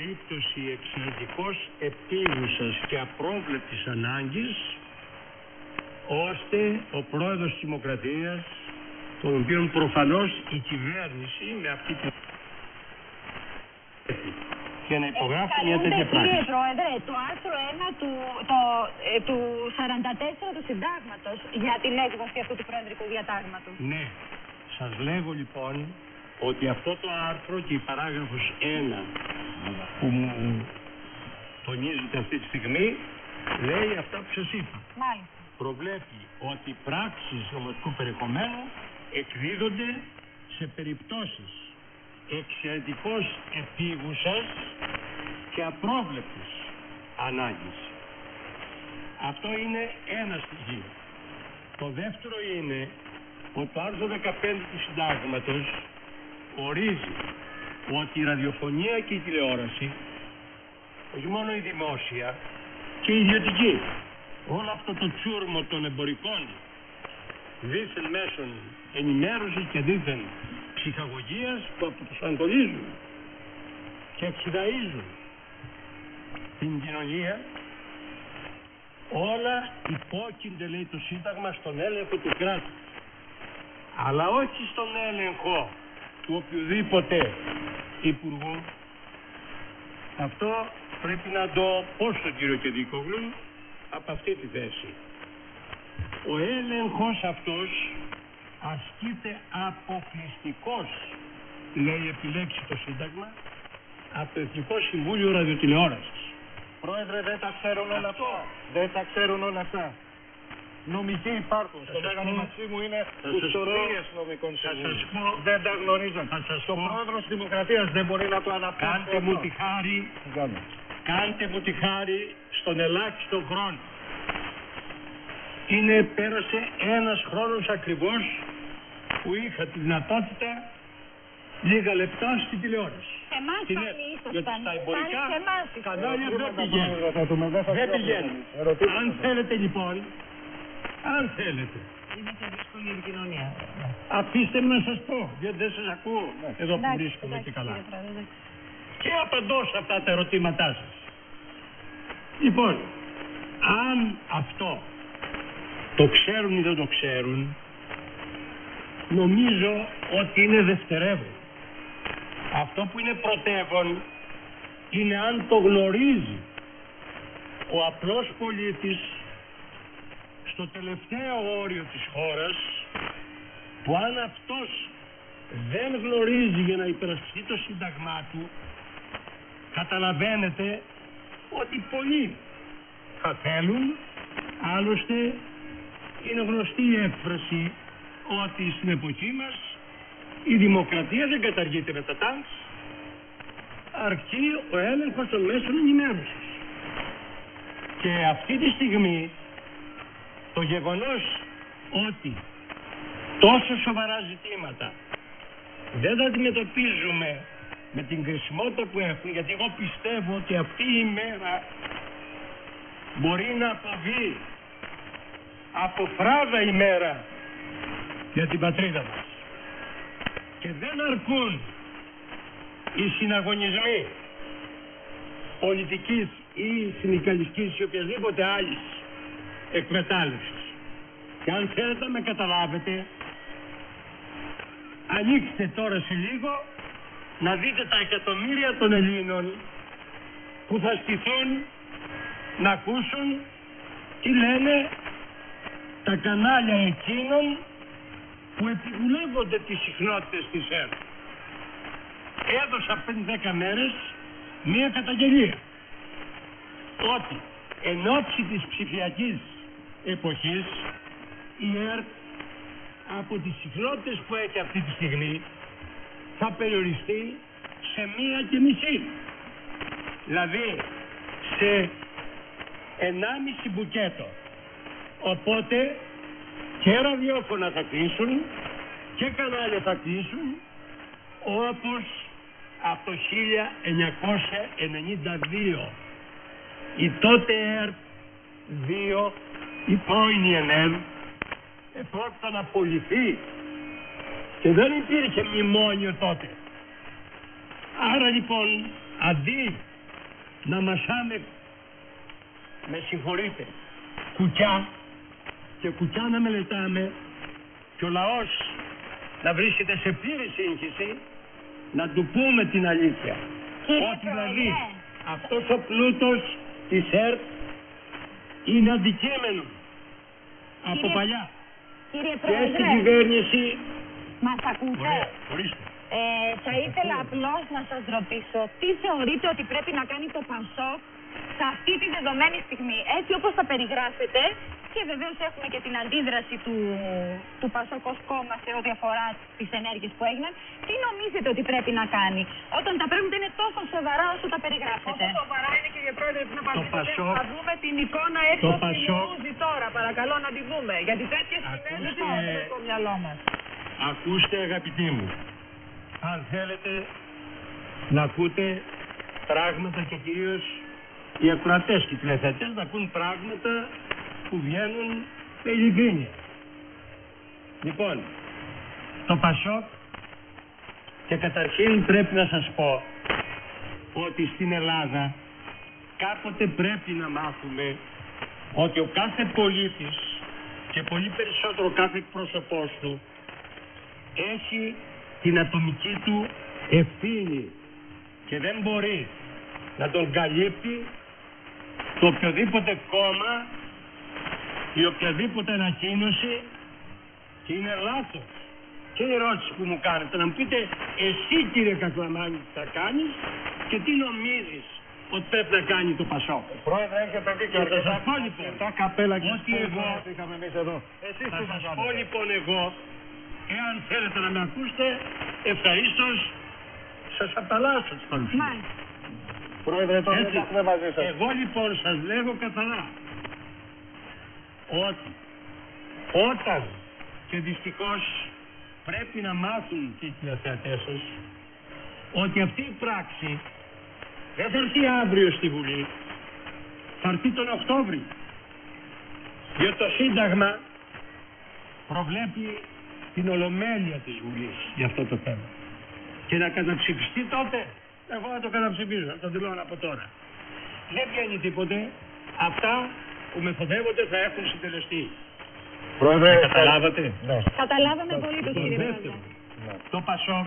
περίπτωση εξαιρετικώς επίγουσας και απρόβλεπτης ανάγκης ώστε ο πρόεδρος της Δημοκρατίας τον οποίο προφανώς η κυβέρνηση με αυτή την και να υπογράφει μια τέτοια πράξη. Κύριε Πρόεδρε, το άρθρο 1 του, το, ε, του 44 του Συντάγματος για την έκδοση αυτού του Προεδρικού Διατάγματος. Ναι. Σας λέγω λοιπόν ότι αυτό το άρθρο και η παράγραφος 1 που μου τονίζεται αυτή τη στιγμή λέει αυτά που σας είπα. Μάλιστα. Προβλέπει ότι πράξεις νομοτικού περιεχομένου εκδίδονται σε περιπτώσεις εξαιρετικώς επίγουσας και απρόβλεπτης ανάγκης. Αυτό είναι ένα στοιχείο. Το δεύτερο είναι ότι το άρθρο 15 του συντάγματος ορίζει ότι η ραδιοφωνία και η τηλεόραση, όχι μόνο η δημόσια. Και η ιδιωτική, όλο αυτό το τσούρμο των εμπορικών. Δίθεν μέσων ενημέρωσης και δίθεν ψυχαγωγίας που αποσανατολίζουν και εξουδαίζουν την κοινωνία. Όλα υπόκεινται λέει το Σύνταγμα στον έλεγχο του κράτους. Αλλά όχι στον έλεγχο του οποιοδήποτε υπουργού αυτό πρέπει να το πω στον κύριο Κεντρικόγλου από αυτή τη θέση ο έλεγχος αυτός ασκείται αποκλειστικός λέει επιλέξει το Σύνταγμα από το Εθνικό Συμβούλιο Ραδιοτηλεόρασης Πρόεδρε, δεν τα ξέρουν όλα αυτά. Δεν τα ξέρουν όλα αυτά. Νομικοί υπάρχουν. Στο σας Μέγανο πω- Μαξίμου είναι θα σας κουστορίες πω- νομικών θα σας συμβούλων. πω- Δεν τα γνωρίζουν. θα σας Το πω- πρόεδρος της Δημοκρατίας δεν μπορεί να το αναπτύξει. κάντε μου τη χάρη κάντε μου τη χάρη στον ελάχιστο χρόνο είναι πέρασε ένας χρόνος ακριβώς που είχα τη δυνατότητα λίγα λεπτά στην τηλεόραση Σε εμάς Τι πάλι λέτε, ήσασταν. γιατί στα εμπορικά Πάλι σε εμάς ήσασταν. κανάλια δεν πηγαίνουν. Δεν Δεν πηγαίνουν. Αν θέλετε λοιπόν, αν θέλετε, Είναι σε δύσκολη επικοινωνία. αφήστε με να σας πω, γιατί δεν σας ακούω εδώ που Εντάξει, βρίσκομαι εντάξει, και καλά. κύριε Πρόεδρε, εντάξει. Και απαντώ σε αυτά τα ερωτήματά σας. Λοιπόν, αν αυτό το ξέρουν ή δεν το ξέρουν, νομίζω ότι είναι δευτερεύον. Αυτό που είναι πρωτεύον είναι αν το γνωρίζει ο απλός πολίτης στο τελευταίο όριο της χώρας που αν αυτός δεν γνωρίζει για να υπερασπιστεί το σύνταγμά του καταλαβαίνετε ότι πολλοί θα θέλουν άλλωστε είναι γνωστή η έκφραση ότι στην εποχή μας η δημοκρατία δεν καταργείται με τα τάγκς αρκεί ο έλεγχος των μέσων ενημέρωσης. Και αυτή τη στιγμή το γεγονός ότι τόσο σοβαρά ζητήματα δεν τα αντιμετωπίζουμε με την κρισιμότητα που έχουν γιατί εγώ πιστεύω ότι αυτή η μέρα μπορεί να αποβεί από φράδα ημέρα για την πατρίδα μας. Και δεν αρκούν οι συναγωνισμοί πολιτικής ή συνδικαλιστικής ή οποιασδήποτε άλλης εκμετάλλευσης και αν θέλετε να με καταλάβετε ανοίξτε τώρα σε λίγο να δείτε τα εκατομμύρια των Ελλήνων που θα στηθούν να ακούσουν τι λένε τα κανάλια εκείνων που επιγουλεύονται τις συχνότητες της ΕΡΤ. Έδωσα πριν 10 μέρες μία καταγγελία ότι εν ώψη της ψηφιακής εποχής η ΕΡΤ από τις συχνότητες που έχει αυτή τη στιγμή θα περιοριστεί σε μία και μισή. Δηλαδή σε 1,5 μπουκέτο. Οπότε και ραδιόφωνα θα κλείσουν και κανάλια θα κλείσουν όπως από το 1992 η τότε ΕΡΤ 2 η πρώην ΕΝΕΔ επρόκειται να απολυθεί και δεν υπήρχε μνημόνιο τότε. Άρα λοιπόν αντί να μασάμε, με συγχωρείτε, κουκιά και κουκιά να μελετάμε και ο λαός να βρίσκεται σε πλήρη σύγχυση να του πούμε την αλήθεια. Κύριε Ότι δηλαδή Πρόεδρε. αυτός ο πλούτος της ΕΡΤ είναι αντικείμενο από Κύριε- παλιά. Κύριε Και στην Πρόεδρε, κυβέρνηση. μας ακούτε; Ωραία, ορίστε. Ε, θα ήθελα απλώς να σας ρωτήσω τι θεωρείτε ότι πρέπει να κάνει το ΠΑΣΟΚ σε αυτή τη δεδομένη στιγμή, έτσι όπως τα περιγράφετε και βεβαίως έχουμε και την αντίδραση του, του ΠΑΣΟΚ ως κόμμα σε ό,τι αφορά τις ενέργειες που έγιναν. Τι νομίζετε ότι πρέπει να κάνει όταν τα πράγματα είναι τόσο σοβαρά όσο τα περιγράφετε; Όσο σοβαρά είναι κύριε Πρόεδρε, να Το παρακολουθείτε. Πασόκ, Θα δούμε την εικόνα Το έξω στην Πασόκ. Ούζη τώρα. Παρακαλώ να τη δούμε. Γιατί τέτοιες σκηνές δεν Ακούστε. τις έχουμε στο μυαλό μας. ακούστε αγαπητοί μου, αν θέλετε να ακούτε πράγματα και κυρίως οι ακροατές και οι τηλεθεατές να ακούν πράγματα που βγαίνουν με ειλικρίνεια. Λοιπόν, το Πασόκ και καταρχήν πρέπει να σας πω ότι στην Ελλάδα κάποτε πρέπει να μάθουμε ότι ο κάθε πολίτης και πολύ περισσότερο κάθε εκπρόσωπός του έχει την ατομική του ευθύνη και δεν μπορεί να τον καλύπτει το οποιοδήποτε κόμμα ή οποιαδήποτε ανακοίνωση και είναι λάθος. Και η ερώτηση που μου κάνετε, να μου πείτε εσύ κύριε Κακλαμάνη τι θα κάνεις και τι νομίζεις ότι πρέπει να κάνει το Πασόκ; Πρόεδρε, έχετε δίκιο. Και θα σας πω, λοιπόν, Τα καπέλα και ότι στους εγώ- που είχαμε εμείς εδώ. Εσείς Θα τι θα σας πω κάνετε. λοιπόν εγώ, εάν θέλετε να με ακούσετε, ευχαρίστως σας απαλλάσσω τις παρουσίες. Μάλιστα. Πρόεδρε, τώρα Έτσι. δεν έχουμε μαζί σας. Εγώ λοιπόν σας λέγω καθαρά ότι όταν και δυστυχώς πρέπει να μάθουν και οι τηλεθεατές σας ότι αυτή η πράξη δεν θα έρθει αύριο στη Βουλή, θα έρθει τον Οκτώβρη. Διότι το Σύνταγμα προβλέπει την ολομέλεια της Βουλής για αυτό το θέμα. Και να καταψηφιστεί τότε, εγώ θα το καταψηφίσω, θα το δηλώνω από τώρα. Δεν βγαίνει τίποτε. Αυτά που μεθοδεύονται θα έχουν συντελεστεί. Πρόεδρε, Καταλάβατε; Ναι. Καταλάβαμε πολύ το Το κύριε δεύτερο, Πρόεδρε. το Πασόκ,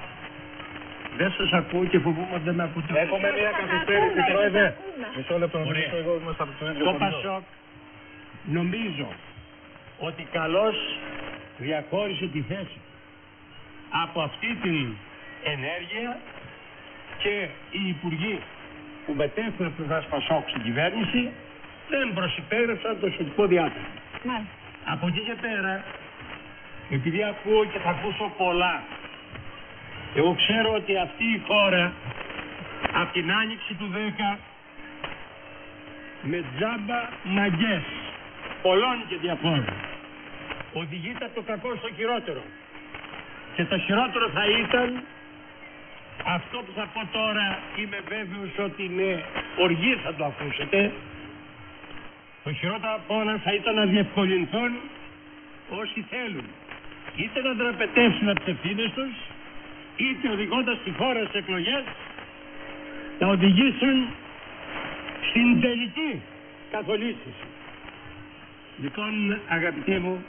δεν σας ακούω και φοβούμαι ότι δεν με ακούτε. Έχουμε μια Θα καθυστέρηση, ακούμε, Πρόεδρε. θα ακούμε. Μισό λεπτό να Ωραία. μιλήσω εγώ, είμαστε από το ίδιο Το χωριό. Πασόκ νομίζω ότι καλώς διαχώρισε τη θέση του από αυτή την ενέργεια και οι υπουργοί που μετέφεραν από το Πασόκ στην κυβέρνηση δεν προσυπέγραψαν το σχετικό διάταγμα. Μάλιστα. Από εκεί και πέρα, επειδή ακούω και θα ακούσω πολλά, εγώ ξέρω ότι αυτή η χώρα από την άνοιξη του 10 με τζάμπα μαγκές πολλών και διαφόρων οδηγείται από το κακό στο χειρότερο. Και το χειρότερο θα ήταν αυτό που θα πω τώρα είμαι βέβαιος ότι με οργή θα το ακούσετε το χειρότερο από όλα θα ήταν να διευκολυνθούν όσοι θέλουν είτε να δραπετεύσουν από τις ευθύνες τους είτε οδηγώντας τη χώρα σε εκλογές να οδηγήσουν στην τελική καθολίσθηση. Λοιπόν αγαπητοί μου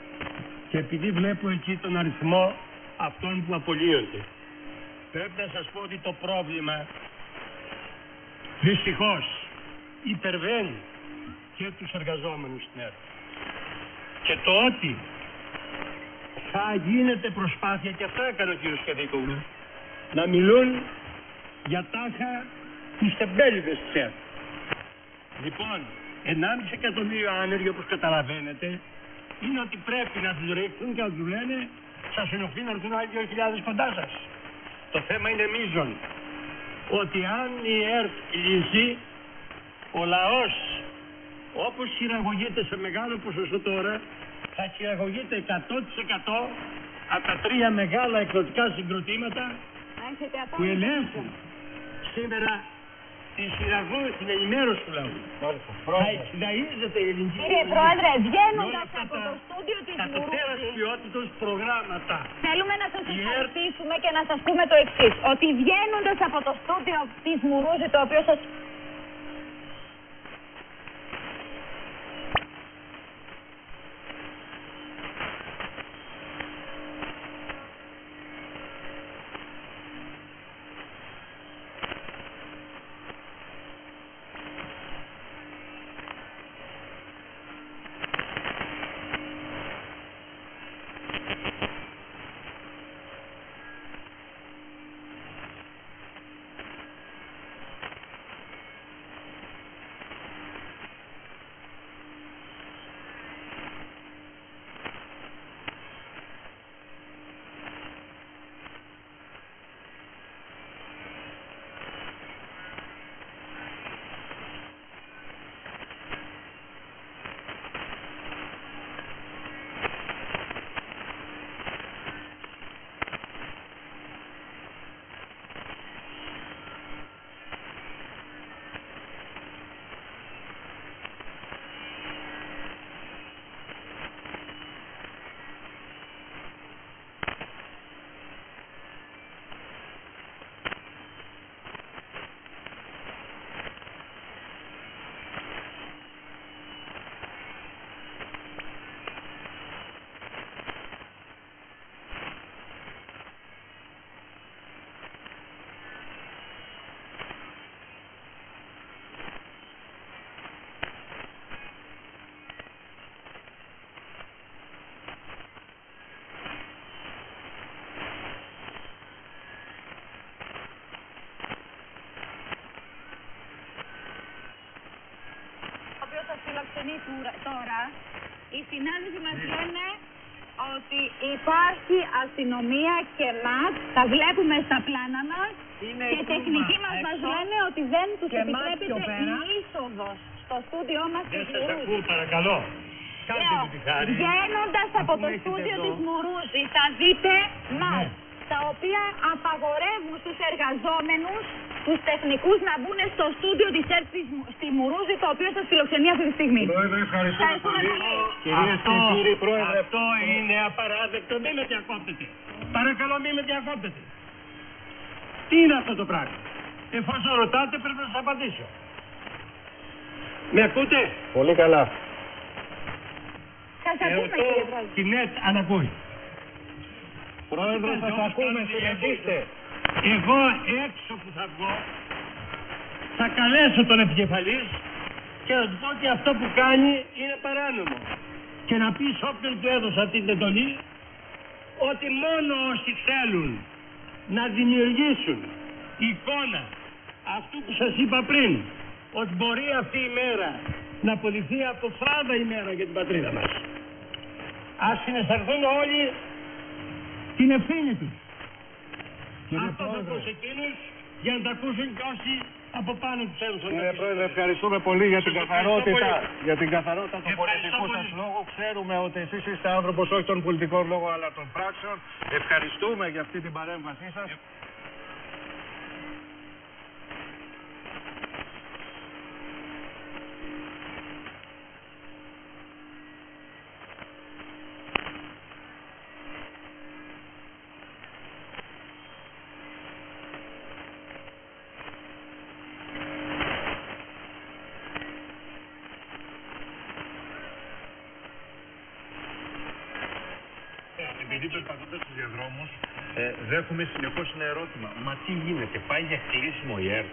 και επειδή βλέπω εκεί τον αριθμό αυτών που απολύονται πρέπει να σας πω ότι το πρόβλημα δυστυχώς υπερβαίνει και τους εργαζόμενους στην ΕΡΤ. Και το ότι θα γίνεται προσπάθεια και αυτά έκανε ο κύριος Κεδίκογλου να μιλούν για τάχα τους τεμπέληδες της ΕΡΤ. Λοιπόν, 1,5 εκατομμύριο άνεργοι όπως καταλαβαίνετε είναι ότι πρέπει να τους ρίχνουν και να τους λένε σας ενοχλεί να έρθουν άλλοι 2.000 κοντά σας. Το θέμα είναι μείζον. Ότι αν η ΕΡΤ λύσει, ο λαός όπως χειραγωγείται σε μεγάλο ποσοστό τώρα, θα χειραγωγείται 100% από τα τρία μεγάλα εκδοτικά συγκροτήματα Να έχετε που απόλυτο ελέγχουν σήμερα τη χειραγώγηση, την ενημέρωση του λαού. Μάλιστα. Θα Πρόεδρε. εξυδαίζεται η ελληνική Κύριε κοινωνία Πρόεδρε, με όλα βγαίνοντα αυτά από τα το στούντιο της κατωτέρας Βουρούζη, ποιότητος προγράμματα. θέλουμε να σας Η ΕΡΤ- ευχαριστήσουμε και να σας πούμε το εξής. Ότι βγαίνοντας από το στούντιο της Μουρούζη, το οποίο σας τουρα- τώρα, οι συνάδελφοι μας λένε ότι υπάρχει αστυνομία και ΜΑΤ, τα βλέπουμε στα πλάνα μας Είναι και η τεχνικοί Κούμα μας μας έξω. λένε ότι δεν τους Και ΜΑΤ επιτρέπεται πιο πέρα. η είσοδος στο στούντιό μας Δεν της σας Μουρούζη. ακούω παρακαλώ. Κάντε Λέω, μου τη χάρη. βγαίνοντας από το έχετε στούντιο εδώ. της Μουρούζη θα δείτε ΜΑΤ, Ναι. τα οποία απαγορεύουν στους εργαζόμενους, τους τεχνικούς να μπουν στο στούντιο της ΕΡΤ της Μου- στη Μουρούζη, το οποίο σας φιλοξενεί αυτή τη στιγμή. Πρόεδρε, ευχαριστούμε Ευχαριστούμε πολύ. πολύ. Κυρίες και Αυτό- κύριοι, Πρόεδρε, Αυτό είναι απαράδεκτο. Μην με διακόπτετε. Παρακαλώ μην με διακόπτετε. Τι είναι αυτό το πράγμα; Εφόσον ρωτάτε πρέπει να σας απαντήσω. Με ακούτε; πολύ καλά. Σας ακούμε Ερωτώ κύριε Πρόεδρε. την ΕΤ αν ακούει. Πρόεδρε, σας ακούμε, συνεχίστε. Εγώ έξω που θα βγω θα καλέσω τον επικεφαλής και να του πω ότι αυτό που κάνει είναι παράνομο. Και να πεις σε όποιον του έδωσα την εντολή ότι μόνο όσοι θέλουν να δημιουργήσουν εικόνα αυτού που σας είπα πριν ότι μπορεί αυτή η μέρα να αποδειχθεί από φράδα ημέρα για την πατρίδα μας. Ας συναισθανθούν όλοι την ευθύνη τους. Κύριε Αυτός θα Πρόεδρε. πω σε εκείνους για να τα ακούσουν και όσοι από πάνω τους έδωσαν. Κύριε τα Πρόεδρε, ευχαριστούμε πολύ για την Σας ευχαριστώ καθαρότητα, πολύ. για την καθαρότητα του Ευχαριστώ πολιτικού σας πολύ. λόγου. Ξέρουμε ότι εσείς είστε άνθρωπος όχι των πολιτικών λόγων αλλά των πράξεων. Ευχαριστούμε για αυτή την παρέμβασή σας. Επειδή περπατώντα στου διαδρόμου, ε, δέχομαι συνεχώ ένα ερώτημα. Μα τι γίνεται, πάει για κλείσιμο η ΕΡΤ.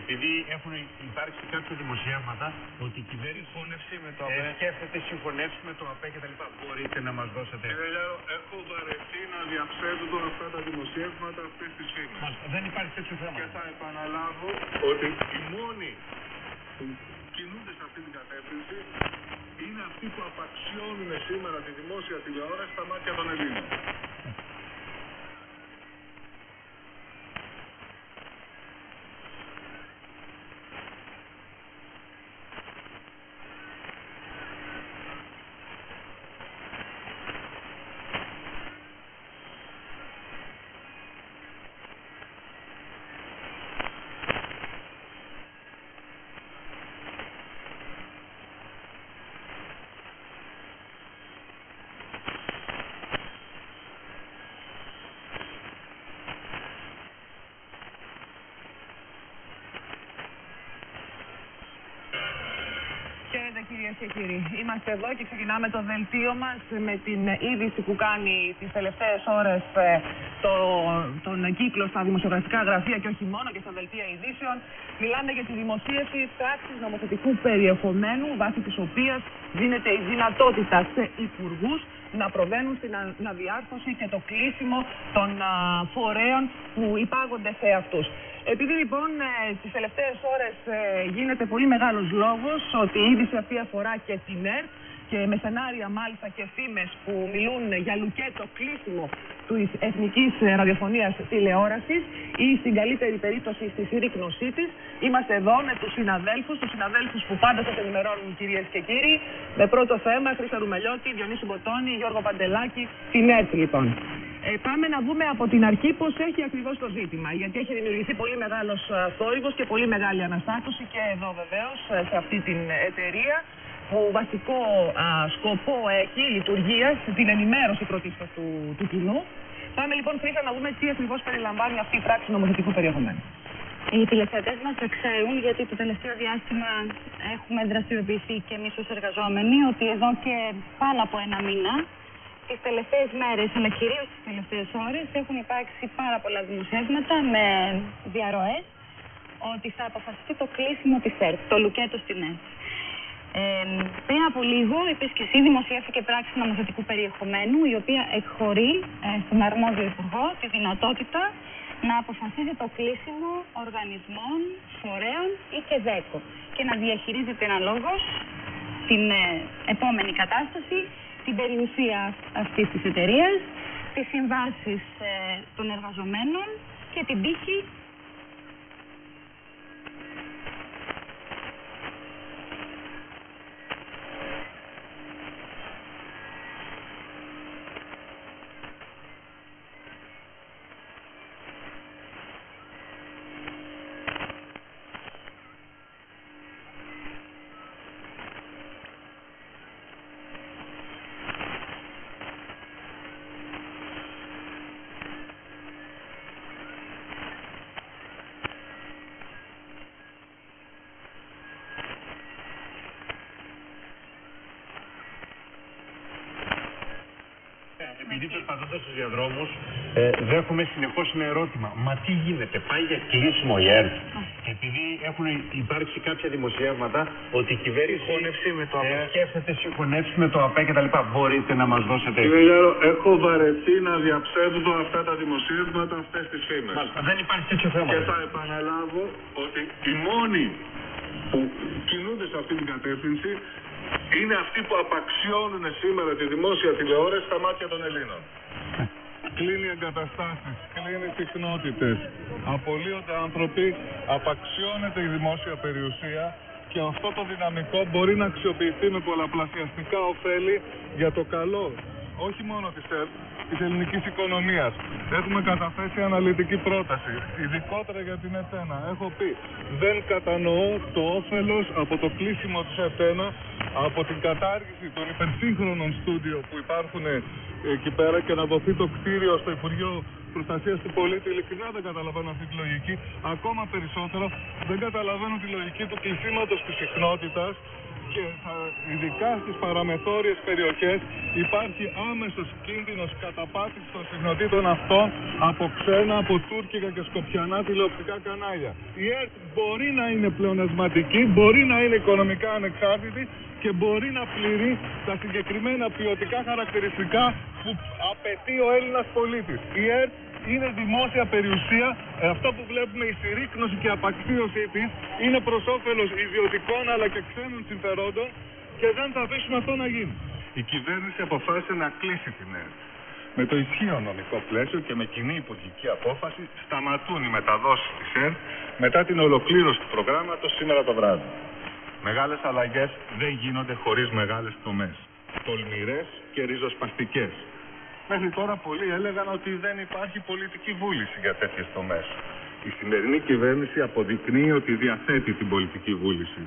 Επειδή έχουν υπάρξει κάποια δημοσιεύματα ότι η κυβέρνηση Συμφωνεύσει με το ε, ΑΠΕ. σκέφτεται συμφωνεύσει με το ΑΠΕ κτλ. Μπορείτε να μας δώσετε. Κύριε Λιάρο, έχω βαρεθεί να διαψεύδω αυτά τα δημοσιεύματα αυτής της φήμης. Μας, δεν υπάρχει τέτοιο θέμα. Και θα επαναλάβω ότι οι μόνοι που κινούνται σε αυτή την κατεύθυνση είναι αυτοί που απαξιώνουν σήμερα τη δημόσια τηλεόραση στα μάτια των Ελλήνων. Χαίρετε κυρίε και κύριοι. Είμαστε εδώ και ξεκινάμε το δελτίο μας με την είδηση που κάνει τις τελευταίες ώρες το, τον κύκλο στα δημοσιογραφικά γραφεία και όχι μόνο και στα δελτία ειδήσεων. Μιλάμε για τη δημοσίευση πράξη νομοθετικού περιεχομένου, βάσει της οποίας δίνεται η δυνατότητα σε υπουργούς να προβαίνουν στην α- αναδιάρθρωση και το κλείσιμο των α, φορέων που υπάγονται σε αυτούς. Επειδή λοιπόν ε, τις τελευταίες ώρες ε, γίνεται πολύ μεγάλος λόγος ότι η είδηση αυτή αφορά και την ΕΡΤ και με σενάρια μάλιστα και φήμες που μιλούν για λουκέτο κλείσιμο της εθνικής ε, ραδιοφωνίας τηλεόρασης ή στην καλύτερη περίπτωση στη συρρήκνωσή της. Είμαστε εδώ με τους συναδέλφους, τους συναδέλφους που πάντα σας ενημερώνουν κυρίες και κύριοι. Με πρώτο θέμα Χρήστα Ρουμελιώτη, Διονύση Μποτώνη, Γιώργο Παντελάκη, την ΕΡΤ λοιπόν. Ε, πάμε να δούμε από την αρχή πώς έχει ακριβώς το ζήτημα. Γιατί έχει δημιουργηθεί πολύ μεγάλος α, θόρυβος και πολύ μεγάλη αναστάτωση και εδώ βεβαίως ε, σε αυτή την εταιρεία που βασικό α, σκοπό έχει λειτουργία την ενημέρωση πρωτίστως του, του κοινού. Πάμε λοιπόν Χρήστα να δούμε τι ακριβώς περιλαμβάνει αυτή η πράξη νομοθετικού περιεχομένου. Οι τηλεθεατές μας το ξέρουν γιατί το τελευταίο διάστημα έχουμε δραστηριοποιηθεί και εμείς ως εργαζόμενοι ότι εδώ και πάνω από ένα μήνα τις τελευταίες μέρες αλλά κυρίως τις τελευταίες ώρες έχουν υπάρξει πάρα πολλά δημοσιεύματα με διαρροές ότι θα αποφασιστεί το κλείσιμο της ΕΡΤ, το λουκέτο στην ΕΡΤ. Ε, πριν από λίγο, επίση και εσύ, δημοσιεύθηκε πράξη νομοθετικού περιεχομένου, η οποία εκχωρεί ε, στον αρμόδιο υπουργό τη δυνατότητα να αποφασίζει το κλείσιμο οργανισμών, φορέων ή και δέκο και να διαχειρίζεται αναλόγως την ε, επόμενη κατάσταση, την περιουσία αυτής της εταιρείας, τις συμβάσεις ε, των εργαζομένων και την τύχη δέχομαι συνεχώς ένα ερώτημα. Μα τι γίνεται, πάει για κλείσιμο η ΕΡΤ; Επειδή έχουν υπάρξει κάποια δημοσιεύματα ότι η κυβέρνηση. Συγχώνευση με το ΑΠΕ. Ε, σκέφτεται συγχωνεύσει με το ΑΠΕ κτλ. Μπορείτε να μας δώσετε. Κύριε Γιώργο, έχω βαρεθεί να διαψεύδω αυτά τα δημοσίευματα, αυτές τις φήμες. Μάλιστα, δεν υπάρχει τέτοιο θέμα. Και δηλαδή. θα επαναλάβω ότι οι μόνοι που κινούνται σε αυτή την κατεύθυνση είναι αυτοί που απαξιώνουν σήμερα τη δημόσια τηλεόραση στα μάτια των Ελλήνων. Κλείνει εγκαταστάσεις, κλείνει συχνότητες, απολύονται άνθρωποι, απαξιώνεται η δημόσια περιουσία και αυτό το δυναμικό μπορεί να αξιοποιηθεί με πολλαπλασιαστικά ωφέλη για το καλό όχι μόνο της ΕΡΤ, της ελληνικής οικονομίας. Έχουμε καταθέσει αναλυτική πρόταση, ειδικότερα για την ΕΤΕΝΑ. Έχω πει, δεν κατανοώ το όφελος από το κλείσιμο της ΕΤΕΝΑ, από την κατάργηση των υπερσύγχρονων στούντιο που υπάρχουν ε, εκεί πέρα και να δοθεί το κτίριο στο Υπουργείο Προστασίας του Πολίτη. Ειλικρινά δεν καταλαβαίνω αυτή τη λογική. Ακόμα περισσότερο δεν καταλαβαίνω τη λογική του κλεισίματος της συχνότητας και θα, ειδικά στις παραμεθόριες περιοχές υπάρχει άμεσος κίνδυνος καταπάτησης των συχνοτήτων αυτών από ξένα, από τουρκικά και σκοπιανά τηλεοπτικά κανάλια. Η ΕΡΤ μπορεί να είναι πλεονασματική, μπορεί να είναι οικονομικά ανεξάρτητη και μπορεί να πληρεί τα συγκεκριμένα ποιοτικά χαρακτηριστικά που απαιτεί ο Έλληνας πολίτης. Η ΕΡΤ είναι δημόσια περιουσία. Ε, αυτό που βλέπουμε η συρρήκνωση και απαξίωσή της είναι προς όφελος ιδιωτικών αλλά και ξένων συμφερόντων και δεν θα αφήσουμε αυτό να γίνει. Η κυβέρνηση αποφάσισε να κλείσει την ΕΡΤ. Με το ισχύον νομικό πλαίσιο και με κοινή υπουργική απόφαση σταματούν οι μεταδόσεις της ΕΡΤ μετά την ολοκλήρωση του προγράμματος σήμερα το βράδυ. Μεγάλες αλλαγές δεν γίνονται χωρίς μεγάλες τομές. Τολμηρές και ριζοσπαστικές. Μέχρι τώρα πολλοί έλεγαν ότι δεν υπάρχει πολιτική βούληση για τέτοιες τομές. Η σημερινή κυβέρνηση αποδεικνύει ότι διαθέτει την πολιτική βούληση.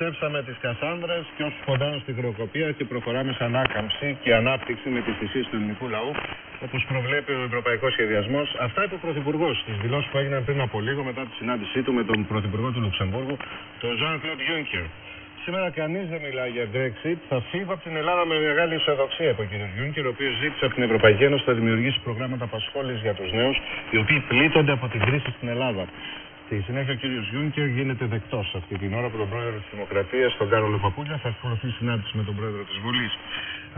Μεσημέρι, διαψεύσαμε τις Κασάνδρες και όσους φωνάζουν στην χρεοκοπία και προχωράμε σε ανάκαμψη και ανάπτυξη με τις θυσίες του ελληνικού λαού, όπως προβλέπει ο Ευρωπαϊκός Σχεδιασμός. Αυτά είπε ο Πρωθυπουργός στις δηλώσεις που έγιναν πριν από λίγο μετά τη συνάντησή του με τον Πρωθυπουργό του Λουξεμβούργου, τον Jean Claude Juncker. Σήμερα κανείς δεν μιλάει για Brexit. Θα φύγω από την Ελλάδα με μεγάλη αισιοδοξία, είπε ο κ. Γιούνκερ, ο οποίος ζήτησε από την Ευρωπαϊκή Ένωση να δημιουργήσει προγράμματα απασχόλησης για τους νέους, οι οποίοι πλήττονται από την κρίση στην Ελλάδα. Στη συνέχεια ο κ. Γιούνκερ γίνεται δεκτός αυτή την ώρα από τον πρόεδρο της Δημοκρατίας, τον Κάρολο Παπούλια. Θα ακολουθεί συνάντηση με τον πρόεδρο της Βουλής.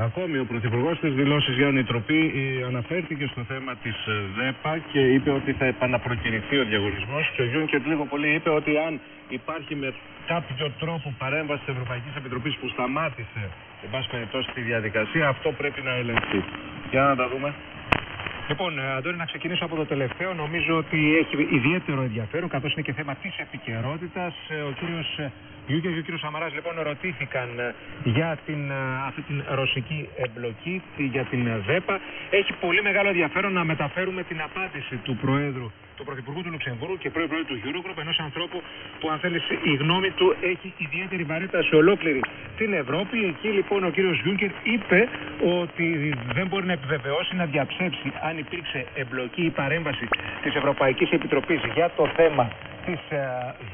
Ακόμη ο Πρωθυπουργός της δηλώσει Γιάννη Τροπή ε, αναφέρθηκε στο θέμα της ΔΕΠΑ και είπε ότι θα επαναπροκηρυθεί ο διαγωνισμός. Και ο Γιούνκερ λίγο πολύ είπε ότι αν υπάρχει με κάποιο τρόπο παρέμβαση της Ευρωπαϊκής Επιτροπής που σταμάτησε, εν πάση περιπτώσει, τη διαδικασία, αυτό πρέπει να ελεγχθεί. Για να τα δούμε. Λοιπόν, ε, Αντώνη, να ξεκινήσω από το τελευταίο. Νομίζω ότι έχει ιδιαίτερο ενδιαφέρον, καθώς είναι και θέμα της επικαιρότητας. Ε, Ο κύριος Γιούγκερ και ο κύριος Σαμαράς, λοιπόν, ρωτήθηκαν ε, για την, ε, αυτή την ρωσική εμπλοκή, τη- για την ε, ΔΕΠΑ. Έχει πολύ μεγάλο ενδιαφέρον να μεταφέρουμε την απάντηση του Προέδρου, του Πρωθυπουργού του Λουξεμβούργου και πρώην Προέδρου του Eurogroup, ενός ανθρώπου που, αν θέλεις, η γνώμη του έχει ιδιαίτερη βαρύτητα σε ολόκληρη την Ευρώπη. Εκεί, λοιπόν, ο κύριος Γιούγκερ είπε ότι δεν μπορεί να επιβεβαιώσει, να διαψεύσει αν υπήρξε εμπλοκή ή παρέμβαση της Ευρωπαϊκής Επιτροπής για το θέμα της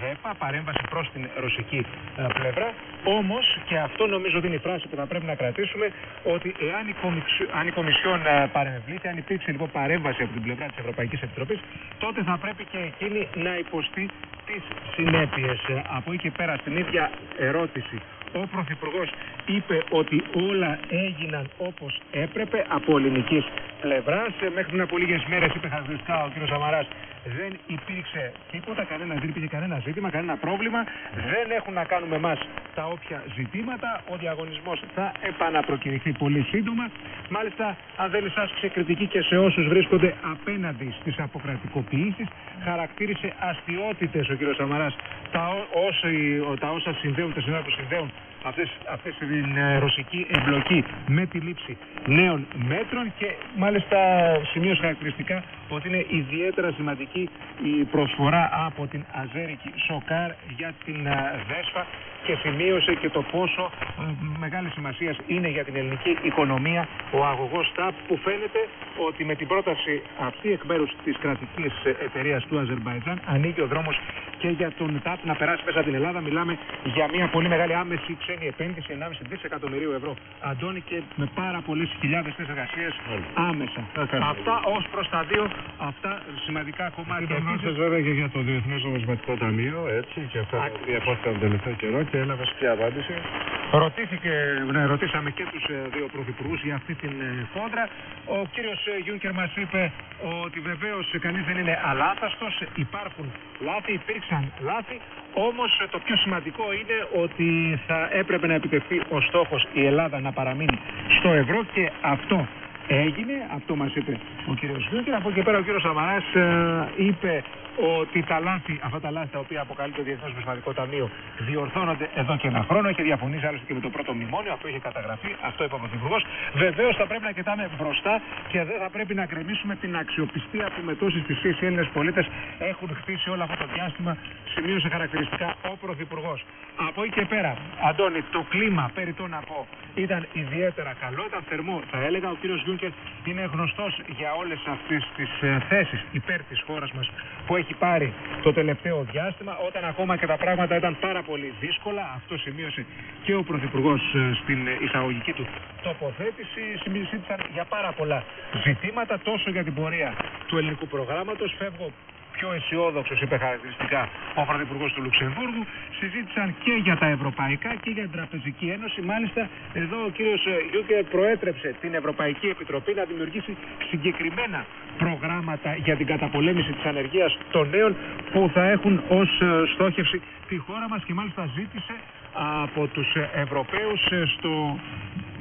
ΔΕΠΑ, παρέμβαση προς την ρωσική ε, πλευρά. Όμως, και αυτό νομίζω ότι είναι η φράση που θα πρέπει να κρατήσουμε, ότι εάν η, Κομισι- αν η Κομισιόν ε, παρεμβλήθη, αν υπήρξε λοιπόν παρέμβαση από την πλευρά της Ευρωπαϊκής Επιτροπής, τότε θα πρέπει και εκείνη να υποστεί τις συνέπειες. Από εκεί και πέρα, στην ίδια ερώτηση, ο Πρωθυπουργός είπε ότι όλα έγιναν όπως έπρεπε από ελληνικής πλευράς. Μέχρι πριν από λίγες μέρες είπε χαρακτηριστικά ο κ. Σαμαράς δεν υπήρξε τίποτα, κανένα, δεν υπήρχε κανένα ζήτημα, κανένα πρόβλημα. Δεν έχουν να κάνουν με εμάς τα όποια ζητήματα. Ο διαγωνισμός θα επαναπροκηρυχθεί πολύ σύντομα. Μάλιστα, αν δεν άσκησε κριτική και σε όσους βρίσκονται απέναντι στις αποκρατικοποιήσεις, χαρακτήρισε αστείωτητες ο κ. Σαμαράς τα, ό- όσοι- τα όσα συνδέουν, τα συνδέουν που συνδέουν αυτές, αυτές την ε, ρωσική εμπλοκή με τη λήψη νέων μέτρων και μάλιστα σημείωσε χαρακτηριστικά ότι είναι ιδιαίτερα σημαντική η προσφορά από την Αζέρικη Σοκάρ για την ε, ΔΕΣΦΑ και σημείωσε και το πόσο ε, μεγάλη σημασία είναι για την ελληνική οικονομία ο αγωγός ΤΑΠ που φαίνεται ότι με την πρόταση αυτή εκ μέρους της κρατικής ε, εταιρείας του Αζερμπαϊτζάν ανοίγει ο δρόμος και για τον ΤΑΠ να περάσει μέσα την Ελλάδα. Μιλάμε για μια πολύ μεγάλη άμεση ξένη επένδυση 1,5 δισεκατομμυρίου ευρώ. Αντώνη και με πάρα πολλές χιλιάδες θέσεις εργασίας άμεσα. Αυτά ως προς τα δύο αυτά σημαντικά κομμάτια. Ήταν Επίσης, γνώστος βέβαια και για το Διεθνές Νομισματικό Ταμείο, έτσι, και αυτά τα οποία υπόθηκαν τον τελευταίο καιρό και έλαβες ποια απάντηση. Ρωτήθηκε, ναι, ρωτήσαμε και τους ε, δύο πρωθυπουργούς για αυτή την ε, φόντρα. Ο κύριος ε, Γιούνκερ μας είπε ότι βεβαίως ε, κανείς δεν είναι αλάθαστος, υπάρχουν λάθη, υπήρξαν λάθη, όμως ε, το πιο σημαντικό είναι ότι θα έπρεπε να επιτευχθεί ο στόχος η Ελλάδα να παραμείνει στο ευρώ και αυτό έγινε, αυτό μας είπε ο κύριος Γιούνκερ. Από εκεί πέρα ο κύριος Σαμαράς ε, είπε ότι τα λάθη, αυτά τα λάθη τα οποία αποκαλεί το Διεθνές Νομισματικό Ταμείο διορθώνονται εδώ και ένα χρόνο. Έχει διαφωνήσει άλλωστε και με το πρώτο μνημόνιο, αυτό είχε καταγραφεί, αυτό είπε ο Πρωθυπουργός. Βεβαίως θα πρέπει να κοιτάμε μπροστά και δεν θα πρέπει να γκρεμίσουμε την αξιοπιστία που με τόσες θυσίες οι Έλληνες πολίτες έχουν χτίσει όλο αυτό το διάστημα, σημείωσε χαρακτηριστικά ο Πρωθυπουργός. Από εκεί και πέρα, Αντώνη, το κλίμα, περί το να πω, ήταν ιδιαίτερα καλό, ήταν θερμό. Θα έλεγα, ο κύριος Γιούνκερ είναι γνωστός για όλες αυτές τις ε, θέσεις υπέρ της χώρας μας που έχει πάρει το τελευταίο διάστημα, όταν ακόμα και τα πράγματα ήταν πάρα πολύ δύσκολα. Αυτό σημείωσε και ο Πρωθυπουργός στην ε, εισαγωγική του τοποθέτηση. Συζήτησαν για πάρα πολλά ζητήματα, τόσο για την πορεία του ελληνικού προγράμματος. Φεύγω πιο αισιόδοξος, είπε χαρακτηριστικά ο Πρωθυπουργός του Λουξεμβούργου. Συζήτησαν και για τα ευρωπαϊκά και για την Τραπεζική Ένωση. Μάλιστα, εδώ ο κύριος Γιούκερ προέτρεψε την Ευρωπαϊκή Επιτροπή να δημιουργήσει συγκεκριμένα προγράμματα για την καταπολέμηση της ανεργίας των νέων που θα έχουν ως ε, στόχευση τη χώρα μας και μάλιστα ζήτησε από τους ε, Ευρωπαίους ε, στο,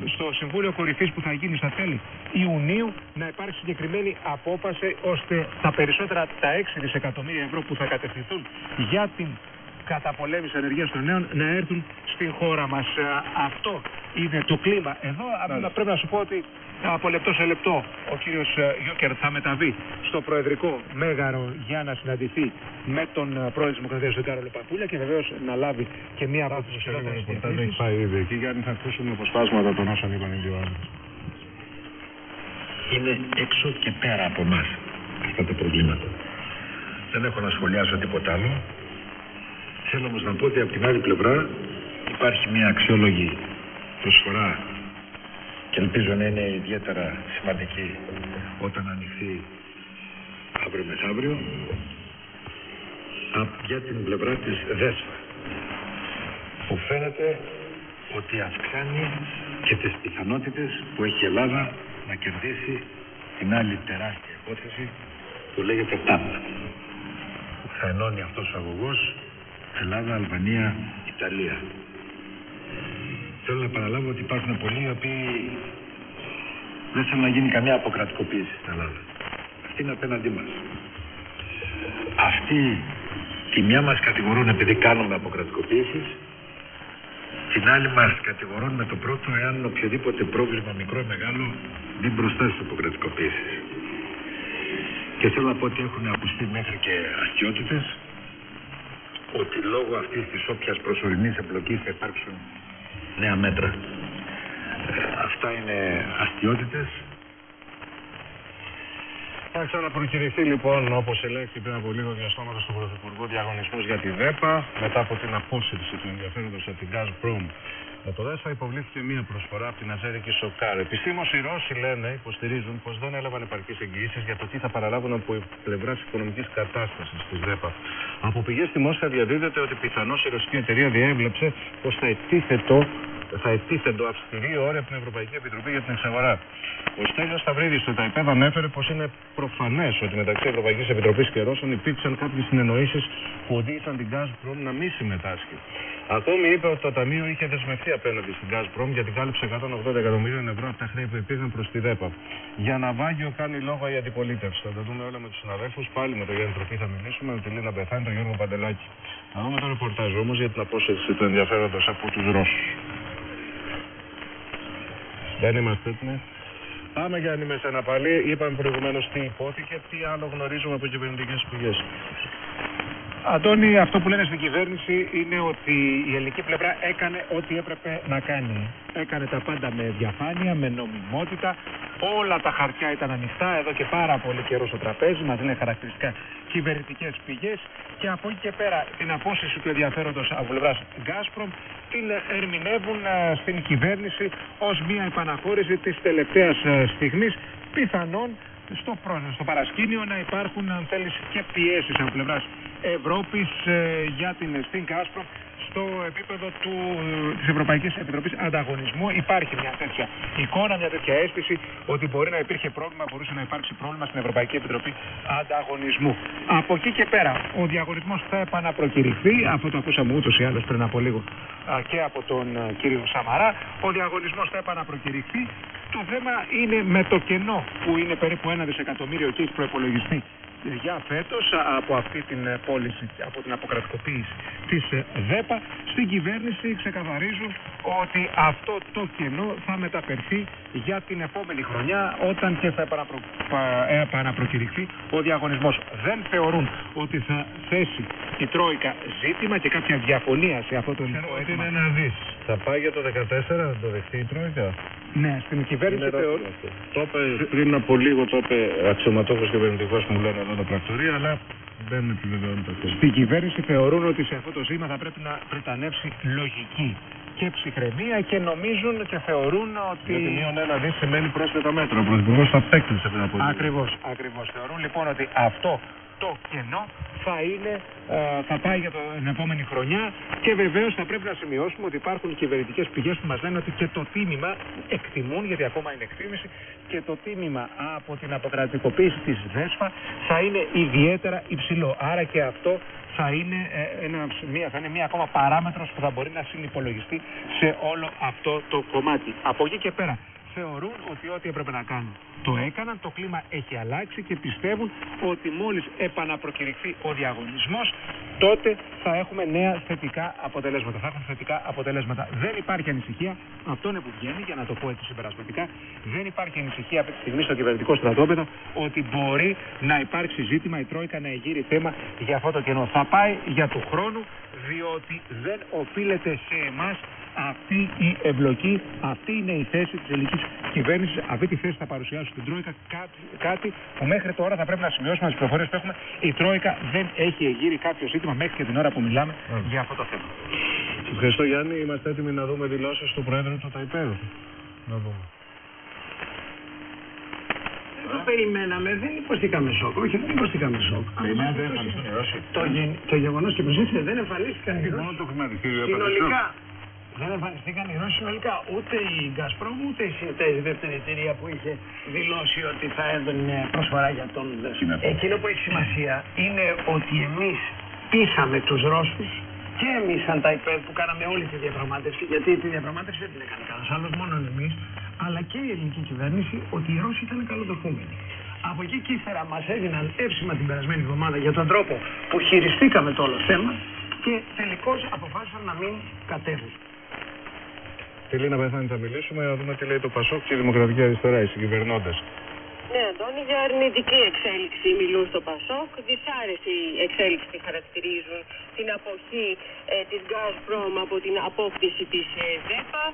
στο Συμβούλιο Κορυφής που θα γίνει στα τέλη Ιουνίου να υπάρξει συγκεκριμένη απόφαση ώστε τα περισσότερα τα 6 δισεκατομμύρια ευρώ που θα κατευθυνθούν για την καταπολέμηση ενεργείας των νέων να έρθουν στην χώρα μας. Ε, Αυτό είναι το κλίμα. Εδώ α, πρέπει να σου πω ότι από λεπτό σε λεπτό ο κύριος ε, Γιούκερ θα μεταβεί στο Προεδρικό Μέγαρο για να συναντηθεί με τον ε, πρόεδρο της Δημοκρατίας τον Κάρολο Παπούλια και βεβαίως να λάβει και μία από τις Το ψηλότερες ρεπορτάζ έχει διευθύνσεις. πάει ήδη εκεί, Γιάννη, θα ακούσουμε αποσπάσματα των όσων είπαν οι δύο άλλοι. είναι έξω και πέρα από εμάς αυτά τα προβλήματα. Δεν έχω να σχολιάσω τίποτα άλλο. Θέλω όμως να πω ότι από την άλλη πλευρά υπάρχει μια αξιόλογη προσφορά και ελπίζω να είναι ιδιαίτερα σημαντική όταν ανοιχθεί αύριο μεθαύριο απ- για την πλευρά της ΔΕΣΦΑ που φαίνεται ότι αυξάνει και τις πιθανότητες που έχει η Ελλάδα να κερδίσει την άλλη τεράστια υπόθεση που λέγεται ΤΑΠ που θα ενώνει αυτός ο αγωγός Ελλάδα, Αλβανία, Ιταλία. Θέλω να παραλάβω ότι υπάρχουν πολλοί οι οποίοι δεν θέλουν να γίνει καμία αποκρατικοποίηση στην Ελλάδα. Αυτή είναι απέναντί μας. Αυτοί τη μια μας κατηγορούν επειδή κάνουμε αποκρατικοποίησεις, την άλλη μας κατηγορούν με το πρώτο εάν οποιοδήποτε πρόβλημα μικρό ή μεγάλο μπει μπροστά στις αποκρατικοποίησεις. Και θέλω να πω ότι έχουν ακουστεί μέχρι και αστιότητες ότι λόγω αυτής της όποιας προσωρινής εμπλοκής θα υπάρξουν νέα μέτρα. Ε, αυτά είναι αστιότητες Θα ξαναπροκυρηθεί λοιπόν, όπως ελέγχθη πριν από λίγο διαστόματα στον Πρωθυπουργό, διαγωνισμός για τη ΔΕΠΑ. Μετά από την απόσυρση του ενδιαφέροντος από την Gazprom με το ΔΕΣΑ, υποβλήθηκε μία προσφορά από την Αζέρικη Σοκάρ. Επιστήμω οι Ρώσοι λένε, υποστηρίζουν πως δεν έλαβαν επαρκείς εγγυήσεις για το τι θα παραλάβουν από πλευράς οικονομικής κατάστασης της ΔΕΠΑ. Από πηγές στη Μόσχα διαδίδεται ότι πιθανώς η ρωσική εταιρεία διέβλεψε πως θα ετίθετο θα ετίθεντο αυστηρή όρια από την Ευρωπαϊκή Επιτροπή για την εξαγορά. Ο Στέλιος Σταυρίδης στο ΤΑΙΠΕΔ ανέφερε πως είναι προφανές ότι μεταξύ Ευρωπαϊκής Επιτροπής και Ρώσων υπήρξαν κάποιες συνεννοήσεις που οδήγησαν την Gazprom να μην συμμετάσχει. Ακόμη είπε ότι το Ταμείο είχε δεσμευτεί απέναντι στην Gazprom για την κάλυψη 180 εκατομμύριων ευρώ από τα χρέη που υπήρχαν προς τη ΔΕΠΑ. Για να βάγιο κάνει λόγο η αντιπολίτευση. Θα τα δούμε όλα με τους συναδέλφους. Πάλι με τον Γιάννη Τροφή θα μιλήσουμε, με τη Λίνα Μπεθάνη, τον Γιώργο Παντελάκη. Θα δούμε το ρεπορτάζ όμως για την απόσυρση του ενδιαφέροντος από τους Ρώσους. Δεν είμαστε έτοιμοι. Πάμε για με σένα πάλι. Είπαμε προηγουμένως τι υπόθηκε, τι άλλο γνωρίζουμε από κυβερνητικές πηγές. Αντώνη, αυτό που λένε στην κυβέρνηση είναι ότι η ελληνική πλευρά έκανε ό,τι έπρεπε να κάνει. Έκανε τα πάντα με διαφάνεια, με νομιμότητα. Όλα τα χαρτιά ήταν ανοιχτά εδώ και πάρα πολύ καιρό στο τραπέζι. Μας λένε χαρακτηριστικά κυβερνητικές πηγές. Και από εκεί και πέρα την απόσυρση του ενδιαφέροντος από πλευράς Gazprom την ερμηνεύουν ε, στην κυβέρνηση ως μια επαναχώρηση της τελευταίας στιγμής πιθανόν στο, προ- στο παρασκήνιο να υπάρχουν αν θέλεις και πιέσεις από πλευράς Ευρώπης ε, για την στην Gazprom στο επίπεδο του, της Ευρωπαϊκής Επιτροπής Ανταγωνισμού υπάρχει μια τέτοια εικόνα, μια τέτοια αίσθηση ότι μπορεί να υπήρχε πρόβλημα, μπορούσε να υπάρξει πρόβλημα στην Ευρωπαϊκή Επιτροπή Ανταγωνισμού. Από εκεί και πέρα ο διαγωνισμός θα επαναπροκηρυχθεί, αυτό το ακούσαμε ούτως ή άλλως πριν από λίγο α, και από τον α, κύριο Σαμαρά, ο διαγωνισμός θα επαναπροκηρυχθεί. Το θέμα είναι με το κενό που είναι περίπου ένα δισεκατομμύριο και έχει προπολογιστεί για φέτος α, από αυτή την ε, πώληση, από την αποκρατικοποίηση της ε, ΔΕΠΑ στην κυβέρνηση ξεκαθαρίζουν ότι αυτό το κενό θα μεταφερθεί για την επόμενη χρονιά όταν και θα επαναπρο... πα- ε, επαναπροκηρυχθεί ο διαγωνισμός. Δεν θεωρούν ότι θα θέσει η Τρόικα ζήτημα και κάποια διαφωνία σε αυτό το ελληνικό Ότι αίτημα. είναι ένα δις. Θα πάει για το 14, θα το δεχτεί η Τρόικα; Ναι, στην κυβέρνηση Είναι θεωρούν ερώτημα αυτό. Το είπε πριν από λίγο, το είπε αξιωματόχος κυβερνητικός μου λένε εδώ το πρακτορείο, αλλά δεν επιβεβαιώνεται αυτό. Στην κυβέρνηση θεωρούν ότι σε αυτό το ζήτημα θα πρέπει να πρετανεύσει λογική και ψυχραιμία και νομίζουν και θεωρούν ότι... Γιατί μείον ένα δις σημαίνει πρόσθετα μέτρα. Ο Πρωθυπουργός τα απέκτησε πριν από λίγο. Ακριβώς, ακριβώς. Θεωρούν λοιπόν ότι αυτό το κενό θα, είναι, ε, θα πάει για το- την επόμενη χρονιά και βεβαίως θα πρέπει να σημειώσουμε ότι υπάρχουν κυβερνητικές πηγές που μας λένε ότι και το τίμημα εκτιμούν, γιατί ακόμα είναι εκτίμηση, και το τίμημα από την αποκρατικοποίηση της ΔΕΣΦΑ θα είναι ιδιαίτερα υψηλό. Άρα και αυτό θα είναι, ε, ένα, μία, θα είναι μία ακόμα παράμετρος που θα μπορεί να συνυπολογιστεί σε όλο αυτό το κομμάτι. Από εκεί και πέρα θεωρούν ότι ό,τι έπρεπε να κάνουν το έκαναν, το κλίμα έχει αλλάξει και πιστεύουν ότι μόλις επαναπροκηρυχθεί ο διαγωνισμός τότε θα έχουμε νέα θετικά αποτελέσματα. Θα έχουν θετικά αποτελέσματα. Δεν υπάρχει ανησυχία, αυτό είναι που βγαίνει για να το πω έτσι συμπερασματικά, δεν υπάρχει ανησυχία αυτή τη στιγμή στο κυβερνητικό στρατόπεδο ότι μπορεί να υπάρξει ζήτημα η Τρόικα να εγείρει θέμα για αυτό το κενό. Θα πάει για του χρόνου διότι δεν οφείλεται σε εμάς αυτή η εμπλοκή, αυτή είναι η θέση της ελληνικής κυβέρνησης, αυτή τη θέση θα παρουσιάσει στην Τρόικα κάτι, κάτι που μέχρι τώρα θα πρέπει να σημειώσουμε τις πληροφορίες που έχουμε. Η Τρόικα δεν έχει εγείρει κάποιο ζήτημα μέχρι και την ώρα που μιλάμε για αυτό το θέμα. Σας ευχαριστώ Γιάννη. Είμαστε έτοιμοι να δούμε δηλώσεις του Πρόεδρου του ΤΑΙΠΕΔ. Να δούμε. Δεν το περιμέναμε, δεν υποστήκαμε σοκ. Όχι, δεν υποστήκαμε σοκ. Περιμένετε εμφανιστούν οι Ρώσοι. Το, γεν... το γεγονός και προσέξτε, δεν εμφανίστηκαν οι Μόνο Ρώσοι το χρηματιστήριο συνολικά. Δεν εμφανιστήκαν οι Ρώσοι συνολικά. Ούτε η Γκάσπρομ, ούτε η ΣΥΝΤΑ, η δεύτερη εταιρεία που είχε δηλώσει ότι θα έδωνε προσφορά για τον Είναι. Εκείνο που έχει σημασία είναι ότι εμείς πείσαμε τους Ρώσους και εμείς, σαν τα ΙΠΕΔ που κάναμε όλη τη διαπραγμάτευση, γιατί τη διαπραγμάτευση δεν την έκανε κανένας άλλος, μόνο εμείς, αλλά και η ελληνική κυβέρνηση, ότι οι Ρώσοι ήταν καλοδεχούμενοι. Από εκεί και ύστερα μας έδιναν εύσημα την περασμένη εβδομάδα για τον τρόπο που χειριστήκαμε το όλο θέμα και τελικώς αποφάσισαν να μην κατέβουν. Τη Λίνα Πεθάνη θα μιλήσουμε, να δούμε τι λέει το Πασόκ και η Δημοκρατική Αριστερά, οι συγκυβερνώντες. Ναι, Αντώνη, για αρνητική εξέλιξη μιλούν στο Πασόκ. Δυσάρεστη εξέλιξη χαρακτηρίζουν την αποχή ε, της Gazprom από την απόκτηση της ε, ΔΕΠΑ.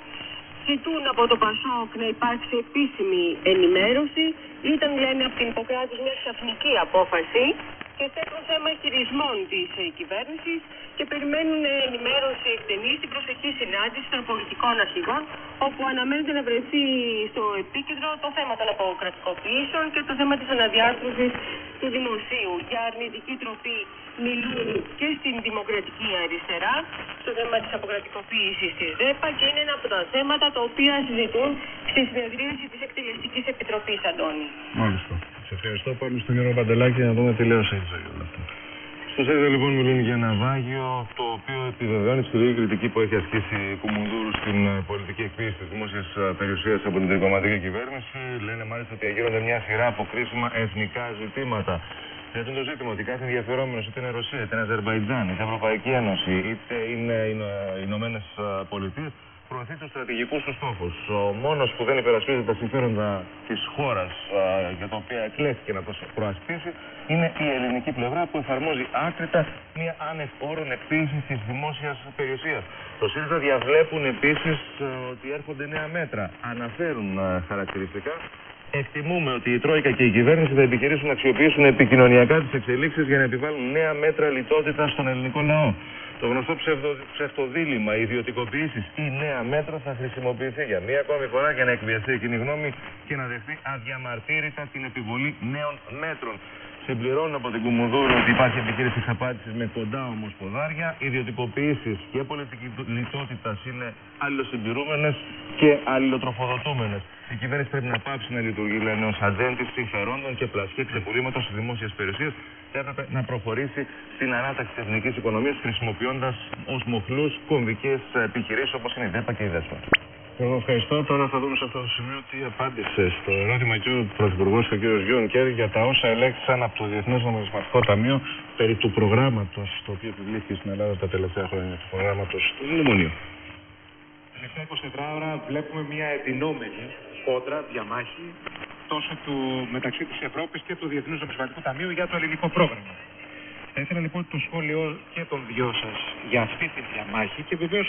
Ζητούν από το Πασόκ να υπάρξει επίσημη ενημέρωση. Ήταν, λένε, από την υποκράτηση μια ξαφνική απόφαση και στέλνουν θέμα χειρισμών της ε, κυβέρνησης και περιμένουν ε, ενημέρωση εκτενής στην προσεχή συνάντηση των πολιτικών αρχηγών, όπου αναμένεται να βρεθεί στο επίκεντρο το θέμα των αποκρατικοποιήσεων και το θέμα της αναδιάρθρωσης του δημοσίου. Για αρνητική τροπή μιλούν και στην δημοκρατική αριστερά, στο θέμα της αποκρατικοποίησης της ΔΕΠΑ και είναι ένα από τα θέματα τα οποία συζητούν στη συνεδρίαση της Εκτελεστικής Επιτροπής, Αντώνη. Μάλιστα. Σε ευχαριστώ πάλι στον κύριο Παντελάκη να δούμε τι λέει ο Σέιτζο για όλα αυτά. Στο ΣΕΔΕ λοιπόν μιλούν για ναυάγιο το οποίο επιβεβαιώνει τη σκληρή κριτική που έχει ασκήσει η Κουμουνδούρου στην ε, πολιτική εκποίηση της δημόσιας περιουσίας από την τρικοματική κυβέρνηση. Λένε μάλιστα ότι γίνονται μια σειρά από κρίσιμα εθνικά ζητήματα. Γιατί είναι το ζήτημα ότι κάθε ενδιαφερόμενος, είτε είναι Ρωσία, είτε είναι Αζερβαϊτζάν, είτε Ευρωπαϊκή Ένωση, είτε είναι οι Ηνωμένες Πολιτείες, προωθεί τους στρατηγικούς τους στόχους. Ο μόνος που δεν υπερασπίζεται τα συμφέροντα της χώρας για τα οποία εκλέχθηκε να το προασπίσει είναι η ελληνική πλευρά που εφαρμόζει άκρητα μια άνευ όρων εκποίηση της δημόσιας περιουσίας. Το ΣΥΡΙΖΑ διαβλέπουν επίσης ότι έρχονται νέα μέτρα. Αναφέρουν χαρακτηριστικά Εκτιμούμε ότι η Τρόικα και η κυβέρνηση θα επιχειρήσουν να αξιοποιήσουν επικοινωνιακά τις εξελίξεις για να επιβάλλουν νέα μέτρα λιτότητας στον ελληνικό λαό. Το γνωστό ψευδο, ψευτοδήλημα, ιδιωτικοποιήσεις ή νέα μέτρα θα χρησιμοποιηθεί για μία ακόμη φορά για να εκβιαστεί η κοινή γνώμη και να δεχθεί αδιαμαρτύρητα την επιβολή νέων μέτρων. Συμπληρώνουν από την Κουμουδούρου ότι υπάρχει επιχείρηση εξαπάτηση με κοντά όμως ποδάρια. Οι ιδιωτικοποιήσεις και πολιτική λιτότητας είναι αλληλοσυμπληρούμενες και αλληλοτροφοδοτούμενες. Η κυβέρνηση πρέπει να πάψει να λειτουργεί, λένε, ως ατζέντη συμφερόντων και πλασιέ ξεπουλήματος τη δημόσια περιουσία και έπρεπε να προχωρήσει στην ανάταξη της εθνικής οικονομίας χρησιμοποιώντας ως μοχλούς κομβικές επιχειρήσεις όπως είναι η ΔΕΠΑ και η ΔΕΣΠΑ. Εγώ ευχαριστώ. Τώρα θα δούμε σε αυτό το σημείο τι απάντησε στο ερώτημα και ο Πρωθυπουργός και ο κ. Γιούνκερ για τα όσα ελέγχθησαν από το Διεθνές Νομισματικό Ταμείο περί του προγράμματος το οποίο επιβλήθηκε στην Ελλάδα τα τελευταία χρόνια, του προγράμματος του Μνημονίου. Τελευταία 24 ώρα βλέπουμε μια εντυνόμενη κόντρα, διαμάχη τόσο του, μεταξύ της Ευρώπης και του Διεθνούς Νομισματικού Ταμείου για το ελληνικό πρόγραμμα. Θα ήθελα λοιπόν το σχόλιο και των δυο σας για αυτή τη διαμάχη και βεβαίως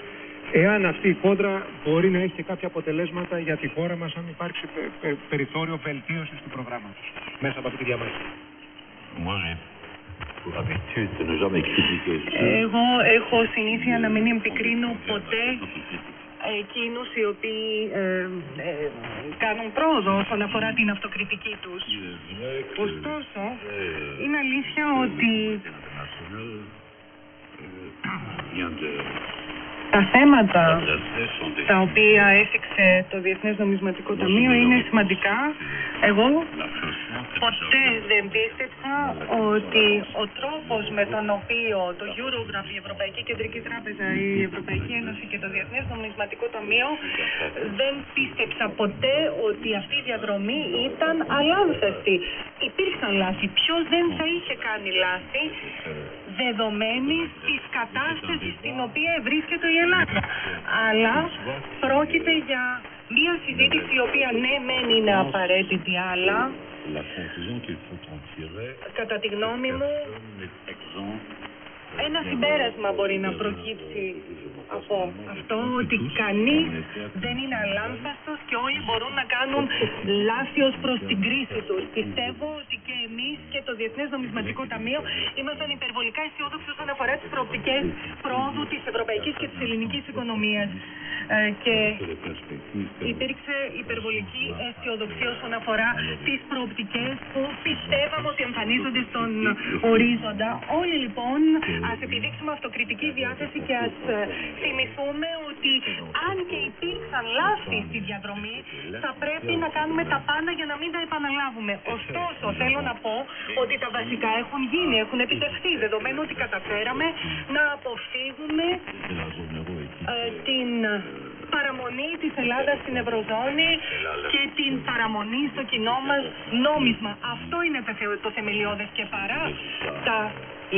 εάν αυτή η κόντρα μπορεί να έχει και κάποια αποτελέσματα για τη χώρα μας αν υπάρξει πε- πε- περιθώριο βελτίωσης του προγράμματος μέσα από αυτή τη διαμάχη. Moi, j'ai pour habitude de ne jamais critiquer. Εγώ έχω συνήθεια να μην επικρίνω ποτέ εκείνους οι οποίοι ε, ε, κάνουν πρόοδο όσον αφορά την αυτοκριτική τους. Ωστόσο, είναι αλήθεια ότι τα θέματα τα οποία έθιξε το Διεθνές Νομισματικό Ταμείο είναι σημαντικά. Εγώ ποτέ δεν πίστεψα ότι ο τρόπος με τον οποίο το Eurograph, η Ευρωπαϊκή Κεντρική Τράπεζα, η Ευρωπαϊκή Ένωση και το Διεθνές Νομισματικό Ταμείο δεν πίστεψα ποτέ ότι αυτή η διαδρομή ήταν αλάνθαστη. Υπήρξαν λάθη. Ποιος δεν θα είχε κάνει λάθη δεδομένη της κατάστασης στην οποία βρίσκεται η Ελλάδα. Αλλά πρόκειται για μια συζήτηση η οποία ναι μεν είναι απαραίτητη, αλλά La conclusion qu'il faut en tirer, κατά τη γνώμη μου n'est exempt ένα συμπέρασμα μπορεί να προκύψει από αυτό ότι κανείς δεν είναι αλάνθαστος και όλοι μπορούν να κάνουν λάθη ως προς την κρίση τους. Πιστεύω ότι και εμείς και το Διεθνές Νομισματικό Ταμείο ήμασταν υπερβολικά αισιόδοξοι όσον αφορά τις προοπτικές πρόοδου της ευρωπαϊκής και της ελληνικής οικονομίας. Ε, και υπήρξε υπερβολική αισιοδοξία όσον αφορά τις προοπτικές που πιστεύαμε ότι εμφανίζονται στον ορίζοντα. Όλοι λοιπόν ας επιδείξουμε αυτοκριτική διάθεση και ας ε, θυμηθούμε ότι αν και υπήρξαν λάθη στη διαδρομή θα πρέπει να κάνουμε τα πάντα για να μην τα επαναλάβουμε. Ωστόσο θέλω να πω ότι τα βασικά έχουν γίνει, έχουν επιτευχθεί δεδομένου ότι καταφέραμε να αποφύγουμε ε, την παραμονή της Ελλάδας στην Ευρωζώνη και την παραμονή στο κοινό μας νόμισμα. Αυτό είναι το θε- το θεμελιώδες και παρά τα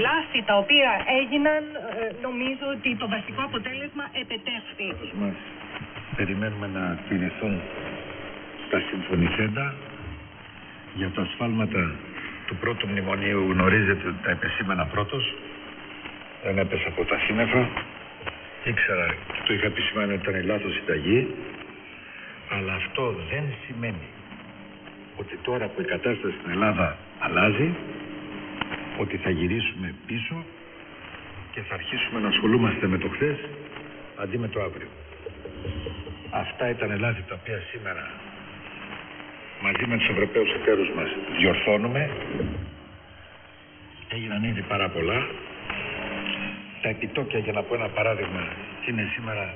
λάθη τα οποία έγιναν, ε, νομίζω ότι το βασικό αποτέλεσμα επετεύχθη. μας περιμένουμε να τηρηθούν τα συμφωνηθέντα για τα ασφάλματα του πρώτου μνημονίου γνωρίζετε ότι τα επεσήμανα πρώτος δεν έπεσε από τα σύννεφα ήξερα και το είχα επισημάνει ότι ήταν λάθος συνταγή αλλά αυτό δεν σημαίνει ότι τώρα που η κατάσταση στην Ελλάδα αλλάζει ότι θα γυρίσουμε πίσω και θα αρχίσουμε να ασχολούμαστε με το χθες αντί με το αύριο. Αυτά ήταν λάθη τα οποία σήμερα μαζί με τους Ευρωπαίους εταίρους μας διορθώνουμε. Έγιναν ήδη πάρα πολλά. Τα επιτόκια, για να πω ένα παράδειγμα, είναι σήμερα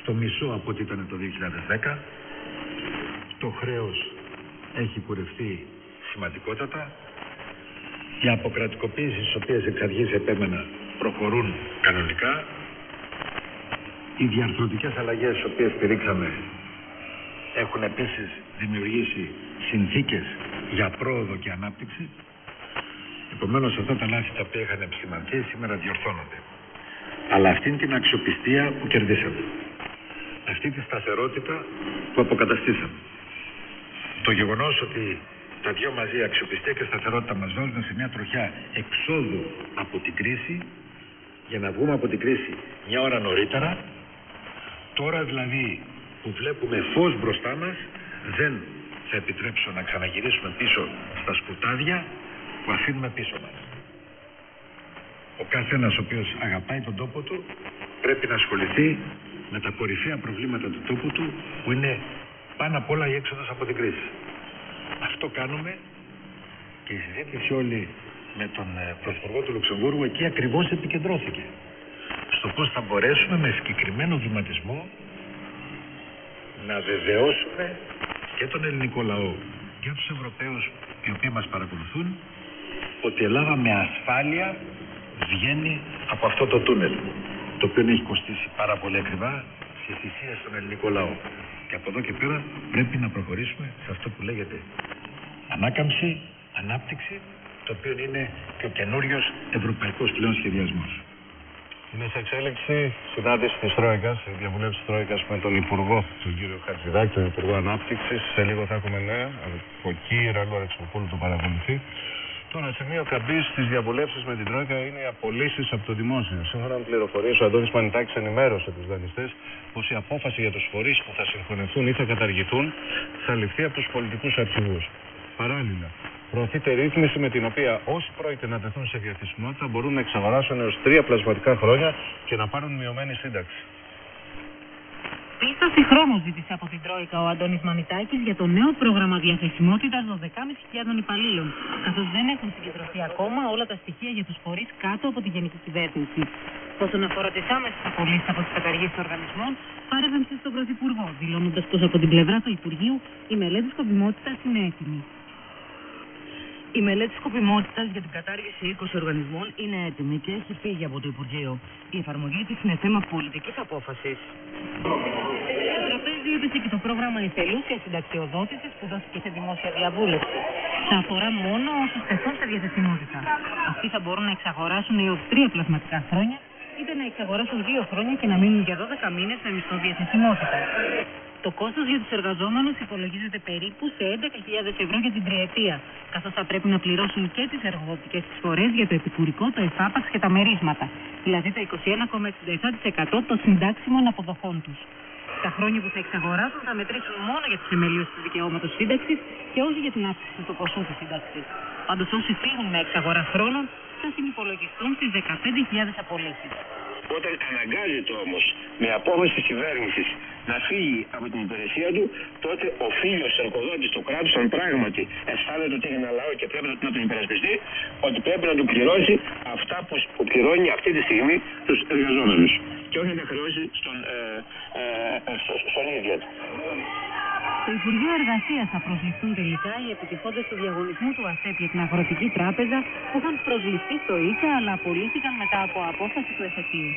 στο μισό από ό,τι ήταν το 2010. Το χρέος έχει κουρευτεί σημαντικότατα. Οι αποκρατικοποίησεις τις οποίες εξ αρχής επέμενα προχωρούν κανονικά. Οι διαρθρωτικές αλλαγές τις οποίες στηρίξαμε έχουν επίσης δημιουργήσει συνθήκες για πρόοδο και ανάπτυξη. Επομένως αυτά τα λάθη τα οποία είχαν επισημανθεί σήμερα διορθώνονται. Αλλά αυτήν την αξιοπιστία που κερδίσαμε. Αυτή τη σταθερότητα που αποκαταστήσαμε. Το γεγονός ότι τα δυο μαζί αξιοπιστία και σταθερότητα μας βάζουν σε μια τροχιά εξόδου από την κρίση για να βγούμε από την κρίση μια ώρα νωρίτερα Τώρα δηλαδή που βλέπουμε φως μπροστά μας δεν θα επιτρέψω να ξαναγυρίσουμε πίσω στα σκουτάδια που αφήνουμε πίσω μας. Ο καθένας ο οποίος αγαπάει τον τόπο του πρέπει να ασχοληθεί με τα κορυφαία προβλήματα του τόπου του που είναι πάνω απ' όλα η έξοδος από την κρίση. Αυτό κάνουμε και η συζήτηση όλη με τον ε, Πρωθυπουργό του Λουξεμβούργου εκεί ακριβώς επικεντρώθηκε στο πώς θα μπορέσουμε με συγκεκριμένο βηματισμό να βεβαιώσουμε και τον ελληνικό λαό και τους Ευρωπαίους οι οποίοι μας παρακολουθούν ότι η Ελλάδα με ασφάλεια βγαίνει από αυτό το τούνελ το οποίο έχει κοστίσει πάρα πολύ ακριβά σε θυσία στον ελληνικό λαό. Και από εδώ και πέρα πρέπει να προχωρήσουμε σε αυτό που λέγεται ανάκαμψη, ανάπτυξη, το οποίο είναι και ο καινούριος ευρωπαϊκός πλέον σχεδιασμός. Είναι σε εξέλιξη συνάντηση της Τρόικας, η διαβουλεύση της Τρόικας με τον Υπουργό, τον κύριο Χατζηδάκη, τον Υπουργό Ανάπτυξης. Σε λίγο θα έχουμε νέα από εκεί, η Ραλού Αλεξοπούλου το παρακολουθεί. Τώρα, σημείο καμπή στις διαβουλεύσεις με την Τρόικα είναι οι απολύσεις από το δημόσιο. Σύμφωνα με πληροφορίες, ο Αντώνης Μανιτάκης ενημέρωσε τους δανειστές πως η απόφαση για τους φορείς που θα συγχωνευτούν ή θα καταργηθούν θα ληφθεί από τους πολιτικούς αρχηγούς. Παράλληλα, προωθείται ρύθμιση με την οποία όσοι πρόκειται να τεθούν σε διαθεσιμότητα μπορούν να εξαγοράσουν έως τρία πλασματικά χρόνια και να πάρουν μειωμένη σύνταξη. Πίστοση χρόνου ζήτησε από την Τρόικα ο Αντώνης Μανιτάκης για το νέο πρόγραμμα διαθεσιμότητας 12.500 υπαλλήλων, καθώς δεν έχουν συγκεντρωθεί ακόμα όλα τα στοιχεία για τους φορείς κάτω από τη Γενική Κυβέρνηση. Όσον αφορά τις άμεσες απολύσεις από τις καταργήσεις οργανισμών, παρέμβασε στον Πρωθυπουργό, δηλώνοντας πως από την πλευρά του Υπουργείου η μελέτη σκοπιμότητας είναι έτοιμη. Η μελέτη σκοπιμότητας για την κατάργηση 20 οργανισμών είναι έτοιμη και έχει φύγει από το Υπουργείο. Η εφαρμογή της είναι θέμα πολιτικής απόφασης. Στο τραπέζι έπεσε και το πρόγραμμα εθελούσια συνταξιοδότησης που δόθηκε σε δημόσια διαβούλευση. Θα αφορά μόνο όσους τεθούν σε διαθεσιμότητα. Αυτοί θα μπορούν να εξαγοράσουν έως τρία πλασματικά χρόνια είτε να εξαγοράσουν δύο χρόνια και να μείνουν για 12 μήνες με μισθό διαθεσιμότητα. Το κόστος για τους εργαζόμενους υπολογίζεται περίπου σε 11.000 ευρώ για την τριετία, καθώς θα πρέπει να πληρώσουν και τις εργοδοτικές εισφορέ για το επικουρικό, το εφάπαξ και τα μερίσματα, δηλαδή τα 21,67% των συντάξιμων αποδοχών τους. Τα χρόνια που θα εξαγοράσουν θα μετρήσουν μόνο για τη θεμελίωση του δικαιώματος σύνταξης και όχι για την αύξηση του ποσού της σύνταξης. Πάντως, όσοι φύγουν με εξαγορά χρόνων θα συνυπολογιστούν στις 15.000 απολύσεις. Όταν αναγκάζεται όμως με απόφαση της κυβέρνησης να φύγει από την υπηρεσία του, τότε οφείλει ο εργοδότης του κράτους, αν πράγματι αισθάνεται ότι έχει ένα λαό και πρέπει να τον υπερασπιστεί, ότι πρέπει να του πληρώσει αυτά που, που πληρώνει αυτή τη στιγμή τους εργαζόμενους. Και όχι να τα χρεώσει στον, ε, ε, ε, στο, στον ίδιο του. Στο Υπουργείο Εργασίας θα προσληφθούν τελικά οι επιτυχώντες του διαγωνισμού του ΑΣΕΠ για την Αγροτική Τράπεζα που είχαν προσληφθεί στο ΙΚΑ αλλά απολύθηκαν μετά από απόφαση του εφετείου.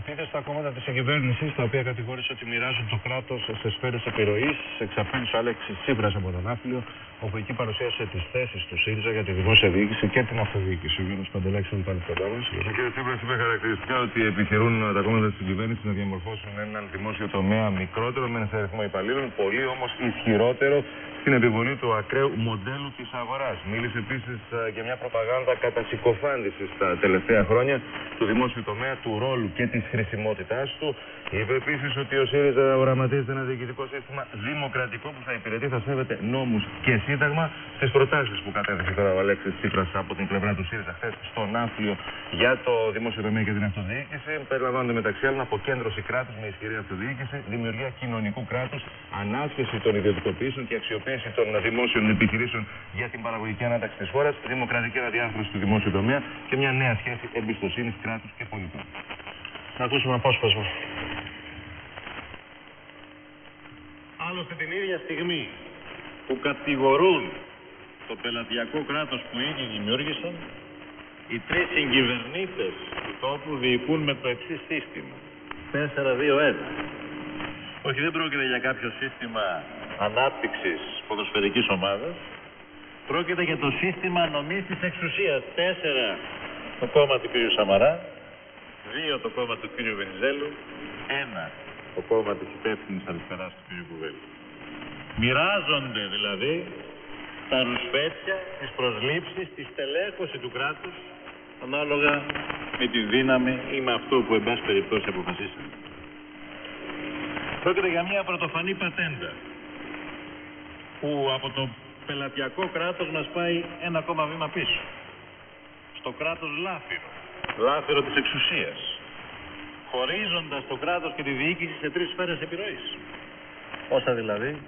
επίθεση στα κόμματα της εγκυβέρνηση, τα οποία κατηγόρησε ότι μοιράζουν το κράτος σε σφαίρες επιρροής. Εξαπέλυσε ο Αλέξη Τσίπρας από τον Άφλιο, όπου εκεί παρουσίασε τις θέσεις του ΣΥΡΙΖΑ για τη δημόσια διοίκηση και την αυτοδιοίκηση. Ο κ. Παντελάκης είναι πάλι κοντά μα. Ο κ. Τσίπρας είπε χαρακτηριστικά ότι επιχειρούν τα κόμματα της κυβέρνησης να διαμορφώσουν έναν δημόσιο τομέα μικρότερο με σε αριθμό υπαλλήλων, πολύ όμως ισχυρότερο στην επιβολή του ακραίου μοντέλου της αγοράς. Μίλησε επίσης για μια προπαγάνδα κατά συκοφάντηση τα τελευταία χρόνια του δημόσιου τομέα, του ρόλου και της χρησιμότητάς του. Είπε επίσης ότι ο ΣΥΡΙΖΑ οραματίζεται ένα διοικητικό σύστημα δημοκρατικό που θα υπηρετεί, θα σέβεται νόμους και σύνταγμα. Στι προτάσεις που κατέθεσε τώρα ο Αλέξης Τσίπρας από την πλευρά του ΣΥΡΙΖΑ χθες στον Άφλιο για το δημόσιο τομέα και την αυτοδιοίκηση, περιλαμβάνονται μεταξύ άλλων αποκέντρωση κράτους με ισχυρή αυτοδιοίκηση, δημιουργία κοινωνικού κράτους, ανάσχεση των ιδιωτικοποιήσεων και αξιοποίηση των δημόσιων επιχειρήσεων για την παραγωγική ανάταξη της χώρας, δημοκρατική αναδιάρθρωση του δημόσιου τομέα και μια νέα σχέση εμπιστοσύνης κράτους και πολιτών. Να ακούσουμε απόσπασμα. Άλλωστε την ίδια στιγμή που κατηγορούν το πελατειακό κράτος που ήδη δημιούργησαν, οι τρεις συγκυβερνήτες του τόπου διοικούν με το εξής σύστημα. 4-2-1. Όχι, δεν πρόκειται για κάποιο σύστημα ανάπτυξης ποδοσφαιρικής ομάδας. Πρόκειται για το σύστημα νομής της εξουσίας. 4 το κόμμα του κ. Σαμαρά, 2 το κόμμα του κ. Βενιζέλου, 1 το κόμμα της υπεύθυνης αριστεράς του κ. Κουβέλου. Μοιράζονται δηλαδή τα ρουσπέτσια, τις προσλήψεις, τη στελέχωση του κράτους ανάλογα με τη δύναμη ή με αυτό που εν πάση περιπτώσει αποφασίσαμε. Πρόκειται για μια πρωτοφανή πατέντα που από το πελατειακό κράτος μας πάει ένα ακόμα βήμα πίσω. Στο κράτος λάφυρο, λάφυρο της εξουσίας, χωρίζοντας το κράτος και τη διοίκηση σε τρεις σφαίρες επιρροής. Όσα δηλαδή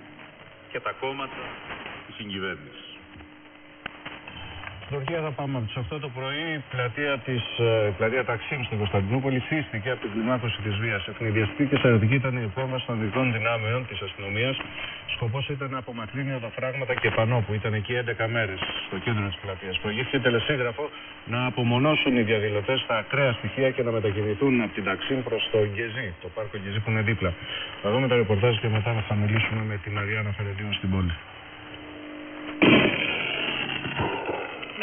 και τα κόμματα της συγκυβέρνησης. Στην Τουρκία θα πάμε από τις 8 το πρωί. Η πλατεία, της, ε, η πλατεία Ταξίμ στην Κωνσταντινούπολη θύστηκε από την κλιμάκωση της βίας. Ευνηδιαστική και στρατιωτική ήταν η επέμβαση των δικών δυνάμεων της αστυνομίας. Σκοπός ήταν να απομακρύνει οδοφράγματα και πανό που ήταν εκεί 11 μέρες στο κέντρο της πλατείας. Προηγήθηκε τελεσίγραφο να απομονώσουν οι διαδηλωτές τα ακραία στοιχεία και να μετακινηθούν από την Ταξίμ προς το Γκεζί, το πάρκο Γκεζί που είναι δίπλα. Θα δούμε τα ρεπορτάζ και μετά θα μιλήσουμε με την Αριάννα Φερεντίνου στην πόλη.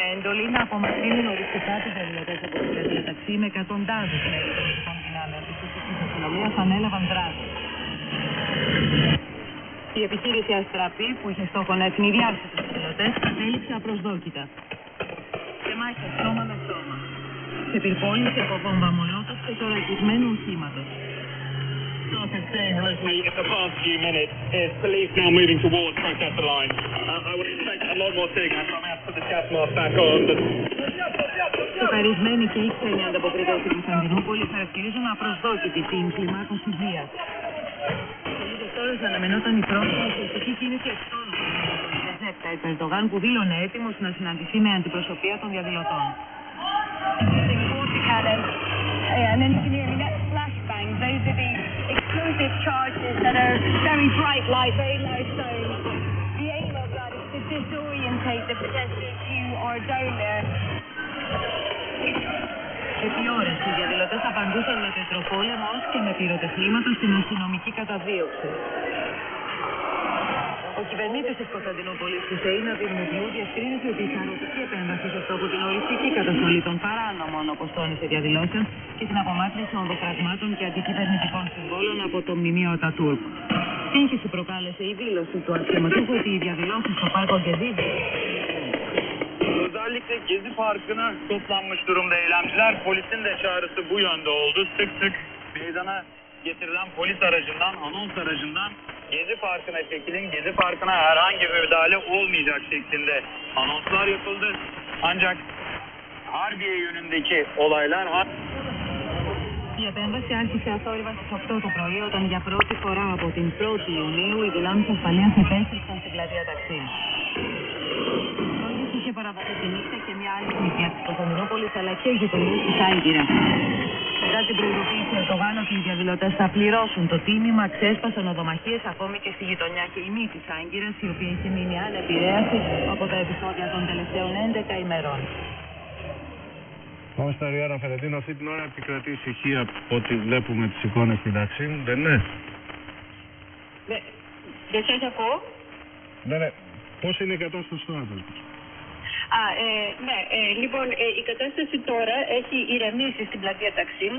Με εντολή να απομακρύνουν οριστικά του διαδηλωτέ από την διαταξή με εκατοντάδες μέλη των ειδικών δυνάμεων της τουρκικής αστυνομίας ανέλαβαν δράση. Η επιχείρηση Αστραπή, που είχε στόχο να ευνηδιάσει τους διαδηλωτέ, κατέληξε απροσδόκητα. Σε μάχες σώμα με σώμα. Σε πυρπόληση από βόμβα μολότοφ και θωρακισμένου οχήματος. Started saying recently in the past few minutes is police now moving towards protester lines. Uh, I would expect a lot more tear gas. I'm going to put the gas mask back on. But... Σοκαρισμένοι και ήξεροι ανταποκριτέ στην Κωνσταντινούπολη χαρακτηρίζουν απροσδόκητη την κλιμάκωση βία. Σε λίγε ώρε αναμενόταν η πρώτη ουσιαστική κίνηση εκτόνου του Ρεζέπ Τάιπ Ερντογάν που δήλωνε έτοιμος να συναντηθεί με αντιπροσωπεία των διαδηλωτών. And then you can hear me next flashbang. Those are the explosive charges that are very bright light, very low stones. The aim of that is to disorientate the protesters who are down there. Επί ώρες οι διαδηλωτές απαντούσαν με τετροπόλεμο ως και με πυροτεχνήματα στην αστυνομική καταδίωξη. Ο κυβερνήτης της Κωνσταντινούπολης, Χουσέιν Αδημουτιού, διευκρίνησε ότι η σαρωτική επέμβαση σε στόχο την οριστική καταστολή των παράνομων, όπως τόνισε διαδηλώσεων, και την απομάκρυνση των οδοφραγμάτων και αντικυβερνητικών συμβόλων από το μνημείο Ατατούρκ. Σύγχυση προκάλεσε η δήλωση του αξιωματούχου ότι οι διαδηλώσεις στο πάρκο Γκεζίδη Özellikle Gezi Parkı'na toplanmış durumda eylemciler. Polisin de çağrısı bu yönde oldu. Sık sık meydana getirilen polis aracından, anons aracından Gezi Parkı'na çekilin, Gezi Parkı'na herhangi bir müdahale olmayacak şeklinde anonslar yapıldı. Ancak Harbiye yönündeki olaylar Η επέμβαση άρχισε αθόρυβα στις 8 το πρωί όταν για πρώτη φορά από την 1η Ιουνίου οι δυνάμεις ασφαλείας επέστρεψαν στην πλατεία Ταξίμ. Όλης είχε παραδοθεί τη νύχτα και μια άλλη νύχτα της Κωνσταντινούπολης αλλά και γειτονιές της Άγκυρα. Μετά την προειδοποίηση Ερτογάν ότι οι διαδηλωτές θα πληρώσουν το τίμημα, ξέσπασαν οδομαχίες ακόμη και στη γειτονιά Χεϊμή της Άγκυρας, η οποία είχε μείνει ανεπηρέαση από τα επεισόδια των τελευταίων 11 ημερών. Πάμε στα Ριάννα Φερεντίνο. Αυτή την ώρα επικρατεί ησυχία από ό,τι βλέπουμε τις εικόνες στην Ταξίν. Δεν είναι; Δε- Δεν σας ακούω. Ναι, ναι. Πώς είναι η κατάσταση τώρα, πες μας. Α, ε, ναι, ε, λοιπόν, ε, η κατάσταση τώρα έχει ηρεμήσει στην πλατεία Ταξίμ.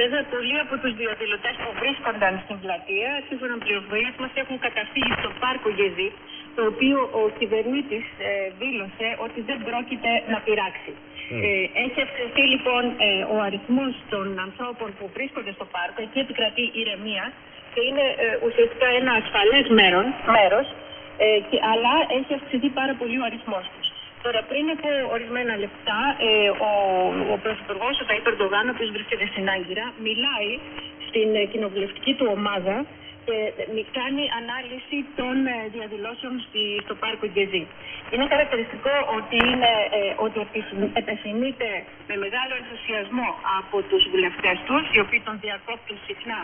Βέβαια, πολλοί από τους διαδηλωτές που βρίσκονταν στην πλατεία, σύμφωνα με πληροφορίες μας, έχουν καταφύγει στο πάρκο Γεζή, το οποίο ο κυβερνήτης ε, δήλωσε ότι δεν πρόκειται να πειράξει. Ε, έχει αυξηθεί λοιπόν ε, ο αριθμός των ανθρώπων που βρίσκονται στο πάρκο, εκεί επικρατεί ηρεμία και είναι ε, ουσιαστικά ένα ασφαλές μέρον, μέρος, ε, και, αλλά έχει αυξηθεί πάρα πολύ ο αριθμός τους. Τώρα, πριν από ορισμένα λεπτά, ε, ο, ο Πρωθυπουργός, ο Ταΐπ Ερντογάν, ο οποίος βρίσκεται στην Άγκυρα, μιλάει στην ε, κοινοβουλευτική του ομάδα και ε, κάνει ανάλυση των ε, διαδηλώσεων στη, στο πάρκο Γκεζή. Είναι χαρακτηριστικό ότι, είναι, ε, ότι επισυ- επεφημείται με μεγάλο ενθουσιασμό από τους βουλευτές τους, οι οποίοι τον διακόπτουν συχνά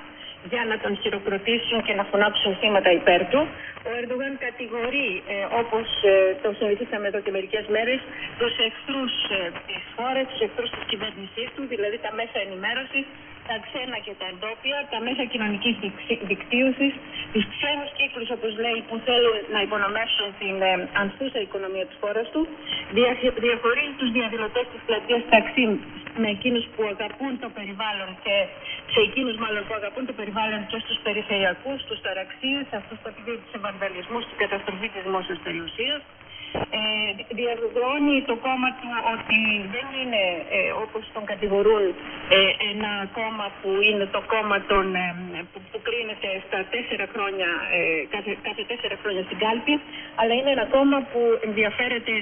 για να τον χειροκροτήσουν και να φωνάξουν θύματα υπέρ του. Ο Ερντογάν κατηγορεί, ε, όπως ε, το συνηθίσαμε εδώ και μερικές μέρες, τους εχθρούς ε, της χώρας, τους εχθρούς της κυβέρνησής του, δηλαδή τα μέσα ενημέρωσης, τα ξένα και τα εντόπια, τα μέσα κοινωνικής δικτύ- δικτύωσης, τους ξένους κύκλους, όπως λέει, που θέλουν να υπονομεύσουν την ε, ανθούσα οικονομία της χώρας του. Δια- Διαχωρίζει τους διαδηλωτές της πλατείας Ταξίμ με εκείνους που αγαπούν το περιβάλλον και σε εκείνους μάλλον που αγαπούν το περιβάλλον και στους περιφερειακούς, στους ταραξίες, αυτούς που επιδίδουν σε βανδαλισμούς στην καταστροφή της δημόσιας περιουσίας. Ε, διαβεβαιώνει το κόμμα του ότι δεν είναι ε, όπως τον κατηγορούν ε, ένα κόμμα που είναι το κόμμα των, ε, που, που κρίνεται στα τέσσερα χρόνια, ε, κάθε, κάθε τέσσερα χρόνια στην κάλπη αλλά είναι ένα κόμμα που ενδιαφέρεται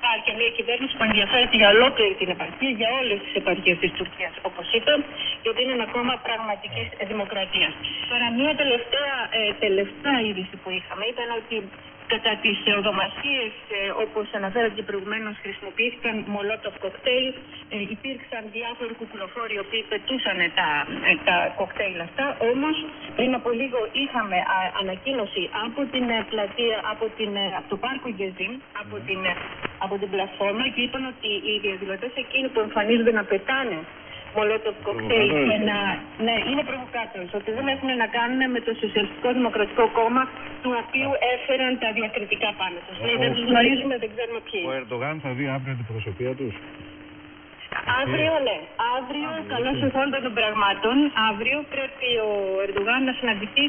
Υπάρχει και μια κυβέρνηση που ενδιαφέρεται για ολόκληρη την επαρχία, για όλες τις επαρχίες της Τουρκίας, όπως είπα, και ότι είναι ένα κόμμα πραγματικής δημοκρατίας. Τώρα, μια τελευταία, ε, τελευταία είδηση που είχαμε ήταν ότι κατά τις οδομασίε, ε, όπως αναφέρατε και προηγουμένως, χρησιμοποιήθηκαν μολότοφ κοκτέιλ. Ε, υπήρξαν διάφοροι κουκουλοφόροι οι οποίοι πετούσαν τα, ε, τα κοκτέιλ αυτά. Όμως, πριν από λίγο είχαμε α, ανακοίνωση από την ε, πλατεία, από, την, ε, από το πάρκο Γεζίμ, από την, ε, από την πλατφόρμα και είπαν ότι οι διαδηλωτές εκείνοι που εμφανίζονται να πετάνε μολότοφ κοκτέιλ και να. Ναι, είναι προβοκάτορες, ότι δεν έχουν να κάνουν με το Σοσιαλιστικό Δημοκρατικό Κόμμα, του οποίου έφεραν τα διακριτικά πάνω τους. Λέει, δεν τους γνωρίζουμε, δεν ξέρουμε ποιοι. Ο είναι. Ερντογάν θα δει αύριο την προσωπία τους. Αύριο, ναι. Αύριο, καλώς εχόντων των πραγμάτων, αύριο πρέπει ο Ερντογάν να συναντηθεί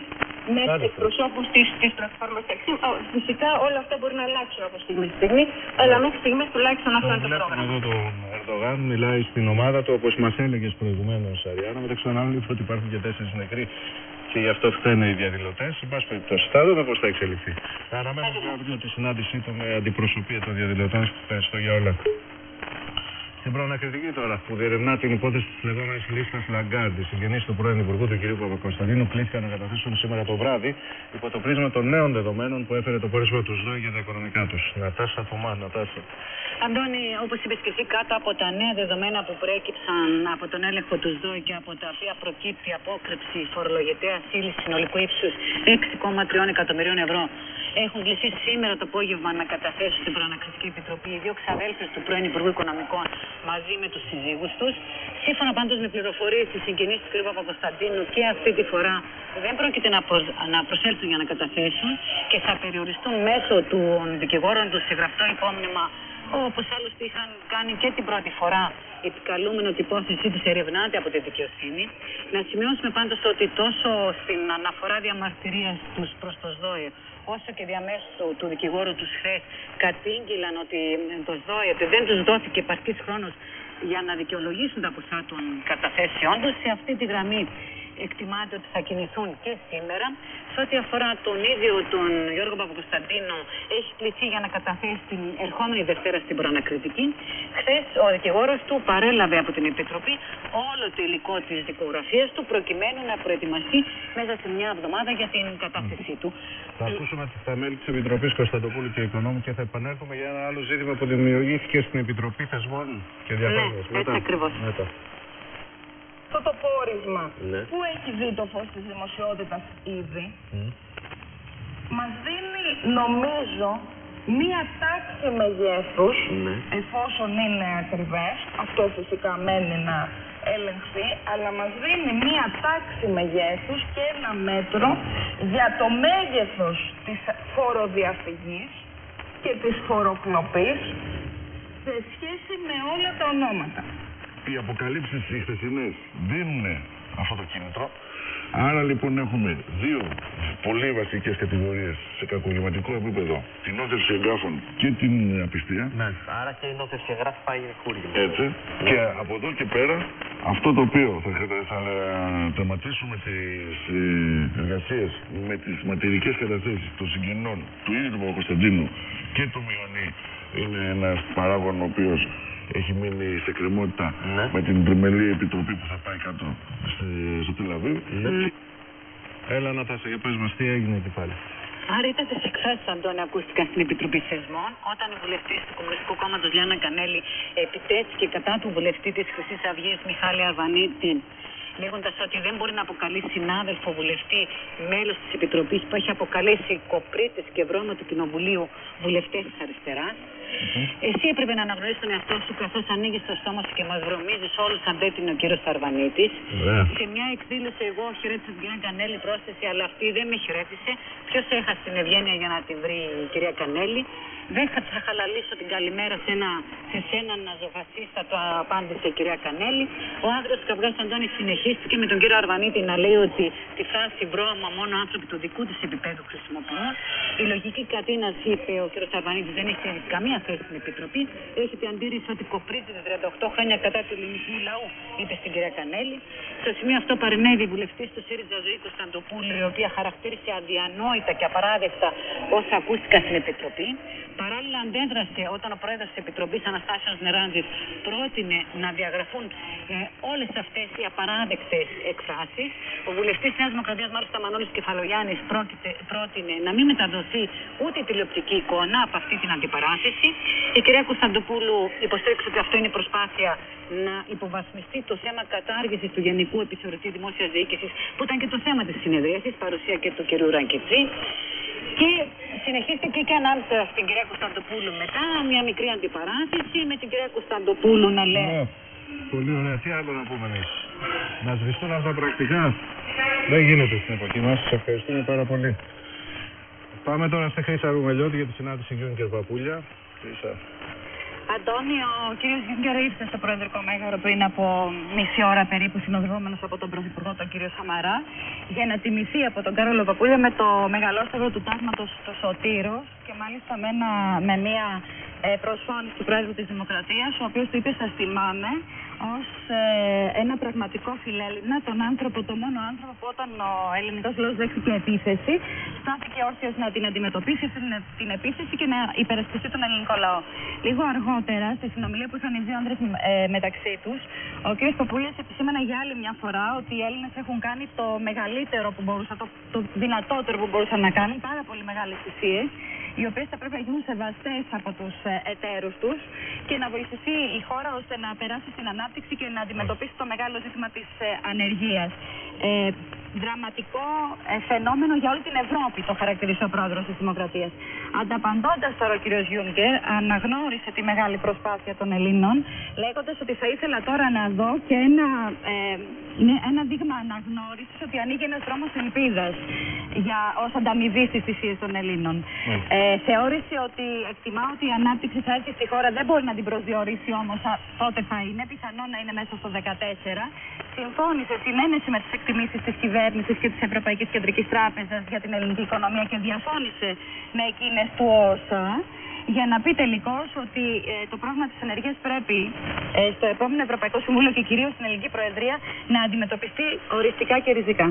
με του εκπροσώπους της της πλατφόρμα Ταξίμ. Ω, Φυσικά όλα αυτά μπορεί να αλλάξουν από στιγμή στη στιγμή, αλλά μέχρι στιγμής τουλάχιστον αυτό είναι το Βλέπουμε πρόγραμμα. εδώ τον Ερντογάν, μιλάει στην ομάδα του, όπως μας έλεγες προηγουμένως, Αριάννα. Μεταξύ των άλλων είπε ότι υπάρχουν και τέσσερις νεκροί και γι' αυτό φταίνε οι διαδηλωτές. Εν πάση περιπτώσει, θα δούμε πώς θα εξελιχθεί. Θα αναμένουμε αύριο τη συνάντησή του με αντιπροσωπεία των διαδηλωτών. Ευχαριστώ για όλα. Στην προανακριτική τώρα, που διερευνά την υπόθεση της λεγόμενης λίστα Λαγκάρντ, οι συγγενεί του πρώην Υπουργού του κ. Παπακοσταντίνου κλήθηκαν να καταθέσουν σήμερα το βράδυ υπό το πρίσμα των νέων δεδομένων που έφερε το πόρισμα τους ΣΔΟΕ για τα οικονομικά τους. Νατάσα Θωμά, Νατάσα. Αντώνη, όπως είπες και εσύ, κάτω από τα νέα δεδομένα που προέκυψαν από τον έλεγχο τους ΣΔΟΕ και από τα οποία προκύπτει απόκρυψη φορολογητέα ύλη συνολικού ύψους 6,3 εκατομμυρίων ευρώ, έχουν κλειστεί σήμερα το απόγευμα να καταθέσουν στην Προανακριτική Επιτροπή οι δύο ξαδέλφε του πρώην Υπουργού Οικονομικών μαζί με τους συζύγους τους. Σύμφωνα πάντως με πληροφορίες τη συγγενή του κ. Παπακοσταντίνου και αυτή τη φορά δεν πρόκειται να, προσ- να προσέλθουν για να καταθέσουν και θα περιοριστούν μέσω των δικηγόρων τους σε γραπτό υπόμνημα όπως άλλωστε είχαν κάνει και την πρώτη φορά επικαλούμενο ότι η υπόθεσή τους ερευνάται από τη δικαιοσύνη. Να σημειώσουμε πάντως ότι τόσο στην αναφορά διαμαρτυρίας τους προς το ΣΔΟΕ όσο και διαμέσου του δικηγόρου τους χθε κατήγγυλαν ότι το ΣΔΟΕ ότι δεν τους δόθηκε επαρκής χρόνος για να δικαιολογήσουν τα ποσά των καταθέσεών τους. Σε αυτή τη γραμμή εκτιμάται ότι θα κινηθούν και σήμερα. Σε ό,τι αφορά τον ίδιο τον Γιώργο Παπακοσταντίνο, έχει κληθεί για να καταθέσει την ερχόμενη Δευτέρα στην προανακριτική. Χθες ο δικηγόρος του παρέλαβε από την Επιτροπή όλο το υλικό της δικογραφίας του, προκειμένου να προετοιμαστεί μέσα σε μια εβδομάδα για την κατάθεσή του. Θα ακούσουμε τα μέλη της Επιτροπής Κωνσταντοπούλου και Οικονόμου και θα επανέλθουμε για ένα άλλο ζήτημα που δημιουργήθηκε στην Επιτροπή Θεσμών και Διαφάνειας. Ναι, έτσι ακριβώς. Μετά. Αυτό το πόρισμα Ναι. που έχει δει το φως της δημοσιότητας ήδη μας δίνει νομίζω μία τάξη μεγέθους, Ναι. εφόσον είναι ακριβές, αυτό φυσικά μένει να ελεγχθεί, αλλά μας δίνει μία τάξη μεγέθους και ένα μέτρο για το μέγεθος της φοροδιαφυγής και της φοροκλοπής σε σχέση με όλα τα ονόματα. Οι αποκαλύψεις οι χθεσινές δίνουν αυτό το κίνητρο. Άρα λοιπόν έχουμε δύο πολύ βασικές κατηγορίες σε κακοβληματικό επίπεδο. Την όθευση εγγράφων και την απιστία. Ναι. Άρα και η νόθευση εγγράφη πάει χούρια. Έτσι. Και από εδώ και πέρα, αυτό το οποίο θα, χρειάζεται- θα ε, τερματίσουμε τις ε, εργασίες με τις ματηρικές καταθέσεις των συγγενών του ίδιου του Παπακοσταντίνου και του Μιονί είναι ένας παράγων ο οποίος έχει μείνει σε κρεμότητα με την τριμελή επιτροπή που θα πάει κάτω στη- στο Τελαβίβ. Έλα να τα σε πες μας τι έγινε εκεί πάλι; Άρα ήταν τις εκφράσεις, Αντώνη, ακούστηκαν στην Επιτροπή Θεσμών όταν η βουλευτής του Κομμουνιστικού Κόμματος Λιάννα Κανέλη επιτέθηκε κατά του βουλευτή της Χρυσής Αυγής Μιχάλη Αρβανίτη, λέγοντας ότι δεν μπορεί να αποκαλεί συνάδελφο βουλευτή μέλος της Επιτροπής που έχει αποκαλέσει κοπρίτες και βρώμα του Κοινοβουλίου βουλευτές της αριστεράς. Εσύ έπρεπε να αναγνωρίσεις τον εαυτό σου καθώς ανοίγεις το στόμα σου και μας βρωμίζεις όλους αν δεν είναι ο κύριος Αρβανίτη. Ωραία. Σε μια εκδήλωση εγώ χαιρέτησα την κυρία Κανέλη πρόσθεση, αλλά αυτή δεν με χαιρέτησε. Ποιος έχασε την ευγένεια για να την βρει η κυρία Κανέλη; Δεν θα θα χαλαλίσω την καλημέρα σε, ένα, σε σένα ναζοφασίστα, το απάντησε η κυρία Κανέλη. Ο άνδρας του καυγάς Αντώνη συνεχίστηκε με τον κύριο Αρβανίτη να λέει ότι τη φράση βρώμα μόνο άνθρωποι του δικού τους επίπεδου χρησιμοποιούν. Η λογική κατίνας είπε ο κύριος Αρβανίτης δεν έχει καμία θέση στην Επιτροπή. Έχετε αντίρρηση ότι κοπρίζεται 38 χρόνια κατά του ελληνικού λαού, είπε στην κυρία Κανέλη. Στο σημείο αυτό παρενέβη η βουλευτής του ΣΥΡΙΖΑ Ζωή Κωνσταντοπούλου, η οποία χαρακτήρισε αδιανόητα και απαράδεκτα όσα ακούστηκαν στην Επιτροπή. Παράλληλα, αντέδρασε όταν ο πρόεδρος της Επιτροπής Αναστάσεω Νεράντζης πρότεινε να διαγραφούν ε, όλες αυτές οι απαράδεκτες εκφράσεις. Ο βουλευτής τη Νέας Δημοκρατίας, μάλιστα Μανώλη Κεφαλογιάννης, πρότεινε να μην μεταδοθεί ούτε η τηλεοπτική εικόνα από αυτή την αντιπαράθεση. Η κυρία Κωνσταντοπούλου υποστήριξε ότι αυτό είναι προσπάθεια να υποβαθμιστεί το θέμα κατάργησης του Γενικού Επιθεωρητή Δημόσιας Διοίκησης, που ήταν και το θέμα της συνεδρίασης, παρουσία και του κυρίου Ραγκητζή. Και συνεχίστηκε και ανάμεσα στην κυρία Κωνσταντοπούλου μετά μια μικρή αντιπαράθεση με την κυρία Κωνσταντοπούλου να λέει. Ναι. Πολύ ωραία. Τι άλλο να πούμε εμείς; Να σβηστούν αυτά πρακτικά; Δεν γίνεται στην εποχή μας. Σας ευχαριστούμε πάρα πολύ. Πάμε τώρα στη Χρύσα Ρουμελιώτη για τη συνάντηση Γιούνκερ Παπούλια. Χρύσα. Αντώνη, ο κύριος Γιούγκερ ήρθε στο Προεδρικό Μέγαρο πριν από μισή ώρα περίπου, συνοδευόμενος από τον Πρωθυπουργό, τον κύριο Σαμαρά, για να τιμηθεί από τον Κάρολο Παπούλια με το μεγαλόσταυρο του τάγματος του Σωτήρος και μάλιστα με, ένα, με μια ε, προσφώνηση του Πρόεδρου της Δημοκρατίας, ο οποίος του είπε: Σας θυμάμαι ως ε, ένα πραγματικό φιλέλληνα, τον άνθρωπο, τον μόνο άνθρωπο που όταν ο ελληνικός λαός δέχτηκε επίθεση, στάθηκε όρθιος να την αντιμετωπίσει την, την επίθεση και να υπερασπιστεί τον ελληνικό λαό. Λίγο αργότερα, στη συνομιλία που είχαν οι δύο άντρε ε, μεταξύ τους, ο κ. Παπούλια επισήμανε για άλλη μια φορά ότι οι Έλληνες έχουν κάνει το μεγαλύτερο που μπορούσαν, το, το δυνατότερο που μπορούσαν να κάνουν, πάρα πολύ μεγάλες θυσίες, οι οποίες θα πρέπει να γίνουν σεβαστές από τους εταίρους τους και να βοηθηθεί η χώρα ώστε να περάσει στην ανάπτυξη και να αντιμετωπίσει το μεγάλο ζήτημα της ανεργίας. Ε, δραματικό ε, φαινόμενο για όλη την Ευρώπη, το χαρακτηρίζει ο πρόεδρος της Δημοκρατίας. Ανταπαντώντας τώρα ο κ. Γιούγκερ, αναγνώρισε τη μεγάλη προσπάθεια των Ελλήνων, λέγοντας ότι θα ήθελα τώρα να δω και ένα, ε, ναι, ένα δείγμα αναγνώρισης ότι ανοίγει ένας δρόμος ελπίδας ως ανταμοιβής στις θυσίες των Ελλήνων. Ε, θεώρησε ότι εκτιμά ότι η ανάπτυξη θα έρθει στη χώρα, δεν μπορεί να την προσδιορίσει όμως πότε θα είναι, πιθανό να είναι μέσα στο 2014. Συμφώνησε συνένεση με τις εκτιμήσεις της κυβέρνησης και της Ευρωπαϊκής Κεντρικής Τράπεζας για την ελληνική οικονομία και διαφώνησε με εκείνες του ΩΣΑ για να πει τελικώς ότι ε, το πρόβλημα της ενεργείας πρέπει ε, στο επόμενο Ευρωπαϊκό Συμβούλιο και κυρίως στην Ελληνική Προεδρία να αντιμετωπιστεί οριστικά και ριζικά.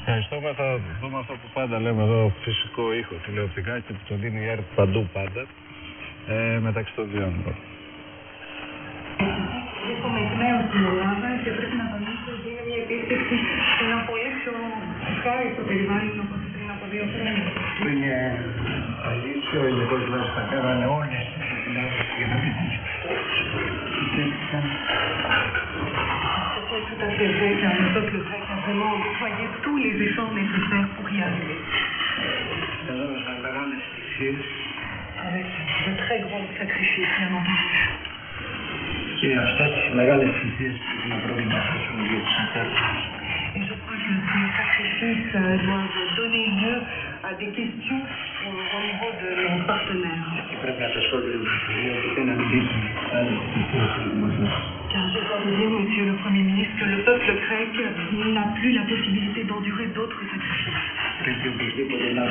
Ευχαριστούμε. Θα δούμε αυτό που πάντα λέμε εδώ, φυσικό ήχο τηλεοπτικά και που το δίνει η ΕΡΤ παντού πάντα. Ε, μεταξύ των δύο. Έχουμε εκ νέου στην Ελλάδα και πρέπει να επίσκεψη σε ένα πολύ πιο ευχάριστο περιβάλλον από ό,τι πριν από δύο χρόνια. Είναι αλήθεια, ο ελληνικός λαός τα κάνανε όλες τις επιλάσεις για να μην Αυτό έτσι τα φευγέκια, με το κλουβέκια, θέλω φαγητούλη ζυσόνη σε που χρειάζεται. Έδωσαν μεγάλες θυσίες avec de très grands sacrifices, bien entendu. Και αυτές οι μεγάλες θυσίες πρέπει να προβληματίσουν για τους ανθρώπους. Et je crois que ces sacrifices euh, doivent donner lieu à des questions au, au niveau de nos partenaires. Και πρέπει να σας πω κύριε Πρωθυπουργέ ότι δεν αντλήσουν άλλες θυσίες στη δημοσία. Car je dois vous dire, Monsieur le Premier ministre, que le peuple grec n'a plus la possibilité d'endurer d'autres sacrifices. Πρέπει οπωσδήποτε να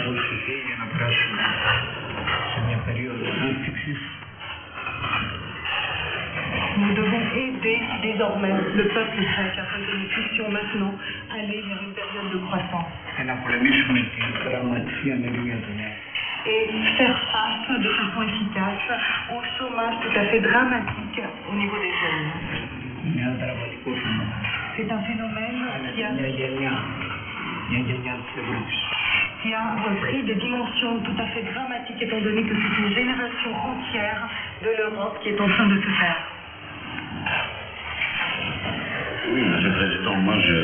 Nous devons aider désormais le peuple grec afin que nous puissions maintenant aller vers une période de croissance. Et faire face de façon efficace au chômage tout à fait dramatique au niveau des jeunes. C'est un phénomène qui a, qui a repris des dimensions tout à fait dramatiques étant donné que c'est une génération entière de l'Europe qui est en train de se faire. Oui, Monsieur le Président, moi je,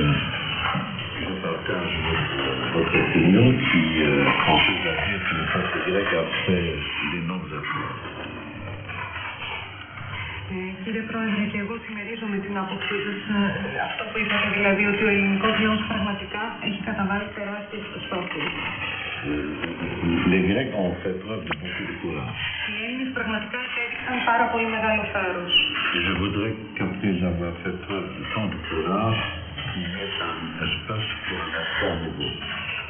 je partage votre, votre opinion qui euh, consiste à dire que le peuple grec a fait d'énormes efforts. Ε, Κύριε Πρόεδρε, και εγώ συμμερίζομαι την άποψή σας ε, αυτό που είπατε, δηλαδή ότι ο ελληνικός λαός πραγματικά έχει καταβάλει τεράστιες προσπάθειες. Euh, Les Grecs ont fait preuve de beaucoup de courage. Οι Έλληνες πραγματικά έδειξαν πάρα πολύ μεγάλο θάρρος. Et je voudrais qu'après avoir fait preuve de tant de courage, il y ait un espace pour un effort nouveau.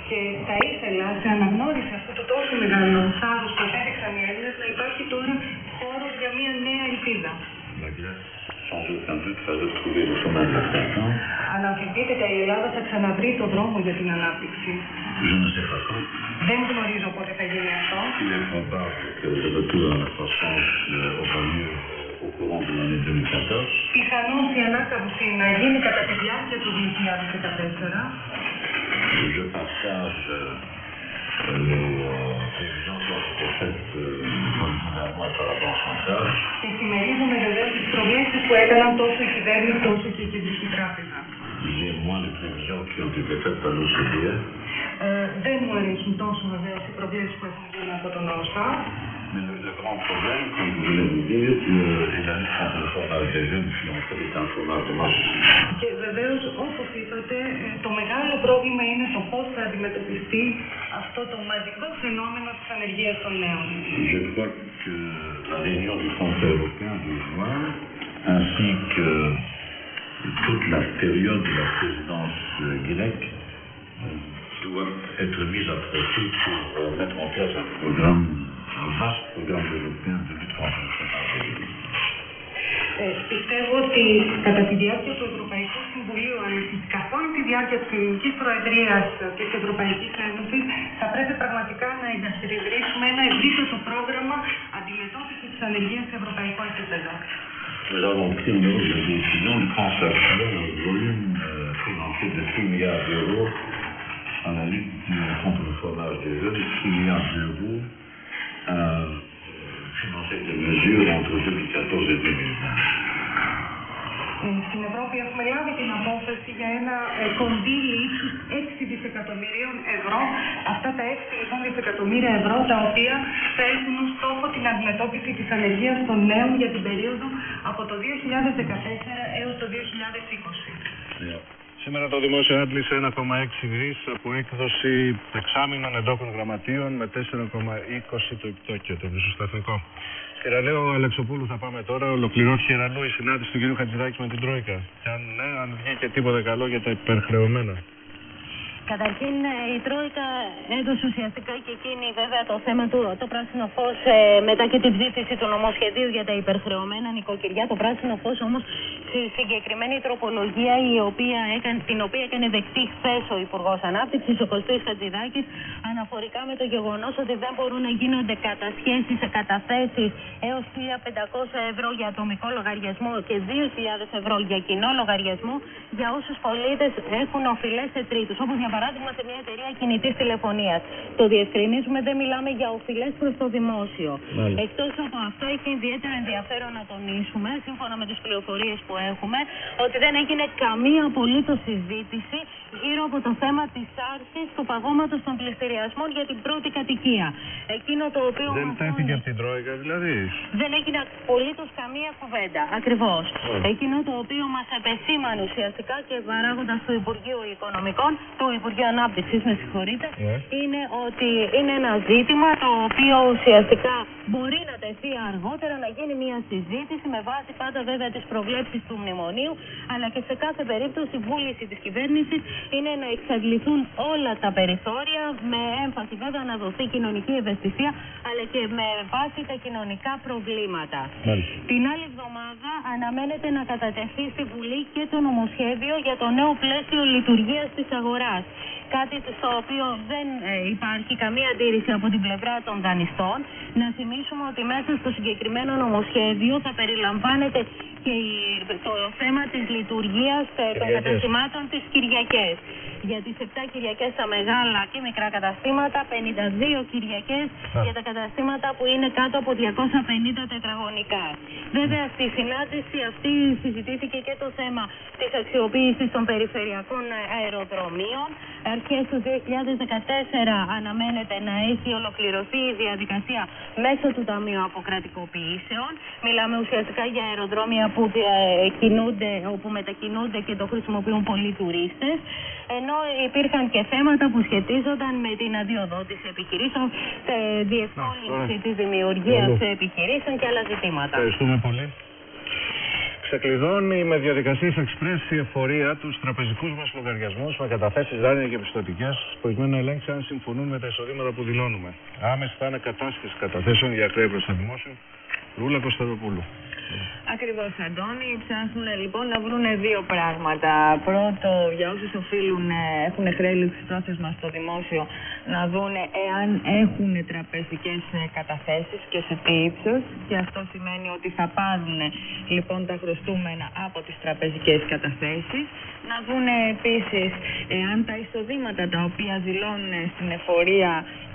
Και θα ήθελα σε αναγνώριση αυτού του τόσο μεγάλου θάρρους που έδειξαν οι Έλληνες να υπάρχει τώρα χώρος για μια νέα ελπίδα. La Grèce, sans aucun doute, va retrouver le chemin de la croissance. Αναμφισβήτητα η Ελλάδα θα ξαναβρει τον δρόμο για την ανάπτυξη. Je ne sais pas quand. Δεν γνωρίζω πότε θα γίνει αυτό. Il est probable que le retour à la croissance euh, aura lieu au courant de l'année 2014. Πιθανώς η ανάκαμψη να γίνει κατά τη διάρκεια του 2014. Je partage euh, les euh, prévisions qui ont été faites euh, originellement par la Banque centrale. Και συμμερίζομαι βεβαίω τι προβλέψει που έκαναν τόσο η κυβέρνηση όσο και η Κεντρική Τράπεζα. J'ai moins les prévisions qui ont été faites par l'OCDE, Ε, δεν μου αρέσουν τόσο βεβαίω οι προβλέψει που έχουν γίνει από τον ΩΣΑ. mais le, le grand problème, comme vous venez de le dire, euh, est la lutte contre le chômage des jeunes, qui en fait est un chômage de masse. Και βεβαίω, όπω είπατε, ε, το μεγάλο πρόβλημα είναι το πώ θα αντιμετωπιστεί αυτό το μαζικό φαινόμενο τη ανεργία των νέων. Je crois que la réunion du Conseil européen de juin, ainsi que toute la période de la présidence euh, grecque, euh, doit être mise à profit pour euh, mettre en place un programme, un vaste programme européen de lutte contre le chômage des jeunes. Ε, πιστεύω ότι κατά τη διάρκεια του Ευρωπαϊκού Συμβουλίου, αλλά και καθ' όλη τη διάρκεια τη ελληνική προεδρία και τη Ευρωπαϊκή Ένωση, θα πρέπει πραγματικά να εγκαθιδρύσουμε ένα ευρύτερο πρόγραμμα αντιμετώπιση τη ανεργία σε ευρωπαϊκό επίπεδο. Nous avons pris une hausse de décision de consacrer un volume euh, financier de 6 milliards d'euros à la lutte euh, contre le chômage des jeunes et 6 milliards d'euros à euh, financer des mesures entre 2014 et 2020. Ε, Στην Ευρώπη έχουμε λάβει την απόφαση για ένα ε, κονδύλι ύψους 6 δισεκατομμυρίων ευρώ. Αυτά τα 6 λοιπόν δισεκατομμύρια ευρώ τα οποία θα έχουν ως στόχο την αντιμετώπιση της ανεργίας των νέων για την περίοδο από το 2014 έως το 2020. Σήμερα το δημόσιο άντλησε 1,6 δις από έκδοση εξάμεινων εντόπων γραμματείων με 4,20 το επιτόκιο, το μισοσταθμικό. Στη Ραλέο Αλεξοπούλου θα πάμε τώρα. Ολοκληρώθηκε Ραλού η συνάντηση του κ. Χατζηδάκη με την Τρόικα. Και αν ναι, αν βγήκε τίποτα καλό για τα υπερχρεωμένα. Καταρχήν ε, η Τρόικα έδωσε ουσιαστικά και εκείνη βέβαια το θέμα του το πράσινο φως ε, μετά και την ψήφιση του νομοσχεδίου για τα υπερχρεωμένα νοικοκυριά. Το πράσινο φως όμως στη συγκεκριμένη τροπολογία η οποία έκανε, την οποία έκανε δεκτή χθες ο Υπουργός Ανάπτυξης, ο Κωστής Χατζηδάκης, αναφορικά με το γεγονός ότι δεν μπορούν να γίνονται κατασχέσεις σε καταθέσεις έως 1.500 ευρώ για ατομικό λογαριασμό και 2.000 ευρώ για κοινό λογαριασμό για όσους πολίτες έχουν οφειλές σε τρίτους. Όπως για παράδειγμα σε μια εταιρεία κινητής τηλεφωνίας. Το διευκρινίζουμε, δεν μιλάμε για οφειλές προς το δημόσιο. Μάλιστα. Εκτός από αυτό έχει ιδιαίτερα ενδιαφέρον να τονίσουμε, σύμφωνα με τις πληροφορίες που έχουμε, ότι δεν έγινε καμία απολύτως συζήτηση γύρω από το θέμα της άρσης του παγώματος των πληστηριασμών για την πρώτη κατοικία. Εκείνο το οποίο Δεν μας τέθηκε όνει- από την Τρόικα δηλαδή. δεν έγινε απολύτως καμία κουβέντα. Ακριβώς. Εκείνο το οποίο μας επεσήμανε ουσιαστικά και παράγοντας του Υπουργείου Οικονομικών, του Υπουργείου Ανάπτυξης, με συγχωρείτε, Ναι. είναι ότι είναι ένα ζήτημα το οποίο ουσιαστικά μπορεί να τεθεί αργότερα, να γίνει μια συζήτηση με βάση πάντα βέβαια τις προβλέψεις του μνημονίου, αλλά και σε κάθε περίπτωση η βούληση της κυβέρνησης είναι να εξαντληθούν όλα τα περιθώρια, με έμφαση βέβαια να δοθεί κοινωνική ευαισθησία, αλλά και με βάση τα κοινωνικά προβλήματα. Την άλλη εβδομάδα αναμένεται να κατατεθεί στη Βουλή και το νομοσχέδιο για το νέο πλαίσιο λειτουργίας της αγοράς. Κάτι στο οποίο δεν ε, υπάρχει καμία αντίρρηση από την πλευρά των δανειστών. Να θυμίσουμε ότι μέσα στο συγκεκριμένο νομοσχέδιο θα περιλαμβάνεται και η- το θέμα της λειτουργίας ε, των Κυριακές. καταστημάτων τις Κυριακές. Για τις 7 Κυριακές στα μεγάλα και μικρά καταστήματα, 52 Κυριακές για τα καταστήματα που είναι κάτω από 250 τετραγωνικά. Βέβαια, στη συνάντηση αυτή συζητήθηκε και το θέμα της αξιοποίησης των περιφερειακών ε, αεροδρομίων. Αρχές του 2014 αναμένεται να έχει ολοκληρωθεί η διαδικασία μέσω του Ταμείου Αποκρατικοποιήσεων. Μιλάμε ουσιαστικά για αεροδρόμια που ε, κινούνται, όπου μετακινούνται και το χρησιμοποιούν πολλοί τουρίστες. Ενώ υπήρχαν και θέματα που σχετίζονταν με την αδειοδότηση επιχειρήσεων, τη διευκόλυνση της δημιουργίας Καλό. επιχειρήσεων και άλλα ζητήματα. Ευχαριστούμε πολύ. Ξεκλειδώνει με διαδικασίες εξπρές η εφορία τους τραπεζικούς μας λογαριασμούς με καταθέσεις δάνεια και πιστοτικές, προκειμένου να ελέγξει αν συμφωνούν με τα εισοδήματα που δηλώνουμε. Άμεση θα είναι κατάσχεση καταθέσεων για ακραία προ το δημόσιο. Ρούλα Κωνσταντοπούλου. Ακριβώς, Αντώνη. Ψάχνουν λοιπόν να βρουν δύο πράγματα. Πρώτο, για όσους οφείλουν, ε, έχουν χρέη πρόθεσμα στο δημόσιο, να δούνε εάν έχουν τραπεζικές καταθέσεις και σε τι ύψος. Και αυτό σημαίνει ότι θα πάρουν λοιπόν τα χρωστούμενα από τις τραπεζικές καταθέσεις. Να δούνε επίσης εάν τα εισοδήματα τα οποία δηλώνουν στην εφορία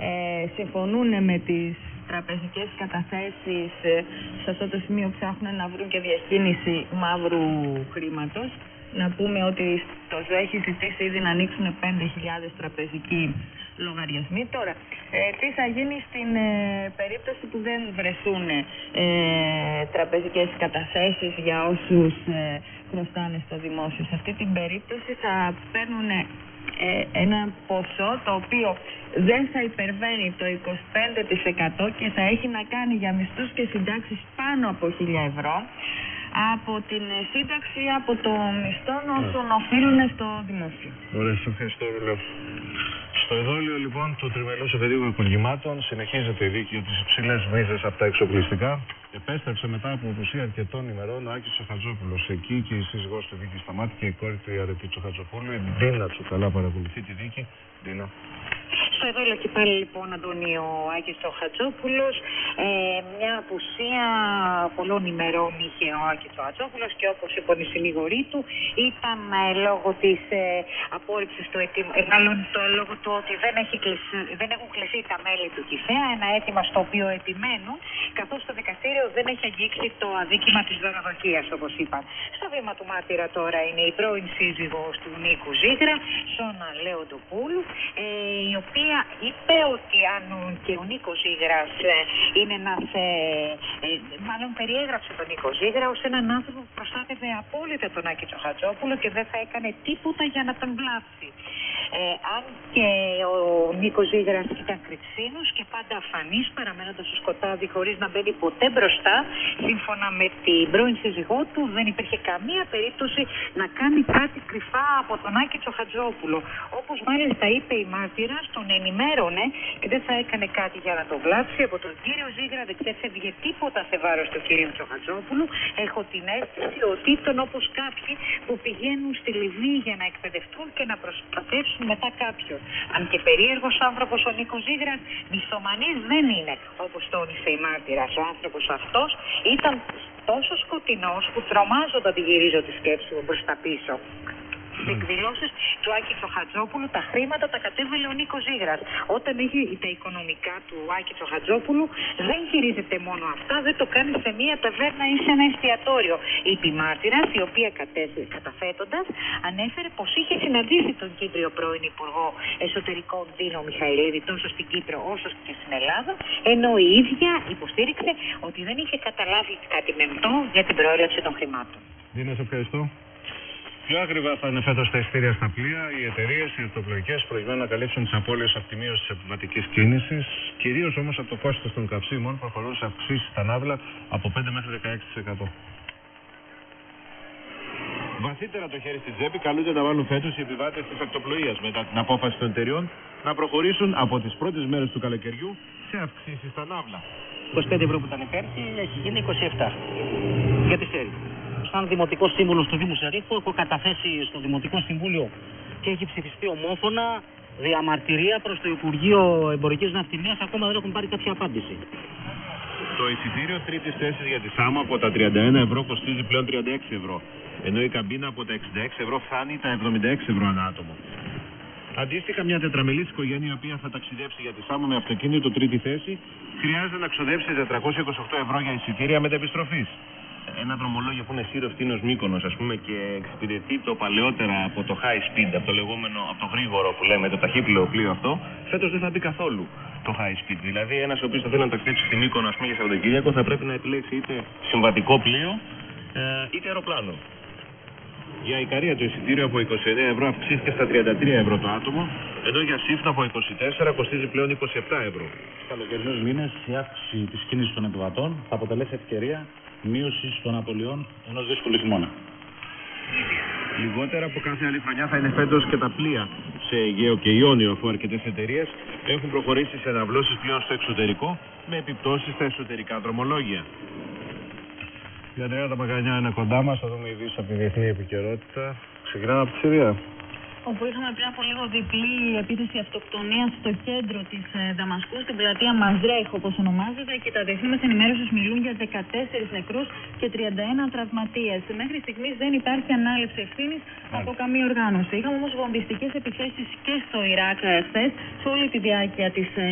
ε, συμφωνούν με τις τραπεζικές καταθέσεις ε, σε αυτό το σημείο ψάχνουν να βρουν και διευκρίνηση μαύρου χρήματος. Να πούμε ότι το ΖΟΕ έχει ζητήσει ήδη να ανοίξουν 5.000 τραπεζικοί λογαριασμοί. Τώρα, ε, τι θα γίνει στην ε, περίπτωση που δεν βρεθούν ε, τραπεζικές καταθέσεις για όσους ε, χρωστάνε στο δημόσιο; Σε αυτή την περίπτωση θα παίρνουν ε, ένα ποσό το οποίο δεν θα υπερβαίνει το 25% και θα έχει να κάνει για μισθούς και συντάξεις πάνω από 1.000 ευρώ από την ε, σύνταξη από το μισθό όσων οφείλουν στο δημόσιο. Ωραία, σε ευχαριστώ, Ρούλα. Στο εδόλιο λοιπόν του τριμελού εφεδίου υπουργημάτων συνεχίζεται η δίκη για τις υψηλές μίζες από τα εξοπλιστικά. Επέστρεψε μετά από απουσία αρκετών ημερών ο Άκης Τσοχατζόπουλος. Εκεί και η σύζυγός του δίκη σταμάτη και η κόρη του η Αρετή Τσοχατζοπούλου. Η Ντίνα Τσουκαλά παρακολουθεί τη δίκη. Ντίνα. Στο εδώ και πάλι λοιπόν Αντώνη ο Άκης ο Χατζόπουλος ε, μια απουσία πολλών ημερών είχε ο Άκης ο Χατζόπουλος και όπως είπαν οι συνηγοροί του ήταν ε, λόγω της ε, απόρριψης του αιτήματος, ε, μάλλον το λόγω του ότι δεν, έχει κλεισί, δεν έχουν κλειστεί τα μέλη του ΚΙΦΕΑ, ένα αίτημα στο οποίο επιμένουν καθώς το δικαστήριο δεν έχει αγγίξει το αδίκημα της δωροδοκίας όπως είπαν. Στο βήμα του μάρτυρα τώρα είναι η πρώην σύζυγος του Νίκου Ζήγρα, Σόνα Λέοντοπούλου, ε, η οποία είπε ότι αν ο- και ο Νίκος Ζήγρας ε, είναι ένας, ε, ε, μάλλον περιέγραψε τον Νίκο Ζήγρα ως έναν άνθρωπο που προστάτευε απόλυτα τον Άκη Τσοχατζόπουλο και δεν θα έκανε τίποτα για να τον βλάψει. Ε, αν και ο Νίκος Ζήγρας ήταν κρυψίνος και πάντα αφανής παραμένοντας στο σκοτάδι χωρίς να μπαίνει ποτέ μπροστά σύμφωνα με την πρώην σύζυγό του δεν υπήρχε καμία περίπτωση να κάνει κάτι κρυφά από τον Άκη Τσοχατζόπουλο όπως μάλιστα είπε η μάρτυρας τον ενημέρωνε και δεν θα έκανε κάτι για να τον βλάψει από τον κύριο Ζήγρα δεν ξέφευγε τίποτα σε βάρος του κύριου Τσοχατζόπουλου έχω την αίσθηση ότι ήταν όπως κάποιοι που πηγαίνουν στη Λιβύη για να εκπαιδευτούν και να προστατεύσουν μετά κάποιον. Αν και περίεργος άνθρωπος ο Νίκος Ζήγρας, μισθομανής δεν είναι, όπως τόνισε η μάρτυρας. Ο άνθρωπος αυτός ήταν τόσο σκοτεινός που τρομάζω όταν τη γυρίζω τη σκέψη μου προς τα πίσω. Στι εκδηλώσεις του Άκη Τσοχατζόπουλου τα χρήματα τα κατέβαλε ο Νίκος Ζήγρας. Όταν έχει τα οικονομικά του Άκη Τσοχατζόπουλου, δεν χειρίζεται μόνο αυτά, δεν το κάνει σε μία ταβέρνα ή σε ένα εστιατόριο. Η επιμάρτυρα, η οποία καταθέτοντας, ανέφερε πως είχε συναντήσει τον Κύπριο πρώην Υπουργό Εσωτερικών Δίνο Μιχαηλίδη τόσο στην Κύπρο όσο και στην Ελλάδα, ενώ η ίδια υποστήριξε ότι δεν είχε καταλάβει κάτι μεμπτό για την προέλευση των χρημάτων. Δίνω, σε ευχαριστώ. Πιο ακριβά θα είναι φέτος τα ειστήρια στα πλοία, οι εταιρείες, οι αυτοπλοϊκές, προκειμένου να καλύψουν τις απώλειες από τη μείωση της επιβατικής κίνησης. Κυρίως όμως από το κόστος των καυσίμων προχωρούν σε αυξήσεις στα ναύλα από 5 μέχρι 16%. Βαθύτερα το χέρι στην τσέπη καλούνται να βάλουν φέτος οι επιβάτες της ακτοπλοεία μετά την απόφαση των εταιριών να προχωρήσουν από τις πρώτες μέρες του καλοκαιριού σε αυξήσεις στα ναύλα. 25 ευρώ που ήταν πέρσι έχει γίνει 27. Γιατί θέλει. Σαν Δημοτικό Σύμβουλο του Δήμου Σερίφου έχω καταθέσει στο Δημοτικό Συμβούλιο και έχει ψηφιστεί ομόφωνα διαμαρτυρία προς το Υπουργείο Εμπορικής Ναυτιλίας. Ακόμα δεν έχουν πάρει κάποια απάντηση. Το εισιτήριο τρίτης θέσης για τη ΣΑΜΑ από τα 31 ευρώ κοστίζει πλέον 36 ευρώ. Ενώ η καμπίνα από τα 66 ευρώ φτάνει τα 76 ευρώ ανά άτομο. Αντίστοιχα, μια τετραμελής οικογένεια η οποία θα ταξιδέψει για τη ΣΑΜΑ με αυτοκίνητο τρίτη θέση χρειάζεται να ξοδέψει 428 ευρώ για εισιτήρια μετεπιστροφής. Ένα δρομολόγιο που είναι σύρο φτύνο Μύκονο, ας πούμε, και εξυπηρετεί το παλαιότερα από το high speed, από το λεγόμενο, από το γρήγορο που λέμε, το ταχύπλαιο πλοίο αυτό, φέτος δεν θα μπει καθόλου το high speed. Δηλαδή, ένας ο οποίος θα θέλει να ταξιδέψει στη Μύκονο, ας πούμε, για Σαββατοκύριακο, θα πρέπει να επιλέξει είτε συμβατικό πλοίο ε, είτε αεροπλάνο. Για Ικαρία το εισιτήριο από 29 ευρώ αυξήθηκε στα 33 ευρώ το άτομο, ενώ για Σύφτα από 24 κοστίζει πλέον 27 ευρώ. Στους καλοκαιρινούς μήνες η αύξηση της κίνησης των επιβατών θα αποτελέσει ευκαιρία μείωση των απολειών ενός δύσκολου χειμώνα. Λιγότερα από κάθε άλλη χρονιά θα είναι φέτος και τα πλοία σε Αιγαίο και Ιόνιο, αφού αρκετές εταιρείες έχουν προχωρήσει σε αναβλώσεις πλοίων στο εξωτερικό με επιπτώσεις στα εσωτερικά δρομολόγια. Η Αντρέα τα Μαγανιά είναι κοντά μας, θα δούμε ειδήσεις από τη διεθνή επικαιρότητα. Ξεκινάμε από τη Συρία όπου είχαμε πριν από λίγο διπλή επίθεση αυτοκτονίας στο κέντρο της ε, Δαμασκού, στην πλατεία Μαζρέχ όπως ονομάζεται, και τα διεθνή μα ενημέρωσης μιλούν για 14 νεκρούς και 31 τραυματίες. Μέχρι στιγμής δεν υπάρχει ανάληψη ευθύνης από καμία οργάνωση. Είχαμε όμως βομβιστικές επιθέσεις και στο Ιράκ ε, χθες, σε όλη τη διάρκεια της ε,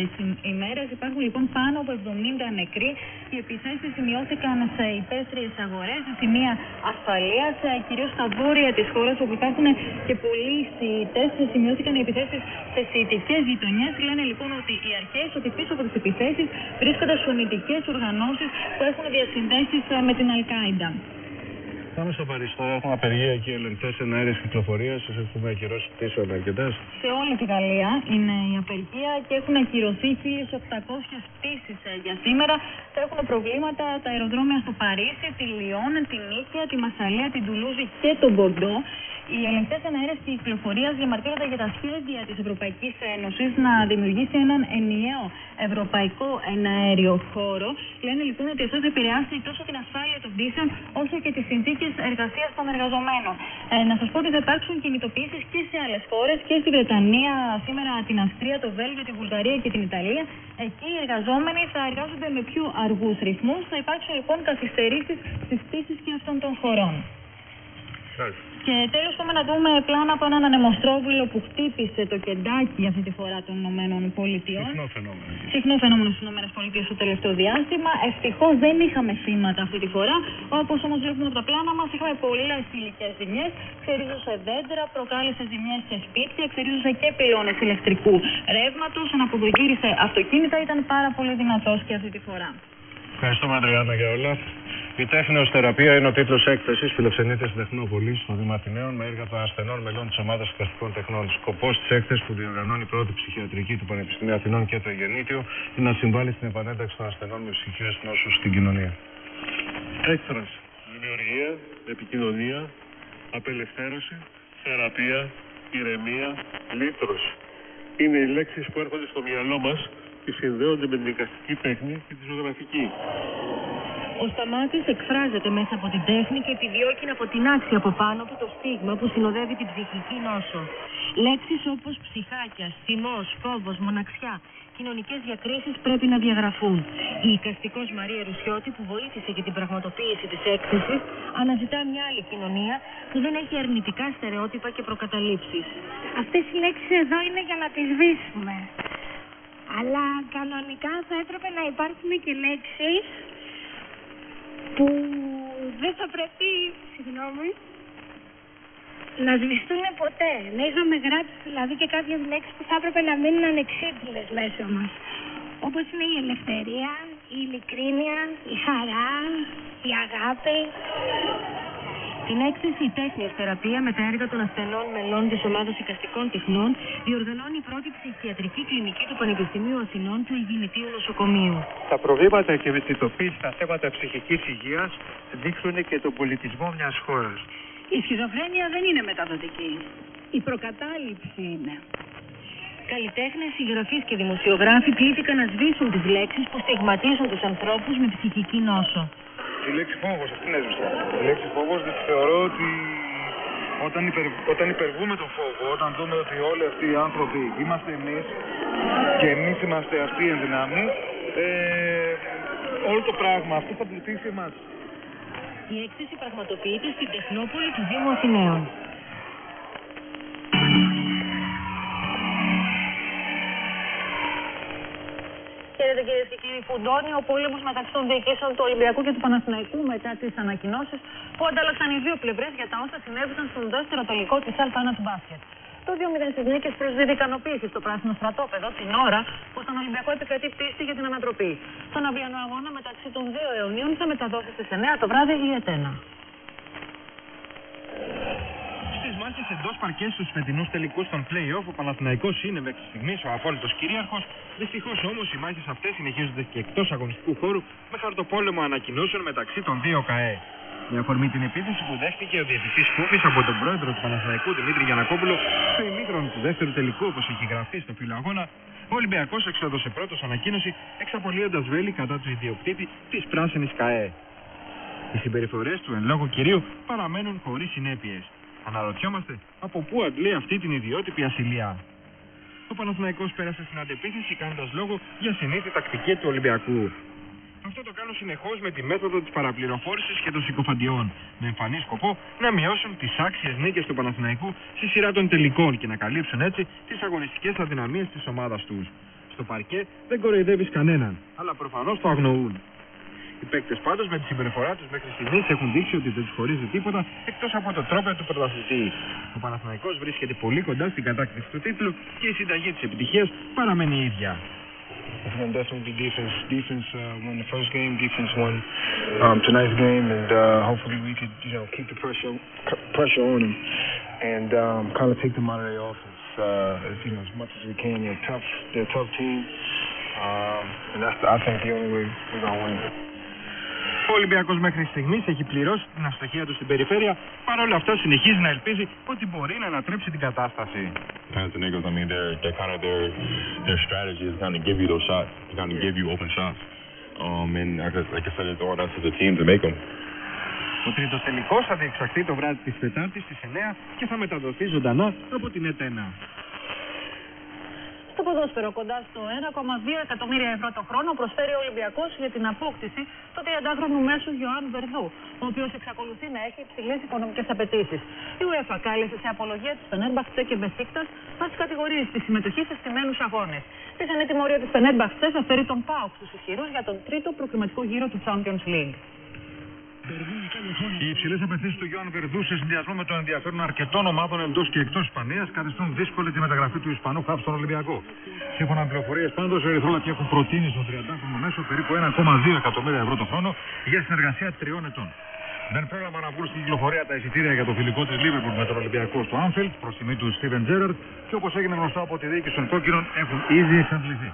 ημέρας. Υπάρχουν λοιπόν πάνω από 70 νεκροί. Οι επιθέσεις σημειώθηκαν σε υπαίθριες αγορές, σε σημεία ασφαλείας, κυρίως στα βόρεια της χώρας, όπου υπάρχουν και πολλοί Σιητέ σημειώθηκαν οι επιθέσεις σε Σιητικές γειτονιές. Λένε λοιπόν ότι οι αρχές ότι πίσω από τις επιθέσεις βρίσκονται σουνητικέ οργανώσεις που έχουν διασυνδέσεις ε, με την Αλκάιντα. Πάμε στο Παριστό, έχουμε απεργία και ελεγκτές εναέρεια κυκλοφορία. Σας έχουμε ακυρώσει πτήσεων αρκετέ. Σε όλη τη Γαλλία είναι η απεργία και έχουν ακυρωθεί 1.800 πτήσεις ε, για σήμερα. Θα έχουν προβλήματα τα αεροδρόμια στο Παρίσι, τη Λιόν, την Νίκαια, τη Μασαλία, την Τουλούζη και τον Μπορντό. Οι ελεγκτέ εναέρεια κυκλοφορία διαμαρτύρονται για τα σχέδια της Ευρωπαϊκής Ένωσης να δημιουργήσει έναν ενιαίο ευρωπαϊκό εναέριο χώρο. Λένε λοιπόν ότι αυτό θα επηρεάσει τόσο την ασφάλεια των πτήσεων όσο και τις συνθήκες εργασίας των εργαζομένων. Ε, να σας πω ότι θα υπάρξουν κινητοποιήσεις και σε άλλες χώρες και στη Βρετανία, σήμερα την Αυστρία, το Βέλγιο, τη Βουλγαρία και την Ιταλία. Εκεί οι εργαζόμενοι θα εργάζονται με πιο αργούς ρυθμούς. Θα υπάρξουν λοιπόν καθυστερήσεις στις πτήσεις και αυτών των χωρών. Και τέλος πάμε να δούμε πλάνα από έναν ανεμοστρόβιλο που χτύπησε το κεντάκι αυτή τη φορά των Ηνωμένων Πολιτειών. Συχνό φαινόμενο. Συχνό φαινόμενο στις Ηνωμένες Πολιτείες το τελευταίο διάστημα. Ευτυχώς δεν είχαμε θύματα αυτή τη φορά. Όπως όμως βλέπουμε από τα πλάνα μας, είχαμε πολλές υλικέ ζημιές. Ξερίζωσε δέντρα, προκάλεσε ζημιές σε σπίτια, ξερίζωσε και πυλώνες ηλεκτρικού ρεύματος. Αναποδογύρισε αυτοκίνητα. Ήταν πάρα πολύ δυνατός και αυτή τη φορά. Ευχαριστούμε, Αντριάννα, για όλα. Η τέχνη ω θεραπεία είναι ο τίτλος έκθεσης. Φιλοξενείται στην Τεχνόπολη, στο Δήμα Αθηναίων, με έργα των ασθενών μελών της ομάδας Εκαστικών Τεχνών. Σκοπός της έκθεσης που διοργανώνει η πρώτη ψυχιατρική του Πανεπιστημίου Αθηνών και το Γεννήτιο είναι να συμβάλλει στην επανένταξη των ασθενών με ψυχικέ νόσους στην κοινωνία. Έκφραση. Δημιουργία, επικοινωνία, απελευθέρωση, θεραπεία, ηρεμία, λύτρωση. Είναι οι λέξεις που έρχονται στο μυαλό μας και συνδέονται με την δικαστική τέχνη και τη ζωγραφική. Ο Σταμάτης εκφράζεται μέσα από την τέχνη και επιδιώκει να αποτινάξει από πάνω του το στίγμα που συνοδεύει την ψυχική νόσο. Λέξεις όπως ψυχάκια, θυμός, φόβος, μοναξιά, κοινωνικές διακρίσεις πρέπει να διαγραφούν. Η οικαστικός Μαρία Ρουσιώτη που βοήθησε για την πραγματοποίηση της έκθεσης αναζητά μια άλλη κοινωνία που δεν έχει αρνητικά στερεότυπα και προκαταλήψεις. Αυτές οι λέξεις εδώ είναι για να τις σβήσουμε. Αλλά κανονικά θα έπρεπε να υπάρχουν και λέξεις που δεν θα πρέπει, συγγνώμη, να σβηστούν ποτέ. Να είχαμε γράψει δηλαδή και κάποιες λέξεις που θα έπρεπε να μείνουν ανεξίτηλες μέσα μας. Όπως είναι η ελευθερία, η ειλικρίνεια, η χαρά, η αγάπη. Την έκθεση «Η τέχνης θεραπεία» με τα έργα των ασθενών μελών της ομάδας οικαστικών τεχνών διοργανώνει η πρώτη ψυχιατρική κλινική του Πανεπιστημίου Αθηνών του Υγειονητίου Νοσοκομείου. Τα προβλήματα και ευαισθητοποίηση στα θέματα ψυχικής υγείας δείχνουν και τον πολιτισμό μιας χώρας. Η σχιζοφρένεια δεν είναι μεταδοτική. Η προκατάληψη είναι. Καλλιτέχνες, συγγραφείς και δημοσιογράφοι πλήθηκαν να σβήσουν τις λέξεις που στιγματίζουν τους ανθρώπους με ψυχική νόσο. Η λέξη φόβος, αυτήν έσβησα. Η λέξη φόβος δεν θεωρώ ότι όταν, υπερ, όταν υπερβούμε τον φόβο, όταν δούμε ότι όλοι αυτοί οι άνθρωποι είμαστε εμείς και εμείς είμαστε αυτοί οι ενδυνάμοι, ε, όλο το πράγμα αυτό θα πλουτίσει εμάς. Η έκθεση πραγματοποιείται στην Τεχνόπολη του Δήμου Αθηναίων. Χαίρετε κυρίε και κύριοι. Φουντώνει ο πόλεμος μεταξύ των διοικήσεων του Ολυμπιακού και του Παναθηναϊκού μετά τις ανακοινώσεις που αντάλλαξαν οι δύο πλευρές για τα όσα συνέβησαν στον δεύτερο τελικό της Α1 του μπάσκετ. Το 2-0 στις νίκες προσδίδει ικανοποίηση στο πράσινο στρατόπεδο την ώρα που στον Ολυμπιακό επικρατεί πίστη για την ανατροπή. Στον αυριανό αγώνα μεταξύ των δύο αιωνίων θα μεταδώσει στις 9 το βράδυ η Ετένα. Στι μάχε εντός παρκές στους φετινούς τελικούς των play-off, ο Παναθηναϊκός είναι μέχρι στιγμής ο απόλυτος κυρίαρχος. Δυστυχώς όμως οι μάχες αυτές συνεχίζονται και εκτός αγωνιστικού χώρου με χαρτοπόλεμο ανακοινώσεων μεταξύ των δύο ΚΑΕ. Με αφορμή την επίθεση που δέχτηκε ο διευθυντή Κούφη από τον πρόεδρο του Παναθηναϊκού Δημήτρη Γιανακόπουλο στο ημίχρονο του δεύτερου τελικού, όπως έχει γραφεί στο φιλοαγώνα, ο Ολυμπιακός εξέδωσε πρώτος ανακοίνωση εξαπολύοντας βέλη κατά τους ιδιοκτήτη της πράσινης ΚΑΕ. Οι συμπεριφορές του εν λόγω κυρίου παραμένουν χωρίς συνέπειες. Αναρωτιόμαστε από πού αντλεί αυτή την ιδιότυπη ασυλία; Ο Παναθηναϊκός πέρασε στην αντεπίθεση κάνοντας λόγο για συνήθη τακτική του Ολυμπιακού. Αυτό το κάνουν συνεχώς με τη μέθοδο της παραπληροφόρησης και των συκοφαντιών, με εμφανή σκοπό να μειώσουν τις άξιες νίκες του Παναθηναϊκού στη σειρά των τελικών και να καλύψουν έτσι τις αγωνιστικές αδυναμίες της ομάδας τους. Στο παρκέ δεν κοροϊδεύεις κανέναν, αλλά προφανώς το αγνοούν. Οι παίκτε πάντω με τη συμπεριφορά του μέχρι στιγμή έχουν δείξει ότι δεν του χωρίζει τίποτα εκτό από το τρόπο του πρωταθλητή. Ο Παναθηναϊκός βρίσκεται πολύ κοντά στην κατάκτηση του τίτλου και η συνταγή τη επιτυχία παραμένει η ίδια. It's going to definitely be defense. Defense uh, won the first game. Defense won um, tonight's game, and uh, hopefully we could, you know, keep the pressure c- pressure on them and um, kind of take them out of their offense. Uh, as, you know, as much as we can. They're tough. They're a tough team, um, and that's I think the only way we're gonna win. Ο Ολυμπιακός μέχρι στιγμής έχει πληρώσει την αστοχία του στην περιφέρεια. Παρ' όλα αυτά συνεχίζει να ελπίζει ότι μπορεί να ανατρέψει την κατάσταση. Panathinaikos, I mean, they're, they're kind of their their strategy is kind of give you those shots, to kind of give you open shots. Um, and like I, like I said, it's all up to the team to make them. Ο τρίτος τελικός θα διεξαχθεί το βράδυ της Τετάρτη στις 9 και θα μεταδοθεί ζωντανά από την ΕΤΕΝΑ. Στο ποδόσφαιρο κοντά στο 1,2 εκατομμύρια ευρώ το χρόνο προσφέρει ο Ολυμπιακός για την απόκτηση του 30χρονου μέσου Ιωάνν Βερδού, ο οποίος εξακολουθεί να έχει υψηλές οικονομικές απαιτήσεις. Η UEFA κάλεσε σε απολογία τη Φενέρμπαχτσε και Μπεσίκτα να τι κατηγορίε τη συμμετοχή σε στημένους αγώνες. Πιθανή τιμωρία της Φενέρμπαχτσε θα φέρει τον Πάουκ στους ισχυρού για τον τρίτο προκριματικό γύρο του Champions League. Οι υψηλές απαιτήσεις του Γιώργου Βερδού σε συνδυασμό με το ενδιαφέρον αρκετών ομάδων εντός και εκτός Ισπανίας καθιστούν δύσκολη τη μεταγραφή του Ισπανού χάφ στον Ολυμπιακό. Σύμφωνα με πληροφορίες πάντως, οι Ερυθρόλευκοι έχουν προτείνει στον 30χρονο μέσο περίπου 1,2 εκατομμύρια ευρώ το χρόνο για συνεργασία τριών ετών. Δεν πρόλαβαν να βγουν στην κυκλοφορία τα εισιτήρια για το φιλικό της Λίβερπουλ με τον Ολυμπιακό στο Άνφιλντ προς τιμή του Στίβεν Τζέραρντ και όπως έγινε γνωστό από τη διοίκηση των κόκκινων έχουν ήδη εξαντληθεί.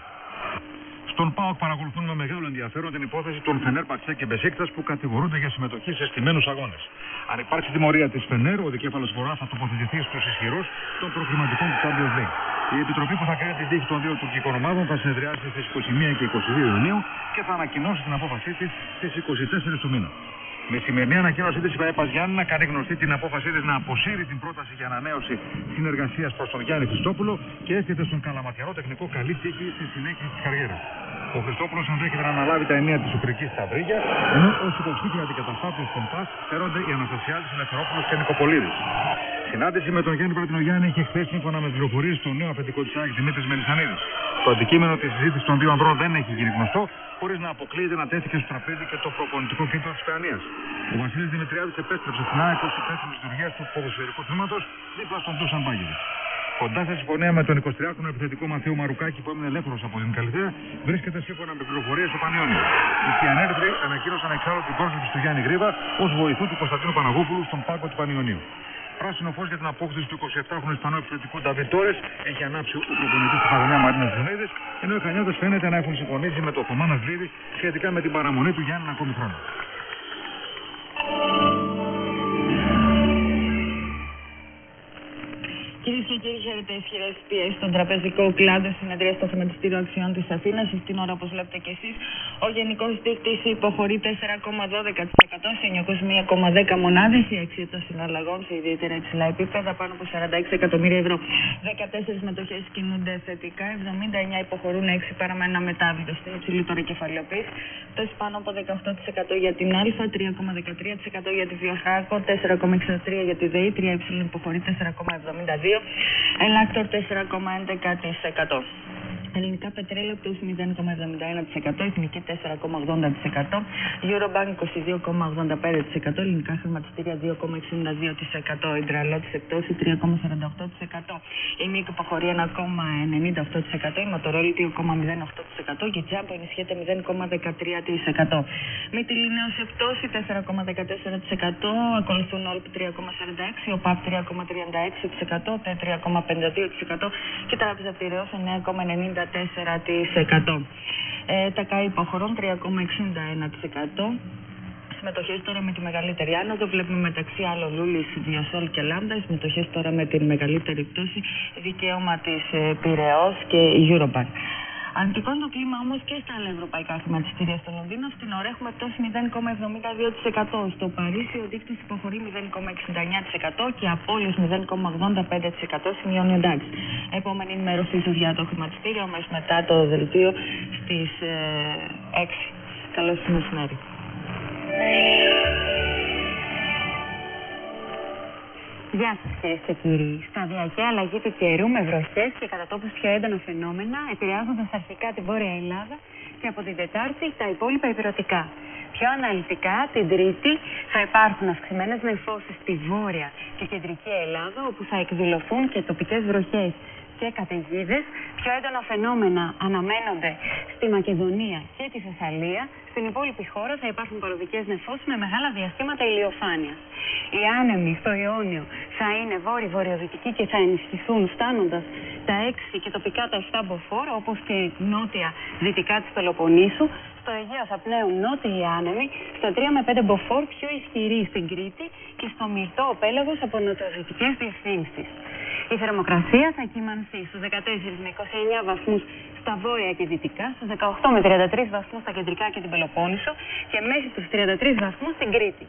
Στον ΠΑΟΚ παρακολουθούν με μεγάλο ενδιαφέρον την υπόθεση των Φενέρ Μπαχτσέ και Μπεσίκτας που κατηγορούνται για συμμετοχή σε στημένους αγώνες. Αν υπάρξει τιμωρία της Φενέρ, ο δικέφαλος Βορρά θα τοποθετηθεί στους ισχυρούς των προκριματικών του Champions League. Η επιτροπή που θα κρίνει την τύχη των δύο τουρκικών ομάδων θα συνεδριάσει στις 21 και 22 Ιουνίου και θα ανακοινώσει την απόφασή της στις 24 του μήνα. Με σημερινή ανακοίνωσή της, η ΠαΕΠΑ Γιάννη κάνει γνωστή την απόφασή της να αποσύρει την πρόταση για ανανέωση συνεργασίας προς τον Γιάννη Χριστόπουλο και εύχεται στον καλαματιαρό τεχνικό καλή τύχη στη συνέχιση της καριέρας. Ο Χριστόπουλος ενδέχεται να αναλάβει τα ενία της Ουπρική Σταυρίγιας, ενώ ω υποψήφοι αντικαταστάτε των ΠΑΣ φέρονται οι Αναστασιάδης Ελευθερόπουλος και Νικοπολίδης. Συνάντηση με τον Γιάννη Πρατινογιάννη είχε χθες σύμφωνα με πληροφορίες στο νέο αφεντικό της ΑΕΚ Δημήτρης Μελισανίδης. Το αντικείμενο της συζήτησης των δύο ανδρών δεν έχει γίνει γνωστό, χωρίς να αποκλείεται να τέθηκε στο τραπέζι και το προπονητικό κέντρο της Παιανία. Ο Βασίλης Δημητριάδης επέστρεψε στην ΑΕΚ ως υπεύθυνος λειτουργίας του ποδοσφαιρικού τμήματος δίπλα στον Τούσαν Μπάγκεβιτ. Κοντά σε συμφωνία με τον 23χρονο επιθετικό Μαθαίο Μαρουκάκη που έμεινε ελεύθερος από την Καλυθέα, βρίσκεται σύμφωνα με πληροφορίες ο Πανιόνιο. Οι Κιανέρδροι ανακοίνωσαν εξάλλου την πρόσληψη του Γιάννη Γρήβα ως βοηθού του Κωνσταντίνου Παναγόπουλου στον πάγκο του Πανιωνίου. Πράσινο φως για την απόκτηση του 27χρονου Ισπανού επιθετικού Νταβίτ Τόρες έχει ανάψει ο προπονητής του Παγωνιά Μαρίνα Ζουνίδης, ενώ οι Χανιώτε φαίνεται να έχουν συμφωνήσει με το Θωμάνα Σλίδη σχετικά με την παραμονή του για έναν ακόμη χρόνο. Κυρίες και κύριοι, χαίρετε ισχυρές πιέσεις στον τραπεζικό κλάδο συνεδρία στο χρηματιστήριο αξιών της Αθήνας. Στην ώρα, όπως βλέπετε και εσείς, ο γενικός δείκτης υποχωρεί 4,12% σε 901,10 μονάδες. Η αξία των συναλλαγών σε ιδιαίτερα υψηλά επίπεδα πάνω από 46 εκατομμύρια ευρώ. 14 μετοχές κινούνται θετικά, 79 υποχωρούν, 6 παραμένουν αμετάβλητο. Στην υψηλή τώρα κεφαλαιοποίηση, πτώση πάνω από 18% για την Α, 3,13% για τη Βιοχάκο, 4,63% για τη ΔΕΗ, 3 υποχωρεί 4,72%. en la actor tercera comandante Katniss Secatón. Ελληνικά πετρέλαιο πτώση 0,71%, εθνική 4,80%, Eurobank 22,85%, ελληνικά χρηματιστήρια 2,62%, Ιντραλότη εκτόση 3,48%, η Μίκο Παχωρία 1,98%, η Ματορόλη 2,08% και η Τζάμπο ενισχύεται 0,13%. Με τη 4,14%, ακολουθούν Όλπ 3,46%, ο ΠΑΠ 3,36%, ο 3,52% και τα Ραπεζα 9,90%. 54%. Ε, τα ΚΑ υποχωρών 3,61%. Συμμετοχές τώρα με τη μεγαλύτερη άνοδο βλέπουμε μεταξύ άλλων Λούλης, Διασόλ και Λάμδα. Συμμετοχές τώρα με τη μεγαλύτερη πτώση δικαίωμα της ε, και και Eurobank. Αρνητικό είναι το κλίμα όμως και στα άλλα ευρωπαϊκά χρηματιστήρια. Στο Λονδίνο στην ώρα έχουμε πτώση 0,72%. Στο Παρίσι ο δείκτης υποχωρεί 0,69% και απόλυση 0,85% σημειώνει ο DAX. Επόμενη ενημέρωση ίσω για το χρηματιστήριο, αμέσως μετά το δελτίο στις ε, 6. Καλώς σα μεσημέρι. Γεια σας κυρίες και κύριοι. Σταδιακή αλλαγή του καιρού με βροχές και κατά τόπους πιο έντονα φαινόμενα επηρεάζοντας αρχικά τη Βόρεια Ελλάδα και από την Τετάρτη τα υπόλοιπα υπηρετικά. Πιο αναλυτικά, την Τρίτη θα υπάρχουν αυξημένες νεφώσει στη Βόρεια και Κεντρική Ελλάδα, όπου θα εκδηλωθούν και τοπικές βροχές και καταιγίδες. Πιο έντονα φαινόμενα αναμένονται στη Μακεδονία και τη Θεσσαλία. Στην υπόλοιπη χώρα θα υπάρχουν παροδικές νεφώσει με μεγάλα διαστήματα ηλιοφάνεια. Οι άνεμοι στο Ιόνιο θα είναι βόρειο-βορειοδυτικοί και θα ενισχυθούν φτάνοντας τα 6 και τοπικά τα 7 μποφόρ, όπως και νότια-δυτικά της Πελοποννήσου. Στο Αιγαίος θα πνέουν νότιοι άνεμοι, στα 3 με 5 μποφόρ πιο ισχυροί στην Κρήτη και στο Μυρτό ο πέλαγος από νοτιοδυτικές διευθύνσεις. Η θερμοκρασία θα κυμανθεί στους 14 με 29 βαθμούς στα βόρεια και δυτικά, στους 18 με 33 βαθμούς στα κεντρικά και την Πελοπόννησο και μέχρι τους 33 βαθμούς στην Κρήτη.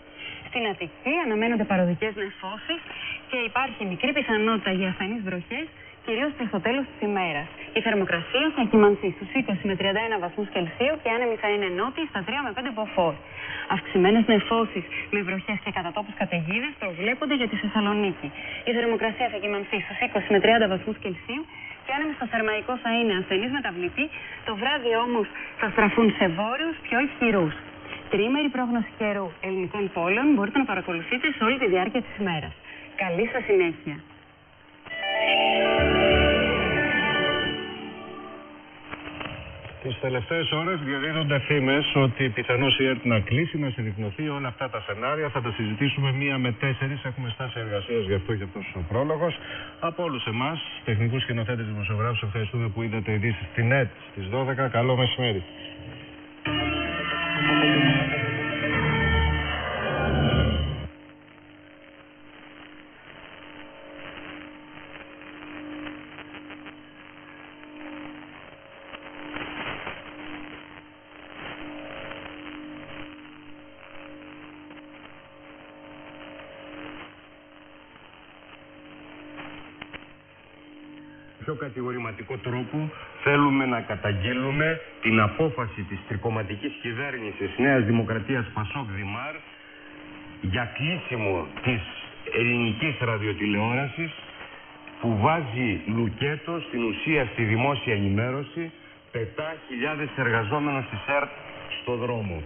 Στην Αττική αναμένονται παροδικές νεφώσεις και υπάρχει μικρή πιθανότητα για ασθενείς βροχές κυρίως στο τέλος της ημέρας. Η θερμοκρασία θα κυμανθεί στους 20 με 31 βαθμούς Κελσίου και άνεμοι θα είναι νότιοι στα 3 με 5 μποφόρ. Αυξημένες νεφώσεις με βροχές και κατά τόπου καταιγίδες προβλέπονται για τη Θεσσαλονίκη. Η θερμοκρασία θα κυμανθεί στους 20 με 30 βαθμούς Κελσίου και άνεμοι στο θερμαϊκό θα είναι ασθενείς μεταβλητή. Το βράδυ όμως θα στραφούν σε βόρειους πιο ισχυρούς. Τρίμερη πρόγνωση καιρού ελληνικών πόλεων μπορείτε να παρακολουθείτε σε όλη τη διάρκεια της ημέρας. Καλή σας συνέχεια. Τις τελευταίες ώρες διαδίδονται φήμες ότι πιθανώς η ΕΡΤ να κλείσει, να συρρυκνωθεί όλα αυτά τα σενάρια. Θα τα συζητήσουμε μία με τέσσερις. Έχουμε στάσει εργασίας γι' αυτό και αυτός ο πρόλογος. Από όλους εμάς, τεχνικούς σκηνοθέτε δημοσιογράφους, ευχαριστούμε που είδατε ειδήσεις στην ΕΡΤ στις 12. Καλό μεσημέρι. Κατηγορηματικό τρόπο θέλουμε να καταγγείλουμε την απόφαση της τρικοματικής κυβέρνησης Νέας Δημοκρατίας Πασόκ Δημάρ για κλείσιμο της ελληνικής ραδιοτηλεόρασης που βάζει λουκέτο στην ουσία στη δημόσια ενημέρωση πετά χιλιάδες εργαζόμενους της ΕΡΤ στο δρόμο.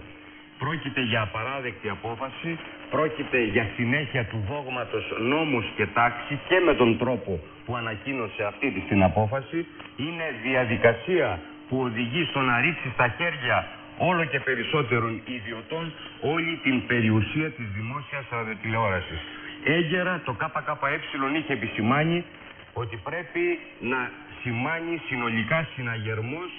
Πρόκειται για απαράδεκτη απόφαση, πρόκειται για συνέχεια του δόγματος νόμους και τάξη και με τον τρόπο που ανακοίνωσε αυτή τη την απόφαση. Είναι διαδικασία που οδηγεί στο να ρίξει στα χέρια όλο και περισσότερων ιδιωτών όλη την περιουσία της δημόσιας ραδιοτηλεόρασης. Έγκαιρα το ΚΚΕ είχε επισημάνει ότι πρέπει να σημάνει συνολικά συναγερμούς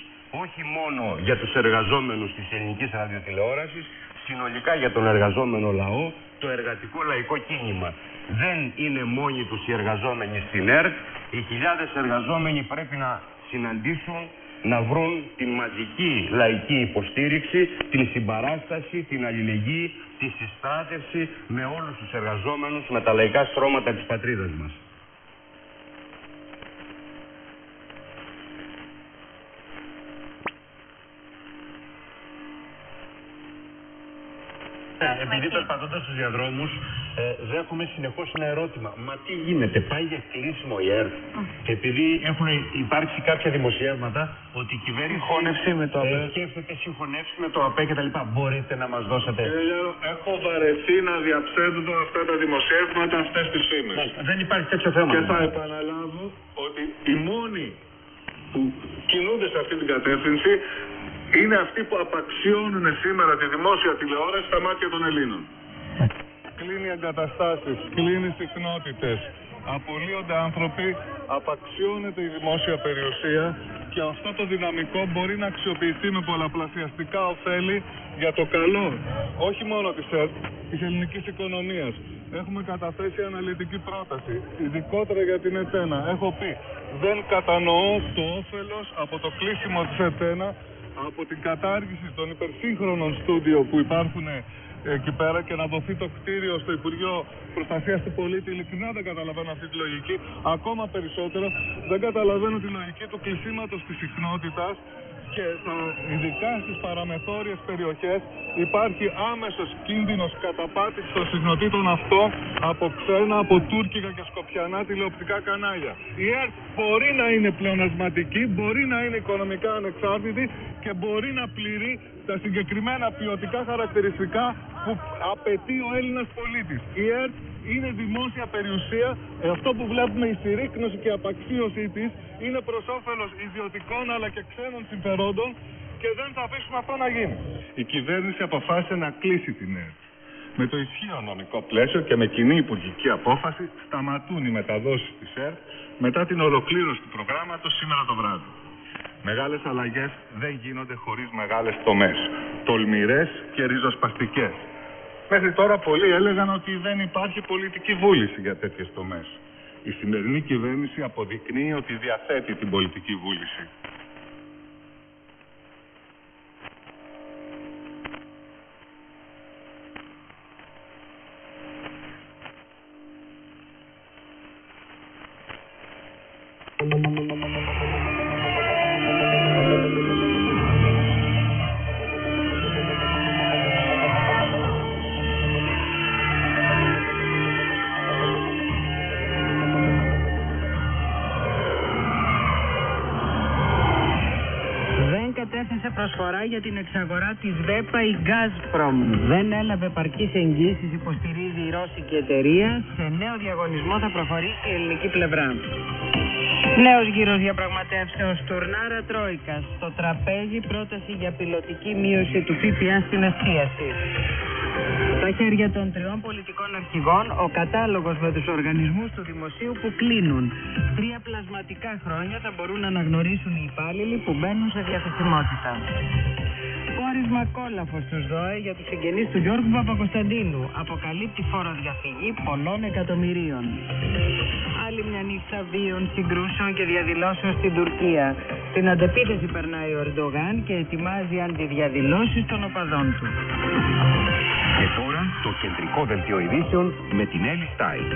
όχι μόνο για τους εργαζόμενους της ελληνικής ραδιοτηλεόρασης, συνολικά για τον εργαζόμενο λαό, το εργατικό λαϊκό κίνημα. Δεν είναι μόνοι τους οι εργαζόμενοι στην ΕΡΤ, οι χιλιάδες εργαζόμενοι πρέπει να συναντήσουν να βρουν την μαζική λαϊκή υποστήριξη, την συμπαράσταση, την αλληλεγγύη, τη συστράτευση με όλους τους εργαζόμενους, με τα λαϊκά στρώματα της πατρίδας μας. Επειδή περπατώντας στους διαδρόμους, ε, δέχομαι συνεχώς ένα ερώτημα. Μα τι γίνεται, πάει για κλείσιμο η ΕΡΤ; Και επειδή έχουν υπάρξει κάποια δημοσιεύματα ότι η κυβέρνηση Συγχώνευση με το ΑΠΕ. ε, σκέφτεται συγχωνεύσει με το ΑΠΕ κτλ. Μπορείτε να μας δώσετε. Κύριε Γιώργο, έχω βαρεθεί να διαψεύδω αυτά τα δημοσιεύματα, αυτές τις φήμες. Δεν υπάρχει τέτοιο θέμα. Και θα επαναλάβω ότι οι μόνοι που κινούνται σε αυτή την κατεύθυνση είναι αυτοί που απαξιώνουν σήμερα τη δημόσια τηλεόραση στα μάτια των Ελλήνων. Κλείνει εγκαταστάσεις, κλείνει συχνότητες, απολύονται άνθρωποι, απαξιώνεται η δημόσια περιουσία και αυτό το δυναμικό μπορεί να αξιοποιηθεί με πολλαπλασιαστικά ωφέλη για το καλό, όχι μόνο της, ΕΡΤ, της ελληνικής οικονομίας. Έχουμε καταθέσει αναλυτική πρόταση, ειδικότερα για την ΕΤΕΝΑ. Έχω πει, δεν κατανοώ το όφελος από το κλείσιμο της ΕΤΕΝΑ από την κατάργηση των υπερσύγχρονων στούντιο που υπάρχουν ε, εκεί πέρα και να δοθεί το κτίριο στο Υπουργείο Προστασίας του Πολίτη. Ειλικρινά δεν καταλαβαίνω αυτή τη λογική. Ακόμα περισσότερο δεν καταλαβαίνω τη λογική του κλεισίματος της συχνότητας και στα, ειδικά στις παραμεθόριες περιοχές υπάρχει άμεσος κίνδυνος καταπάτησης των συχνοτήτων αυτών από ξένα, από τουρκικά και σκοπιανά τηλεοπτικά κανάλια. Η ΕΡΤ μπορεί να είναι πλεονασματική, μπορεί να είναι οικονομικά ανεξάρτητη και μπορεί να πληρεί τα συγκεκριμένα ποιοτικά χαρακτηριστικά που απαιτεί ο Έλληνας πολίτης. Η ΕΡΤ είναι δημόσια περιουσία. Ε, αυτό που βλέπουμε η συρρήκνωση και απαξίωσή της είναι προς όφελος ιδιωτικών αλλά και ξένων συμφερόντων και δεν θα αφήσουμε αυτό να γίνει. Η κυβέρνηση αποφάσισε να κλείσει την ΕΡΤ. Με το ισχύον νομικό πλαίσιο και με κοινή υπουργική απόφαση σταματούν οι μεταδόσεις της ΕΡΤ μετά την ολοκλήρωση του προγράμματος σήμερα το βράδυ. Μεγάλες αλλαγές δεν γίνονται χωρίς μεγάλες τομές, τολμηρές και ριζοσπαστικές. Μέχρι τώρα πολλοί έλεγαν ότι δεν υπάρχει πολιτική βούληση για τέτοιες τομές. Η σημερινή κυβέρνηση αποδεικνύει ότι διαθέτει την πολιτική βούληση. Προσφορά για την εξαγορά της ΔΕΠΑ η Gazprom. Δεν έλαβε επαρκείς εγγύσεις, υποστηρίζει η ρώσικη εταιρεία. Σε νέο διαγωνισμό θα προχωρήσει η ελληνική πλευρά. Νέος γύρος διαπραγματεύσεως τουρνάρα Τρόικας. Στο τραπέζι πρόταση για πιλωτική μείωση του ΦΠΑ στην εστίαση. Στα χέρια των τριών πολιτικών αρχηγών ο κατάλογος με τους οργανισμούς του δημοσίου που κλείνουν. Τρία πλασματικά χρόνια θα μπορούν να αναγνωρίσουν οι υπάλληλοι που μπαίνουν σε διαθεσιμότητα. Πόρισμα κόλαφος στους ΔΟΕ για τους συγγενείς του Γιώργου Παπακοσταντίνου. Αποκαλύπτει φοροδιαφυγή πολλών εκατομμυρίων. Άλλη μια νύχτα βίων, συγκρούσεων και διαδηλώσεων στην Τουρκία. Στην αντεπίθεση περνάει ο Ερντογάν και ετοιμάζει αντιδιαδηλώσεις των οπαδών του. Και τώρα το κεντρικό δελτίο ειδήσεων με την Έλλη Στάιλ.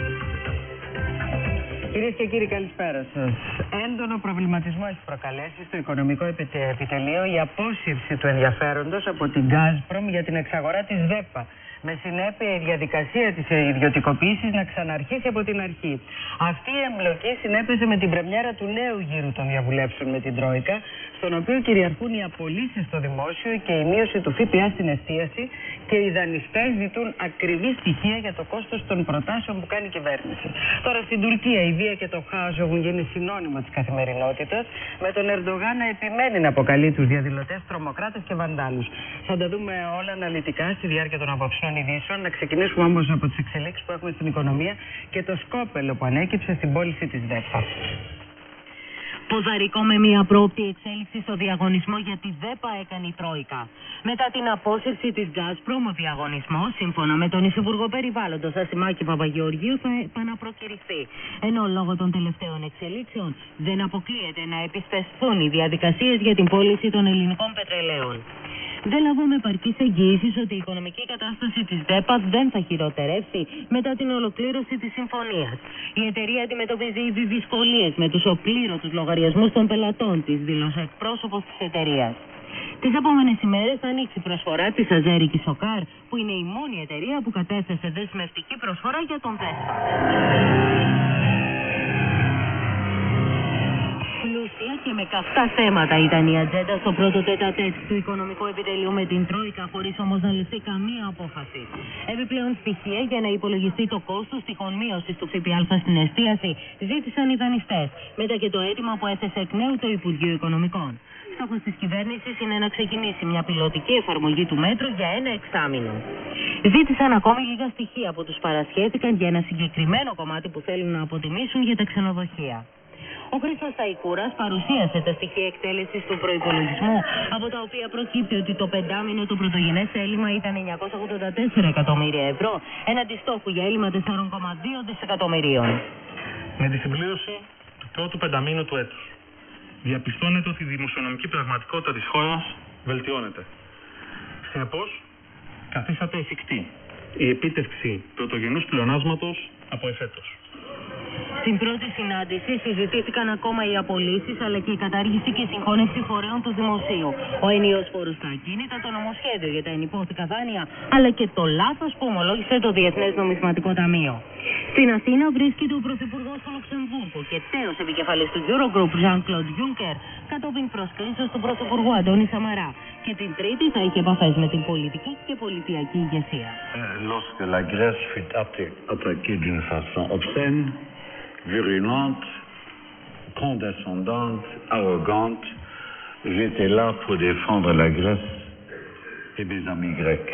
Κυρίες και κύριοι, καλησπέρα σας. Έντονο προβληματισμό έχει προκαλέσει στο οικονομικό επιτε- επιτελείο η απόσυρση του ενδιαφέροντος από την Gazprom για την εξαγορά της ΔΕΠΑ. Με συνέπεια η διαδικασία της ιδιωτικοποίησης να ξαναρχίσει από την αρχή. Αυτή η εμπλοκή συνέπεσε με την πρεμιέρα του νέου γύρου των διαβουλεύσεων με την Τρόικα, στον οποίο κυριαρχούν οι απολύσεις στο δημόσιο και η μείωση του ΦΠΑ στην εστίαση και οι δανειστές ζητούν ακριβή στοιχεία για το κόστος των προτάσεων που κάνει η κυβέρνηση. Τώρα στην Τουρκία η βία και το χάος έχουν γίνει συνώνυμο της καθημερινότητας, με τον Ερντογάν να επιμένει να αποκαλεί τους διαδηλωτές τρομοκράτες και βαντάλου. Θα τα δούμε όλα αναλυτικά στη διάρκεια των απόψεων ειδήσεων. Να ξεκινήσουμε όμως από τις εξελίξεις που έχουμε στην οικονομία και το σκόπελο που ανέκυψε στην πώληση της ΔΕΠΑ. Ποδαρικό με μια πρόοπτη εξέλιξη στο διαγωνισμό για τη ΔΕΠΑ έκανε η Τρόικα. Μετά την απόσυρση της Gazprom, ο διαγωνισμός, σύμφωνα με τον Υφυπουργό Περιβάλλοντος Ασημάκη Παπαγεωργίου, θα επαναπροκηρυχθεί. Ενώ λόγω των τελευταίων εξελίξεων δεν αποκλείεται να επισπευθούν οι διαδικασίες για την πώληση των ελληνικών πετρελαίων. Δεν λάβαμε επαρκείς εγγύησει ότι η οικονομική κατάσταση της ΔΕΠΑ δεν θα χειροτερεύσει μετά την ολοκλήρωση της συμφωνίας. Η εταιρεία αντιμετωπίζει ήδη δυσκολίες με τους οπλήρωτους λογαριασμούς των πελατών της, δήλωσε εκπρόσωπος της εταιρείας. Τις επόμενες ημέρες θα ανοίξει η προσφορά της Αζέρικη Σοκάρ, που είναι η μόνη εταιρεία που κατέθεσε δεσμευτική προσφορά για τον ΔΕΣΠΑ. Πλούσια και με καυτά θέματα ήταν η ατζέντα στο πρώτο τέτα-τέτ του οικονομικού επιτελείου με την Τρόικα, χωρίς όμως να ληφθεί καμία απόφαση. Επιπλέον στοιχεία για να υπολογιστεί το κόστος τυχόν μείωσης του ΦΠΑ στην εστίαση ζήτησαν οι δανειστές, μετά και το αίτημα που έθεσε εκ νέου το Υπουργείο Οικονομικών. Στόχος της κυβέρνησης είναι να ξεκινήσει μια πιλωτική εφαρμογή του μέτρου για ένα εξάμεινο. Ζήτησαν ακόμη λίγα στοιχεία που τους παρασχέθηκαν για ένα συγκεκριμένο κομμάτι που θέλουν να αποτιμήσουν για τα ξενοδοχεία. Ο Χρήστος Ταϊκούρα παρουσίασε τα στοιχεία εκτέλεση του προπολογισμού, από τα οποία προκύπτει ότι το πεντάμινο του πρωτογενές έλλειμμα ήταν 984 εκατομμύρια ευρώ, έναντι στόχου για έλλειμμα 4,2 δισεκατομμυρίων. Με τη συμπλήρωση του πρώτου πενταμήνου του έτους διαπιστώνεται ότι η δημοσιονομική πραγματικότητα της χώρας βελτιώνεται. Συνεπώς, καθίσατε εφικτή η επίτευξη πρωτογενούς πλεονάσματος από εφέτος. Στην πρώτη συνάντηση συζητήθηκαν ακόμα οι απολύσεις αλλά και η κατάργηση και συγχώνευση φορέων του δημοσίου. Ο ενίο φόρο στα ακίνητα, το νομοσχέδιο για τα ενυπόθηκα δάνεια, αλλά και το λάθος που ομολόγησε το Διεθνές Νομισματικό Ταμείο. Στην Αθήνα βρίσκεται ο Πρωθυπουργός του Λουξεμβούργου και τέος επικεφαλής του Eurogroup Jean-Claude Juncker, κατόπιν προσκλήσεω του Πρωθυπουργού Αντώνη Σαμαρά. Και την Τρίτη θα είχε επαφέ με την πολιτική και πολιτιακή ηγεσία. lorsque la Grèce fut atta- attaquée d'une façon obscène, virulente, condescendante, arrogante, j'étais là pour défendre la Grèce et mes amis grecs.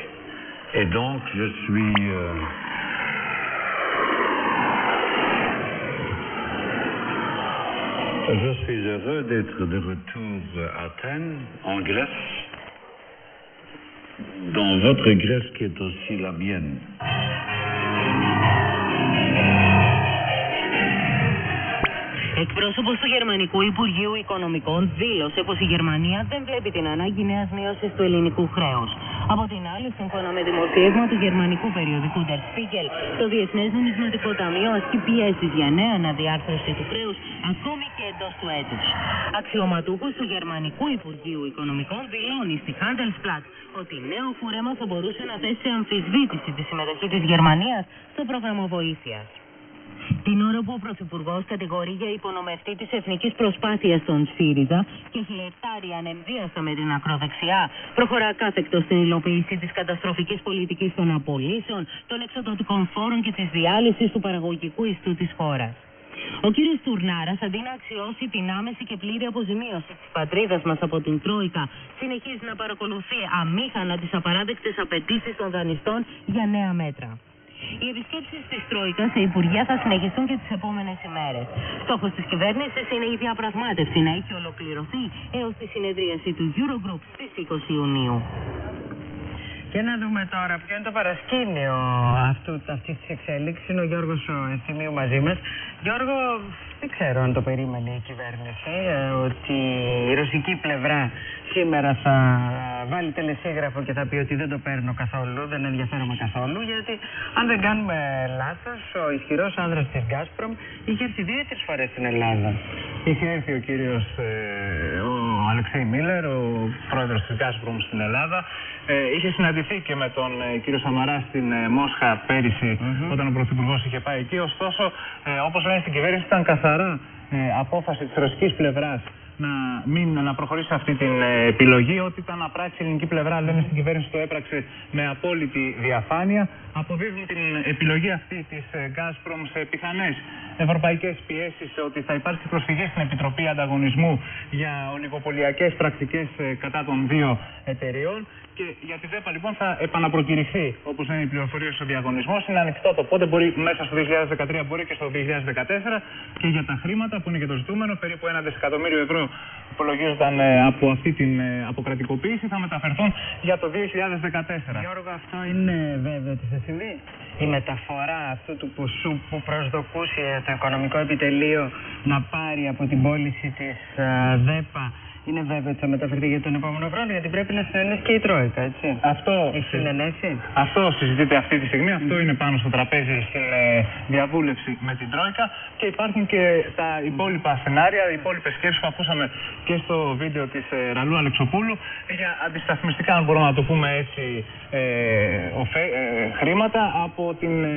Et donc, je suis... euh, je suis heureux d'être de retour à Athènes, en Grèce, dans votre Grèce qui est aussi la mienne. Εκπρόσωπος του Γερμανικού Υπουργείου Οικονομικών δήλωσε πως η Γερμανία δεν βλέπει την ανάγκη νέας μείωσης του ελληνικού χρέους. Από την άλλη, σύμφωνα με δημοσίευμα του γερμανικού περιοδικού Der Spiegel, το Διεθνές Νομισματικό Ταμείο ασκεί πιέσεις για νέα αναδιάρθρωση του χρέους ακόμη και εντός του έτους. Αξιωματούχος του Γερμανικού Υπουργείου Οικονομικών δηλώνει στη Handelsblatt ότι νέο κούρεμα θα μπορούσε να θέσει σε αμφισβήτηση τη συμμετοχή της Γερμανίας στο πρόγραμμα βοήθειας. Την ώρα που ο Πρωθυπουργός κατηγορεί για υπονομευτή της εθνικής προσπάθειας των ΣΥΡΙΖΑ και φλερτάρει ανεμβίαστα με την ακροδεξιά, προχωρά κάθεκτος στην υλοποίηση της καταστροφικής πολιτικής των απολύσεων, των εξοδοτικών φόρων και της διάλυσης του παραγωγικού ιστού της χώρας. Ο κύριος Τουρνάρας, αντί να αξιώσει την άμεση και πλήρη αποζημίωση της πατρίδας μας από την Τρόικα, συνεχίζει να παρακολουθεί αμήχανα τις απαράδεκτες απαιτήσεις των δανειστών για νέα μέτρα. Οι επισκέψεις της Τρόικας σε Υπουργεία θα συνεχιστούν και τις επόμενες ημέρες. Στόχος της κυβέρνησης είναι η διαπραγμάτευση να έχει ολοκληρωθεί έως τη συνεδρίαση του Eurogroup στις 20 Ιουνίου. Και να δούμε τώρα ποιο είναι το παρασκήνιο αυτού, αυτής της εξέλιξης. Είναι ο Γιώργος ο Ευθυμίου μαζί μας. Γιώργο, δεν ξέρω αν το περίμενε η κυβέρνηση ε, ότι η ρωσική πλευρά σήμερα θα βάλει τελεσίγραφο και θα πει ότι δεν το παίρνω καθόλου, δεν ενδιαφέρομαι καθόλου, γιατί αν δεν κάνουμε λάθος, ο ισχυρός άνδρας της Gazprom είχε έρθει δύο-τρεις φορές στην Ελλάδα. Είχε έρθει ο κύριος ε, ο Αλεξέη Μίλλερ, ο πρόεδρος της Gazprom στην Ελλάδα, ε, είχε συναντηθεί και με τον ε, κύριο Σαμαρά στην ε, Μόσχα πέρυσι, όταν ο Πρωθυπουργός είχε πάει εκεί. Ωστόσο, ε, όπως λένε στην κυβέρνηση, ήταν καθαρά ε, απόφαση της ρωσικής πλευράς να, μην, να προχωρήσει σε αυτή την ε, επιλογή. Ό,τι ήταν να πράξει η ελληνική πλευρά, λένε στην κυβέρνηση, το έπραξε με απόλυτη διαφάνεια. Αποδίδουν την επιλογή αυτή της Gazprom σε πιθανές ευρωπαϊκές πιέσεις ότι θα υπάρξει προσφυγή στην Επιτροπή Ανταγωνισμού για ολιγοπολιακέ πρακτικές κατά των δύο εταιριών. Και για τη ΔΕΠΑ λοιπόν θα επαναπροκηρυχθεί, όπως λένε οι πληροφορίε, ο διαγωνισμό. Είναι ανοιχτό το πότε μπορεί μέσα στο 2013, μπορεί και στο 2014. Και για τα χρήματα που είναι και το ζητούμενο, περίπου ένα δισεκατομμύριο ευρώ που υπολογίζονταν ε, από αυτή την ε, αποκρατικοποίηση, θα μεταφερθούν για το 2014. Γιώργο, αυτό είναι βέβαιο ότι θα συμβεί; Η μεταφορά αυτού του ποσού που προσδοκούσε το οικονομικό επιτελείο να πάρει από την πώληση της ε, ΔΕΠΑ είναι βέβαιο ότι θα μεταφερθεί για τον επόμενο χρόνο, γιατί πρέπει να συνενέσει και η Τρόικα, έτσι. Αυτό, Έχει συνενέσει. αυτό συζητείται αυτή τη στιγμή. Αυτό είναι πάνω στο τραπέζι στην ε, διαβούλευση με την Τρόικα. Και υπάρχουν και τα υπόλοιπα σενάρια, οι υπόλοιπες σκέψεις που ακούσαμε και στο βίντεο της ε, Ραλού Αλεξοπούλου για αντισταθμιστικά, αν μπορούμε να το πούμε έτσι, ε, οφέ, ε, χρήματα από την ε,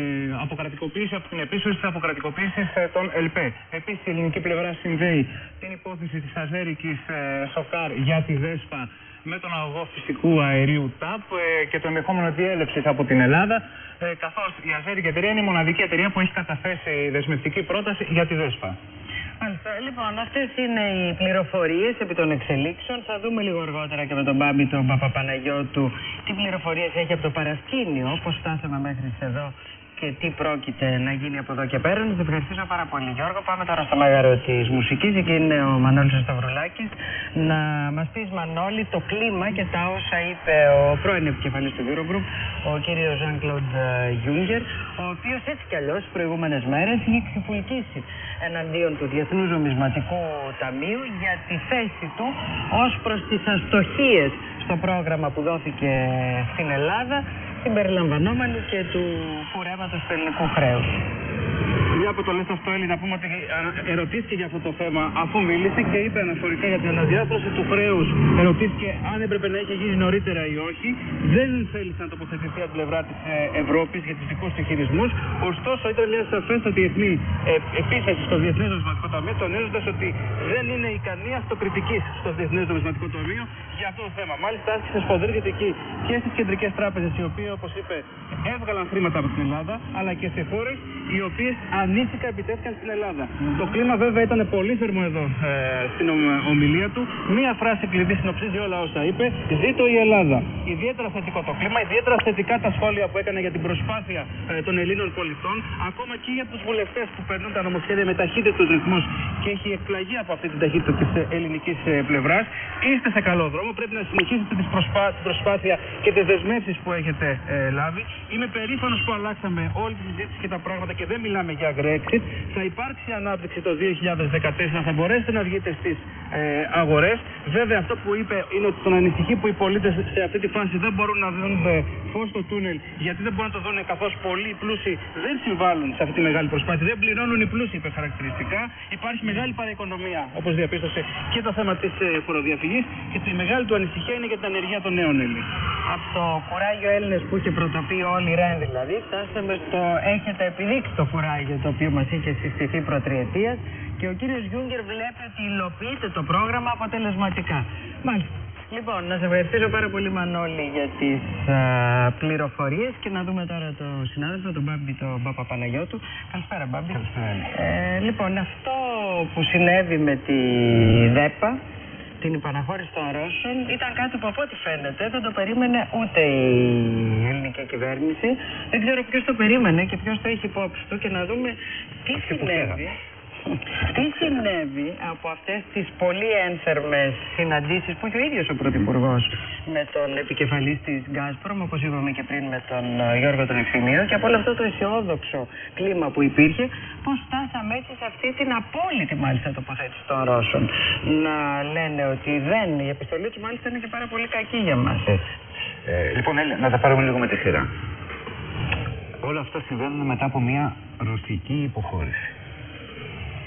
αποκρατικοποίηση, από την επίσκεψη της αποκρατικοποίησης ε, των ΕΛΠΕ. Επίσης, η ελληνική πλευρά συνδέει την υπόθεση της Αζέρικης ε, Σοκάρ για τη ΔΕΣΠΑ με τον αγωγό φυσικού αερίου ΤΑΠ ε, και το ενδεχόμενο διέλευσης από την Ελλάδα. Ε, Καθώς η Αζέρικη εταιρεία είναι η μοναδική εταιρεία που έχει καταθέσει δεσμευτική πρόταση για τη ΔΕΣΠΑ. Μάλιστα. Λοιπόν, αυτές είναι οι πληροφορίες επί των εξελίξεων. Θα δούμε λίγο αργότερα και με τον Μπάμπη τον Παπαπαναγιώτου τι πληροφορίες έχει από το παρασκήνιο, πώ φτάσαμε μέχρι εδώ και τι πρόκειται να γίνει από εδώ και πέρα. Να σε ευχαριστήσω πάρα πολύ, Γιώργο. Πάμε τώρα στο μέγαρο της μουσικής. Εκεί είναι ο Μανώλης Σταυρουλάκης. Να μας πεις, Μανώλη, το κλίμα και τα όσα είπε ο πρώην επικεφαλής του Eurogroup, ο κύριος Jean Claude Juncker, ο οποίος έτσι κι αλλιώς τι προηγούμενες μέρες είχε ξεφουλκίσει εναντίον του Διεθνούς Νομισματικού Ταμείου για τη θέση του ως προς τις αστοχίες στο πρόγραμμα που δόθηκε στην Ελλάδα συμπεριλαμβανόμενου και του κουρέματος του ελληνικού χρέους. Μια που το λες αυτό, Έλλη, να πούμε ότι ε, ερωτήθηκε για αυτό το θέμα αφού μίλησε και είπε αναφορικά για την αναδιάθρωση του χρέους. Ερωτήθηκε αν έπρεπε να είχε γίνει νωρίτερα ή όχι. Δεν θέλησε να τοποθετηθεί από την πλευρά της Ευρώπης για τους δικούς του χειρισμούς. Ωστόσο, ήταν μια σαφέστατη εθνή ε, επίθεση στο Διεθνές Νομισματικό Ταμείο, τονίζοντας ότι δεν είναι ικανή αυτοκριτική στο Διεθνές Νομισματικό Ταμείο για αυτό το θέμα. Μάλιστα, άσκησε σφοδρή κριτική και στις κεντρικές τράπεζες, οι οποίες, όπως είπε, έβγαλαν χρήματα από την Ελλάδα, αλλά και σε χώρες οι οποίες ανήθικα επιτέθηκαν στην Ελλάδα. Το κλίμα βέβαια ήταν πολύ θερμό εδώ ε, στην ομ- ομιλία του. Μία φράση κλειδί συνοψίζει όλα όσα είπε. Ζήτω η Ελλάδα. Ιδιαίτερα θετικό το κλίμα, ιδιαίτερα θετικά τα σχόλια που έκανε για την προσπάθεια ε, των Ελλήνων πολιτών, ακόμα και για τους βουλευτές που παίρνουν τα νομοσχέδια με ταχύτητους ρυθμούς και έχει εκπλαγεί από αυτή την ταχύτητα της ελληνικής πλευράς. Είστε σε καλό δρόμο. Πρέπει να συνεχίσετε τις προσπά- την προσπάθεια και τις δεσμεύσεις που έχετε ε, λάβει. Είμαι περήφανος που αλλάξαμε όλη τη συζήτηση και τα πράγματα και δεν μιλάμε για Brexit. Θα υπάρξει ανάπτυξη το 2014, θα μπορέσετε να βγείτε στις ε, αγορές. Βέβαια, αυτό που είπε είναι ότι τον ανησυχεί που οι πολίτες σε αυτή τη φάση δεν μπορούν να δουν φως στο τούνελ, γιατί δεν μπορούν να το δουν καθώς πολλοί πλούσιοι δεν συμβάλλουν σε αυτή τη μεγάλη προσπάθεια. Δεν πληρώνουν οι πλούσιοι είπε χαρακτηριστικά. Υπάρχει μεγάλη παραοικονομία, όπως διαπίστωσε και το θέμα της ε, φοροδιαφυγής. Και τη μεγάλη του ανησυχία είναι για την ανεργία των νέων Έλληνων. Από το κουράγιο Έλληνες που είχε πρωτοποιεί όλοι οι Ρεν δηλαδή, φτάσαμε στο έχετε επιδείξει το κουράγιο το οποίο μας είχε συστηθεί προτριετία και ο κύριος Γιούγκερ βλέπει ότι υλοποιείται το πρόγραμμα αποτελεσματικά. Μάλιστα. Λοιπόν, να σε ευχαριστήσω πάρα πολύ Μανώλη για τις α, πληροφορίες και να δούμε τώρα το συνάδελφο, τον Μπάμπη, τον Παπα Παναγιώτου. Καλησπέρα Μπάμπη. Ε, λοιπόν, αυτό που συνέβη με τη ΔΕΠΑ, την υπαναχώρηση των Ρώσων, ήταν κάτι που από ό,τι φαίνεται δεν το περίμενε ούτε η ελληνική κυβέρνηση. Δεν ξέρω ποιος το περίμενε και ποιος το έχει υπόψη του και να δούμε τι συνέβη. Τι συνέβη από αυτές τις πολύ ένθερμες συναντήσεις που είχε ο ίδιος ο Πρωθυπουργός με τον επικεφαλής της Gazprom, όπως είπαμε και πριν με τον ε, Γιώργο τον Ευθυμίο και από όλο αυτό το αισιόδοξο κλίμα που υπήρχε, πώς φτάσαμε έτσι σε αυτή την απόλυτη μάλιστα τοποθέτηση των Ρώσων. Να λένε ότι δεν, η επιστολή του μάλιστα είναι και πάρα πολύ κακή για μας. Ε, λοιπόν, Έλλη, να τα πάρουμε λίγο με τη σειρά. Όλα αυτά συμβαίνουν μετά από μια ρωσική υποχώρηση.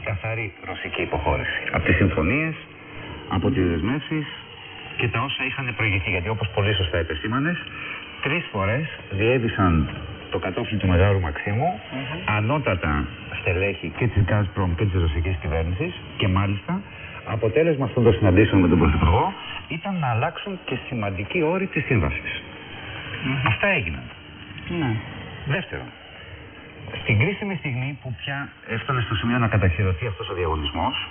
Καθαρή ρωσική υποχώρηση. Από τις συμφωνίες, από τις δεσμεύσεις και τα όσα είχαν προηγηθεί. Γιατί όπως πολύ σωστά επεσήμανες, τρεις φορές διέβησαν το κατόφλι του Μεγάλου Μαξίμου, ανώτατα στελέχη και της Gazprom και της ρωσικής κυβέρνησης και μάλιστα αποτέλεσμα αυτών των συναντήσεων με τον Πρωθυπουργό ήταν να αλλάξουν και σημαντικοί όροι της σύμβασης. Αυτά έγιναν. Ναι. Δεύτερον, στην κρίσιμη στιγμή που πια έφτανε στο σημείο να καταχειρωθεί αυτός ο διαγωνισμός,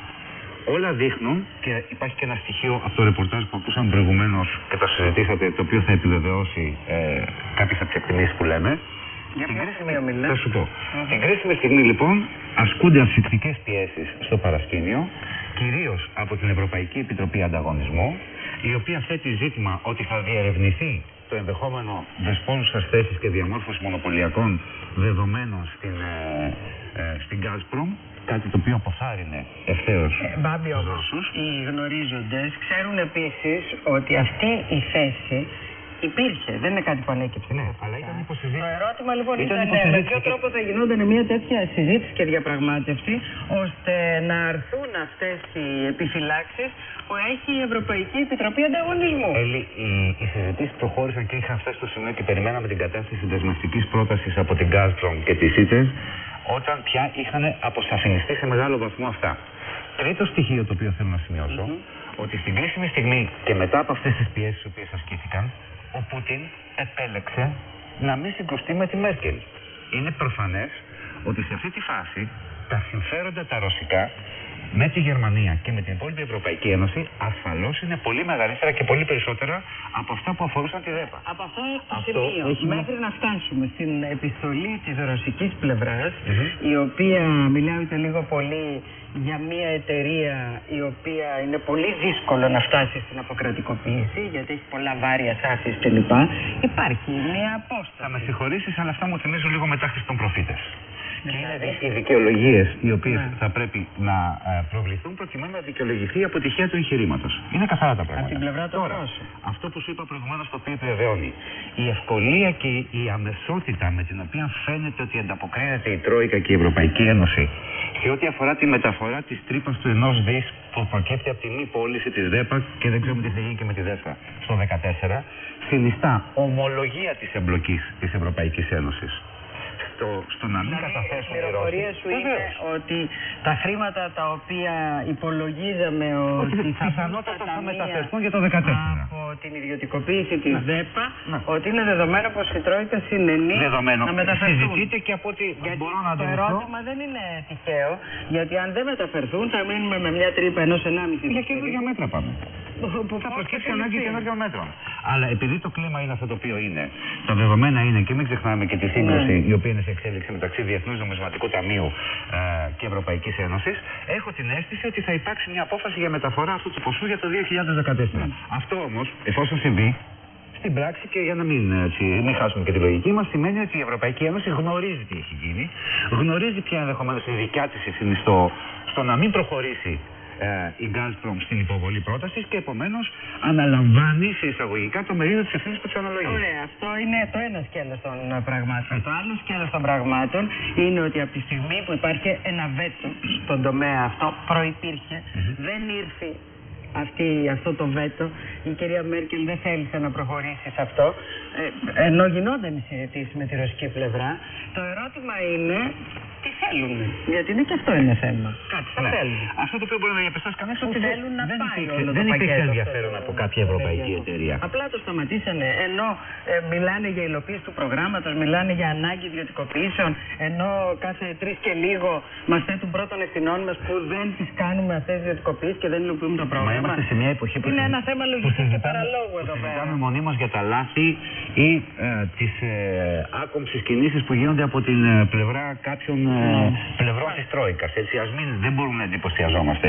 όλα δείχνουν και υπάρχει και ένα στοιχείο από το ρεπορτάζ που ακούσαμε προηγουμένως και το συζητήσατε, το οποίο θα επιβεβαιώσει ε, κάποιες από τις εκτιμήσεις που λέμε. Για ποιο σημείο μιλάς; Θα σου πω. Στην κρίσιμη στιγμή λοιπόν ασκούνται αυξητικές πιέσεις στο παρασκήνιο, κυρίως από την Ευρωπαϊκή Επιτροπή Ανταγωνισμού, η οποία θέτει ζήτημα ότι θα διερευνηθεί το ενδεχόμενο δεσπόζουσα θέση και διαμόρφωση μονοπωλιακών δεδομένων στην, ε, ε, στην Gazprom, κάτι το οποίο αποθάρρυνε ευθέως Ε, Μπάμπη όμως, οι γνωρίζοντες ξέρουν επίσης ότι αυτή η θέση υπήρχε. Δεν είναι κάτι που ανέκυψε. Ναι, αλλά ήταν υποσυζήτηση. Το ερώτημα λοιπόν Ήταν ήταν, υποσυζήτηση με ποιο και- τρόπο θα γινόταν μια τέτοια συζήτηση και διαπραγμάτευση ώστε να αρθούν αυτές οι επιφυλάξεις που έχει η Ευρωπαϊκή Επιτροπή Ανταγωνισμού. Έλλη, οι, οι συζητήσεις προχώρησαν και είχαν φτάσει στο σημείο και περιμέναμε την κατάσταση δεσμευτική πρότασης από την Gazprom και τη Σίτες όταν πια είχαν αποσαφινιστεί σε μεγάλο βαθμό αυτά. Τρίτο στοιχείο το οποίο θέλω να σημειωσω ότι στην κρίσιμη στιγμή και μετά από αυτές τις πιέσεις οι οποίες ασκήθηκαν, ο Πούτιν επέλεξε να μην συγκρουστεί με τη Μέρκελ. Είναι προφανές ότι σε αυτή τη φάση τα συμφέροντα τα ρωσικά με τη Γερμανία και με την υπόλοιπη Ευρωπαϊκή Ένωση ασφαλώς είναι πολύ μεγαλύτερα και πολύ περισσότερα από αυτά που αφορούσαν τη ΔΕΠΑ. Από αυτό το Αυτό σημείο, έχει μια- μέχρι να φτάσουμε στην επιστολή της ρωσικής πλευράς, η οποία μιλάει ούτε λίγο πολύ για μια εταιρεία η οποία είναι πολύ δύσκολο να φτάσει στην αποκρατικοποίηση, γιατί έχει πολλά βάρια σάφης κλπ. Υπάρχει μια απόσταση. Θα με συγχωρήσεις, αλλά αυτά μου θυμίζουν λίγο μετάχρηση των προφήτες. Ναι, Και είναι οι δικαιολογίες οι οποίες Ναι. θα πρέπει να ε, προβληθούν προκειμένου να δικαιολογηθεί η αποτυχία του εγχειρήματος. Είναι καθαρά τα πράγματα. Από την πλευρά των Τώρα, Ρώσων. αυτό που σου είπα προηγουμένως το οποίο επιβεβαιώνει. Η ευκολία και η αμεσότητα με την οποία φαίνεται ότι ανταποκρίνεται η Τρόικα και η Ευρωπαϊκή Ένωση σε ό,τι αφορά τη μεταφορά της τρύπας του ενός δι που προκύπτει από τη μη πώληση της ΔΕΠΑ και δεν ξέρουμε τι θα γίνει και με τη ΔΕΣΑ στο 2014, συνιστά ομολογία της εμπλοκής της Ευρωπαϊκής Ένωσης. Στο, στο να μην Δηλαδή, η καταθέσουν οι πληροφορία Ρώσοι. σου είναι Βεβαίως. ότι τα χρήματα τα οποία υπολογίζαμε ότι θα πιθανότατα θα ταμεία μεταφερθούν για το 2014. από την ιδιωτικοποίηση της Ναι. ΔΕΠΑ, Ναι. ότι είναι δεδομένο πως η Τρόικα συνενεί Δεδομένο. να μεταφερθούν. Συζητείται και από ό,τι Γιατί μπορώ να το αντιληφθώ. ερώτημα δεν είναι τυχαίο, γιατί αν δεν μεταφερθούν θα μείνουμε με μια τρύπα ενός 1,5 Για καινούργια μέτρα πάμε. Που Θα προκύψει ανάγκη καινούργιων μέτρων. Αλλά επειδή το κλίμα είναι αυτό το οποίο είναι, τα δεδομένα είναι και μην ξεχνάμε και τη σύγκρουση Ναι. η οποία είναι σε εξέλιξη μεταξύ Διεθνούς Νομισματικού Ταμείου ε, και Ευρωπαϊκής Ένωσης, έχω την αίσθηση ότι θα υπάρξει μια απόφαση για μεταφορά αυτού του ποσού για το 2014. Αυτό όμως, εφόσον συμβεί, στην πράξη και για να μην, έτσι, μην χάσουμε και τη λογική μας, σημαίνει ότι η Ευρωπαϊκή Ένωση γνωρίζει τι έχει γίνει, γνωρίζει ποια ενδεχομένως η δικιά της ευθύνη στο, στο να μην προχωρήσει ε, η Gazprom στην υποβολή πρότασης και επομένως αναλαμβάνει σε εισαγωγικά το μερίδιο της ευθύνης που της αναλογεί. Ωραία, αυτό είναι το ένα σκέλος των ε, πραγμάτων. Το άλλο σκέλος των πραγμάτων είναι ότι από τη στιγμή που υπάρχει ένα βέτο στον τομέα αυτό, προϋπήρχε, δεν ήρθε αυτή, αυτό το βέτο, η κυρία Μέρκελ δεν θέλησε να προχωρήσει σε αυτό, ε, ενώ γινόταν η συζήτηση με τη ρωσική πλευρά. Το ερώτημα είναι τι θέλουν, γιατί είναι και αυτό είναι θέμα. Κάτι θα Ναι. θέλουν. Αυτό το οποίο μπορεί να διαπιστώσει κανεί Που ότι δεν, θέλουν να δεν πάει υπήρξε, όλο το δεν υπήρξε πακέτο ενδιαφέρον αυτό από το- κάποια ευρωπαϊκή ενεργειακό. εταιρεία. Απλά το σταματήσανε. Ενώ ε, μιλάνε για υλοποίηση του προγράμματος, μιλάνε για ανάγκη ιδιωτικοποιήσεων, ενώ κάθε τρεις και λίγο μας θέτουν πρώτων ευθυνών μας που δεν τις κάνουμε αυτές τις ιδιωτικοποιήσεις και δεν υλοποιούμε το Μα πρόγραμμα. είμαστε σε μια εποχή που Είναι συζη- ένα θέμα που λογική και συζητάμε- παραλόγου που εδώ πέρα. Συζητάμε μονίμως για τα λάθη ή ε, τις ε, άκομψε κινήσεις που γίνονται από την ε, πλευρά κάποιων ε, πλευρών της Τρόικας. Έτσι, ας μην δεν μπορούμε να εντυπωσιαζόμαστε.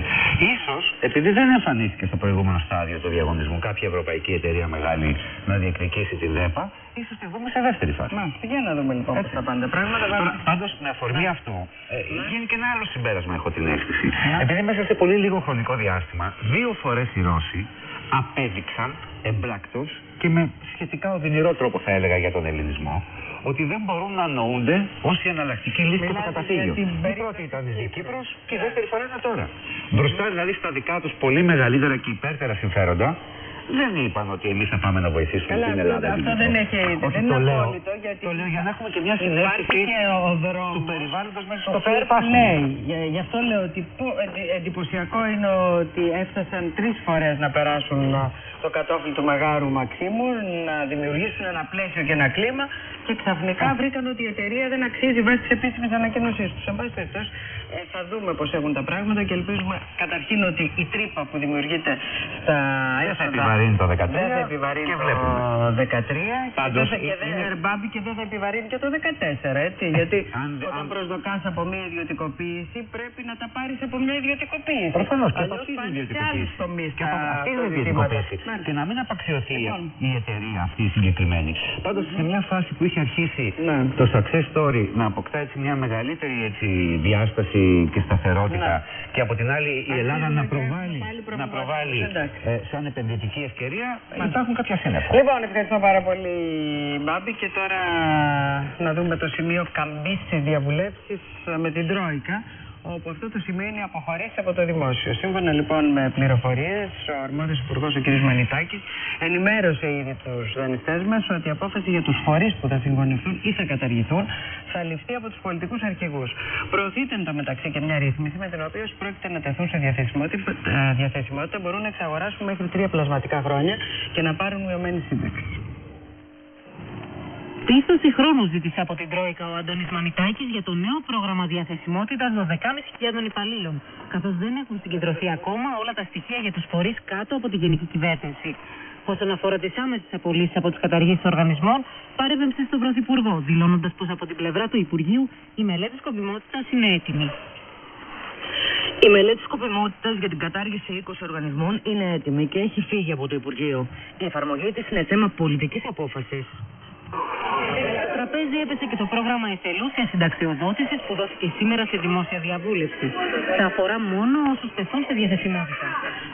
Ίσως, επειδή δεν εμφανίστηκε στο προηγούμενο στάδιο του διαγωνισμού κάποια ευρωπαϊκή εταιρεία μεγάλη να διεκδικήσει την ΔΕΠΑ, ίσως τη δούμε σε δεύτερη φάση. Μάλιστα, για να δούμε λοιπόν πώς θα πάνε τα πράγματα. Πάντως, με αφορμή αυτό, ε, γίνει και ένα άλλο συμπέρασμα, έχω την αίσθηση. Επειδή μέσα σε πολύ λίγο χρονικό διάστημα, δύο φορές οι Ρώσοι απέδειξαν εμπράκτο και με σχετικά οδυνηρό τρόπο, θα έλεγα, για τον ελληνισμό, ότι δεν μπορούν να νοούνται ω η εναλλακτική λύση του καταφύγιο. Η πρώτη ήταν η Κύπρος και η δεύτερη φορά είναι τώρα. Μπροστά δηλαδή στα δικά τους πολύ μεγαλύτερα και υπέρτερα συμφέροντα, δεν είπαν ότι εμείς θα πάμε να βοηθήσουμε Καλά, την αυτό, Ελλάδα. αυτό δεν έχει Όχι, δεν το είναι λέω. απόλυτο γιατί Το λέω για να έχουμε και μια υπάρχει συνέστηση και ο δρόμος. του περιβάλλοντος μέσα στο Το οποίο fair υπάρχουμε. play. Γι' γι' αυτό λέω ότι πο- εντι- εντυπωσιακό είναι ότι έφτασαν τρεις φορές να περάσουν α, το κατόφλι του Μεγάρου Μαξίμου, να δημιουργήσουν ένα πλαίσιο και ένα κλίμα και ξαφνικά βρήκαν ότι η εταιρεία δεν αξίζει βάσει της επίσημης ανακοίνωσής τους. Σε πάση περιπτώσει, ε, θα δούμε πώς έχουν τα πράγματα και ελπίζουμε καταρχήν ότι η τρύπα που δημιουργείται στα Δεν θα έσοδα επιβαρύνει το 13 δεν θα επιβαρύνει και το βλέπουμε. 13 και Πάντως, δεν θα- και δεν, είναι- Ερμπάμπη, και δεν θα επιβαρύνει και το 14, έτσι. Γιατί αν- όταν αν- προσδοκάς από μια ιδιωτικοποίηση πρέπει να τα πάρεις από μια ιδιωτικοποίηση. Προφανώς και από Αλλιώς αυτή την πάνε σε ιδιωτικοποίηση. άλλους τομείς Και από τα- αυτή τα την ζητήματα. ιδιωτικοποίηση. Και να μην απαξιωθεί Λοιπόν. η εταιρεία αυτή η συγκεκριμένη. Πάντως σε μια φάση που είχε αρχίσει Ναι. το success story να αποκτά έτσι μια μεγαλύτερη έτσι, διάσταση και σταθερότητα Ναι. και από την άλλη η Ελλάδα να και προβάλλει, πάλι να προβληματισμούς. προβάλλει Εντάξει. ε, σαν επενδυτική ευκαιρία, υπάρχουν κάποια σύννεφα. Λοιπόν, ευχαριστώ πάρα πολύ, Μπάμπη. Και τώρα να δούμε το σημείο καμπής της διαβουλεύσης με την Τρόικα. Όπου αυτό το σημαίνει αποχωρήσει από το δημόσιο. Σύμφωνα λοιπόν με πληροφορίες, ο αρμόδιος υπουργός, ο κ. Μανιτάκης, ενημέρωσε ήδη τους δανειστές μας ότι η απόφαση για τους φορείς που θα συγγονευτούν ή θα καταργηθούν θα ληφθεί από τους πολιτικούς αρχηγούς. Προωθείται εν τω μεταξύ και μια ρύθμιση με την οποία όσοι πρόκειται να τεθούν σε διαθεσιμότητα, ε, διαθεσιμότητα μπορούν να εξαγοράσουν μέχρι τρία πλασματικά χρόνια και να πάρουν μειωμένη σύνταξη. Πίστοση χρόνου ζήτησε από την Τρόικα ο Αντώνης Μανιτάκη για το νέο πρόγραμμα διαθεσιμότητας 12.500 υπαλλήλων, καθώς δεν έχουν συγκεντρωθεί ακόμα όλα τα στοιχεία για τους φορείς κάτω από την Γενική Κυβέρνηση. Όσον αφορά τις άμεσες απολύσεις από τους καταργήσεις οργανισμών, παρέμβεψε στον Πρωθυπουργό, δηλώνοντας πως από την πλευρά του Υπουργείου η μελέτη σκοπιμότητας είναι έτοιμη. Η μελέτη σκοπιμότητας για την κατάργηση 20 οργανισμών είναι έτοιμη και έχει φύγει από το Υπουργείο. Η εφαρμογή της είναι θέμα πολιτικής απόφασης. Στο τραπέζι έπεσε και το πρόγραμμα εθελούσια συνταξιοδότησης που δόθηκε σήμερα σε δημόσια διαβούλευση. Θα αφορά μόνο όσους τεθούν σε διαθεσιμότητα.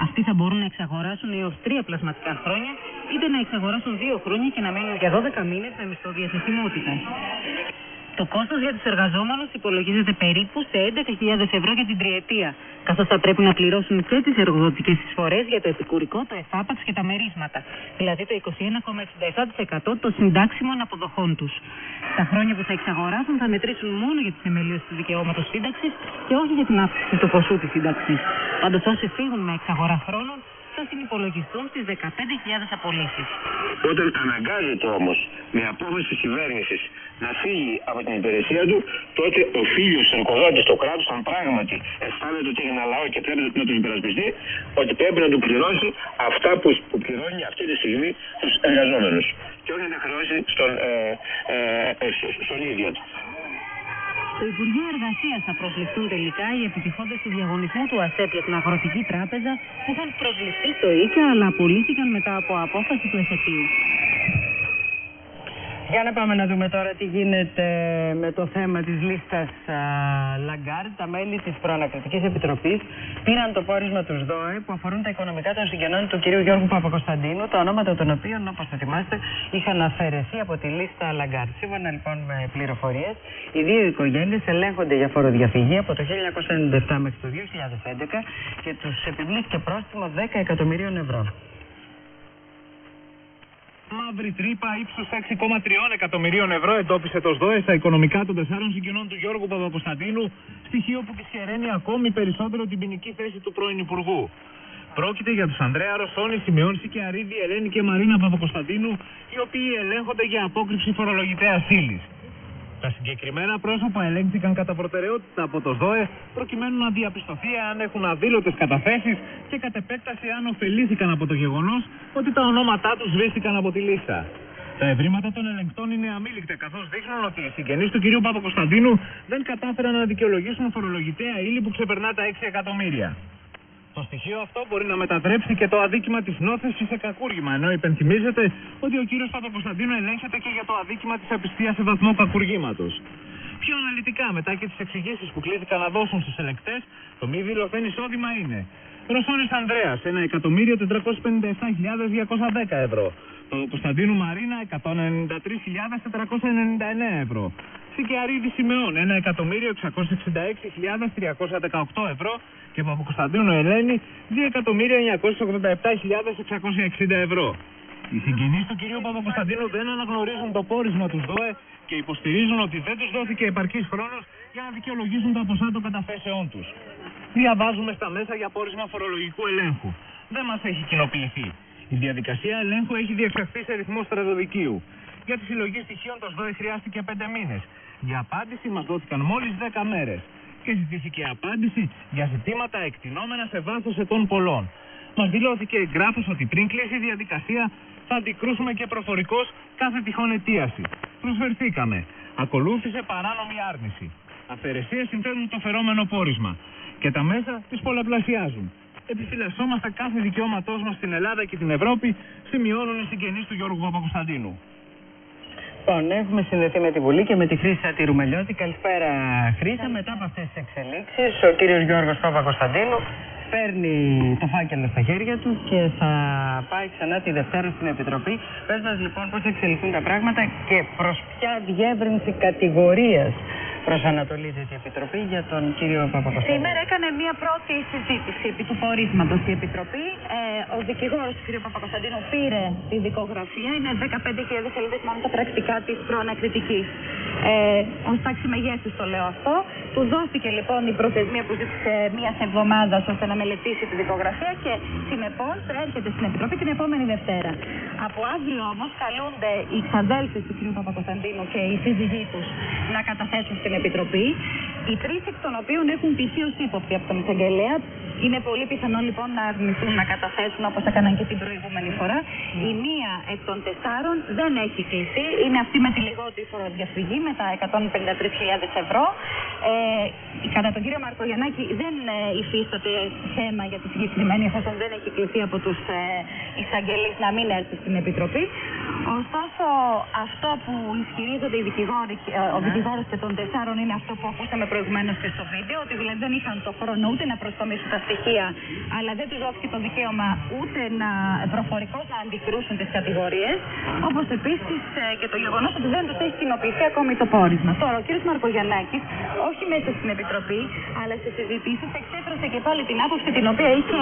Αυτοί θα μπορούν να εξαγοράσουν έως τρία πλασματικά χρόνια, είτε να εξαγοράσουν δύο χρόνια και να μείνουν για 12 μήνες με μισθό διαθεσιμότητας. Το κόστος για τους εργαζόμενους υπολογίζεται περίπου σε 11.000 ευρώ για την τριετία, καθώς θα πρέπει να πληρώσουν και τις εργοδοτικές εισφορές για το επικουρικό, το εφάπαξ και τα μερίσματα, δηλαδή το 21,67% των συντάξιμων αποδοχών τους. Τα χρόνια που θα εξαγοράσουν θα μετρήσουν μόνο για τις εμελίες του δικαιώματος σύνταξης και όχι για την αύξηση του ποσού της σύνταξης. Πάντως όσοι φύγουν με εξαγορά χρόνων θα συνυπολογιστούν στις 15.000 απολύσεις. Όταν αναγκάζεται όμως με απόφαση της κυβέρνησης να φύγει από την υπηρεσία του, τότε οφείλει ο εργοδότης, το κράτο, αν πράγματι αισθάνεται ότι έχει ένα λαό και πρέπει να τον υπερασπιστεί, ότι πρέπει να του πληρώσει αυτά που, που πληρώνει αυτή τη στιγμή στου εργαζόμενους. Και όχι να τα χρεώσει στον, ε, ε, ε, στον ίδιο του. Στο Υπουργείο Εργασίας θα προσληφθούν τελικά οι επιτυχώντες του διαγωνισμού του ΑΣΕΠ για την Αγροτική Τράπεζα που είχαν προσληφθεί στο ΙΚΑ αλλά απολύθηκαν μετά από απόφαση του ΑΣΕΠ. Για να πάμε να δούμε τώρα τι γίνεται με το θέμα της λίστας Λαγκάρντ. Τα μέλη της Προανακριτικής Επιτροπής πήραν το πόρισμα του ΣΔΟΕ που αφορούν τα οικονομικά των συγγενών του κ. Γιώργου Παπακωνσταντίνου, τα ονόματα των οποίων, όπως θα θυμάστε, είχαν αφαιρεθεί από τη λίστα Λαγκάρντ. Σύμφωνα λοιπόν με πληροφορίες, οι δύο οικογένειες ελέγχονται για φοροδιαφυγή από το 1997 μέχρι το 2011 και τους επιβλήθηκε πρόστιμο 10 εκατομμυρίων ευρώ. Μαύρη τρύπα ύψου 6,3 εκατομμυρίων ευρώ εντόπισε το ΣΔΟΕ στα οικονομικά των τεσσάρων συγγενών του Γιώργου Παπακωνσταντίνου, στοιχείο που δυσχεραίνει ακόμη περισσότερο την ποινική θέση του πρώην Υπουργού. Πρόκειται για τους Ανδρέα Ρωσόνη, Σημειών Σικιαρίδη, Ελένη και Μαρίνα Παπακοσταντίνου, οι οποίοι ελέγχονται για απόκρυψη φορολογητέα ύλη. Τα συγκεκριμένα πρόσωπα ελέγχθηκαν κατά προτεραιότητα από το ΔΟΕ προκειμένου να διαπιστωθεί αν έχουν αδήλωτες καταθέσεις και κατ' επέκταση αν ωφελήθηκαν από το γεγονός ότι τα ονόματά τους σβήστηκαν από τη λίστα. Τα ευρήματα των ελεγκτών είναι αμήλικτα, καθώς δείχνουν ότι οι συγγενείς του κυρίου Παπακοσταντίνου δεν κατάφεραν να δικαιολογήσουν φορολογητέα ύλη που ξεπερνά τα 6 εκατομμύρια. Το στοιχείο αυτό μπορεί να μετατρέψει και το αδίκημα της νόθεσης σε κακούργημα, ενώ υπενθυμίζεται ότι ο κύριος Παπακοσταντίνου ελέγχεται και για το αδίκημα της απιστίας σε βαθμό κακουργήματος. Πιο αναλυτικά, μετά και τις εξηγήσεις που κλήθηκαν να δώσουν στους ελεκτέ, το μη δηλωθέν εισόδημα είναι Ρωσόνης Ανδρέας, 1.357.210 ευρώ. Το Κωνσταντίνου Μαρίνα, 193.499 ευρώ. Σικιαρίδη Σιμεών, 1.666.318 ευρώ. Και Παπακοσταντίνου Ελένη, 2.987.660 ευρώ. Οι συγγενείς του κυρίου Παπακοσταντίνου δεν αναγνωρίζουν το πόρισμα τους ΔΟΕ και υποστηρίζουν ότι δεν τους δόθηκε επαρκής χρόνος για να δικαιολογήσουν τα ποσά των καταθέσεών τους. Διαβάζουμε στα μέσα για πόρισμα φορολογικού ελέγχου. Δεν μας έχει κοινοποιηθεί. Η διαδικασία ελέγχου έχει διεξαχθεί σε ρυθμό στρατοδικίου. Για τη συλλογή στοιχείων το ΣΔΟΕ χρειάστηκε 5 μήνες. Για απάντηση μας δόθηκαν μόλις 10 μέρες. Και ζητήθηκε απάντηση για ζητήματα εκτινόμενα σε βάθος ετών πολλών. Μας δηλώθηκε εγγράφος ότι πριν κλείσει η διαδικασία θα αντικρούσουμε και προφορικός κάθε τυχόν αιτίαση. Προσφερθήκαμε. Ακολούθησε παράνομη άρνηση. Αφαιρεσίες συνθέτουν το φερόμενο πόρισμα και τα μέσα τις πολλαπλασιάζουν. Επιφυλασσόμαστε κάθε δικαιώματός μας στην Ελλάδα και την Ευρώπη, σημειώνουν οι συγγενείς του Γιώργου Παπακοσταντίνου. Λοιπόν, έχουμε συνδεθεί με τη Βουλή και με τη Χρήσα τη Ρουμελιώτη. Καλησπέρα, Χρήσα. Μετά από αυτές τις εξελίξεις, ο κύριος Γιώργος Παπακοσταντίνου παίρνει το φάκελο στα χέρια του και θα πάει ξανά τη Δευτέρα στην Επιτροπή. Πες μας λοιπόν πώς εξελιχθούν τα πράγματα και προς ποια διεύρυνση κατηγορίας προσανατολίζεται η Επιτροπή για τον κύριο Παπακοσταντίνου. Σήμερα έκανε μία πρώτη συζήτηση επί του πορίσματος η Επιτροπή. Ε, ο δικηγόρος του κ. Παπακοσταντίνου πήρε τη δικογραφία. Είναι 15.000 σελίδες μόνο τα πρακτικά της προανακριτικής. Ε, ως τάξη μεγέθους το λέω αυτό. Του δόθηκε λοιπόν η προθεσμία που ζήτησε μία εβδομάδα ώστε να μελετήσει τη δικογραφία και συνεπώς έρχεται στην Επιτροπή την επόμενη Δευτέρα. Από αύριο όμως καλούνται οι ξαδέλφες του κ. Παπακοσταντίνου και οι σύζυγοί τους να καταθέσουν στην Επιτροπή. Οι τρεις εκ των οποίων έχουν κληθεί ως ύποπτοι από τον εισαγγελέα. Είναι πολύ πιθανό λοιπόν να αρνηθούν να καταθέσουν όπως έκαναν και την προηγούμενη φορά. Η μία εκ των τεσσάρων δεν έχει κληθεί. Είναι αυτή με τη λιγότερη φοροδιαφυγή με τα 153.000 ευρώ. Ε, κατά τον κύριο Μαρκογιαννάκη δεν ε, υφίσταται θέμα για τη συγκεκριμένη εφόσον δεν έχει κληθεί από τους ε, εισαγγελείς να μην έρθει στην Επιτροπή. Ωστόσο, αυτό που ισχυρίζονται οι δικηγόροι, ε, ο δικηγόρος και των τεσσάρων είναι αυτό που ακούσαμε προηγουμένω και στο βίντεο, ότι δηλαδή δεν είχαν το χρόνο ούτε να προσκομίσουν τα στοιχεία, αλλά δεν τους δόθηκε το δικαίωμα ούτε να προφορικώς να αντικρούσουν τις κατηγορίες. Όπως επίσης και το γεγονός ότι δεν τους έχει κοινοποιηθεί ακόμη το πόρισμα. Τώρα, ο κ. Μαρκογιαννάκης, όχι μέσα στην Επιτροπή, αλλά σε συζητήσεις, εξέφρασε και πάλι την άποψη την οποία είχε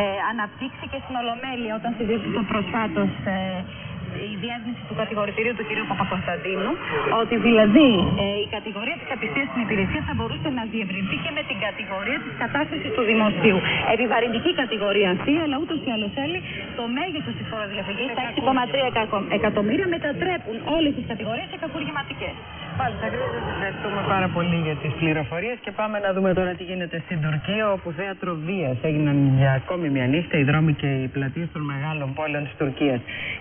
ε, αναπτύξει και στην Ολομέλεια όταν συζήτησε προσφάτως ε, η διεύθυνση του κατηγορητηρίου του κ. Παπακοσταντίνου, ότι δηλαδή ε, η κατηγορία της απιστία στην υπηρεσία θα μπορούσε να διευρυνθεί και με την κατηγορία της κατάχρηση του δημοσίου. Επιβαρυντική κατηγορία αυτή, αλλά ούτως ή άλλως θέλει το μέγεθος της φοροδιαφυγής, τα 6,3 εκατομμύρια, μετατρέπουν όλες τις κατηγορίες σε κακουργηματικές. Μάλιστα, Χρήσα, σας ευχαριστούμε πάρα πολύ για τις πληροφορίες και πάμε να δούμε τώρα τι γίνεται στην Τουρκία όπου θέατρο βίας έγιναν για ακόμη μια νύχτα οι δρόμοι και οι πλατείες των μεγάλων πόλεων της Τουρκίας.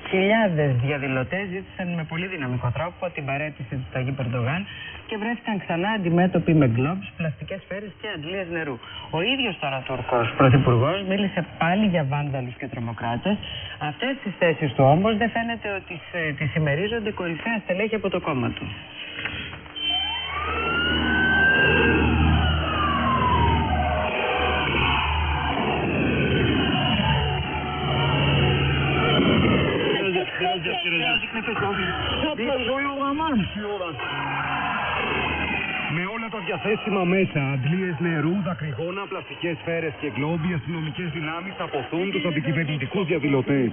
Χιλιάδες διαδηλωτές ζήτησαν με πολύ δυναμικό τρόπο την παρέτηση του Ταγί Περντογάν και βρέθηκαν ξανά αντιμέτωποι με γκλόμπς, πλαστικές σφαίρες και αντλίες νερού. Ο ίδιος τώρα Τούρκος Πρωθυπουργός μίλησε πάλι για βάνδαλους και τρομοκράτες. Αυτές τις θέσεις του όμως δεν φαίνεται ότι ε, τις συμμερίζονται κορυφαία στελέχη από το κόμμα του. Με όλα τα διαθέσιμα μέσα, αντλίες νερού, δακρυγόνα, πλαστικές σφαίρες και γκλόμπι, οι αστυνομικές δυνάμεις αποθούν τους αντικυβερνητικούς διαδηλωτές.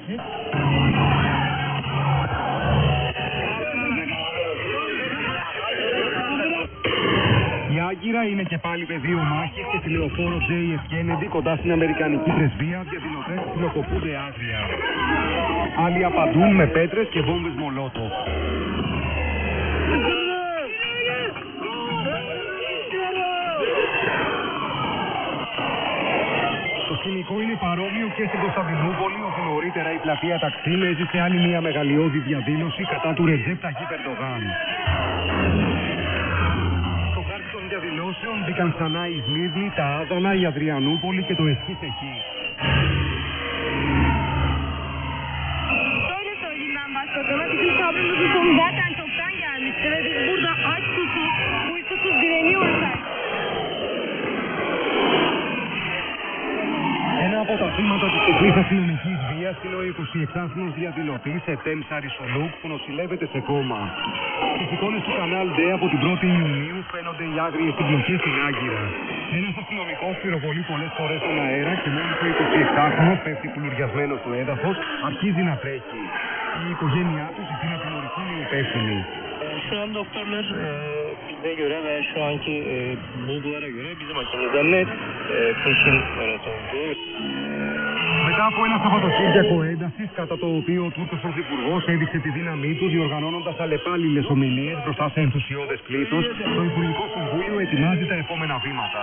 Η Άγκυρα είναι και πάλι πεδίο μάχης και στη λεωφόρο JF Kennedy κοντά στην Αμερικανική πρεσβεία διαδηλωτές φιλοκοπούνται άγρια. Άλλοι απαντούν με πέτρες και βόμβες μολότο. Σκηνικό είναι παρόμοιο και στην Κωνσταντινούπολη, όπου νωρίτερα η πλατεία Ταξίμ έζησε άλλη μια μεγαλειώδη διαδήλωση κατά του Ρετζέπ Ταγί Περντογάν. Στο χάρτη των διαδηλώσεων μπήκαν ξανά η Σμύρνη, τα Άδωνα, η Αδριανούπολη και το Εσχής εκεί. Sorry ben başbakanım. Bizim sabrımızın sonu zaten çoktan θύματα της τεχνή αστυνομική βίας είναι ο 26χρονο διαδηλωτής Ετέμς Σαρισολούκ που νοσηλεύεται σε κόμμα. Στις εικόνες του κανάλ D από την 1η Ιουνίου φαίνονται οι άγριε συμπλοκέ στην Άγκυρα. Ένας αστυνομικός πυροβολεί πολλές φορές στον αέρα και μόλις ο 26χρονο πέφτει κουλουριασμένος στο έδαφος, αρχίζει να τρέχει. Η οικογένειά τους ζητεί να τιμωρηθεί οι υπεύθυνοι. Şu an doktorlar e, bize göre ve şu anki e, bulgulara göre bizim açımızdan net e, kurşun yarası olduğu Μετά από ένας Σαββατοκύριακο έντασης, κατά το οποίο ο Τούρκος Πρωθυπουργό έδειξε τη δύναμή του διοργανώνοντας αλλεπάλληλες ομιλίες μπροστά σε ενθουσιώδες πλήθος, το Υπουργικό Συμβούλιο ετοιμάζει τα επόμενα βήματα.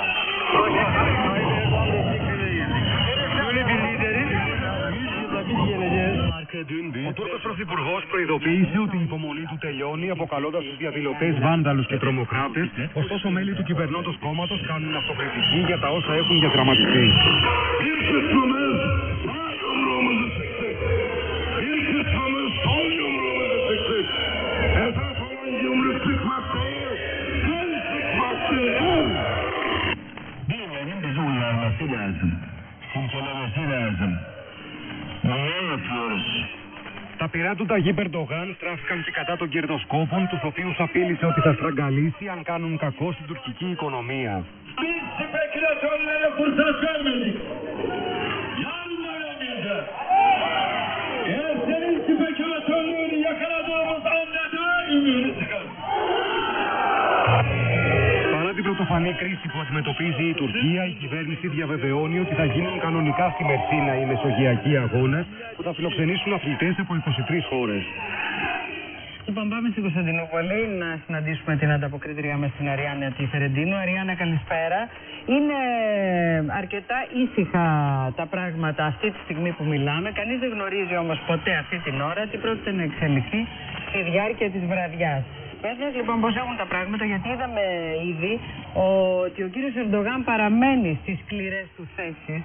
Ο Τούρκος Πρωθυπουργό προειδοποίησε ότι η υπομονή του τελειώνει, αποκαλώντας τους διαδηλωτές βάνδαλου και τρομοκράτες. Ωστόσο, μέλη του κυβερνώντος κόμματος κάνουν αυτοκριτική για τα όσα έχουν διαδραματιστεί. Birilerinin bizi uyarması lazım. Silkelemesi lazım. Niye yapıyoruz? Τα πειρά του Ταγί Περντογάν στράφηκαν και κατά των κερδοσκόπων, τους οποίους απείλησε ότι θα στραγγαλίσει αν κάνουν κακό στην τουρκική οικονομία. Biz spekülatörlere fırsat vermedik. Yarın da vermeyeceğiz. Eğer senin spekülatörlüğünü yakaladığımız anda da ümüğünü sıkarız. Παρά την πρωτοφανή κρίση που αντιμετωπίζει η Τουρκία, η κυβέρνηση διαβεβαιώνει ότι θα γίνουν κανονικά στη Μερσίνα οι μεσογειακοί αγώνες που θα φιλοξενήσουν αθλητές από 23 χώρες. Λοιπόν, πάμε στην Κωνσταντινούπολη να συναντήσουμε την ανταποκρίτρια μας στην Αριάννα τη Φερεντίνου. Αριάννα, καλησπέρα. Είναι αρκετά ήσυχα τα πράγματα αυτή τη στιγμή που μιλάμε. Κανείς δεν γνωρίζει όμως ποτέ αυτή την ώρα τι πρόκειται να εξελιχθεί στη διάρκεια της βραδιάς. Πες μας λοιπόν πώς έχουν τα πράγματα, γιατί είδαμε ήδη ότι ο κύριος Ερντογάν παραμένει στις σκληρές του θέσεις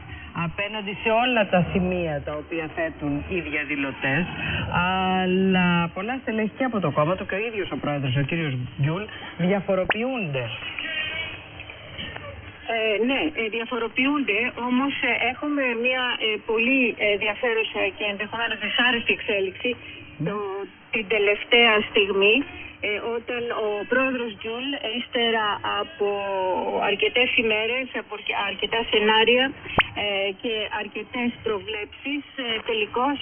απέναντι σε όλα τα σημεία τα οποία θέτουν οι διαδηλωτές, αλλά πολλά στελέχη και από το κόμμα του και ο ίδιος ο πρόεδρος, ο κύριος Γκιούλ, διαφοροποιούνται. Ε, ναι, ε, διαφοροποιούνται, όμως ε, έχουμε μια ε, πολύ ενδιαφέρουσα και ενδεχομένως δυσάρεστη εξέλιξη το, την τελευταία στιγμή. ε, όταν ο πρόεδρος Τζουλ ύστερα από αρκετές ημέρες, από αρκε- αρκετά σενάρια ε, και αρκετές προβλέψεις ε, τελικώς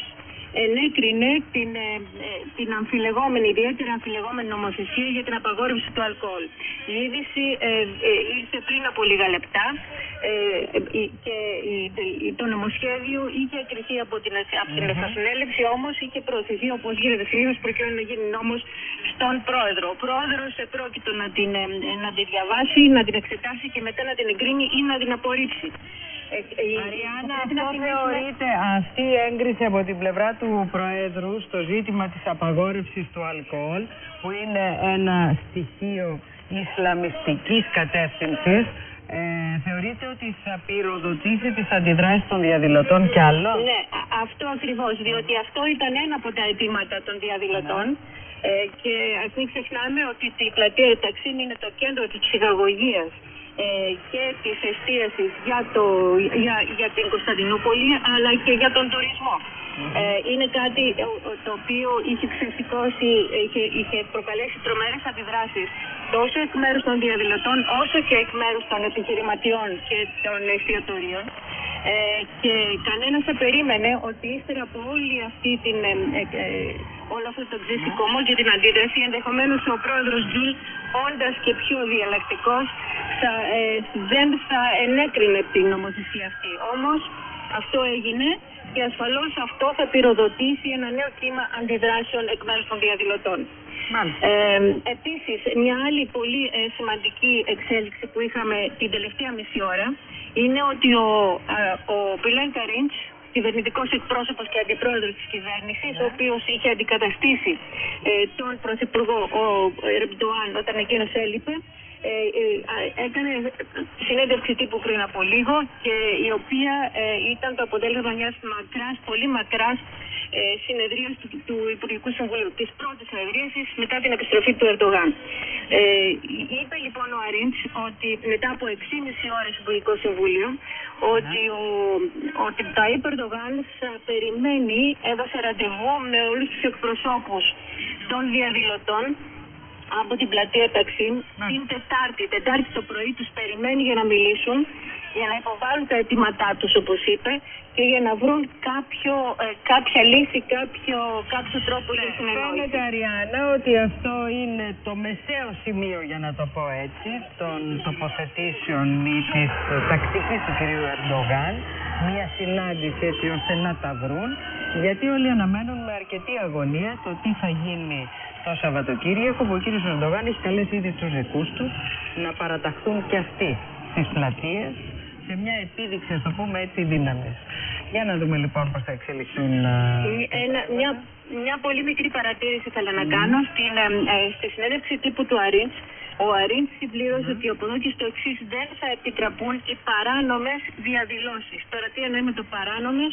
ενέκρινε την, ε, ε, την αμφιλεγόμενη, ιδιαίτερα αμφιλεγόμενη νομοθεσία για την απαγόρευση του αλκοόλ. Η είδηση ε, ε, ήρθε πριν από λίγα λεπτά ε, ε, και η- η- το νομοσχέδιο είχε εκριθεί από την, από την Εθνοσυνέλευση, όμως είχε προωθηθεί όπως γίνεται συνήθως προκειμένου να γίνει νόμος στον πρόεδρο. Ο πρόεδρος επρόκειτο να την, ε, να την διαβάσει, να την εξετάσει και μετά να την εγκρίνει ή να την απορρίψει. Ε, ε, Αριάννα, πρέπει να αυτό θυμίσουμε- θεωρείται αυτή η έγκριση από την πλευρά του Προέδρου στο ζήτημα της απαγόρευσης του αλκοόλ, που είναι ένα στοιχείο ισλαμιστικής κατεύθυνσης, ε, θεωρείτε ότι θα πυροδοτήσει τις αντιδράσεις των διαδηλωτών κι άλλο; Ναι, α- αυτό ακριβώς, διότι αυτό ήταν ένα από τα αιτήματα των διαδηλωτών ε, και ας μην ξεχνάμε ότι η πλατεία Ταξίν είναι το κέντρο της ψυχαγωγίας ε, και της εστίασης για, το, για, για την Κωνσταντινούπολη αλλά και για τον τουρισμό. Ε, είναι κάτι ε, ο- ο- το οποίο είχε ξεσηκώσει, είχε, είχε προκαλέσει τρομερές αντιδράσεις τόσο εκ μέρους των διαδηλωτών όσο και εκ μέρους των επιχειρηματιών και των εστιατορίων. Ε, και κανένας θα περίμενε ότι ύστερα από όλη αυτή την, ε, ε, ε, όλο αυτό το ξεσηκωμό και την αντίδραση ενδεχομένως ο πρόεδρος Τζουλ όντας και πιο διαλλακτικός θα, ε, δεν θα ενέκρινε την νομοθεσία αυτή. Όμως αυτό έγινε και ασφαλώς αυτό θα πυροδοτήσει ένα νέο κύμα αντιδράσεων εκ μέρους των διαδηλωτών. Ε, επίσης, μια άλλη πολύ ε, σημαντική εξέλιξη που είχαμε την τελευταία μισή ώρα είναι ότι ο, α, ο Μπιλέν Καρίντς, κυβερνητικός εκπρόσωπος και αντιπρόεδρος της κυβέρνησης, ο οποίος είχε αντικαταστήσει ε, τον πρωθυπουργό, ο Ερμπντοάν, όταν εκείνος έλειπε, ε, ε, α- έκανε συνέντευξη τύπου πριν από λίγο και η οποία ε, ήταν το αποτέλεσμα μιας μακράς, πολύ μακράς ε, συνεδρίας του, του Υπουργικού Συμβουλίου, της πρώτης συνεδρίασης μετά την επιστροφή του Ερντογάν. Ε, είπε λοιπόν ο Αρίντς ότι μετά από 6,5 ώρες Υπουργικό Συμβούλιο ότι ο, ότι τα είπε Ερντογάν θα περιμένει, έδωσε ραντεβού με όλους τους εκπροσώπους των διαδηλωτών από την πλατεία Ταξίμ την Τετάρτη. Τετάρτη το πρωί τους περιμένει για να μιλήσουν, για να υποβάλουν τα αιτήματά τους όπως είπε και για να βρουν κάποιο, ε, κάποια λύση, κάποιο, κάποιο τρόπο για συνεννόηση. Φαίνεται, Αριάννα, ότι αυτό είναι το μεσαίο σημείο, για να το πω έτσι, των τοποθετήσεων ή της τακτικής του κ. Ερντογάν. Μια συνάντηση έτσι ώστε να τα βρουν, γιατί όλοι αναμένουν με αρκετή αγωνία το τι θα γίνει το Σαββατοκύριακο που ο κ. Ερντογάν έχει καλέσει ήδη τους δικούς του να παραταχθούν και αυτοί στις πλατείες σε μια επίδειξη, ας το πούμε έτσι, δύναμης. Για να δούμε λοιπόν πώς θα εξελιχθούν α, Ένα, μια, μια πολύ μικρή παρατήρηση θέλω να κάνω. Στην, ε, ε, στη συνέντευξη τύπου του Αρίντς, ο Αρίντς συμπλήρωσε ότι από εδώ και στο εξής δεν θα επιτραπούν οι παράνομες διαδηλώσεις. Τώρα τι εννοεί με το παράνομες,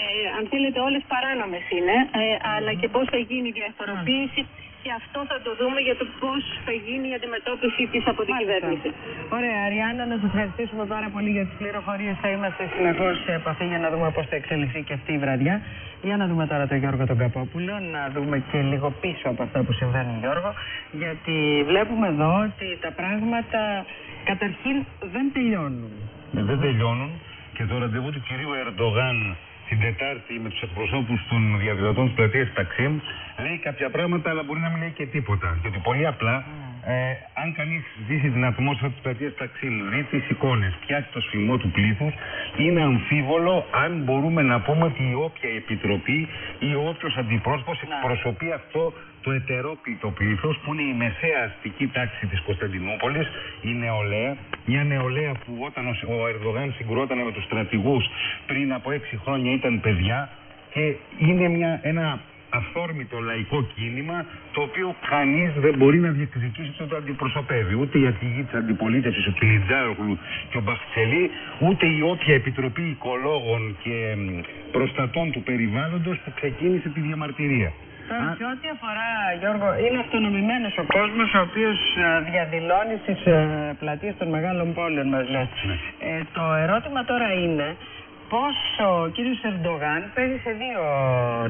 ε, αν θέλετε όλες παράνομες είναι, ε, αλλά και πώς θα γίνει η διαφοροποίηση και αυτό θα το δούμε για το πώς θα γίνει η αντιμετώπιση της από την κυβέρνηση. Ωραία, Αριάννα, να σας ευχαριστήσουμε πάρα πολύ για τις πληροφορίες. Θα είμαστε συνεχώς σε επαφή για να δούμε πώς θα εξελιχθεί και αυτή η βραδιά. Για να δούμε τώρα τον Γιώργο τον Καπόπουλο, να δούμε και λίγο πίσω από αυτά που συμβαίνουν, Γιώργο. Γιατί βλέπουμε εδώ ότι τα πράγματα καταρχήν δεν τελειώνουν. Ναι, δεν τελειώνουν και το ραντεβού του κυρίου Ερντογάν την Τετάρτη με τους εκπροσώπους των διαδηλωτών της πλατείας Ταξίμ λέει κάποια πράγματα, αλλά μπορεί να μην λέει και τίποτα. Γιατί πολύ απλά, ε, αν κανείς ζήσει την ατμόσφαιρα της πλατείας Ταξίμ, δει τις εικόνες, πιάσει το σφιμό του πλήθους, είναι αμφίβολο αν μπορούμε να πούμε ότι η όποια επιτροπή ή όποιος αντιπρόσωπος εκπροσωπεί αυτό το ετερόπιτο πλήθος που είναι η μεσαία αστική τάξη της Κωνσταντινούπολης, η νεολαία. Μια νεολαία που όταν ο, ο Ερδογάν συγκρόταν με τους στρατηγούς πριν από έξι χρόνια ήταν παιδιά και είναι μια, ένα αυθόρμητο λαϊκό κίνημα το οποίο κανείς δεν μπορεί να διεκδικήσει ότι το αντιπροσωπεύει. Ούτε η αρχηγή της αντιπολίτευσης, ο Κιλιτζάρογλου και ο Μπαχτσελή, ούτε η όποια επιτροπή οικολόγων και μ, προστατών του περιβάλλοντος που ξεκίνησε τη διαμαρτυρία. Τώρα, σε ό,τι αφορά, Γιώργο, είναι αυτονομημένος ο κόσμος ο οποίος ε, διαδηλώνει στις ε, πλατείες των μεγάλων πόλεων μας λες. Ε, το ερώτημα τώρα είναι πώς ο κύριος Ερντογάν παίζει σε δύο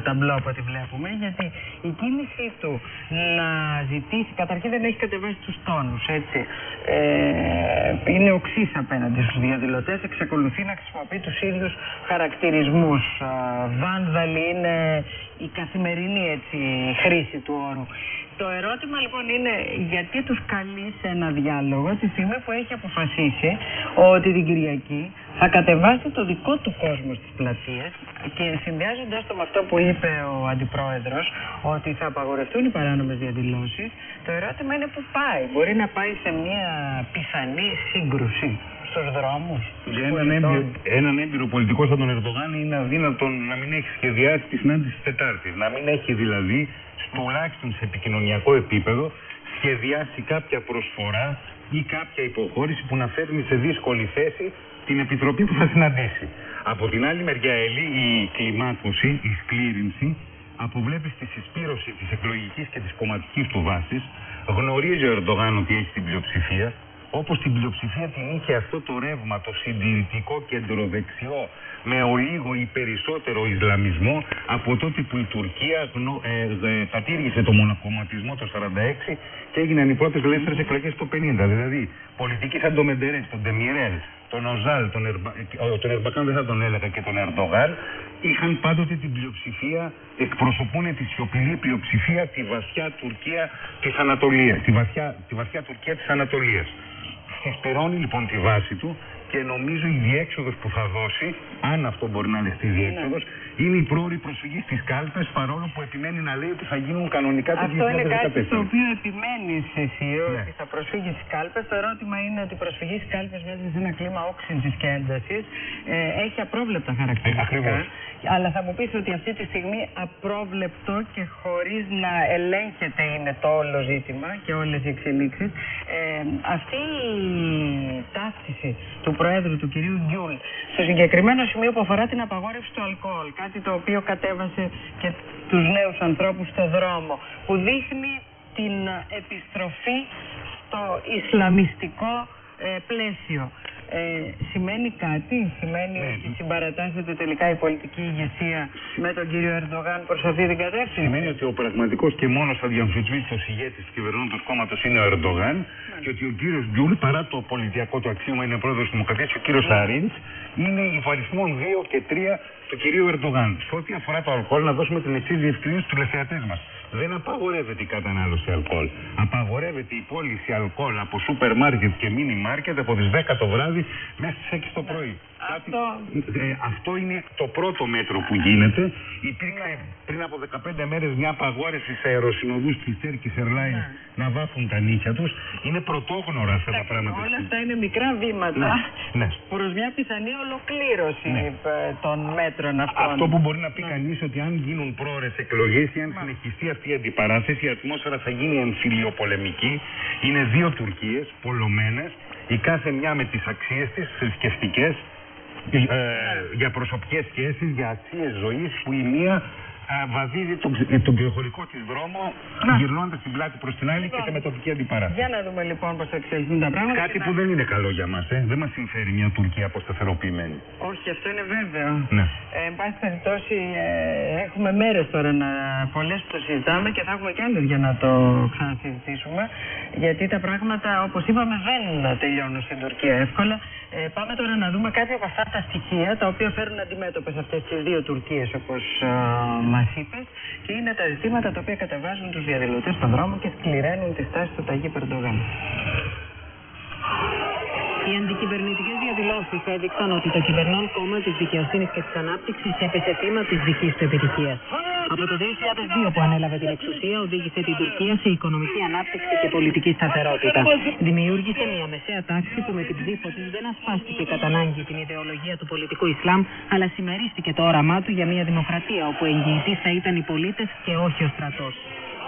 ταμπλό από ό,τι βλέπουμε γιατί η κίνησή του να ζητήσει, καταρχήν δεν έχει κατεβάσει τους τόνους, έτσι. Ε, είναι οξύς απέναντι στους διαδηλωτές, εξακολουθεί να χρησιμοποιεί τους ίδιους χαρακτηρισμούς. Ε, βάνδαλοι είναι η καθημερινή έτσι, χρήση του όρου. Το ερώτημα λοιπόν είναι γιατί τους καλεί σε ένα διάλογο τη στιγμή που έχει αποφασίσει ότι την Κυριακή θα κατεβάσει το δικό του κόσμο στις πλατείες και συνδυάζοντας το με αυτό που είπε ο Αντιπρόεδρος ότι θα απαγορευτούν οι παράνομες διαδηλώσεις το ερώτημα είναι που πάει. Μπορεί να πάει σε μια πιθανή σύγκρουση στους δρόμους. Για έναν έμπειρο, έναν έμπειρο πολιτικό σαν τον Ερντογάν είναι αδύνατον να μην έχει σχεδιάσει τη συνάντηση της Τετάρτης. Να μην έχει δηλαδή, τουλάχιστον σε επικοινωνιακό επίπεδο, σχεδιάσει κάποια προσφορά ή κάποια υποχώρηση που να φέρνει σε δύσκολη θέση την επιτροπή που θα συναντήσει. Από την άλλη μεριά, Έλλη, η κλιμάκωση, η σκλήρινση, αποβλέπει στη συσπήρωση της εκλογικής και της κομματικής του βάσης. Γνωρίζει ο Ερντογάν ότι έχει την πλειοψηφία, όπως την πλειοψηφία την είχε αυτό το ρεύμα, το συντηρητικό κεντροδεξιό, με ο λίγο ή περισσότερο Ισλαμισμό, από τότε που η Τουρκία γνω, ε, ε, κατήργησε το μονοκομματισμό το 46 και έγιναν οι πρώτες ελεύθερες εκλογές το 50. Δηλαδή, πολιτικοί σαν τον Μεντερές, τον Ντεμιρέλ, τον Οζάλ, τον, Ερμπα... ε, τον Ερμπακάν δεν θα τον έλεγα και τον Ερντογάν, είχαν πάντοτε την πλειοψηφία, εκπροσωπούν τη σιωπηλή πλειοψηφία, τη βαθιά Τουρκία της Ανατολίας, τη βαθιά, τη βαθιά Τουρκία της Ανατολίας. Συσπηρώνει λοιπόν τη βάση του και νομίζω η διέξοδος που θα δώσει, αν αυτό μπορεί να λεχθεί διέξοδος, είναι η πρόορη προσφυγή στις κάλπες παρόλο που επιμένει να λέει ότι θα γίνουν κανονικά το 2014. Αυτό είναι κάτι στο οποίο επιμένεις εσύ Ναι. ότι θα προσφύγεις στις κάλπες. Το ερώτημα είναι ότι η προσφυγής στις κάλπες μέσα σε ένα κλίμα όξυνσης και έντασης ε, έχει απρόβλεπτα χαρακτηριστικά. ακριβώς. Αλλά θα μου πεις ότι αυτή τη στιγμή απρόβλεπτο και χωρίς να ελέγχεται είναι το όλο ζήτημα και όλες οι εξελίξεις. Ε, αυτή η ταύτιση του Προέδρου του κυρίου Γκιούλ στο συγκεκριμένο σημείο που αφορά την απαγόρευση του αλκοόλ, κάτι το οποίο κατέβασε και τους νέους ανθρώπους στο δρόμο, που δείχνει την επιστροφή στο Ισλαμιστικό ε, πλαίσιο. Ε, σημαίνει κάτι, σημαίνει ότι συμπαρατάσσεται τελικά η πολιτική ηγεσία με τον κύριο Ερντογάν προς αυτή την κατεύθυνση; Σημαίνει ότι ο πραγματικός και μόνος αδιαμφισβήτητος ηγέτης του κυβερνώντος κόμματος είναι ο Ερντογάν και ότι ο κύριος Γκιούλ, παρά το πολιτιακό του αξίωμα, είναι πρόεδρος της Δημοκρατίας και ο κύριος Αρίντ είναι υπαριθμών 2 και 3 του κυρίου Ερντογάν. Σε ό,τι αφορά το αλκοόλ, να δώσουμε την εξής διευκρίνηση στους τηλεθεατές μας. Δεν απαγορεύεται η κατανάλωση αλκοόλ. Απαγορεύεται η πώληση αλκοόλ από σούπερ μάρκετ και μίνι μάρκετ από τις 10 το βράδυ μέχρι τις 6 το πρωί. Αυτό... Ε, αυτό είναι το πρώτο μέτρο που γίνεται. Υπήρξε πριν από 15 μέρες μια απαγόρευση σε αεροσυνοδούς της Turkish Airlines να βάφουν τα νύχια τους. Είναι πρωτόγνωρα αυτά τα πράγματα. Όλα αυτά είναι μικρά βήματα Ναι, ναι. προς μια πιθανή ολοκλήρωση ε, των μέτρων αυτών. Αυτό που μπορεί να πει κανείς ότι αν γίνουν πρόορε εκλογές ή αν συνεχιστεί αυτή η αντιπαράθεση, η ατμόσφαιρα θα γίνει εμφυλιοπολεμική. Είναι δύο Τουρκίες πολλωμένες, η κάθε μια με τις αξίες της, θρησκευτικές, ε, για προσωπικές σχέσεις, για αξίες ζωής που η μία α, βαδίζει τον, ξε- τον ξεχωρικό της δρόμο γυρνώντας την πλάτη προς την άλλη και σε μετοπική αντιπαράθεση. Για να δούμε λοιπόν πώς θα εξελιχθούν τα πράγματα. Κάτι και που να- δεν είναι καλό για μας, ε. δεν μας συμφέρει μια Τουρκία αποσταθεροποιημένη. Όχι, αυτό είναι βέβαιο. Ναι. Ε, εν πάση περιπτώσει, ε, έχουμε μέρες τώρα να πολλές που το συζητάμε και θα έχουμε και άλλε για να το ξανασυζητήσουμε. Γιατί τα πράγματα, όπως είπαμε, δεν τελειώνουν στην Τουρκία εύκολα. Ε, πάμε τώρα να δούμε κάποια από αυτά τα στοιχεία τα οποία φέρουν αντιμέτωπες αυτές τις δύο Τουρκίες, όπως μας είπες, και είναι τα ζητήματα τα οποία κατεβάζουν τους διαδηλωτές στον δρόμο και σκληραίνουν τη στάση του Ταγί Περντογάν. Οι αντικυβερνητικές διαδηλώσεις έδειξαν ότι το κυβερνών κόμμα της δικαιοσύνης και της ανάπτυξης έπεσε θύμα της δικής του επιτυχίας. Από το 2002 που ανέλαβε την εξουσία, οδήγησε την Τουρκία σε οικονομική ανάπτυξη και πολιτική σταθερότητα. Δημιούργησε μια μεσαία τάξη που με την ψήφο της δεν ασπάστηκε κατά ανάγκη την ιδεολογία του πολιτικού Ισλάμ, αλλά συμμερίστηκε το όραμά του για μια δημοκρατία όπου εγγυητής θα ήταν οι πολίτες και όχι ο στρατός.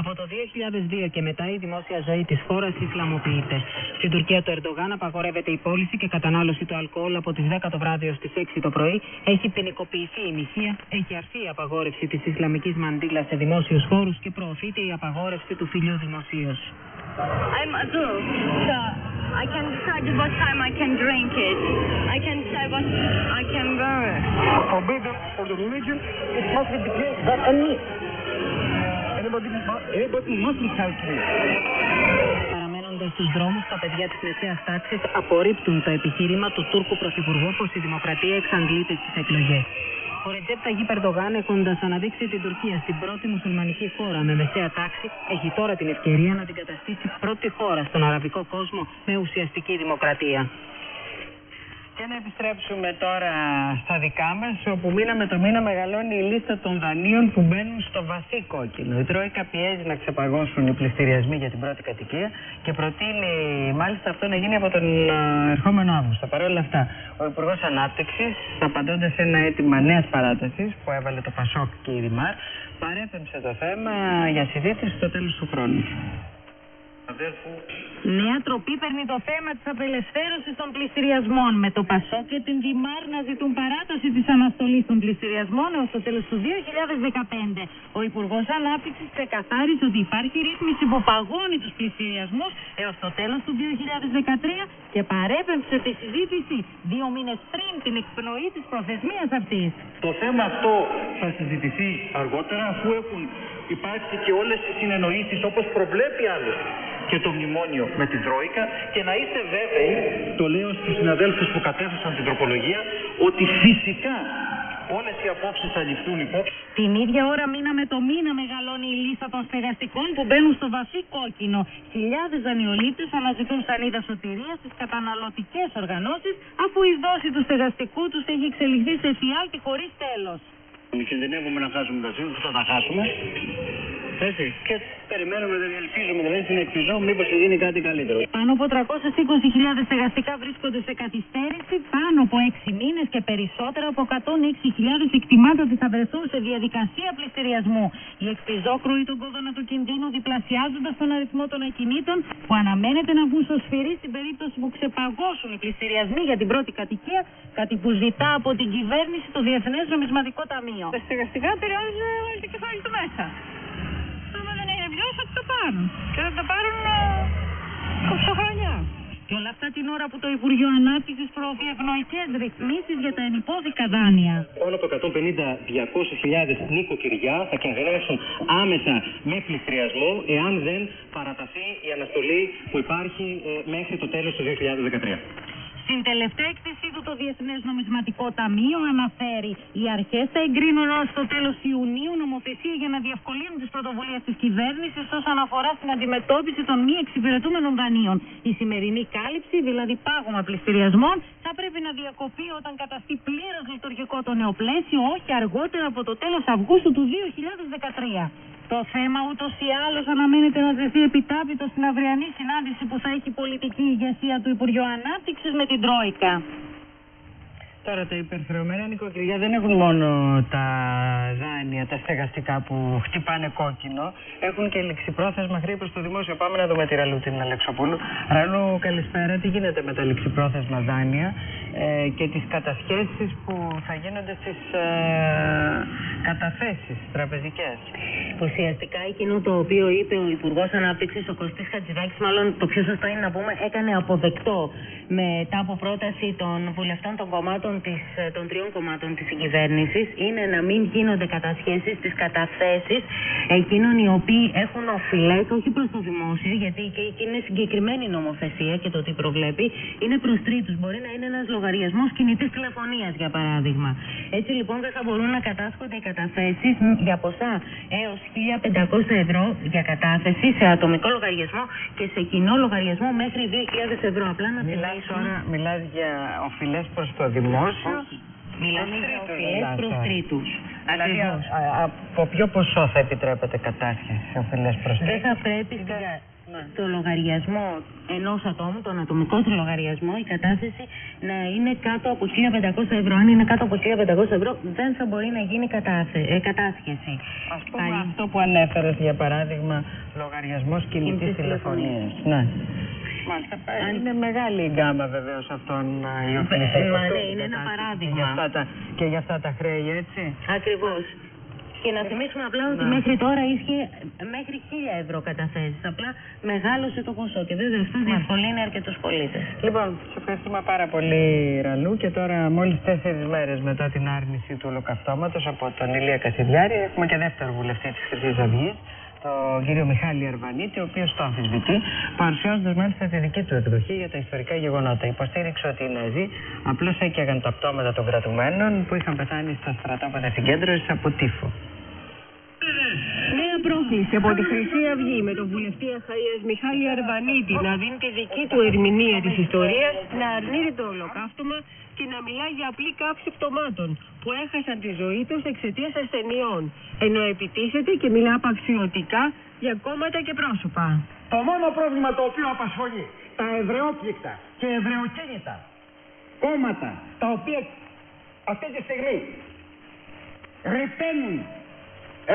Από το 2002 και μετά η δημόσια ζωή της χώρας ισλαμοποιείται. Στην Τουρκία του Ερντογάν απαγορεύεται η πώληση και κατανάλωση του αλκοόλ από τις 10 το βράδυ ως τις 6 το πρωί. Έχει ποινικοποιηθεί η μοιχεία, έχει αρθεί η απαγόρευση της Ισλαμικής μαντήλας σε δημόσιους χώρους και προωθείται η απαγόρευση του φιλιού δημοσίως. I'm adult, so I can decide what time I can drink it. I can decide what I can wear it. forbidden for the religion, it must be declared that on me. Anybody, anybody must be calculated. Παραμένοντας στους δρόμους, τα παιδιά της μεσαίας τάξης απορρίπτουν το επιχείρημα του Τούρκου Πρωθυπουργού πω η δημοκρατία εξαντλείται στις εκλογές. Ο Ρετζέπ Ταγί Περντογάν, έχοντας αναδείξει την Τουρκία στην πρώτη μουσουλμανική χώρα με μεσαία τάξη, έχει τώρα την ευκαιρία να την καταστήσει πρώτη χώρα στον αραβικό κόσμο με ουσιαστική δημοκρατία. Και να επιστρέψουμε τώρα στα δικά μας, όπου μήνα με το μήνα μεγαλώνει η λίστα των δανείων που μπαίνουν στο βαθύ κόκκινο. Η Τρόικα πιέζει να ξεπαγώσουν οι πληστηριασμοί για την πρώτη κατοικία και προτείνει μάλιστα αυτό να γίνει από τον α, ερχόμενο Αύγουστο. Παρ' όλα αυτά, ο Υπουργός Ανάπτυξης, απαντώντας σε ένα αίτημα νέας παράτασης που έβαλε το Πασόκ και η Δημάρ, παρέπεμψε το θέμα για συζήτηση στο τέλος του χρόνου. Νέα τροπή παίρνει το θέμα της απελευθέρωσης των πληστηριασμών. Με το ΠΑΣΟ και την Δημάρ να ζητούν παράταση της αναστολής των πληστηριασμών έως το τέλος του 2015. Ο Υπουργός Ανάπτυξης ξεκαθάρισε ότι υπάρχει ρύθμιση που παγώνει τους πληστηριασμούς έως το τέλος του 2013 και και παρέπεμψε τη συζήτηση δύο μήνες πριν την εκπνοή της προθεσμίας αυτής. Το θέμα αυτό θα συζητηθεί αργότερα αφού έχουν υπάρξει και όλες οι συνεννοήσεις όπως προβλέπει άλλωστε και το μνημόνιο με την Τρόικα και να είστε βέβαιοι, το λέω στους συναδέλφους που κατέθεσαν την τροπολογία, ότι φυσικά όλες οι απόψεις θα ληφθούν υπόψη. Την ίδια ώρα μήνα με το μήνα μεγαλώνει η λίστα των στεγαστικών που μπαίνουν στο βαθύ κόκκινο. Χιλιάδες δανειολήπτες αναζητούν σανίδα σωτηρίας στις καταναλωτικές οργανώσεις αφού η δόση του στεγαστικού τους έχει εξελιχθεί σε φιάλτη χωρίς τέλος. Κινδυνεύουμε να χάσουμε τα σύνορα, θα τα χάσουμε. Έτσι. Και περιμένουμε, δεν ελπίζουμε, δηλαδή στην εκπληκτό, μήπως γίνει κάτι καλύτερο. Πάνω από 320.000 στεγαστικά βρίσκονται σε καθυστέρηση, πάνω από 6 μήνες και περισσότερα από 106.000 εκτιμάται ότι θα βρεθούν σε διαδικασία πληστηριασμού. Οι εκπληκτό κρούει τον κόδωνα του κινδύνου διπλασιάζοντας τον αριθμό των ακινήτων που αναμένεται να βγουν στο σφυρί στην περίπτωση που ξεπαγώσουν οι πληστηριασμοί για την πρώτη κατοικία, κάτι που ζητά από την κυβέρνηση το Διεθνές Νομισματικό Ταμείο. Τα στεγαστικά επηρεάζουν όλη το κεφάλι του μέσα. Άμα δεν είναι βιώσει θα το πάρουν. Και θα το πάρουν ε, 8 χρόνια. Και όλα αυτά την ώρα που το Υπουργείο Ανάπτυξης προωθεί ευνοϊκές ρυθμίσεις για τα ενυπόθηκα δάνεια. Πάνω από 150-200.000 νοικοκυριά θα κινδυνεύσουν άμεσα με πληστριασμό εάν δεν παραταθεί η αναστολή που υπάρχει ε, μέχρι το τέλος του 2013. Στην τελευταία έκθεσή του το Διεθνές Νομισματικό Ταμείο αναφέρει οι αρχές θα εγκρίνουν ως το τέλος Ιουνίου νομοθεσία για να διευκολύνουν τις πρωτοβουλίες της κυβέρνησης όσον αφορά στην αντιμετώπιση των μη εξυπηρετούμενων δανείων. Η σημερινή κάλυψη, δηλαδή πάγωμα πληστηριασμών, θα πρέπει να διακοπεί όταν καταστεί πλήρως λειτουργικό το νέο πλαίσιο, όχι αργότερα από το τέλος Αυγούστου του 2013. Το θέμα ούτως ή άλλως αναμένεται να τεθεί επιτάπητο στην αυριανή συνάντηση που θα έχει η πολιτική ηγεσία του Υπουργείου Ανάπτυξης με την Τρόικα. Τώρα τα υπερχρεωμένα νοικοκυριά δεν έχουν μόνο τα δάνεια, τα στεγαστικά που χτυπάνε κόκκινο. Έχουν και ληξιπρόθεσμα χρήμα προς το δημόσιο. Πάμε να δούμε τη Ραλού την Αλεξοπούλου. Ραλού, καλησπέρα. Τι γίνεται με τα ληξιπρόθεσμα δάνεια ε, και τις κατασχέσεις που θα γίνονται στις ε, καταθέσεις τραπεζικές; Ουσιαστικά εκείνο το οποίο είπε ο Υπουργός Ανάπτυξης, ο Κωστής Χατζηδάκης, μάλλον το πιο σωστό είναι να πούμε, έκανε αποδεκτό μετά από πρόταση των βουλευτών των κομμάτων της, ε, των τριών κομμάτων της κυβέρνηση, είναι να μην γίνονται κατασχέσεις στις καταθέσεις εκείνων οι οποίοι έχουν οφειλέ, όχι προς το δημόσιο, γιατί και εκεί είναι συγκεκριμένη νομοθεσία και το τι προβλέπει, είναι προς τρίτους. Μπορεί να είναι ένας λογαριασμός κινητής τηλεφωνίας, για παράδειγμα. Έτσι λοιπόν δεν θα μπορούν να κατάσχονται οι καταθέσεις για ποσά έως 1.500 ευρώ για κατάθεση σε ατομικό λογαριασμό και σε κοινό λογαριασμό μέχρι 2.000 ευρώ. Απλά να Μιλάς θυμίσω. τώρα, μιλάς για οφειλές προς το δημόσιο. Μιλάμε για τρίτους οφειλές μιλάς προς τώρα. τρίτους. Δηλαδή, Ακριβώς. α- α- από ποιο ποσό θα επιτρέπεται κατάσχεση σε οφειλές προς Δεν τρίτους; θα πρέπει στο λογαριασμό ενός ατόμου, τον ατομικό του λογαριασμό, η κατάθεση να είναι κάτω από 1.500 ευρώ. Αν είναι κάτω από 1.500 ευρώ, δεν θα μπορεί να γίνει κατάθε, ε, κατάσχεση. Ας πούμε αυτό που ανέφερες, για παράδειγμα, λογαριασμός κινητής Κινητής τηλεφωνίας. Ναι. Μάλιστα, είναι μεγάλη η γκάμα βεβαίως αυτών α, οι οφειλές. Ε, μα ναι, είναι ένα παράδειγμα. Για αυτά τα, και για αυτά τα χρέη, έτσι. Ακριβώς. Και να θυμίσουμε απλά ότι Ναι. μέχρι τώρα ίσχυε μέχρι 1000 ευρώ καταθέσεις. Απλά μεγάλωσε το ποσό και βέβαια αυτό διευκολύνει αρκετούς πολίτες. Λοιπόν, σε ευχαριστούμε πάρα πολύ, Ραλού. Και τώρα, μόλις τέσσερις μέρες μετά την άρνηση του ολοκαυτώματος από τον Ηλία Κασιδιάρη, έχουμε και δεύτερο βουλευτή της Χρυσής Αυγής, τον κύριο Μιχάλη Αρβανίτη, ο οποίος το αμφισβητεί, παρουσιάζοντας μάλιστα τη δική του εκδοχή για τα ιστορικά γεγονότα. Υποστήριξε ότι οι Ναζί απλώς έκαιγαν τα πτώματα των κρατουμένων που είχαν πεθάνει στα στρατόπεδα συγκέντρωσης από τύφο. Νέα πρόκληση από τη Χρυσή Αυγή με τον βουλευτή Αχαΐας Μιχάλη Αρβανίτη να δίνει τη δική του ερμηνεία της ιστορίας, να αρνείται το ολοκαύτωμα και να μιλά για απλή κάψη πτωμάτων που έχασαν τη ζωή τους εξαιτίας ασθενειών, ενώ επιτίθεται και μιλά απαξιωτικά για κόμματα και πρόσωπα. Το μόνο πρόβλημα το οποίο απασχολεί τα ευρεόπληκτα και ευρεοκίνητα κόμματα τα οποία αυτή τη στιγμή ρηπαίνουν,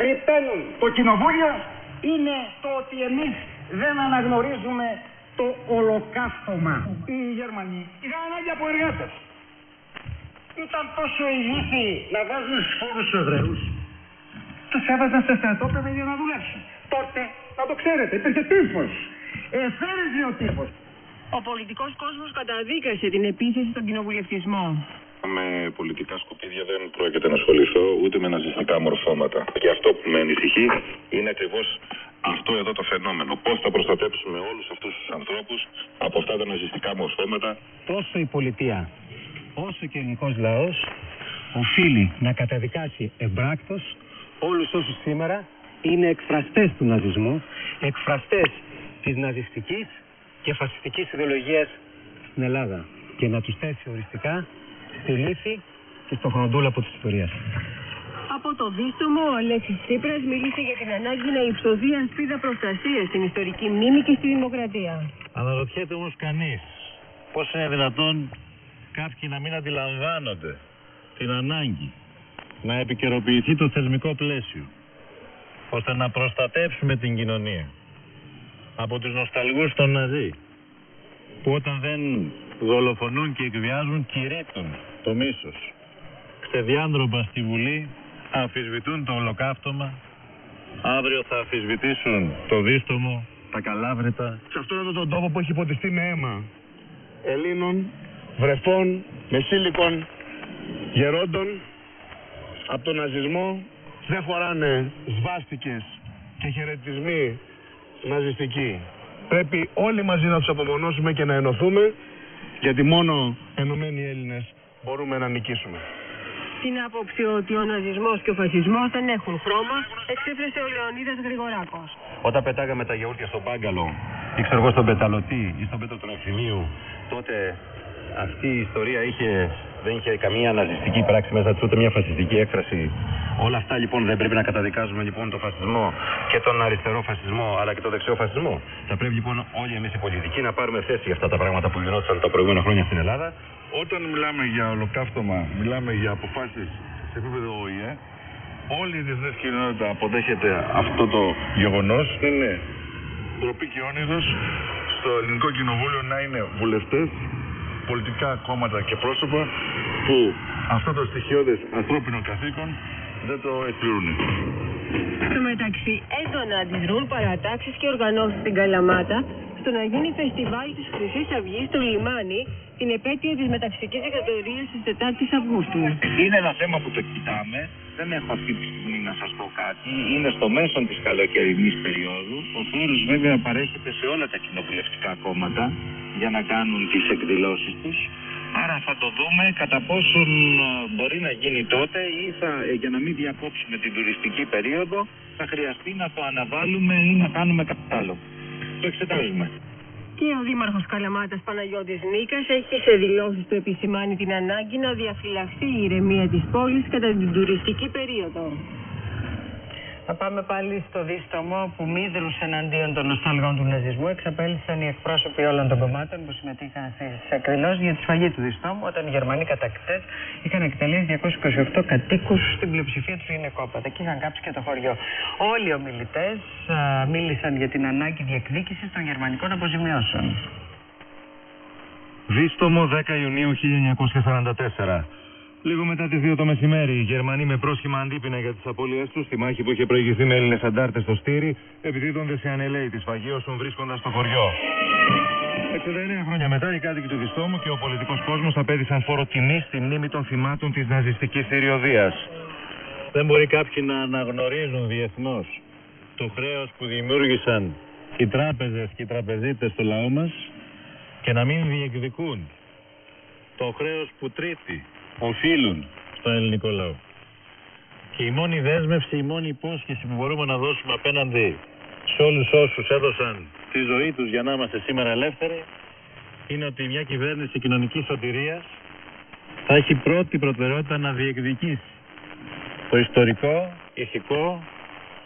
ρηπαίνουν το κοινοβούλιο είναι το ότι εμείς δεν αναγνωρίζουμε το ολοκαύτωμα. Οι Γερμανοί είχαν ανάγκη από εργάτες. Ήταν τόσο ηλίθιοι να βάζουν στους φόρους τους Εβραίους. Τους έβαζαν στα στρατόπεδα για να δουλέψουν. Τότε, να το ξέρετε, υπήρχε τύφος. Εφέρεζε ο τύφος. Ο πολιτικός κόσμος καταδίκασε την επίθεση στον κοινοβουλευτισμό. Με πολιτικά σκουπίδια δεν πρόκειται να ασχοληθώ ούτε με ναζιστικά μορφώματα. Και αυτό που με ανησυχεί είναι ακριβώς αυτό εδώ το φαινόμενο. Πώς θα προστατέψουμε όλους αυτούς τους ανθρώπους από αυτά τα ναζιστικά μορφώματα. Τόσο η πολιτεία όσο και ο ελληνικός λαός οφείλει να καταδικάσει εμπράκτος όλους όσους σήμερα είναι εκφραστές του ναζισμού, εκφραστές της ναζιστικής και φασιστικής ιδεολογίας στην Ελλάδα και να τους θέσει οριστικά στη λύθη και στο χρονοτούλαπο της ιστορίας. Από το δίστομο, ο Αλέξης Τσίπρας μίλησε για την ανάγκη να υψωθεί ασπίδα προστασίας στην ιστορική μνήμη και στη δημοκρατία. Αναρωτιέται όμως κανείς πώς είναι δυνατόν κάποιοι να μην αντιλαμβάνονται την ανάγκη να επικαιροποιηθεί το θεσμικό πλαίσιο ώστε να προστατεύσουμε την κοινωνία από τους νοσταλγούς των Ναζί που όταν δεν δολοφονούν και εκβιάζουν κηρύττουν το μίσος. Ξεδιάντροπα στη Βουλή αμφισβητούν το ολοκαύτωμα. Αύριο θα αμφισβητήσουν το δίστομο τα καλάβρητα Σε αυτόν εδώ τον τόπο που έχει ποτιστεί με αίμα. Ελλήνων, βρεφών, μεσήλικων, γερόντων από τον ναζισμό. Δεν φοράνε σβάστικες και χαιρετισμοί ναζιστικοί. Πρέπει όλοι μαζί να τους απομονώσουμε και να ενωθούμε γιατί μόνο ενωμένοι Έλληνες μπορούμε να νικήσουμε. Την άποψη ότι ο ναζισμός και ο φασισμός δεν έχουν χρώμα, εξέφρασε ο Λεωνίδας Γρηγοράκος. Όταν πετάγαμε τα γιαούρτια στον Πάγκαλο ή ξέρω εγώ στον Πεταλωτή ή στον Πέτρο του Ναξιμίου, τότε αυτή η ιστορία είχε, δεν είχε καμία ναζιστική πράξη μέσα της, ούτε μια φασιστική έκφραση. Όλα αυτά λοιπόν δεν πρέπει να καταδικάζουμε λοιπόν τον φασισμό και τον αριστερό φασισμό αλλά και τον δεξιό φασισμό. Θα πρέπει λοιπόν όλοι εμείς οι πολιτικοί να πάρουμε θέση για αυτά τα πράγματα που γινόταν τα προηγούμενα χρόνια στην Ελλάδα. Όταν μιλάμε για ολοκαύτωμα, μιλάμε για αποφάσεις σε επίπεδο ΟΗΕ, όλη η διεθνής κοινότητα αποδέχεται αυτό το γεγονός. Είναι ντροπή και όνειδος στο ελληνικό κοινοβούλιο να είναι βουλευτές, πολιτικά κόμματα και πρόσωπα που αυτό το στοιχειώδες ανθρώπινο καθήκον δεν το εκπληρούν. Στο μεταξύ, έντονα αντιδρούν παρατάξεις και οργανώσεις στην Καλαμάτα στο να γίνει φεστιβάλ της Χρυσής Αυγής στο λιμάνι την επέτειο της μεταφυσικής δικτατορίας της 4ης Αυγούστου. Είναι ένα θέμα που το κοιτάμε. Δεν έχω αυτή τη στιγμή να σας πω κάτι. Είναι στο μέσο της καλοκαιρινής περίοδου. Ο φόρος βέβαια παρέχεται σε όλα τα κοινοβουλευτικά κόμματα για να κάνουν τις εκδηλώσεις τους. Άρα θα το δούμε κατά πόσον ε, μπορεί να γίνει τότε ή θα, ε, για να μην διακόψουμε την τουριστική περίοδο θα χρειαστεί να το αναβάλουμε ή να κάνουμε κάτι άλλο. Το εξετάζουμε. Και ο Δήμαρχος Καλαμάτας Παναγιώτης Νίκας έχει σε δηλώσεις του επισημάνει την ανάγκη να διαφυλαχθεί η ηρεμία της πόλης κατά την τουριστική περίοδο. Θα πάμε πάλι στο δίστομο που μίδρους εναντίον των νοσταλγών του ναζισμού εξαπέλυσαν οι εκπρόσωποι όλων των κομμάτων που συμμετείχαν στις εκδηλώσει για τη σφαγή του διστόμου όταν οι Γερμανοί κατακτητές είχαν εκτελέσει 228 κατοίκους στην πλειοψηφία τους γυναικόπατα και είχαν κάψει και το χωριό. Όλοι οι ομιλητές μίλησαν για την ανάγκη διεκδίκησης των γερμανικών αποζημιώσεων. Δίστομο 10 Ιουνίου 1944. Λίγο μετά τις 2 το μεσημέρι, οι Γερμανοί με πρόσχημα αντίπεινα για τις απώλειές τους στη μάχη που είχε προηγηθεί με Έλληνες αντάρτες στο στήρι, επιδίδονται σε ανελαίη τη φαγίωσουν βρίσκοντα στο χωριό. 69 χρόνια μετά, οι κάτοικοι του Διστόμου και ο πολιτικός κόσμος απέδισαν φόρο τιμή στη μνήμη των θυμάτων της ναζιστικής θηριωδίας. Δεν μπορεί κάποιοι να αναγνωρίζουν διεθνώς το χρέος που δημιούργησαν οι τράπεζες και οι τραπεζίτες στο λαό μας και να μην διεκδικούν το χρέος που τρίτη οφείλουν στον ελληνικό λαό. Και η μόνη δέσμευση, η μόνη υπόσχεση που μπορούμε να δώσουμε απέναντι σε όλους όσους έδωσαν τη ζωή τους για να είμαστε σήμερα ελεύθεροι είναι ότι μια κυβέρνηση κοινωνικής σωτηρίας θα έχει πρώτη προτεραιότητα να διεκδικήσει το ιστορικό, ηθικό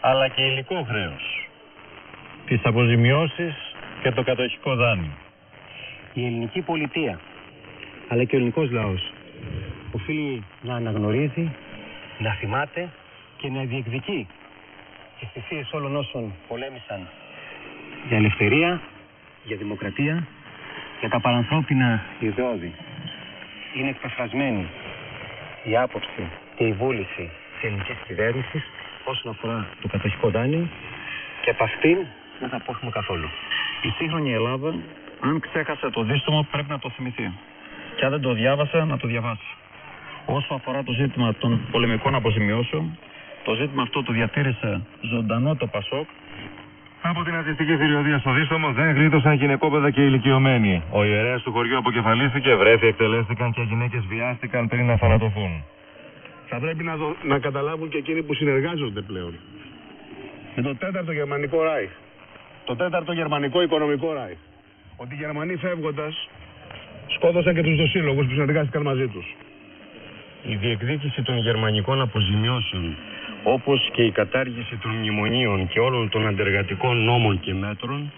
αλλά και υλικό χρέος τις αποζημιώσεις και το κατοχικό δάνειο. Η ελληνική πολιτεία αλλά και ο ελληνικός λαός οφείλει να αναγνωρίζει, να θυμάται και να διεκδικεί τις θυσίες όλων όσων πολέμησαν για ελευθερία, για δημοκρατία, για τα παρανθρώπινα ιδεώδη. Είναι εκπεφρασμένη η άποψη και η βούληση της ελληνικής κυβέρνησης όσον αφορά το κατοχικό δάνειο και από αυτήν δεν θα απόχουμε καθόλου. Η σύγχρονη Ελλάδα Αν ξέχασε το δίστομο πρέπει να το θυμηθεί. Και αν δεν το διάβασε να το διαβάσει. Όσο αφορά το ζήτημα των πολεμικών αποζημιώσεων, το ζήτημα αυτό το διατήρησε ζωντανό το Πασόκ Από την ναζιστική θηριωδία στο Δίστομο δεν γλίτωσαν γυναικόπαιδα και ηλικιωμένοι. Ο ιερέας του χωριού αποκεφαλίστηκε, βρέφη εκτελέστηκαν και γυναίκες βιάστηκαν πριν να θανατωθούν. Θα πρέπει να, δο- να καταλάβουν και εκείνοι που συνεργάζονται πλέον. Με το τέταρτο γερμανικό Ράιχ. Το τέταρτο γερμανικό οικονομικό Ράιχ. Ότι οι Γερμανοί φεύγοντας σκότωσαν και τους δοσύλλογους που συνεργάστηκαν μαζί τους. Η διεκδίκηση των γερμανικών αποζημιώσεων, όπως και η κατάργηση των μνημονίων και όλων των αντεργατικών νόμων και μέτρων,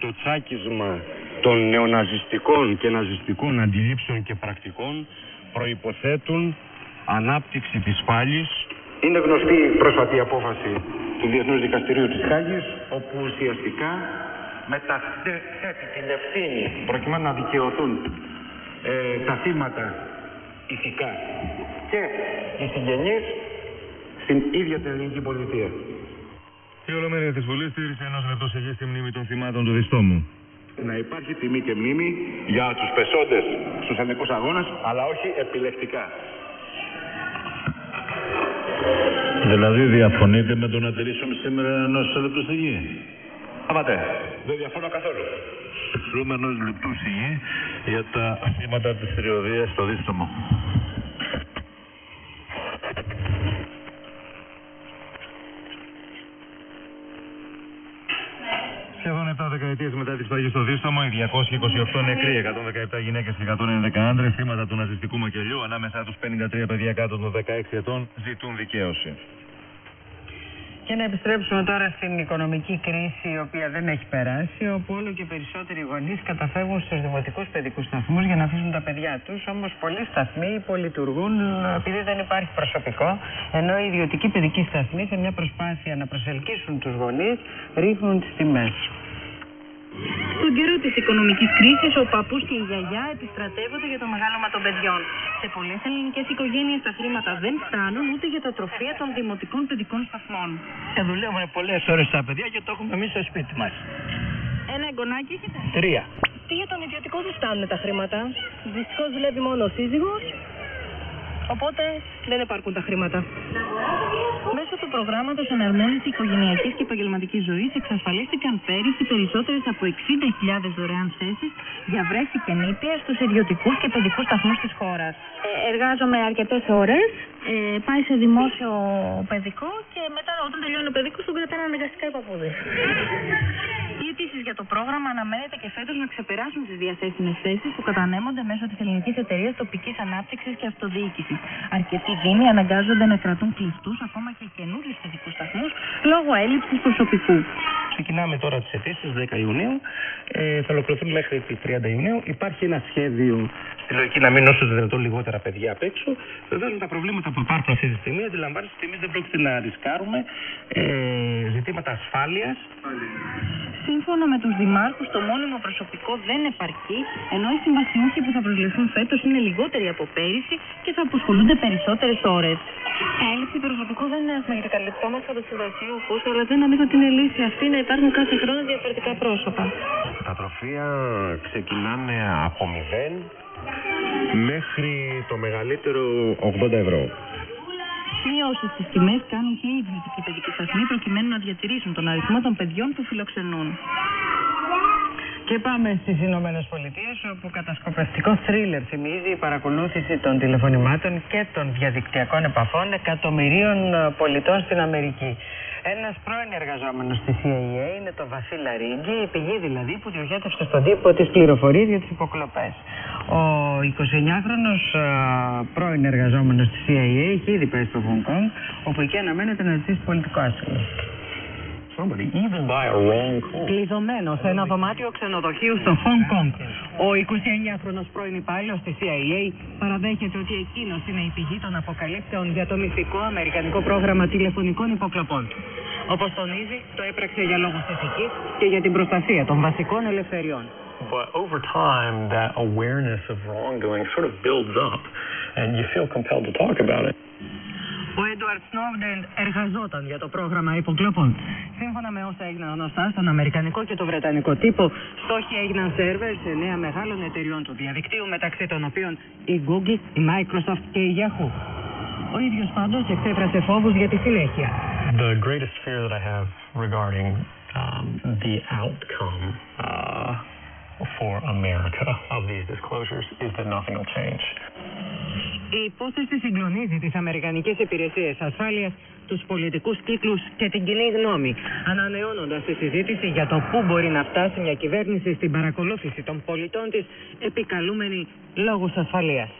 το τσάκισμα των νεοναζιστικών και ναζιστικών αντιλήψεων και πρακτικών προϋποθέτουν ανάπτυξη της πάλης Είναι γνωστή η πρόσφατη απόφαση του Διεθνούς Δικαστηρίου της Χάγης, όπου ουσιαστικά μεταθέτει την ευθύνη προκειμένου να δικαιωθούν ε, τα θύματα ηθικά και οι συγγενείς στην ίδια την ελληνική πολιτεία. Η Ολομέλεια της Βουλής στήριξε ενός λεπτό σιγή στη μνήμη των θυμάτων του Διστόμου. Να υπάρχει τιμή και μνήμη για τους πεσόντες στους εθνικούς αγώνες, αλλά όχι επιλεκτικά. Δηλαδή διαφωνείτε με το να τηρήσουμε σήμερα ενός λεπτού σιγή. Άματε, δεν διαφωνώ καθόλου. Θέλουμε ενό λεπτού σιγή για τα θύματα της θηριωδία στο Δίστομο. Σχεδόν 7 δεκαετίες μετά τη σφαγή στο Δίστομο, οι 228 νεκροί, 117 γυναίκες και 111 άντρες, θύματα του ναζιστικού μακελιού, ανάμεσά τους 53 παιδιά κάτω των 16 ετών, ζητούν δικαίωση. Και να επιστρέψουμε τώρα στην οικονομική κρίση η οποία δεν έχει περάσει, όπου όλο και περισσότεροι γονείς καταφεύγουν στους δημοτικούς παιδικούς σταθμούς για να αφήσουν τα παιδιά τους. Όμως πολλοί σταθμοί υπολειτουργούν ε, επειδή δεν υπάρχει προσωπικό, ενώ οι ιδιωτικοί παιδικοί σταθμοί σε μια προσπάθεια να προσελκύσουν τους γονείς ρίχνουν τις τιμές. Στον καιρό της οικονομικής κρίσης, ο παππούς και η γιαγιά επιστρατεύονται για το μεγάλωμα των παιδιών. Σε πολλές ελληνικές οικογένειες τα χρήματα δεν φτάνουν ούτε για τα τροφία των δημοτικών παιδικών σταθμών. Και δουλεύουμε πολλές ώρες στα παιδιά και το έχουμε εμείς στο σπίτι μας. Ένα εγγονάκι έχετε; Τρία. Τι για τον ιδιωτικό δεν φτάνουν τα χρήματα; Δυστυχώς δουλεύει μόνο ο σύζυγος. Οπότε δεν υπάρχουν τα χρήματα. Μέσω του προγράμματος Εναρμόνιση Οικογενειακής και Επαγγελματικής Ζωής εξασφαλίστηκαν πέρυσι περισσότερες από 60.000 δωρεάν θέσεις για βρέφη και νήπια στους ιδιωτικούς και παιδικούς σταθμούς της χώρας. εργάζομαι αρκετές ώρες. Ε, πάει σε δημόσιο παιδικό και μετά όταν τελειώνει ο παιδικός τον κρατάνε αναγκαστικά οι παππούδε. Οι αιτήσει για το πρόγραμμα αναμένεται και φέτος να ξεπεράσουν τις διαθέσιμες θέσεις που κατανέμονται μέσω της Ελληνικής Εταιρείας Τοπικής Ανάπτυξης και Αυτοδιοίκησης. Αρκετοί Δήμοι αναγκάζονται να κρατούν κλειστούς ακόμα και καινούριους παιδικού σταθμούς λόγω έλλειψης προσωπικού. Ξεκινάμε τώρα τις αιτήσεις 10 Ιουνίου, ε, θα ολοκληρωθούν μέχρι τις 30 Ιουνίου. Υπάρχει ένα σχέδιο στη λογική να μείνουν όσο το δυνατόν λιγότερα παιδιά απ' έξω. Βεβαίως με τα προβλήματα που υπάρχουν αυτή τη στιγμή, αντιλαμβάνεστε ότι εμείς δεν πρόκειται να ρισκάρουμε ε, ζητήματα ασφάλειας. Σύμφωνα με τους δημάρχους, το μόνιμο προσωπικό δεν επαρκεί, ενώ οι συμβασιούχοι που θα προσληφθούν φέτος είναι λιγότεροι από πέρυσι και θα αποσχολούνται περισσότερες ώρες. Έλλειψη προσωπικού δεν είναι άσχημα γιατί καλυπτόμαστε από τους συμβασιούχους, αλλά δεν νομίζω ότι είναι λύση αυτή να υπάρχουν κάθε χρόνο διαφορετικά πρόσωπα. Τα τροφεία ξεκινάνε από 0 Μέχρι το μεγαλύτερο 80 ευρώ. Μειώσει στι τιμές κάνουν και οι ιδιωτικοί παιδικοί σταθμοί προκειμένου να διατηρήσουν τον αριθμό των παιδιών που φιλοξενούν. Και πάμε στις Ηνωμένες Πολιτείες, όπου κατασκοπευτικό θρίλερ θυμίζει η παρακολούθηση των τηλεφωνημάτων και των διαδικτυακών επαφών εκατομμυρίων ε, πολιτών στην Αμερική. Ένας πρώην εργαζόμενος στη CIA είναι το Βασίλα Ρίγκη, η πηγή δηλαδή που διοχέτευσε στον τύπο τις πληροφορίες για τις υποκλοπές. Ο 29χρονος ε, πρώην εργαζόμενος στη CIA έχει ήδη πέσει στο Hong Kong, όπου εκεί αναμένεται να ζητήσει πολιτικό άσυλο. Somebody even buy a wrong call. Κλειδωμένος σε ένα δωμάτιο ξενοδοχείου στο Hong Kong. Ο 29χρονος πρώην υπάλληλος της CIA παραδέχεται ότι εκείνος είναι η πηγή των αποκαλύψεων για το μυστικό αμερικανικό πρόγραμμα τηλεφωνικών υποκλοπών. Όπως τονίζει, το έπραξε για λόγους ηθικής και για την προστασία των βασικών ελευθεριών. But over time, that awareness of wrongdoing sort of builds up, and you feel compelled to talk about it. Ο Έντουαρτ Σνόντεν εργαζόταν για το πρόγραμμα υποκλοπών. Σύμφωνα με όσα έγιναν γνωστά στον Αμερικανικό και το Βρετανικό τύπο, στόχοι έγιναν σερβερ σε νέα μεγάλων εταιριών του διαδικτύου, μεταξύ των οποίων η Google, η Microsoft και η Yahoo. Ο ίδιος πάντως εξέφρασε φόβους για τη συνέχεια. The greatest fear that I have regarding um, the outcome uh, for America of these disclosures is that nothing will change. Η υπόθεση συγκλονίζει τις Αμερικανικές υπηρεσίες ασφάλειας, τους πολιτικούς κύκλους και την κοινή γνώμη, ανανεώνοντας τη συζήτηση για το πού μπορεί να φτάσει μια κυβέρνηση στην παρακολούθηση των πολιτών της, επικαλούμενη λόγους ασφαλείας.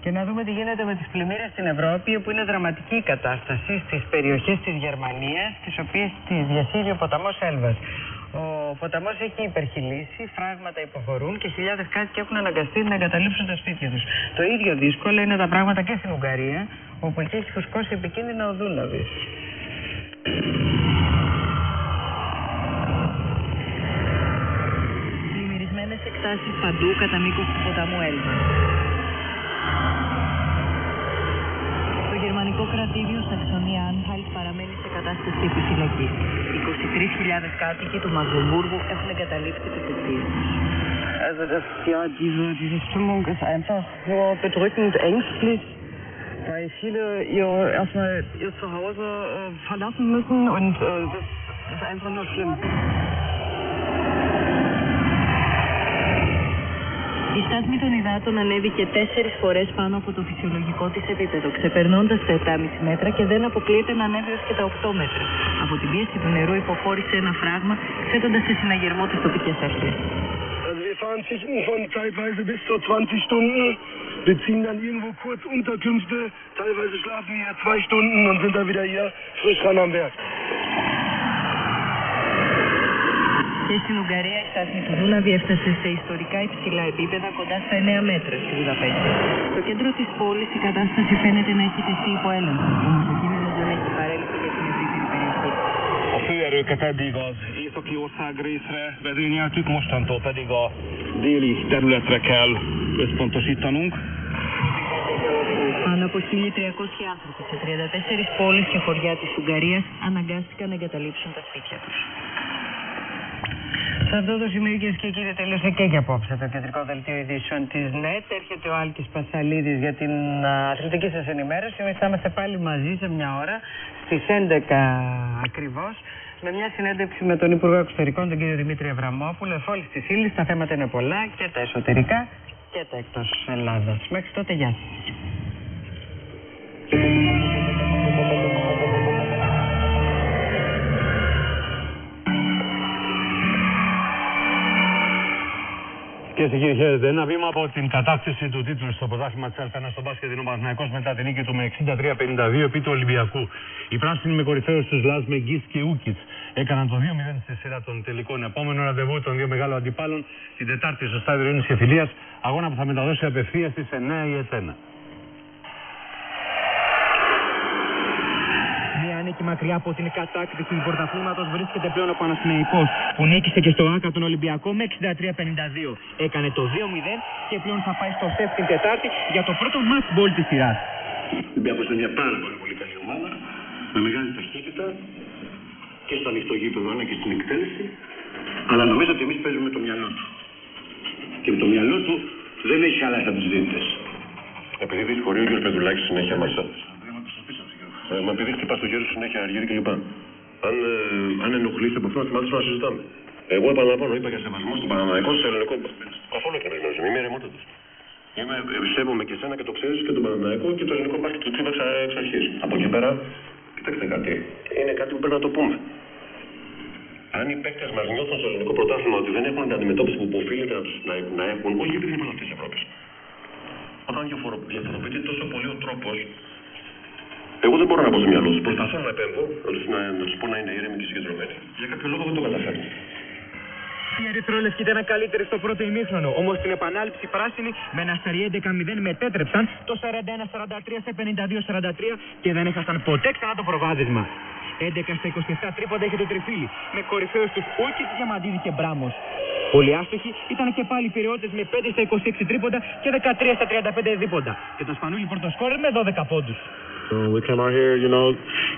Και να δούμε τι γίνεται με τις πλημμύρες στην Ευρώπη, όπου είναι δραματική η κατάσταση στις περιοχές της Γερμανίας, τις οποίες τις διασύρει ο ποταμός Έλβας. Ο ποταμό έχει υπερχειλήσει, φράγματα υποχωρούν και χιλιάδες κάτοικοι έχουν αναγκαστεί να εγκαταλείψουν τα σπίτια τους. Το ίδιο δύσκολο είναι τα πράγματα και στην Ουγγαρία, όπου εκεί έχει φουσκώσει επικίνδυνα ο Δούναβης. Πλημμυρισμένες εκτάσεις παντού κατά μήκος του ποταμού Έλβα. Το γερμανικό κρατήδιο Σαξονία Άνχαλτ παραμένει σε κατάσταση επιφυλακή. 23.000 κάτοικοι του Μαγδεμβούργου έχουν εγκαταλείψει τις αιστείες Also das, ja, diese, diese Stimmung ist einfach so bedrückend, ängstlich, weil viele ihr erstmal ihr Zuhause äh, verlassen müssen und äh, das ist einfach nur schlimm. Η στάθμη των υδάτων ανέβηκε τέσσερις φορές πάνω από το φυσιολογικό της επίπεδο, ξεπερνώντας τα 7,5 μέτρα και δεν αποκλείεται να ανέβει ω και τα 8 μέτρα. Από την πίεση του νερού υποχώρησε ένα φράγμα, θέτοντας σε συναγερμό τις τοπικές αρχές. Also wir fahren Schichten von zeitweise bis zu 20 Stunden, beziehen dann irgendwo kurz Unterkünfte, teilweise schlafen wir hier zwei Stunden und sind dann wieder hier frisch ran am Berg. Και στην Ουγγαρία η στάθμη του Δούναβη έφτασε σε ιστορικά υψηλά επίπεδα κοντά στα 9 μέτρα στη Βουδαπέστη. Στο κέντρο της πόλης η κατάσταση φαίνεται να έχει τεθεί υπό έλεγχο, όμω ο κίνδυνο δεν έχει παρέλθει για την ευρύτερη περιοχή. A főerőket eddig az északi országrészre vezényeltük, mostantól pedig a déli területre kell összpontosítanunk. Πάνω από 1.300 άνθρωποι σε 34 πόλεις και χωριά της Ουγγαρίας αναγκάστηκαν να εγκαταλείψουν τα σπίτια τους. Σε αυτό το σημείο κυρίες και κύριοι τελείωσε και για απόψε το κεντρικό δελτίο ειδήσεων της ΝΕΤ. Έρχεται ο Άλκης Πασαλίδης για την α, αθλητική σας ενημέρωση. Εμείς θα είμαστε πάλι μαζί σε μια ώρα στις 11 ακριβώς με μια συνέντευξη με τον Υπουργό Εξωτερικών, τον κύριο Δημήτρη Αβραμόπουλο. Εφόλη της ύλης, τα θέματα είναι πολλά και τα εσωτερικά και τα εκτός Ελλάδα. Μέχρι τότε, γεια σα. Κυρίε και κύριοι, χαίρετε. Ένα βήμα από την κατάκτηση του τίτλου στο πρωτάθλημα της Α1 στο μπάσκετ είναι ο Παναθηναϊκός μετά την νίκη του με 63-52 επί του Ολυμπιακού. Οι πράσινοι με κορυφαίους τους Λάζ Μεγκή και Ούκιτ έκαναν το 2-0 στη σειρά των τελικών. Επόμενο ραντεβού των δύο μεγάλων αντιπάλων την Τετάρτη στο στάδιο Ειρήνης και Φιλίας, αγώνα που θα μεταδώσει απευθείας στις 9 η Ετένα. Μια νίκη μακριά από την κατάκτηση του πρωταθλήματο βρίσκεται πλέον ο Παναθηναϊκός που νίκησε και στο ΆΚΑ τον Ολυμπιακό με 63-52. Έκανε το 2-0 και πλέον θα πάει στο σεφ την Τετάρτη για το πρώτο match ball της σειράς. Ο Ολυμπιακός είναι μια πάρα πολύ, πολύ καλή ομάδα, με μεγάλη ταχύτητα και στο ανοιχτό γήπεδο αλλά και στην εκτέλεση. Αλλά νομίζω ότι εμείς παίζουμε με το μυαλό του. Και με το μυαλό του δεν έχει χαλάσει από τους διαιτητές. Επειδή δυσχωρεί ο κ. Πετρουλάκη συνέχεια μα. Ε, μα επειδή χτυπάς το χέρι σου συνέχεια αργύρι κλπ. Αν, ε, αν ενοχλήσει από αυτό, να θυμάται να συζητάμε. Εγώ επαναλαμβάνω, είπα για σεβασμό στον Παναναναϊκό, σε ελληνικό μπάσκετ. Καθόλου και νομίζω, είμαι ηρεμότατος. Είμαι, ε, σέβομαι και εσένα και το ξέρεις και τον Παναναναϊκό και το ελληνικό μπάσκετ του τσίπα εξ αρχής. Από εκεί πέρα, κοιτάξτε κάτι. Είναι κάτι που πρέπει να το πούμε. Αν οι παίκτες μας νιώθουν στο ελληνικό πρωτάθλημα ότι δεν έχουν την αντιμετώπιση που οφείλεται να, τους- να, να έχουν, όχι επειδή είναι πρωταθλητέ της Ευρώπης. Όταν διαφορο- διαφοροποιείται τόσο πολύ ο τρόπος, εγώ δεν μπορώ να πω στο μυαλό του. Προσπαθώ να επέμβω, να του να, να τους πω να είναι ήρεμοι και συγκεντρωμένοι. Για κάποιο λόγο δεν το καταφέρνω. Η Ερυθρόλευκη ήταν καλύτερη στο πρώτο ημίχρονο. Όμως στην επανάληψη οι πράσινοι με ένα στερή 11-0 μετέτρεψαν το 41-43 σε 52-43 και δεν έχασαν ποτέ ξανά το προβάδισμα. 11 στα 27 τρίποντα έχει το τριφύλι. Με κορυφαίους τους Ούκιτ, Διαμαντίδη και Μπράμος. Όλοι άστοχοι ήταν και πάλι οι περιότητες με 5 στα 26 τρίποντα και 13 στα 35 δίποντα. Και το Σπανούλι πρωτοσκόρερ με 12 πόντους. So we come out here, you know,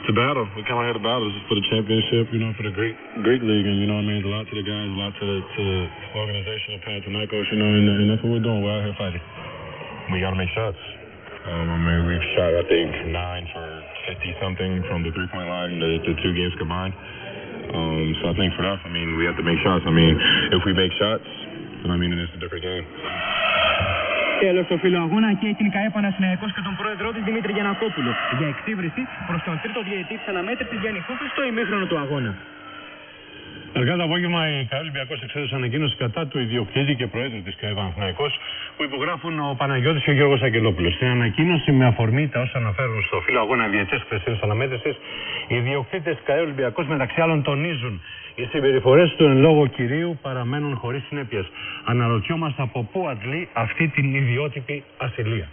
to battle. We come out here to battle just for the championship, you know, for the Greek Greek league, and you know, it means a lot to the guys, a lot to the to the organization of Panathinaikos, you know, and, and that's what we're doing. We're out here fighting. We got to make shots. Um, I mean, we've shot, I think, nine for 50 something from the three point line, the, the two games combined. Um, so I think for us, I mean, we have to make shots. I mean, if we make shots, then I mean, it's a different game. Τέλο στο φιλοαγώνα και την ΚΑΕ Παναθηναϊκός και τον πρόεδρό τη Δημήτρη Γιανακόπουλο για εξύβριση προ τον τρίτο διαιτή τη αναμέτρηση Γιάννη Χούφη στο ημίχρονο του αγώνα. Αργά το απόγευμα, η ΚΑΕ Ολυμπιακός εξέδωσε ανακοίνωση κατά του ιδιοκτήτη και προέδρου της ΚΑΕ Παναθηναϊκός που υπογράφουν ο Παναγιώτης και ο Γιώργος Αγγελόπουλος. Στην ανακοίνωση, με αφορμή τα όσα αναφέρουν στο φύλλο αγώνα διαιτέ χθεσινή αναμέτρηση, οι ιδιοκτήτες ΚΑΕ Ολυμπιακός μεταξύ άλλων τονίζουν οι συμπεριφορές του εν λόγω κυρίου παραμένουν χωρίς συνέπειες. Αναρωτιόμαστε από πού αντλεί αυτή την ιδιότυπη ασυλία.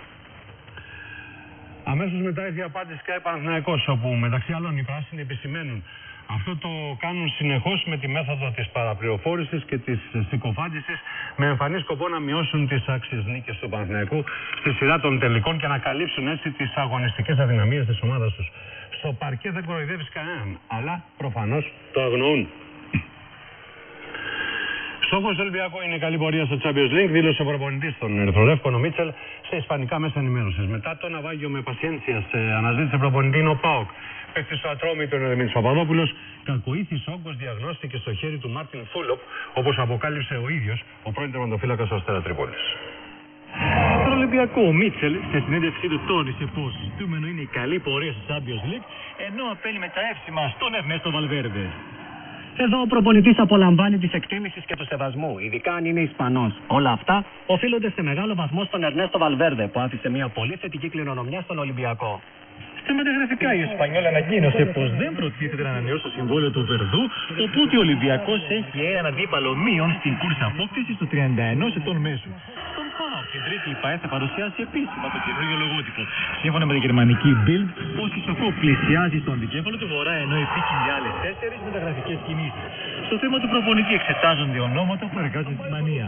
Αμέσως μετά η απάντηση ΚΑΕ Παναθηναϊκός, όπου μεταξύ άλλων οι πράσινοι επισημαίνουν αυτό το κάνουν συνεχώς με τη μέθοδο της παραπληροφόρησης και της συκοφάντησης με εμφανή σκοπό να μειώσουν τις άξιες νίκες του Παναθηναϊκού στη σειρά των τελικών και να καλύψουν έτσι τις αγωνιστικές αδυναμίες της ομάδας τους. Στο παρκέ δεν κοροϊδεύεις κανέναν, αλλά προφανώς το αγνοούν. Στόχος του Ολυμπιακού είναι η καλή πορεία στο Champions League, δήλωσε ο προπονητής των Ερυθρολεύκων ο Μίτσελ σε ισπανικά μέσα ενημέρωσης. Μετά το ναυάγιο με πασιένσια σε αναζήτηση προπονητή είναι ο Πάοκ. Παίκτης στο ατρόμητος είναι ο Δημήτρης Παπαδόπουλος. Κακοήθης όγκος διαγνώστηκε στο χέρι του Μάρτιν Φούλοπ, όπως αποκάλυψε ο ίδιος ο πρώην τερματοφύλακας του Αστέρα Τρίπολης. Στον Ολυμπιακό, ο Μίτσελ σε συνέντευξή του τόνισε πως ζητούμενο είναι η καλή πορεία στο Champions League, ενώ απέλει με τα εύσημα στον Ερνέστο Βαλβέρντε. Εδώ ο προπονητής απολαμβάνει της εκτίμησης και του σεβασμού, ειδικά αν είναι Ισπανός. Όλα αυτά οφείλονται σε μεγάλο βαθμό στον Ερνέστο Βαλβέρδε, που άφησε μια πολύ θετική κληρονομιά στον Ολυμπιακό. Στα μεταγραφικά η Ισπανιόλ ανακοίνωσε πως δεν προτίθεται να ανανεώσει το συμβόλαιο του Βερδού, οπότε ο Ολυμπιακός έχει έναν αντίπαλο μείον στην κούρσα απόκτησης του 31 ετών μέσου. Στον ΠΑΟ την τρίτη η ΠΑΕ θα παρουσιάσει επίσημα το καινούργιο λογότυπο. Σύμφωνα με τη γερμανική Bild, ο Σισοκό πλησιάζει στον δικέφαλο του Βορρά ενώ υπήρχε για άλλε τέσσερις μεταγραφικέ κινήσεις. Στο θέμα του προπονητή εξετάζονται ονόματα που εργάζονται στην Ισπανία.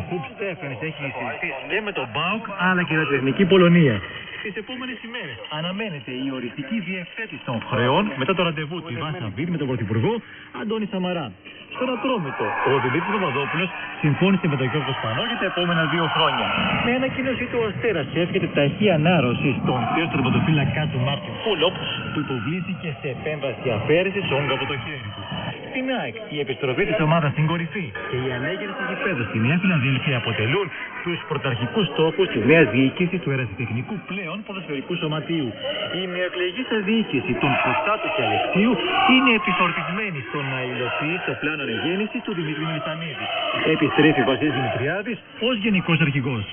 Ο Χουπ Στέφεν έχει συζητήσει και με τον Μπάουκ αλλά και με την Εθνική Πολωνία. Τι επόμενες ημέρες αναμένεται η οριστική διευθέτηση των χρεών μετά το ραντεβού του Ιβάν Σαββίδη με τον Πρωθυπουργό Αντώνη Σαμαρά. Στον Ατρόμητο, ο Δημήτρης Παπαδόπουλο συμφώνησε με τον Γιώργο Σπανό για τα επόμενα δύο χρόνια. Με ανακοίνωσή του ο Αστέρα εύχεται ταχύ ανάρρωσης στον θείο τερματοφύλακα του Μάρτιν Φούλοπ που υποβλήθηκε σε επέμβαση αφαίρεσης όγκο από το χέρι του. Στην ΑΕΚ, η επιστροφή της ομάδας στην κορυφή και η ανέγερση του γηπέδου στη Νέα Φιλαδέλφια αποτελούν του πρωταρχικούς στόχους της νέας διοίκησης του ερασιτεχνικού πλέον ποδοσφαιρικού σωματείου. Η νεοεκλεγή διοίκηση των Κωστάτου και Αλεξίου είναι επιφορτισμένη στο να υλοποιήσει το πλάνο ανεγέννηση του Δημήτρη Μελισανίδη. Επιστρέφει ο Βασίλης Δημητριάδης ως γενικός αρχηγός.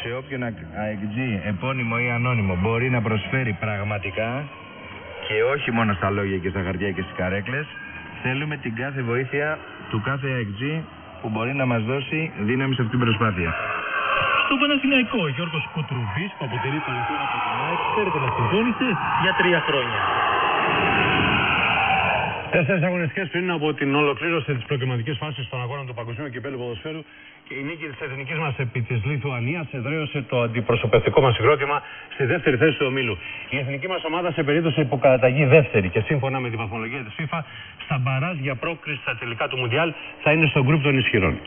σε όποιον αεκτζή, επώνυμο ή ανώνυμο, μπορεί να προσφέρει πραγματικά και όχι μόνο στα λόγια και στα χαρτιά και στις καρέκλες, θέλουμε την κάθε βοήθεια του κάθε αεκτζή που μπορεί να μας δώσει δύναμη σε αυτήν την προσπάθεια. Στο Παναθηναϊκό, ο Γιώργος Κουτρουβής, που αποτελεί παλαιόν από την ΑΕΚ, φέρεται να συμφώνησε για τρία χρόνια. Τέσσερις αγωνιστικές πριν από την ολοκλήρωση της προκριματικής φάσης των αγώνων του Παγκοσμίου Κυπέλου Ποδοσφαίρου και η νίκη της εθνικής μας επί της Λιθουανίας εδραίωσε το αντιπροσωπευτικό μας συγκρότημα στη δεύτερη θέση του ομίλου. Η εθνική μας ομάδα σε περίπτωση υποκαταταγή δεύτερη και σύμφωνα με τη βαθμολογία της FIFA στα μπαράζ για πρόκριση στα τελικά του Μουντιάλ θα είναι στο γκρουπ των ισχυρών.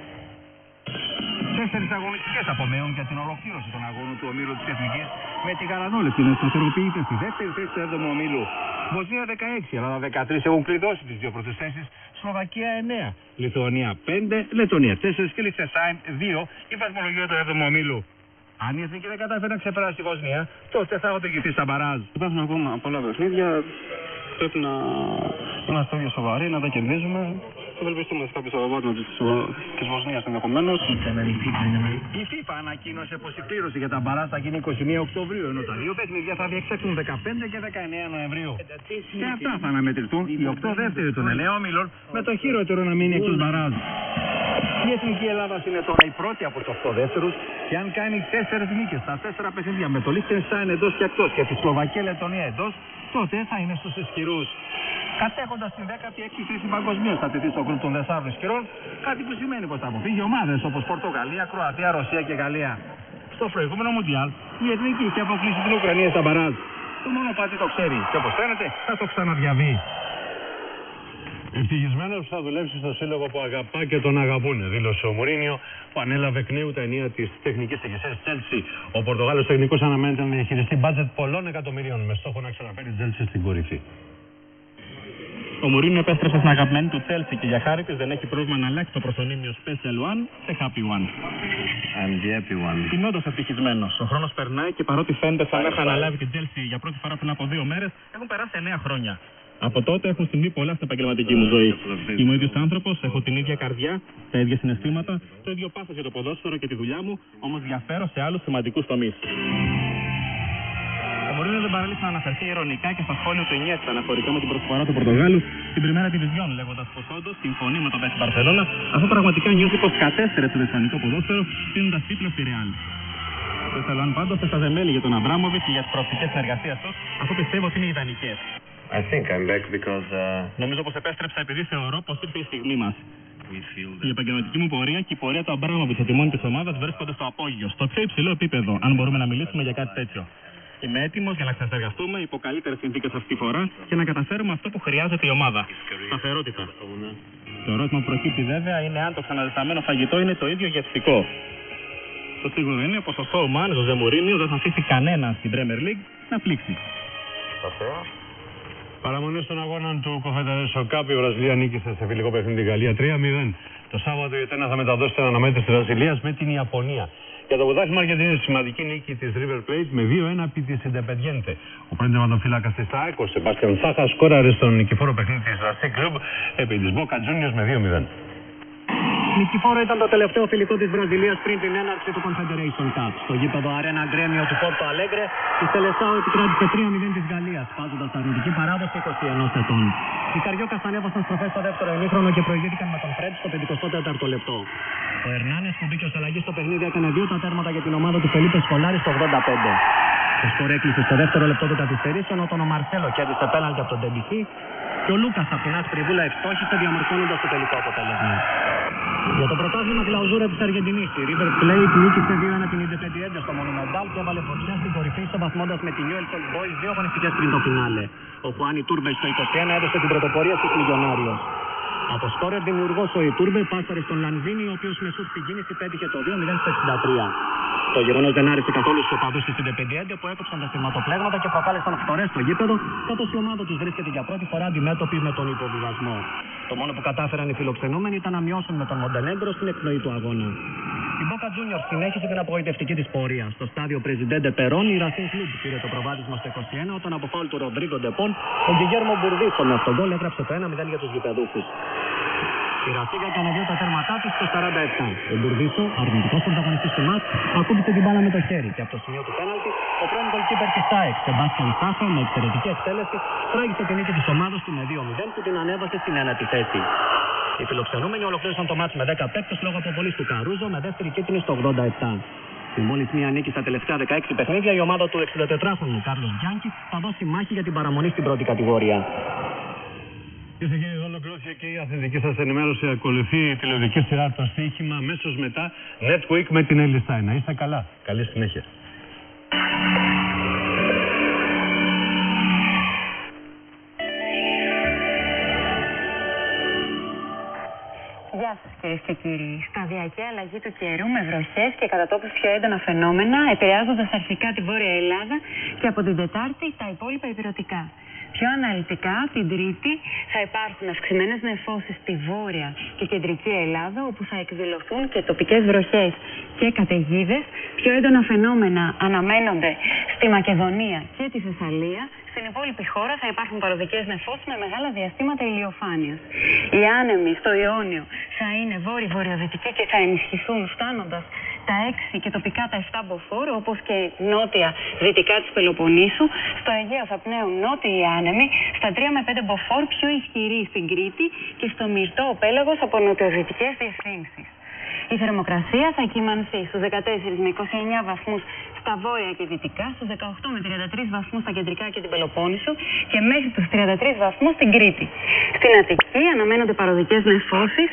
Τέσσερις αγωνιστικές απομένουν για την ολοκλήρωση των αγώνων του ομίλου της Εθνικής με τη Γαρανόλευκη να σταθεροποιείται στη δεύτερη θέση του 7ου ομίλου. Βοσνία 16, Ελλάδα 13 έχουν κλειδώσει τις δύο πρώτες θέσεις. Σλοβακία 9, Λιθουανία 5, Λετωνία 4 και Λιχτεστάιν 2 η βαθμολογία του 7ου ομίλου. Αν η Εθνική δεν καταφέρει να ξεπεράσει τη Βοσνία, τότε θα οδηγηθεί στα μπαράζ. Υπάρχουν ακόμα πολλά παιχνίδια. Πρέπει να είμαστε ίδιο σοβαροί, να τα κερδίζουμε. Ευελπιστούμε σε κάποιος αποβάσμα τη Βοσνίας ενδεχομένως. Η FIFA ανακοίνωσε πως η κλήρωση για τα μπαράζ θα γίνει 21 Οκτωβρίου, ενώ τα δύο παιχνίδια θα διεξαχθούν 15 και 19 Νοεμβρίου. Και αυτά θα αναμετρηθούν οι 8 δεύτεροι των 9 ομίλων, με το χειρότερο να μείνει εκτός μπαράζ. Η εθνική Ελλάδα είναι τώρα η πρώτη από τους 8 δεύτερου και αν κάνει 4 νίκες στα 4 παιχνίδια με το Λίχτενστάιν εντός και εκτός και τη Σλοβακία Λετωνία εντός, τότε θα είναι στους ισχυρούς. Κατέχοντας την 16η θέση παγκοσμίως θα τεθεί στο γκρουπ των 4 ισχυρών, κάτι που σημαίνει πως θα αποφύγει ομάδες όπως Πορτογαλία, Κροατία, Ρωσία και Γαλλία. Στο προηγούμενο Μουντιάλ η εθνική είχε αποκλείσει την Ουκρανία στα μπαράζ. Το μόνο πάτη το ξέρει και όπως φαίνεται θα το ξαναδιαβεί. Ευτυχισμένος που θα δουλέψει στο σύλλογο που αγαπά και τον αγαπούν, δήλωσε ο Μουρίνιο, που ανέλαβε εκ νέου τα ενία της τεχνικής ηγεσίας Τσέλσι. Ο Πορτογάλος τεχνικός αναμένεται να διαχειριστεί μπάτζετ πολλών εκατομμυρίων με στόχο να ξαναφέρει Τσέλσι στην κορυφή. Ο Μουρίνιο επέστρεψε στην αγαπημένη του Chelsea και για χάρη της δεν έχει πρόβλημα να αλλάξει το προσωνύμιο Special One σε Happy One. I'm the happy one. Είναι όντως ευτυχισμένος. Ο χρόνος περνάει και παρότι φαίνεται σαν να έχει αναλάβει την Chelsea για πρώτη φορά πριν από δύο μέρες, έχουν περάσει 9 χρόνια. Από τότε έχουν συμβεί πολλά στην επαγγελματική μου ζωή. Είμαι ο ίδιος άνθρωπος, έχω την ίδια καρδιά, τα ίδια συναισθήματα, το ίδιο πάθος για το ποδόσφαιρο και τη δουλειά μου, όμως διαφέρω σε άλλους σημαντικούς τομείς. Ο Μωρίνο δεν παρέλειψε να αναφερθεί ηρωνικά και στα σχόλια του Ινιέστα αναφορικά με την προσφορά του Πορτογάλου στην Πριμέρα Division, λέγοντας πως όντως συμφωνεί με τον Πέση Μπαρσελόνα, αφού πραγματικά νιώθει πως κατέστερε το ισπανικό ποδόσφαιρο στείλοντα τίτλο στη Ρεάλ. Το Σαλάν πάντως έσταζε μέλη για τον Αμπράμοβιτ και για τις προοπτικές συνεργασίας του, αφού πιστεύω ότι είναι ιδανικές. I think I'm back because uh, Νομίζω πως επέστρεψα επειδή θεωρώ πως ήρθε η στιγμή μας. we feel Η επαγγελματική μου πορεία και η πορεία του Αμπράμοβιτ σε τιμόνι της ομάδας βρίσκονται στο απόγειο, στο πιο υψηλό επίπεδο, αν μπορούμε να μιλήσουμε για κάτι τέτοιο. Είμαι έτοιμος για να ξανασυνεργαστούμε υπό καλύτερες συνθήκες αυτή τη φορά και να καταφέρουμε αυτό που χρειάζεται η ομάδα. Σταθερότητα. Το ερώτημα που προκύπτει βέβαια είναι αν το ξαναδεσταμένο φαγητό είναι το ίδιο γευστικό. Το σίγουρο είναι πως ο showman Ζωζε Μουρίνιο δεν θα αφήσει κανένα στην Premier League να πλήξει. Παραμονή των αγώνων του Κοφεταρέσο Cup, η Βραζιλία νίκησε σε φιλικό παιχνίδι τη Γαλλία 3-0. Το Σάββατο η Ετένα θα μεταδώσει την αναμέτρηση της Βραζιλίας με την Ιαπωνία. Για το πρωτάθλημα Αργεντινής, σημαντική νίκη της River Plate με 2-1 επί της Independiente. Ο πρώην τερματοφύλακας της ΑΕΚ, ο Σεμπάστιαν Σάχας, σκόραρε στον νικηφόρο παιχνίδι της Racing Club επί της Boca Juniors με 2-0. Νικηφόρο ήταν το τελευταίο φιλικό της Βραζιλίας πριν την έναρξη του Confederation Cup. Στο γήπεδο Arena Grêmio του Πόρτο Αλέγκρε, η Σελεσάο επικράτησε 3-0 της Γαλλίας, σπάζοντα αρνητική παράδοση 21 ετών. Οι Καριόκας ανέβασαν στροφέ στο δεύτερο ημίχρονο και προηγήθηκαν με τον Φρέντς στο 54ο λεπτό. Ο Ερνάνες που μπήκε ως αλλαγής στο παιχνίδι έκανε δύο τα τέρματα για την ομάδα του Φελίπε Σκολάρη στο 85. Το σκορ έκλεισε στο δεύτερο λεπτό του καθυστερήσεων όταν ο Μαρσέλο κέρδισε πέναλτι από τον Ντεμπισί και ο Λούκας από την άσπρη βούλα ευστόχησε διαμορφώνοντα το τελικό αποτέλεσμα. Για το πρωτάθλημα κλαουζούρα της Αργεντινής, η River Plate νίκησε 2-1 την Independiente στο Monumental και έβαλε φωτιά στην κορυφή στοβαθμώντας με τη Newell's Old Boys δύο αγωνιστικές πριν το φινάλε. Ο Χουάνι Τούρμπε στο 21 έδωσε την πρωτοπορία στους Μιλιονάριου. Από σκόρερ δημιουργό ο Ιτούρμπε πάσαρες στον Λανζίνη, ο οποίος με σουτ στην κίνηση πέτυχε το 2-0 στο 63. Το γεγονός δεν άρεσε καθόλου στους οπαδούς της Independiente που έκοψαν τα στιγματοπλέγματα και προκάλεσαν φθορές στο γήπεδο, καθώς η ομάδα τους βρίσκεται για πρώτη φορά αντιμέτωπη με τον υποβιβασμό. Το μόνο που κατάφεραν οι φιλοξενούμενοι ήταν να μειώσουν με τον Μοντενέγκρο στην εκπνοή του αγώνα. Η Boca Juniors συνέχισε την απογοητευτική της πορεία. Στο στάδιο Presidente Perón, η Racing Club πήρε το προβάδισμα στο 21 όταν από φάουλ του Ροντρίγκο Ντεπών, ο Γκυγέρμο Μπουρδίσο με αυτόν γκολ έγραψε το 1-0 για τους γηπεδούχους. Η Ρασίγα έκανε δύο τα τέρματά τη στο 47. Ο Μπουρδίσο, αρνητικός πρωταγωνιστή του μάτς, ακούμπησε την μπάλα με το χέρι και από το σημείο του πέναλτη, ο πρώην γκολκίπερ τη ΣΑΕΚ, Σεμπάστιαν Σάχο, με εξαιρετική εκτέλεση, τράγησε την νίκη της ομάδας του με 2-0 που την ανέβασε στην ένατη θέση. Οι φιλοξενούμενοι ολοκλήρωσαν το μάτς με 10 παίκτες λόγω αποβολής του Καρούζο με δεύτερη κίτρινη στο 87. Με μόλι μία νίκη στα τελευταία 16 παιχνίδια, η ομάδα του 64χρονου Κάρλος Γιάνκης θα δώσει μάχη για την παραμονή στην πρώτη κατηγορία. Κυρίε και κύριοι, ολοκληρώθηκε και η αθλητική σας ενημέρωση. Ακολουθεί η τηλεοπτική σειρά το στοίχημα αμέσως μετά Netweek με την Ελισάη. Να είστε καλά. Καλή συνέχεια. Γεια σας κυρίες και κύριοι. Σταδιακή αλλαγή του καιρού με βροχές και κατά τόπους πιο έντονα φαινόμενα επηρεάζοντας αρχικά τη Βόρεια Ελλάδα και από την Τετάρτη τα υπόλοιπα υπηρετικά. Πιο αναλυτικά, την Τρίτη θα υπάρχουν αυξημένες νεφώσει στη Βόρεια και Κεντρική Ελλάδα, όπου θα εκδηλωθούν και τοπικές βροχές και καταιγίδες. Πιο έντονα φαινόμενα αναμένονται στη Μακεδονία και τη Θεσσαλία. Στην υπόλοιπη χώρα θα υπάρχουν παροδικές νεφώσει με μεγάλα διαστήματα ηλιοφάνειας. Οι άνεμοι στο Ιόνιο θα είναι βόρειο-βορειοδυτικοί και θα ενισχυθούν φτάνοντας τα 6 και τοπικά τα 7 μποφόρ, όπως και νότια δυτικά της Πελοποννήσου. Στο Αιγαίο θα πνέουν νότιοι άνεμοι, στα 3 με 5 μποφόρ πιο ισχυροί στην Κρήτη και στο Μυρτό ο πέλαγος από νοτιοδυτικές διευθύνσει. Η θερμοκρασία θα κυμανθεί στους 14 με 29 βαθμούς στα βόρεια και δυτικά, στους 18 με 33 βαθμούς στα κεντρικά και την Πελοπόννησο και μέχρι τους 33 βαθμούς στην Κρήτη. Στην Αττική αναμένονται παροδικές νεφώσεις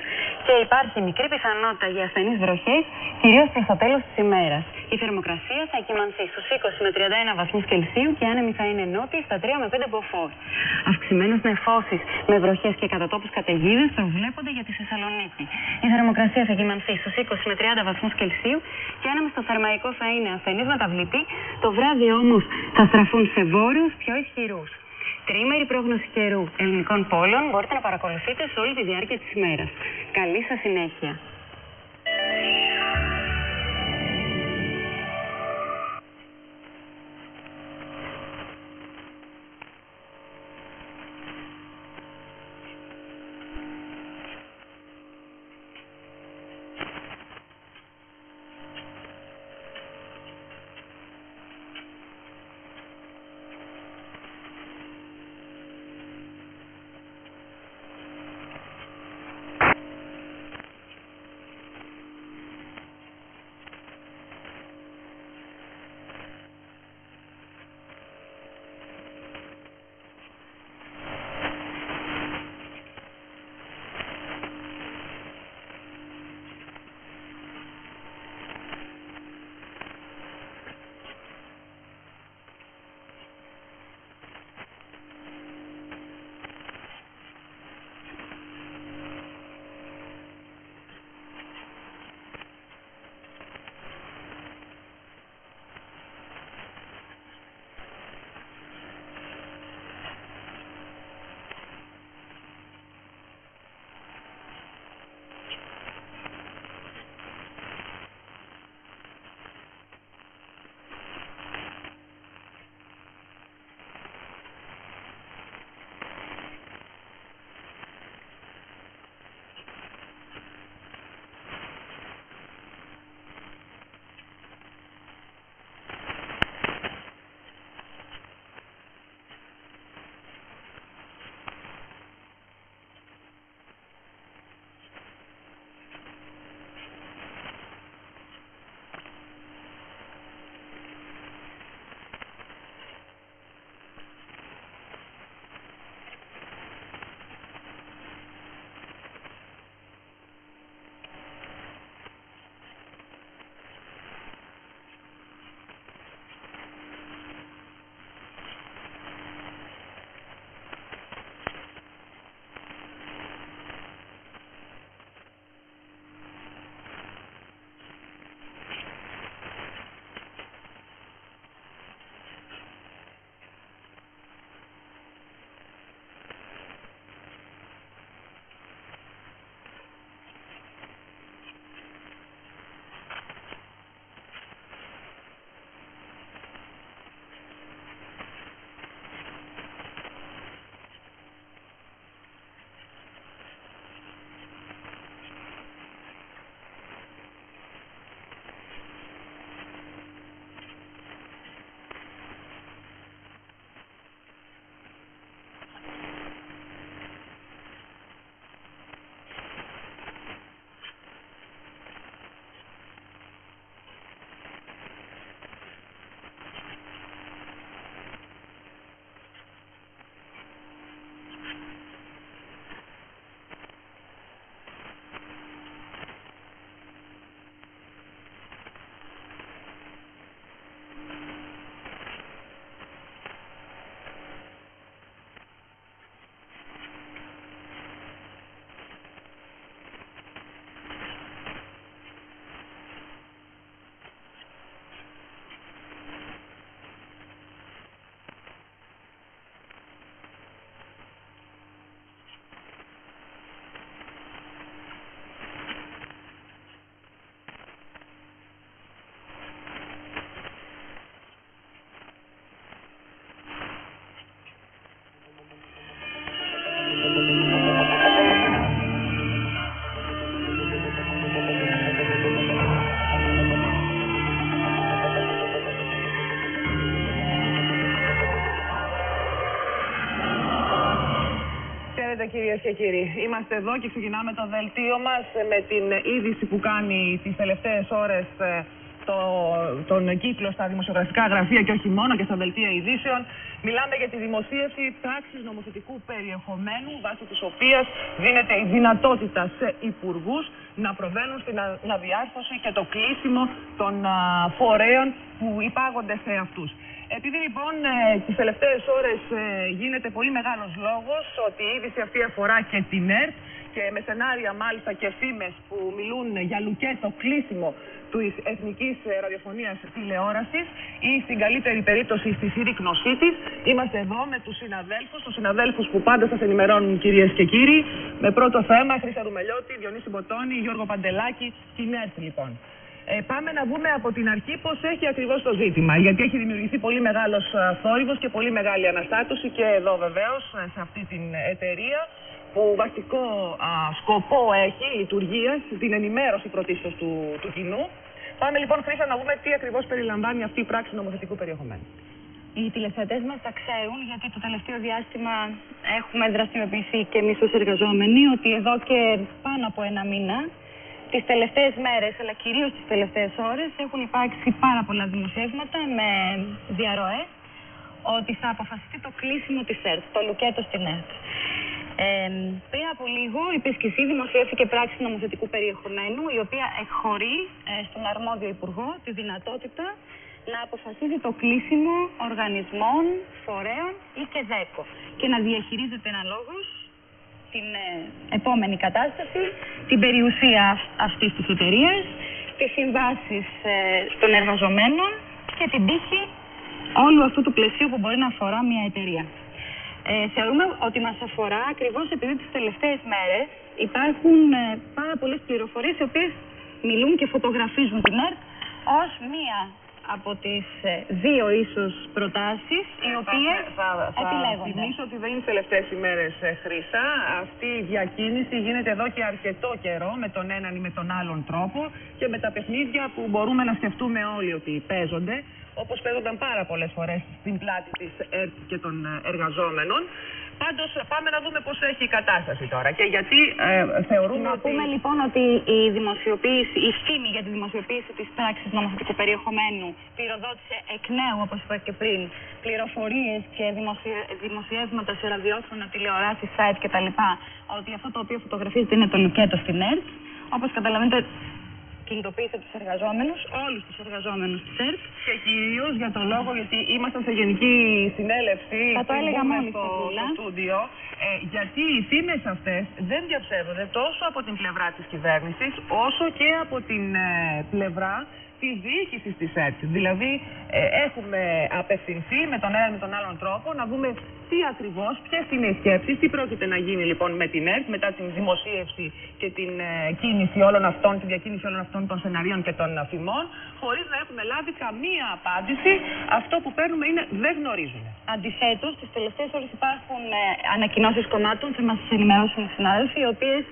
και υπάρχει μικρή πιθανότητα για ασθενείς βροχές, κυρίως προς το τέλος της ημέρας. Η θερμοκρασία θα κυμανθεί στους 20 με 31 βαθμούς Κελσίου και άνεμοι θα είναι νότιοι στα 3 με 5 μποφόρ. Αυξημένες νεφώσεις με βροχές και κατά τόπους καταιγίδες προβλέπονται για τη Θεσσαλονίκη. Η θερμοκρασία θα κυμανθεί στους 20 με 30 βαθμούς Κελσίου και άνεμοι στο θερμαϊκό θα είναι ασθενείς μεταβλητή. Το βράδυ όμως θα στραφούν σε βόρειους πιο ισχυρούς. Τρίμερη πρόγνωση καιρού ελληνικών πόλων μπορείτε να παρακολουθείτε σε όλη τη διάρκεια της ημέρας. Καλή σας συνέχεια. Και κύριοι. Είμαστε εδώ και ξεκινάμε το δελτίο μας με την είδηση που κάνει τις τελευταίες ώρες το, τον κύκλο στα δημοσιογραφικά γραφεία και όχι μόνο και στα δελτία ειδήσεων. Μιλάμε για τη δημοσίευση πράξης νομοθετικού περιεχομένου, βάσει της οποίας δίνεται η δυνατότητα σε υπουργούς να προβαίνουν στην αναδιάρθρωση και το κλείσιμο των α, φορέων που υπάγονται σε αυτούς. Επειδή λοιπόν ε, τις τελευταίες ώρες ε, γίνεται πολύ μεγάλος λόγος ότι η είδηση αυτή αφορά και την ΕΡΤ και με σενάρια μάλιστα και φήμες που μιλούν για λουκέτο κλείσιμο της Εθνικής Ραδιοφωνίας Τηλεόρασης ή στην καλύτερη περίπτωση στη συρρήκνωσή της. Είμαστε εδώ με τους συναδέλφους, τους συναδέλφους που πάντα σας ενημερώνουν κυρίες και κύριοι. Με πρώτο θέμα Χρήστα Ρουμελιώτη, Διονύση Μποτώνη, Γιώργο Παντελάκη, την ΕΡΤ λοιπόν. Ε, πάμε να δούμε από την αρχή πώς έχει ακριβώς το ζήτημα. Γιατί έχει δημιουργηθεί πολύ μεγάλος θόρυβος και πολύ μεγάλη αναστάτωση και εδώ βεβαίως σε αυτή την εταιρεία που βασικό α, σκοπό έχει λειτουργία την ενημέρωση πρωτίστως του, του κοινού. Πάμε λοιπόν, Χρήσα, να δούμε τι ακριβώς περιλαμβάνει αυτή η πράξη νομοθετικού περιεχομένου. Οι τηλεθεατές μας τα ξέρουν γιατί το τελευταίο διάστημα έχουμε δραστηριοποιηθεί και εμείς ως εργαζόμενοι ότι εδώ και πάνω από ένα μήνα τις τελευταίες μέρες, αλλά κυρίως τις τελευταίες ώρες, έχουν υπάρξει πάρα πολλά δημοσιεύματα με διαρροές ότι θα αποφασιστεί το κλείσιμο της ΕΡΤ, το λουκέτος στην ΕΡΤ. Ε, πριν από λίγο, η PSKC δημοσιεύθηκε πράξη νομοθετικού περιεχομένου, η οποία εκχωρεί ε, στον αρμόδιο υπουργό τη δυνατότητα να αποφασίζει το κλείσιμο οργανισμών, φορέων ή και ΔΕΚΟ και να διαχειρίζεται αναλόγως την ε, επόμενη κατάσταση, την περιουσία αυτής της εταιρείας, τις συμβάσεις ε, των εργαζομένων και την τύχη όλου αυτού του πλαισίου που μπορεί να αφορά μια εταιρεία. Ε, θεωρούμε ότι μας αφορά ακριβώς επειδή τις τελευταίες μέρες υπάρχουν ε, πάρα πολλές πληροφορίες οι οποίες μιλούν και φωτογραφίζουν την ΕΡΤ ως μία από τις ε, δύο ίσως προτάσεις οι οποίες θα, θα, επιλέγονται. θυμίσω ότι δεν είναι τις τελευταίες ημέρες ε, Χρήσα. Αυτή η διακίνηση γίνεται εδώ και αρκετό καιρό με τον έναν ή με τον άλλον τρόπο και με τα παιχνίδια που μπορούμε να σκεφτούμε όλοι ότι παίζονται όπως παίζονταν πάρα πολλές φορές στην πλάτη της ΕΡΤ και των ε, εργαζόμενων. Πάντως, πάμε να δούμε πώς έχει η κατάσταση τώρα και γιατί ε, θεωρούμε Να ότι. πούμε λοιπόν ότι η δημοσιοποίηση, η φήμη για τη δημοσιοποίηση της πράξης νομοθετικού περιεχομένου πυροδότησε εκ νέου, όπως είπα και πριν, πληροφορίες και δημοσιε... δημοσιεύματα σε ραδιόφωνα, τηλεοράσεις, site κτλ. Ότι αυτό το οποίο φωτογραφίζεται είναι το λουκέτο στην ΕΡΤ. Όπως καταλαβαίνετε, κινητοποίησε τους εργαζόμενους, όλους τους εργαζόμενους της ΕΡΤ. Και κυρίως για τον λόγο γιατί ήμασταν σε γενική συνέλευση Θα το πριν έλεγα μπούμε μόλις, στο, Παπούλα. στο στούντιο. Ε, γιατί οι φήμες αυτές δεν διαψεύδονται τόσο από την πλευρά της κυβέρνησης όσο και από την ε, πλευρά τη διοίκηση της ΕΡΤ. Δηλαδή, ε, έχουμε απευθυνθεί με τον ένα ή με τον άλλον τρόπο να δούμε τι ακριβώς, ποιες είναι οι σκέψεις, τι πρόκειται να γίνει λοιπόν με την ΕΡΤ μετά την δημοσίευση και την ε, κίνηση όλων αυτών, τη διακίνηση όλων αυτών των σεναρίων και των αφημών, χωρίς να έχουμε λάβει καμία απάντηση. Αυτό που παίρνουμε είναι δεν γνωρίζουμε. Αντιθέτως, τις τελευταίες ώρες υπάρχουν ε, ανακοινώσεις κομμάτων, θα μας ενημερώσουν οι συνάδελφοι, οι οποίες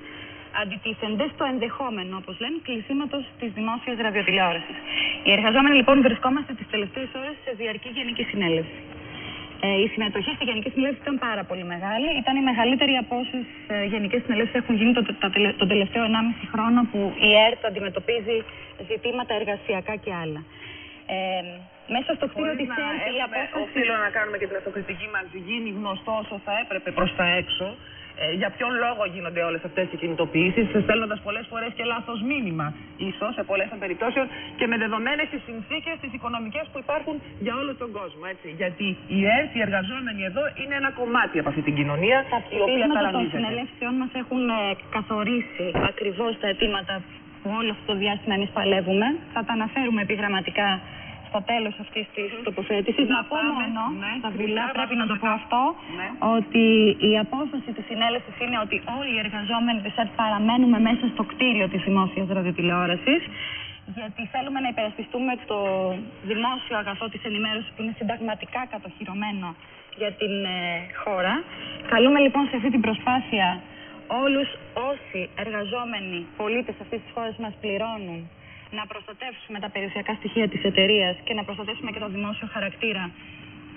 αντιτίθενται στο ενδεχόμενο, όπως λένε, κλεισίματος της δημόσιας ραδιοτηλεόρασης. Οι εργαζόμενοι λοιπόν βρισκόμαστε τις τελευταίες ώρες σε διαρκή γενική συνέλευση. Ε, η συμμετοχή στη Γενική Συνέλευση ήταν πάρα πολύ μεγάλη. Ήταν η μεγαλύτερη από όσες ε, γενικές συνελεύσεις έχουν γίνει το, τα τελε- τον τελευταίο 1,5 χρόνο που η ΕΡΤ αντιμετωπίζει ζητήματα εργασιακά και άλλα. Ε, μέσα στο κτίριο Χωρίς της να ΕΡΤ η έχουμε, απόφαση. οφείλω να κάνουμε και την αυτοκριτική μας γίνει γνωστό όσο θα έπρεπε προς τα έξω. Ε, για ποιον λόγο γίνονται όλες αυτές οι κινητοποιήσεις, στέλνοντας πολλές φορές και λάθος μήνυμα, ίσως σε πολλές των περιπτώσεων και με δεδομένες τις συνθήκες τις οικονομικές που υπάρχουν για όλο τον κόσμο. Έτσι. Γιατί οι ΕΡΤ, οι εργαζόμενοι εδώ, είναι ένα κομμάτι από αυτή την κοινωνία Τα η οποία ψηφίσματα των ταλανίζεται. συνελεύσεων μας έχουν ε, καθορίσει ακριβώς τα αιτήματα που όλο αυτό το διάστημα εμείς παλεύουμε. Θα τα αναφέρουμε επιγραμματικά στο τέλος αυτής της τοποθέτησης. Να πω πάμε, μόνο, ναι, στα Χρυσά, βουλά πρέπει να το πω βασικά. αυτό, Ναι. ότι η απόφαση της συνέλευσης είναι ότι όλοι οι εργαζόμενοι της ΕΡΤ παραμένουμε μέσα στο κτίριο της δημόσιας ραδιοτηλεόρασης. Γιατί θέλουμε να υπερασπιστούμε το δημόσιο αγαθό της ενημέρωσης που είναι συνταγματικά κατοχυρωμένο για την ε, χώρα. Καλούμε λοιπόν σε αυτή την προσπάθεια όλους όσοι εργαζόμενοι πολίτες αυτής της χώρας μας πληρώνουν να προστατεύσουμε τα περιουσιακά στοιχεία της εταιρείας και να προστατεύσουμε και το δημόσιο χαρακτήρα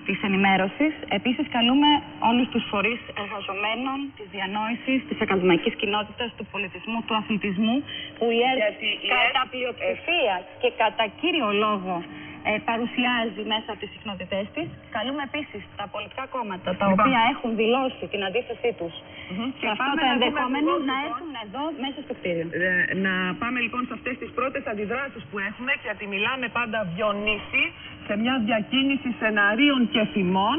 της ενημέρωσης. Επίσης, καλούμε όλους τους φορείς εργαζομένων, της διανόησης, της ακαδημαϊκή κοινότητας, του πολιτισμού, του αθλητισμού, που η ΕΡΤ κατά πλειοψηφίας και κατά κύριο λόγο ε, παρουσιάζει μέσα από τις συχνότητές της. Καλούμε επίσης τα πολιτικά κόμματα τα Λοιπόν. οποία έχουν δηλώσει την αντίθεσή τους σε αυτό πάμε το να δούμε ενδεχόμενο ακριβώς, να λοιπόν, έρθουν εδώ μέσα στο κτίριο. Ε, να πάμε λοιπόν σε αυτές τις πρώτες αντιδράσεις που έχουμε γιατί μιλάμε πάντα βιονίση σε μια διακίνηση σεναρίων και θυμών.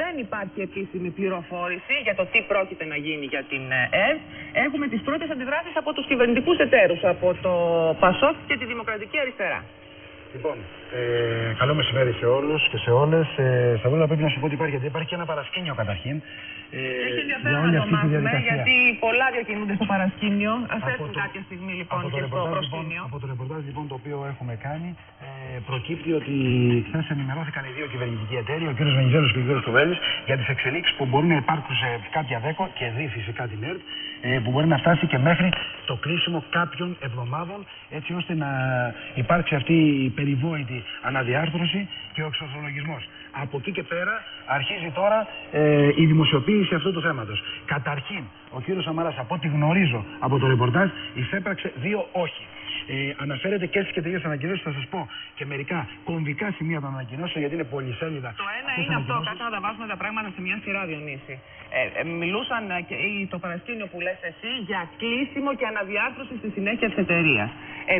Δεν υπάρχει επίσημη πληροφόρηση για το τι πρόκειται να γίνει για την ε, ΕΡΤ. Έχουμε τις πρώτες αντιδράσεις από τους κυβερνητικούς εταίρους, από το ΠΑΣΟΚ και τη Δημοκρατική Αριστερά. Λοιπόν, ε, καλό μεσημέρι σε όλους και σε όλες. Ε, Σταυρούλα, πρέπει να σου πω ότι υπάρχει, γιατί υπάρχει και ένα παρασκήνιο καταρχήν. Ε, Έχει για ενδιαφέρον όλη να το αυτή τη μάθουμε, διαδικασία. γιατί πολλά διακινούνται στο παρασκήνιο. Α Από έρθουν το- κάποια στιγμή λοιπόν Από το, και στο ρεπορτάζ, λοιπόν, προσκήνιο. από το ρεπορτάζ λοιπόν το οποίο έχουμε κάνει, ε, προκύπτει ότι χθες ενημερώθηκαν οι δύο κυβερνητικοί εταίροι, ο κ. Βενιζέλος και ο κ. Τουβέλη, για τις εξελίξεις που μπορούν να υπάρχουν σε κάποια δέκο και δι φυσικά την ΕΡΤ, ε, που μπορεί να φτάσει και μέχρι το κλείσιμο κάποιων εβδομάδων, έτσι ώστε να υπάρξει αυτή η περιβόητη αναδιάρθρωση και ο εξορθολογισμός. Από εκεί και πέρα αρχίζει τώρα ε, η δημοσιοποίηση αυτού του θέματος. Καταρχήν, ο κύριος Σαμαράς, από ό,τι γνωρίζω από το ρεπορτάζ, εισέπραξε δύο όχι. Ε, αναφέρεται και στι κεντρικέ ανακοινώσεις, θα σας πω και μερικά κομβικά σημεία των ανακοινώσεων, γιατί είναι πολυσέλιδα. Το ένα είναι αυτό, κάτω να τα βάζουμε τα πράγματα σε μια σειρά, Διονύση. Ε, ε, μιλούσαν ε, και ή το παρασκήνιο που λες εσύ για κλείσιμο και αναδιάρθρωση στη συνέχεια της εταιρείας.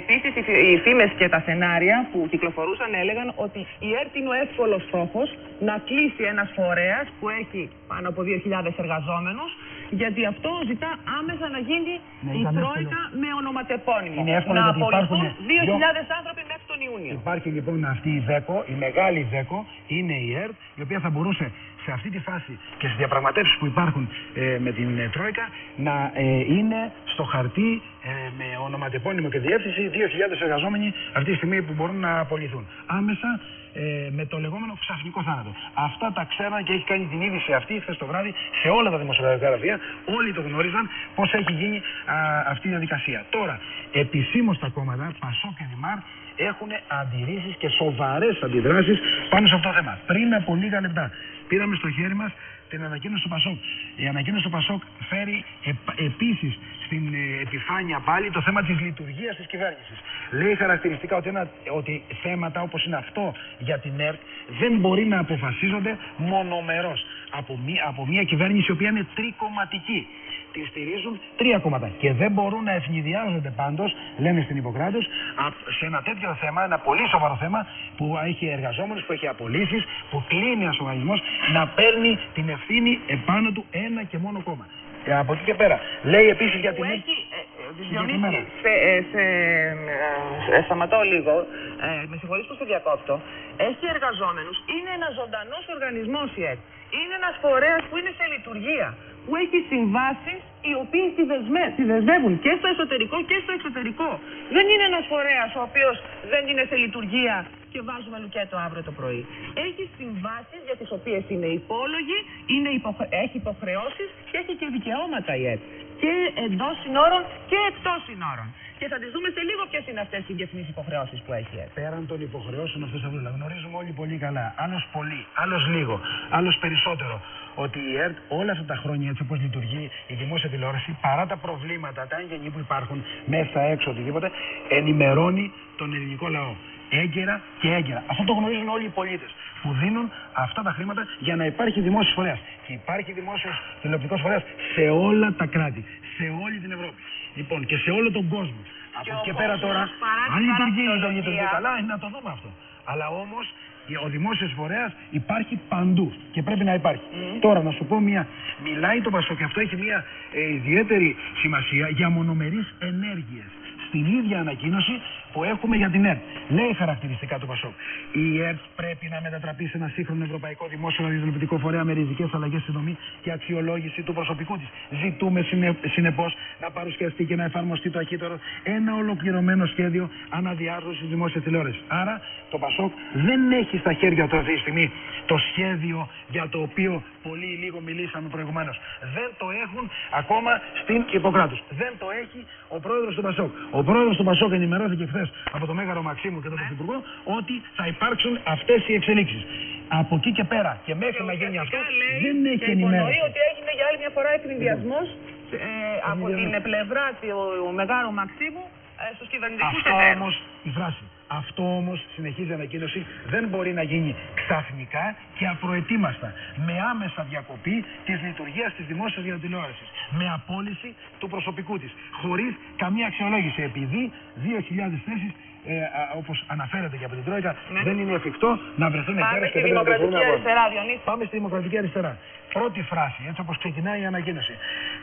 Επίσης, οι, φη- οι φήμες και τα σενάρια που κυκλοφορούσαν έλεγαν ότι η ΕΡΤ είναι ο εύκολος στόχος να κλείσει ένας φορέας που έχει πάνω από 2.000 εργαζόμενους γιατί αυτό ζητά άμεσα να γίνει Ναι, η ήταν Τρόικα με ονοματεπώνυμο. Είναι εύκολο να γιατί απολυθούν υπάρχουν 2.000 άνθρωποι μέχρι τον Ιούνιο. Υπάρχει λοιπόν αυτή η ΔΕΚΟ, η μεγάλη ΔΕΚΟ, είναι η ΕΡΤ, η οποία θα μπορούσε σε αυτή τη φάση και στις διαπραγματεύσεις που υπάρχουν ε, με την ε, Τρόικα να ε, είναι στο χαρτί ε, με ονοματεπώνυμο και διεύθυνση 2.000 εργαζόμενοι αυτή τη στιγμή που μπορούν να απολυθούν. Άμεσα ε, με το λεγόμενο ξαφνικό θάνατο. Αυτά τα ξέραν και έχει κάνει την είδηση αυτή χθες το βράδυ σε όλα τα δημοσιογραφικά γραφεία. Όλοι το γνώριζαν πώς έχει γίνει α, αυτή η διαδικασία. Τώρα, επισήμως τα κόμματα, Πασό και Δημάρ, έχουν αντιρρήσεις και σοβαρές αντιδράσεις πάνω σε αυτό το θέμα. Πριν από λίγα λεπτά πήραμε στο χέρι μας την ανακοίνωση του Πασόκ. Η ανακοίνωση του Πασόκ φέρει επίσης στην ε, επιφάνεια πάλι το θέμα της λειτουργίας της κυβέρνησης. Λέει χαρακτηριστικά ότι, ένα, ότι θέματα όπως είναι αυτό για την ΕΡΤ δεν μπορεί να αποφασίζονται μονομερός από, μία- από μια κυβέρνηση η οποία είναι τρικομματική. Τη στηρίζουν τρία κόμματα και δεν μπορούν να ευνηδιάζονται πάντως, λένε στην Ιπποκράτος, σε ένα τέτοιο θέμα, ένα πολύ σοβαρό θέμα που έχει εργαζόμενους, που έχει απολύσεις, που κλείνει ένα οργανισμό, να παίρνει την ευθύνη επάνω του ένα και μόνο κόμμα. Και από εκεί και πέρα. Λέει επίσης για την. Που έχει, ε, ε, Συγκεκριμένα. Διονύση, σε, ε, σε, ε, ε, σταματώ λίγο, ε, με συγχωρείς που σε διακόπτω, έχει εργαζόμενους, είναι ένας ζωντανός οργανισμός η ΕΚ. Είναι ένας φορέας που είναι σε λειτουργία, που έχει συμβάσεις οι οποίες τη, δεσμε, τη δεσμεύουν και στο εσωτερικό και στο εξωτερικό. Δεν είναι ένας φορέας ο οποίος δεν είναι σε λειτουργία και βάζουμε λουκέτο αύριο το πρωί. Έχει συμβάσεις για τις οποίες είναι υπόλογοι, είναι υποχρε... έχει υποχρεώσεις και έχει και δικαιώματα η ΕΚ. Και εντός συνόρων και εκτός συνόρων. Και θα τις δούμε σε λίγο ποιες είναι αυτές οι διεθνείς υποχρεώσεις που έχει η ΕΚ. Πέραν των υποχρεώσεων αυτές θα βρούμε. Γνωρίζουμε όλοι πολύ καλά. Άλλος πολύ, άλλος λίγο, άλλος περισσότερο. Ότι η ΕΡΤ όλα αυτά τα χρόνια έτσι όπως λειτουργεί η δημόσια τηλεόραση, παρά τα προβλήματα, τα έγγενη που υπάρχουν μέσα, έξω, οτιδήποτε, ενημερώνει τον ελληνικό λαό. Έγκαιρα και έγκαιρα. Αυτό το γνωρίζουν όλοι οι πολίτες που δίνουν αυτά τα χρήματα για να υπάρχει δημόσιος φορέας. Και υπάρχει δημόσιος τηλεοπτικός φορέας σε όλα τα κράτη, σε όλη την Ευρώπη. Λοιπόν, και σε όλο τον κόσμο. Από εκεί και πέρα κόσμος, τώρα, παρά την αν λειτουργεί, παραπληκτία. δεν λειτουργεί καλά, είναι να το δούμε αυτό. Αλλά όμως ο δημόσιος φορέας υπάρχει παντού και πρέπει να υπάρχει. Τώρα, να σου πω μια. Μιλάει το Πασό και αυτό έχει μια ε, ιδιαίτερη σημασία για μονομερείς ενέργειες. Στην ίδια ανακοίνωση που έχουμε για την ΕΡΤ. Λέει χαρακτηριστικά του Πασόκ. Η ΕΡΤ πρέπει να μετατραπεί σε ένα σύγχρονο ευρωπαϊκό δημόσιο ραδιοτηλεοπτικό φορέα με ριζικές αλλαγές στη δομή και αξιολόγηση του προσωπικού της. Ζητούμε συνεπώς να παρουσιαστεί και να εφαρμοστεί το αχύτερο ένα ολοκληρωμένο σχέδιο αναδιάρθρωσης δημόσιας τηλεόρασης. Άρα το Πασόκ δεν έχει στα χέρια του αυτή τη στιγμή το σχέδιο για το οποίο πολύ ή λίγο μιλήσαμε προηγουμένως. Δεν το έχουν ακόμα στην Ιπποκράτους. Δεν το έχει ο πρόεδρος του Πασόκ. Ο πρόεδρος του Πασόκ ενημερώθηκε χθες από τον Μέγαρο Μαξίμου και τον Πρωθυπουργό ότι θα υπάρξουν αυτές οι εξελίξεις. Από εκεί και πέρα και μέχρι να γίνει αυτό δεν έχει και υπονοεί ενημέρωση. ότι έγινε για άλλη μια φορά εκνηδιασμός ε, από την πλευρά του Μεγάρου Μαξίμου ε, στους κυβερνητικούς Αυτό εταίρους. όμως η φράση. Αυτό όμως συνεχίζει η ανακοίνωση δεν μπορεί να γίνει ξαφνικά και απροετοίμαστα. Με άμεσα διακοπή της λειτουργίας της δημόσιας διατηλεόρασης. Με απόλυση του προσωπικού της. Χωρίς καμία αξιολόγηση. Επειδή 2.000 θέσεις. Ε, Όπως αναφέρεται και από την Τρόικα, δεν είναι εφικτό να βρεθούν Ναι. Πάμε εταίρε στη και δεν Δημοκρατική μπορούν να Αριστερά, Διονύση. Πάμε στη Δημοκρατική Αριστερά. Πρώτη φράση, έτσι όπως ξεκινάει η ανακοίνωση.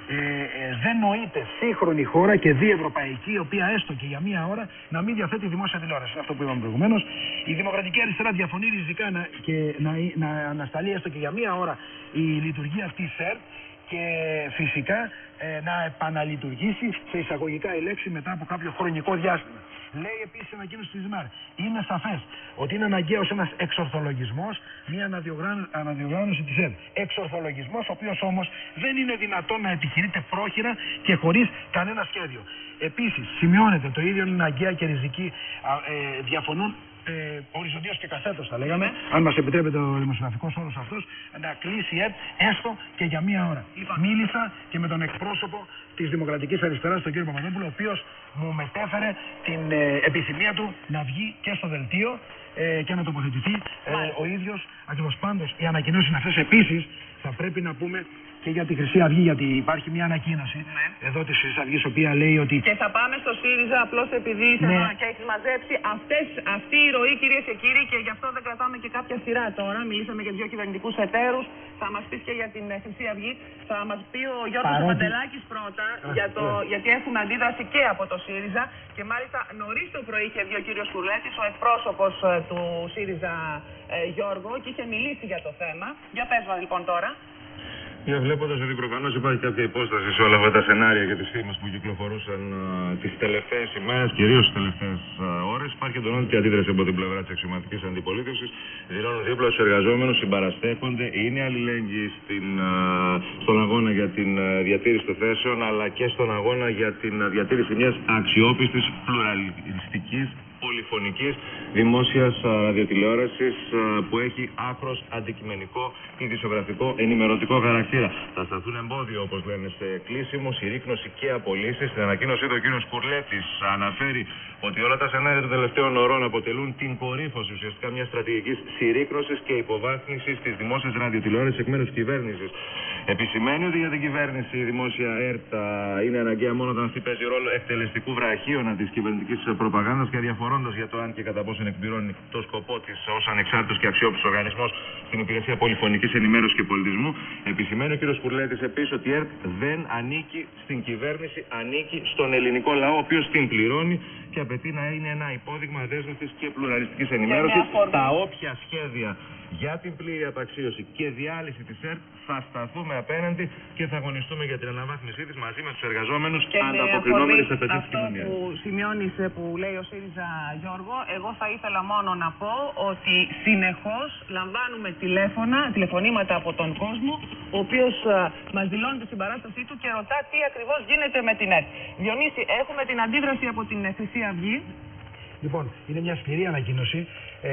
Ε, ε, δεν νοείται σύγχρονη χώρα και διευρωπαϊκή, η οποία έστω και για μία ώρα να μην διαθέτει δημόσια τηλεόραση. Είναι αυτό που είπαμε προηγουμένως. Η Δημοκρατική Αριστερά διαφωνεί ριζικά να, και να, να ανασταλεί έστω και για μία ώρα η λειτουργία αυτή ΣΕΡ και φυσικά ε, να επαναλειτουργήσει σε εισαγωγικά η λέξη μετά από κάποιο χρονικό διάστημα. Λέει επίσης η ανακοίνωση τη ΔΜΑΡ. Είναι σαφές ότι είναι αναγκαίος ένας εξορθολογισμός, μια αναδιοργάνωση, αναδιοργάνωση της ΕΔ. Εξορθολογισμός, ο οποίος όμως δεν είναι δυνατόν να επιχειρείται πρόχειρα και χωρίς κανένα σχέδιο. Επίσης, σημειώνεται το ίδιο είναι αναγκαία και ριζική α, ε, διαφωνούν ε, οριζοντίως και καθέτος, θα λέγαμε, αν μας επιτρέπεται ο δημοσιογραφικός όρος αυτός, να κλείσει η ΕΤ έστω και για μία ώρα. Μίλησα και με τον εκπρόσωπο της Δημοκρατικής Αριστεράς, τον κύριο Παπαδόπουλο, ο οποίος μου μετέφερε την ε, επιθυμία του να βγει και στο δελτίο ε, και να τοποθετηθεί. Ε, ο ίδιος. Ακριβώς πάντως, οι ανακοινώσει αυτές. Επίσης θα πρέπει να πούμε και για τη Χρυσή Αυγή, γιατί υπάρχει μια ανακοίνωση εδώ της Χρυσής Αυγής, η οποία λέει ότι Και θα πάμε στο ΣΥΡΙΖΑ απλώς επειδή είσαι Ναι. εδώ και έχει μαζέψει αυτές, αυτή η ροή, κυρίες και κύριοι, και γι' αυτό δεν κρατάμε και κάποια σειρά τώρα. Μιλήσαμε για δύο κυβερνητικούς εταίρους. Θα μας πεις και για την ε, Χρυσή Αυγή. Θα μας πει ο Γιώργος Παρότι- Παντελάκη πρώτα, για το, γιατί έχουμε αντίδραση και από το ΣΥΡΙΖΑ. Και μάλιστα νωρίς το πρωί είχε βγει ο κύριος Κουρλέτης, ο εκπρόσωπος του ΣΥΡΙΖΑ ε, Γιώργο, και είχε μιλήσει για το θέμα. Για πες μας λοιπόν τώρα. Για βλέποντας ότι προφανώς υπάρχει κάποια υπόσταση σε όλα αυτά τα σενάρια και τις φήμες που κυκλοφορούσαν τις τελευταίες ημέρες, κυρίως τις τελευταίες ώρες, υπάρχει εντονότητα αντίδραση από την πλευρά της αξιωματικής αντιπολίτευσης. Δηλώνουν δίπλα στους εργαζόμενους, συμπαραστέκονται, είναι αλληλέγγυοι στην, α, στον αγώνα για την α, διατήρηση των θέσεων, αλλά και στον αγώνα για την α, διατήρηση μιας αξιόπιστης, πλουραλιστικής πολυφωνικής δημόσιας α, ραδιοτηλεόρασης α, που έχει άκρος αντικειμενικό, ειδησιογραφικό, ενημερωτικό χαρακτήρα. Θα σταθούν εμπόδιο, όπως λένε, σε κλείσιμο, συρρήκνωση και απολύσεις. Στην ανακοίνωσή του ο κ. Κουρλέτης αναφέρει ότι όλα τα σενάρια των τελευταίων ωρών αποτελούν την κορύφωση ουσιαστικά μιας στρατηγικής συρρήκνωσης και υποβάθμισης της δημόσιας ραδιοτηλεόρασης εκ μέρους κυβέρνησης. Επισημαίνει ότι για την κυβέρνηση η δημόσια ΕΡΤΑ είναι αναγκαία μόνο όταν αυτή παίζει ρόλο εκτελεστικού βραχίωνα τη κυβερνητική προπαγάνδας και αδιαφορώντα για το αν και κατά πόσο εκπληρώνει το σκοπό της ως ανεξάρτητος και αξιόπιστος οργανισμός στην υπηρεσία πολυφωνικής ενημέρωσης και πολιτισμού. Επισημαίνει ο κ. Κουρλέτη επίσης ότι η ΕΡΤ δεν ανήκει στην κυβέρνηση, ανήκει στον ελληνικό λαό, ο οποίος την πληρώνει και απαιτεί να είναι ένα υπόδειγμα δέσμευσης και πλουραλιστικής ενημέρωσης. αφορμή. Τα όποια σχέδια για την πλήρη απαξίωση και διάλυση της ΕΡΤ θα σταθούμε απέναντι και θα αγωνιστούμε για την αναβάθμισή της μαζί με τους εργαζόμενους Και με ανταποκρινόμενοι αφορμή σε απαιτήσει αυτό κοινωνία. που σημειώνεις που λέει ο ΣΥΡΙΖΑ Γιώργο, εγώ θα ήθελα μόνο να πω ότι συνεχώς λαμβάνουμε τηλέφωνα, τηλεφωνήματα από τον κόσμο, ο οποίος μας δηλώνει τη συμπαράστασή του και ρωτά τι ακριβώς γίνεται με την ΕΡΤ. Διονύση, έχουμε την αντίδραση από την ε, Χρυσή Αυγή. Λοιπόν, είναι μια σκληρή ανακοίνωση ε,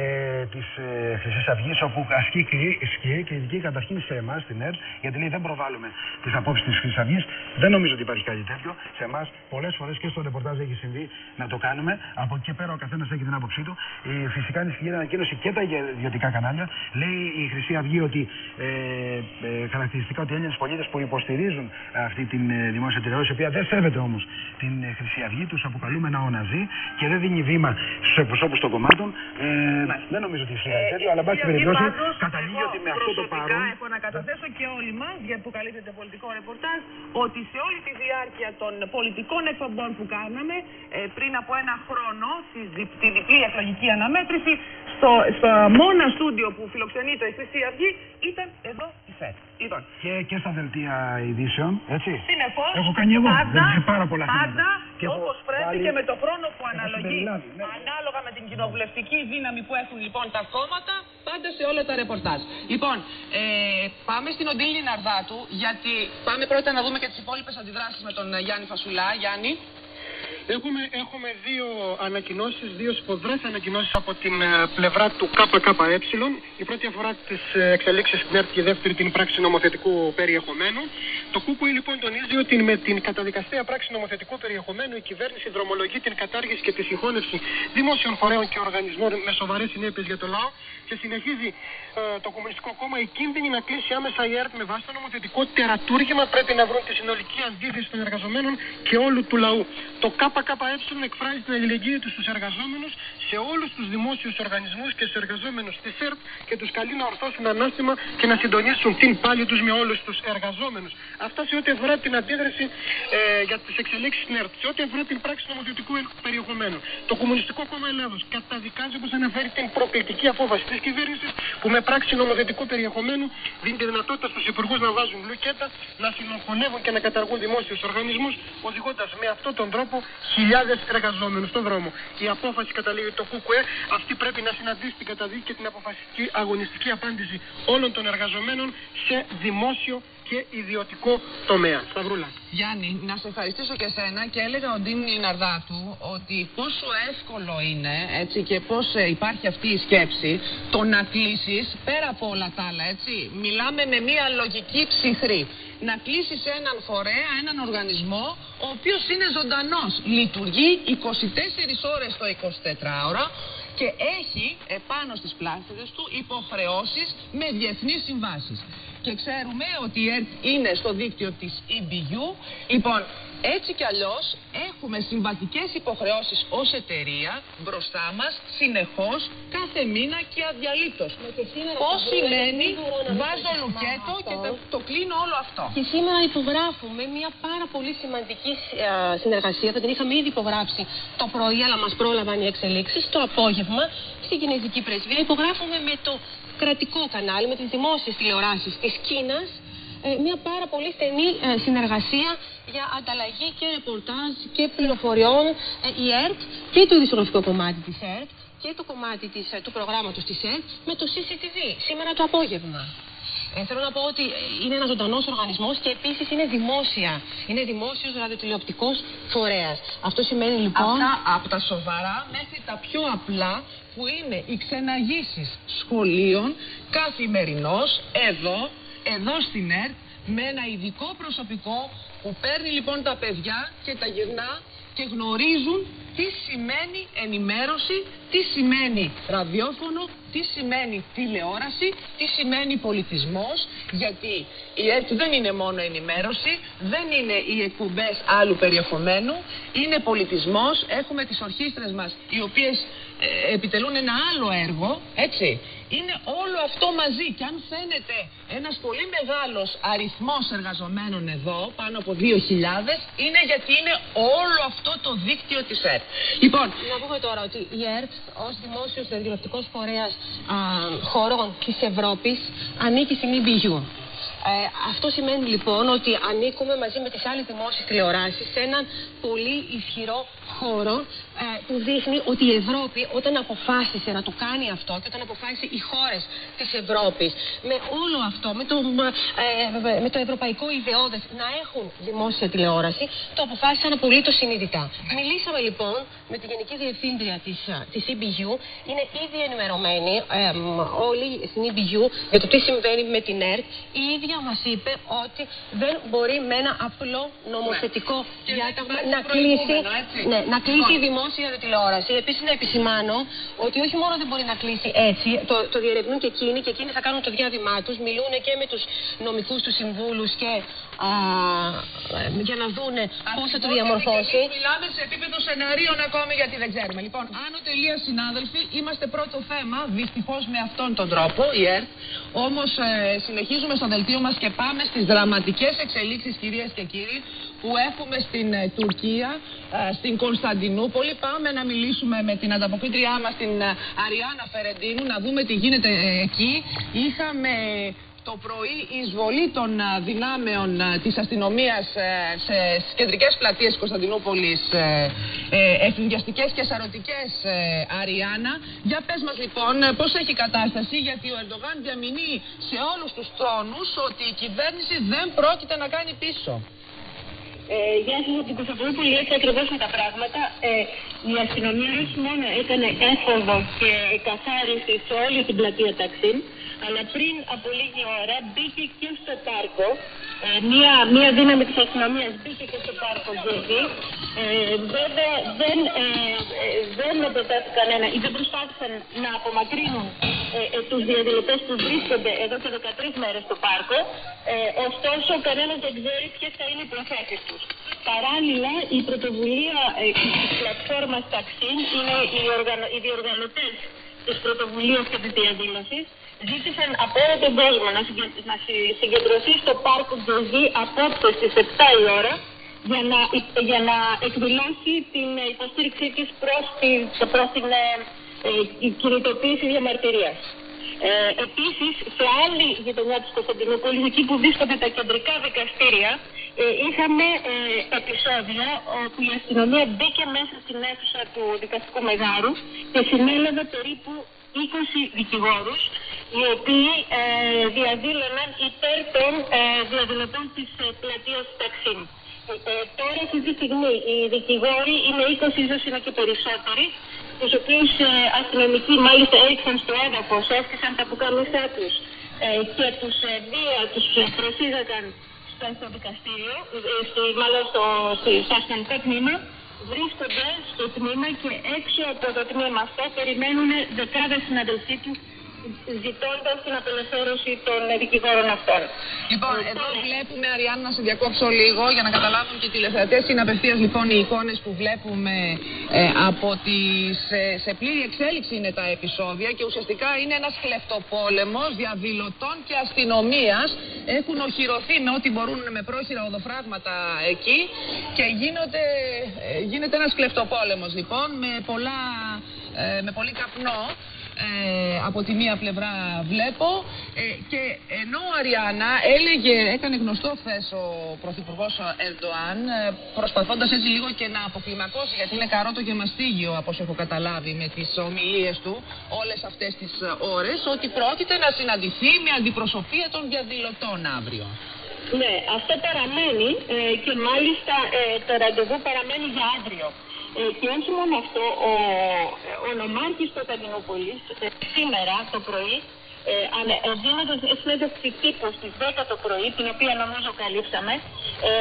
της ε, Χρυσή Αυγής, όπου ασκεί σκληρή- σκληρή κριτική καταρχήν σε εμάς, την ΕΡΤ, γιατί λέει δεν προβάλλουμε τις απόψεις της Χρυσή Αυγής. Δεν νομίζω ότι υπάρχει κάτι τέτοιο. Σε εμάς, πολλές φορές και στο ρεπορτάζ έχει συμβεί να το κάνουμε. Από εκεί και πέρα ο καθένας έχει την άποψή του. Η, φυσικά είναι σκληρή ανακοίνωση και τα ιδιωτικά κανάλια. Λέει η Χρυσή Αυγή ότι ε, ε, χαρακτηριστικά ότι οι Έλληνες πολίτες που υποστηρίζουν αυτή την ε, δημόσια τηλεόραση, η οποία δεν σέβεται όμως την ε, Χρυσή Αυγή, τους αποκαλούμε ναοναζί και δεν δίνει βήμα στους εκπροσώπους των κομμάτων. Ε, δεν νομίζω ότι ισχύει κάτι τέτοιο, αλλά εν πάση Αυτή περιπτώσει πάντως, καταλήγει εγώ ότι με αυτό το προσωπικά παρόν. έχω να καταθέσω και όλοι μας, για που καλύπτεται πολιτικό ρεπορτάζ, ότι σε όλη τη διάρκεια των πολιτικών εκπομπών που κάναμε ε, πριν από ένα χρόνο, στη, δι- τη διπλή εκλογική αναμέτρηση, στο, στο μόνα στούντιο που φιλοξενείται η Χρυσή Αυγή, ήταν εδώ η ΦΕΤ. Λοιπόν, Και, και στα δελτία ειδήσεων, έτσι. Συνεχώ, Έχω κάνει εγώ πάντα, δεν- πάρα πολλά πάντα θέματα. Και έχω όπως πρέπει βάλει- και με το χρόνο που αναλογεί. συμπεριλάβει, ναι. Ανάλογα με την κοινοβουλευτική δύναμη που έχουν λοιπόν τα κόμματα, πάντα σε όλα τα ρεπορτάζ. Λοιπόν, ε, πάμε στην Οντήλη Ναρδάτου, γιατί πάμε πρώτα να δούμε και τις υπόλοιπες αντιδράσεις με τον ε, Γιάννη Φασουλά. Γιάννη. Έχουμε, έχουμε δύο ανακοινώσεις, δύο σφοδρές ανακοινώσεις από την ε, πλευρά του ΚΚΕ. Η πρώτη αφορά τις ε, εξελίξεις στην ΕΡΤ και η δεύτερη την πράξη νομοθετικού περιεχομένου. Το ΚΚΕ λοιπόν τονίζει ότι με την καταδικαστέα πράξη νομοθετικού περιεχομένου η κυβέρνηση δρομολογεί την κατάργηση και τη συγχώνευση δημόσιων φορέων και οργανισμών με σοβαρές συνέπειες για το λαό και συνεχίζει ε, το Κομμουνιστικό Κόμμα οι κίνδυνοι να κλείσει άμεσα η ΕΡΤ με βάση το νομοθετικό τερατούργημα πρέπει να βρουν τη συνολική αντίθεση των εργαζομένων και όλου του λαού. Το ΚΚΕ εκφράζει την αλληλεγγύη τους στους εργαζόμενους σε όλους τους δημόσιους οργανισμούς και στους εργαζόμενους της ΕΡΤ και τους καλεί να ορθώσουν ανάστημα και να συντονίσουν την πάλη τους με όλους τους εργαζόμενους. Αυτά σε ό,τι αφορά την αντίδραση ε, για τις εξελίξεις στην ΕΡΤ. Σε ό,τι αφορά την πράξη νομοθετικού περιεχομένου. Το Κομμουνιστικό Κόμμα Ελλάδος καταδικάζει όπως αναφέρει την προκλητική απόφαση της κυβέρνησης που με πράξη νομοθετικού περιεχομένου δίνει τη δυνατότητα στους υπουργούς να βάζουν λουκέτα, να συνοχωνεύουν και να καταργούν δημόσιους οργανισμούς, οδηγώντας με αυτόν τον τρόπο χιλιάδες εργαζόμενους στον δρόμο. Η απόφαση καταλήγει το ΚΚΕ, αυτή πρέπει να συναντήσει την καταδίκη και την αποφασιστική αγωνιστική απάντηση όλων των εργαζομένων σε δημόσιο και ιδιωτικό τομέα. Σταυρούλα. Γιάννη, να σε ευχαριστήσω και σένα και έλεγα ο Ντίμ Ναρδάτου ότι πόσο εύκολο είναι έτσι, και πώς ε, υπάρχει αυτή η σκέψη το να κλείσεις πέρα από όλα τα άλλα. Έτσι. Μιλάμε με μια λογική ψυχρή. Να κλείσεις έναν φορέα, έναν οργανισμό, ο οποίος είναι ζωντανός. Λειτουργεί 24 ώρες το 24 ώρα και έχει επάνω στις πλάστες του υποχρεώσεις με διεθνείς συμβάσεις και ξέρουμε ότι η ΕΡΤ είναι στο δίκτυο της EBU. Λοιπόν, έτσι κι αλλιώς έχουμε συμβατικές υποχρεώσεις ως εταιρεία μπροστά μας συνεχώς κάθε μήνα και αδιαλείπτως. Πώς σημαίνει βάζω λουκέτο και το, το κλείνω όλο αυτό. Και σήμερα υπογράφουμε μια πάρα πολύ σημαντική ε, συνεργασία. Θα την είχαμε ήδη υπογράψει το πρωί, αλλά μας πρόλαβαν οι εξελίξεις. Το απόγευμα στην Κινέζικη Πρεσβεία υπογράφουμε με το κρατικό κανάλι, με τις δημόσιες τηλεοράσεις της Κίνας, ε, μια πάρα πολύ στενή ε, συνεργασία για ανταλλαγή και ρεπορτάζ και πληροφοριών ε, η ΕΡΤ και το ειδησιογραφικό κομμάτι της ΕΡΤ και το κομμάτι της, του προγράμματος της ΕΡΤ με το CCTV σήμερα το απόγευμα. Ε, θέλω να πω ότι είναι ένας ζωντανός οργανισμός και επίσης είναι δημόσια. Είναι δημόσιος ραδιοτηλεοπτικός φορέας. Αυτό σημαίνει λοιπόν. Αυτά από τα σοβαρά μέχρι τα πιο απλά που είναι οι ξεναγήσεις σχολείων καθημερινώς εδώ, εδώ στην ΕΡΤ με ένα ειδικό προσωπικό που παίρνει λοιπόν τα παιδιά και τα γυρνά και γνωρίζουν τι σημαίνει ενημέρωση, τι σημαίνει ραδιόφωνο, τι σημαίνει τηλεόραση, τι σημαίνει πολιτισμός, γιατί η ΕΡΤ δεν είναι μόνο ενημέρωση, δεν είναι οι εκπομπές άλλου περιεχομένου, είναι πολιτισμός, έχουμε τις ορχήστρες μας οι οποίες ε, επιτελούν ένα άλλο έργο, έτσι. Είναι όλο αυτό μαζί και αν φαίνεται ένας πολύ μεγάλος αριθμός εργαζομένων εδώ, πάνω από 2.000, είναι γιατί είναι όλο αυτό το δίκτυο της ΕΡΤ. Λοιπόν, να πούμε τώρα ότι η ΕΡΤ ως δημόσιος ραδιολευτικός φορέας α, χωρών της Ευρώπης ανήκει στην EBU. Ε, αυτό σημαίνει λοιπόν ότι ανήκουμε μαζί με τις άλλες δημόσιες τηλεοράσεις σε έναν πολύ ισχυρό χώρο ε, που δείχνει ότι η Ευρώπη όταν αποφάσισε να το κάνει αυτό και όταν αποφάσισε οι χώρες της Ευρώπης με όλο αυτό, με το, ε, με το ευρωπαϊκό ιδεώδες να έχουν δημόσια τηλεόραση, το αποφάσισαν απολύτως συνειδητά. Μιλήσαμε λοιπόν με τη Γενική Διευθύντρια της, της EBU, είναι ήδη ενημερωμένοι ε, όλοι στην EBU για το τι συμβαίνει με την ΕΡΤ. Η ίδια μας είπε ότι δεν μπορεί με ένα απλό νομοθετικό Ναι. διάταγμα να κλείσει, ναι, να κλείσει η δημόσια τηλεόραση. Επίσης, να επισημάνω ότι όχι μόνο δεν μπορεί να κλείσει έτσι, το, το διερευνούν και εκείνοι και εκείνοι θα κάνουν το διάδημά τους, μιλούν και με τους νομικούς τους συμβούλους και α, για να δούνε πώς θα το διαμορφώσει. Μιλάμε σε επίπεδο σενάριων ακόμη γιατί δεν ξέρουμε. Λοιπόν, άνω τελεία συνάδελφοι, είμαστε πρώτο θέμα, δυστυχώς με αυτόν τον τρόπο, η ΕΡΤ. Όμως ε, συνεχίζουμε στο δελτίο μας και πάμε στις δραματικές εξελίξεις, κυρίες και κύριοι, που έχουμε στην ε, Τουρκία, ε, στην Κωνσταντινούπολη. Πάμε να μιλήσουμε με την ανταποκρίτριά μας, την ε, Αριάννα Φερεντίνου, να δούμε τι γίνεται ε, εκεί. Είχαμε το πρωί η εισβολή των α, δυνάμεων α, της αστυνομίας ε, σε, στις κεντρικές πλατείες της Κωνσταντινούπολης ε, ε, ευθυνδιαστικές και σαρωτικές ε, Αριάννα. Για πες μας λοιπόν ε, πώς έχει η κατάσταση γιατί ο Ερντογάν διαμηνεί σε όλους τους τρόνους ότι η κυβέρνηση δεν πρόκειται να κάνει πίσω. Ε, γεια σας από την Κωνσταντινούπολη, έτσι ακριβώς με τα πράγματα. Ε, η αστυνομία όχι μόνο έκανε έφοδο και καθάριση σε όλη την πλατεία Ταξίν, αλλά πριν από λίγη ώρα μπήκε και στο πάρκο. Ε, μία, μία δύναμη της αστυνομίας μπήκε και στο πάρκο Τζέζι. Ε, βέβαια δεν, ε, ε, δεν επετέθηκαν κανένα ή δεν προσπάθησαν να απομακρύνουν ε, ε, τους διαδηλωτές που βρίσκονται εδώ και 13 μέρες στο πάρκο. Ε, ωστόσο, κανένας δεν ξέρει ποιες θα είναι οι προθέσεις τους. Παράλληλα, η πρωτοβουλία ε, της πλατφόρμας Ταξίν είναι οι, οργανω, οι διοργανωτές της πρωτοβουλίας και της διαδήλωσης ζήτησαν από όλο τον κόσμο να, συγκε... να συγκεντρωθεί στο πάρκο Τζοζή απόψε στις 7 η ώρα για να, για να εκδηλώσει την υποστήριξή της προς, τη, προς την ε, ε, κινητοποίηση διαμαρτυρίας. Ε, Επίσης, σε άλλη γειτονιά της Κωνσταντινούπολης, εκεί που βρίσκονται τα κεντρικά δικαστήρια, ε, είχαμε ε, επεισόδια όπου η αστυνομία μπήκε μέσα στην αίθουσα του δικαστικού μεγάρου και συνέλαβε περίπου 20 δικηγόρους οι οποίοι ε, διαδήλωναν υπέρ των ε, διαδηλωτών της ε, πλατείας Ταξίν. Ε, τώρα αυτή τη στιγμή οι δικηγόροι είναι 20, ίσως είναι και περισσότεροι, τους οποίους ε, αστυνομικοί μάλιστα έριξαν στο έδαφος, έσκησαν τα πουκαμισά τους ε, και τους ε, βία τους ε, προσήγαγαν στο, στο δικαστήριο, ε, στο, μάλλον στο, στο αστυνομικό τμήμα, βρίσκονται στο τμήμα και έξω από το τμήμα αυτό περιμένουν δεκάδες συναδελφοί του ζητώντας την απελευθέρωση των δικηγόρων αυτών. Λοιπόν, εδώ βλέπουμε, Αριάννα, να σε διακόψω λίγο για να καταλάβουν και οι τηλεθεατές. Είναι απευθείας λοιπόν οι εικόνες που βλέπουμε ε, από τις. Σε, σε πλήρη εξέλιξη είναι τα επεισόδια και ουσιαστικά είναι ένας κλεφτοπόλεμο διαδηλωτών και αστυνομίας. Έχουν οχυρωθεί με ό,τι μπορούν με πρόχειρα οδοφράγματα εκεί και γίνονται, ε, γίνεται ένας κλεφτοπόλεμο λοιπόν με, πολλά, ε, με πολύ καπνό ε, από τη μία πλευρά βλέπω ε, και ενώ ο Αριάννα έλεγε, έκανε γνωστό χθες ο Πρωθυπουργός Ερντοάν ε, προσπαθώντας έτσι λίγο και να αποκλιμακώσει γιατί είναι καρότο και μαστίγιο από όσο έχω καταλάβει με τις ομιλίες του όλες αυτές τις ώρες ότι πρόκειται να συναντηθεί με αντιπροσωπεία των διαδηλωτών αύριο. Ναι, αυτό παραμένει ε, και μάλιστα ε, το ραντεβού παραμένει για αύριο. Ε, και όχι μόνο αυτό, ο, ο νομάρχης Κωνσταντινούπολης ε, σήμερα το πρωί ε, ανε- ε, δίνοντας συνέντευξη τύπου στις 10 το πρωί, την οποία νομίζω καλύψαμε, ε,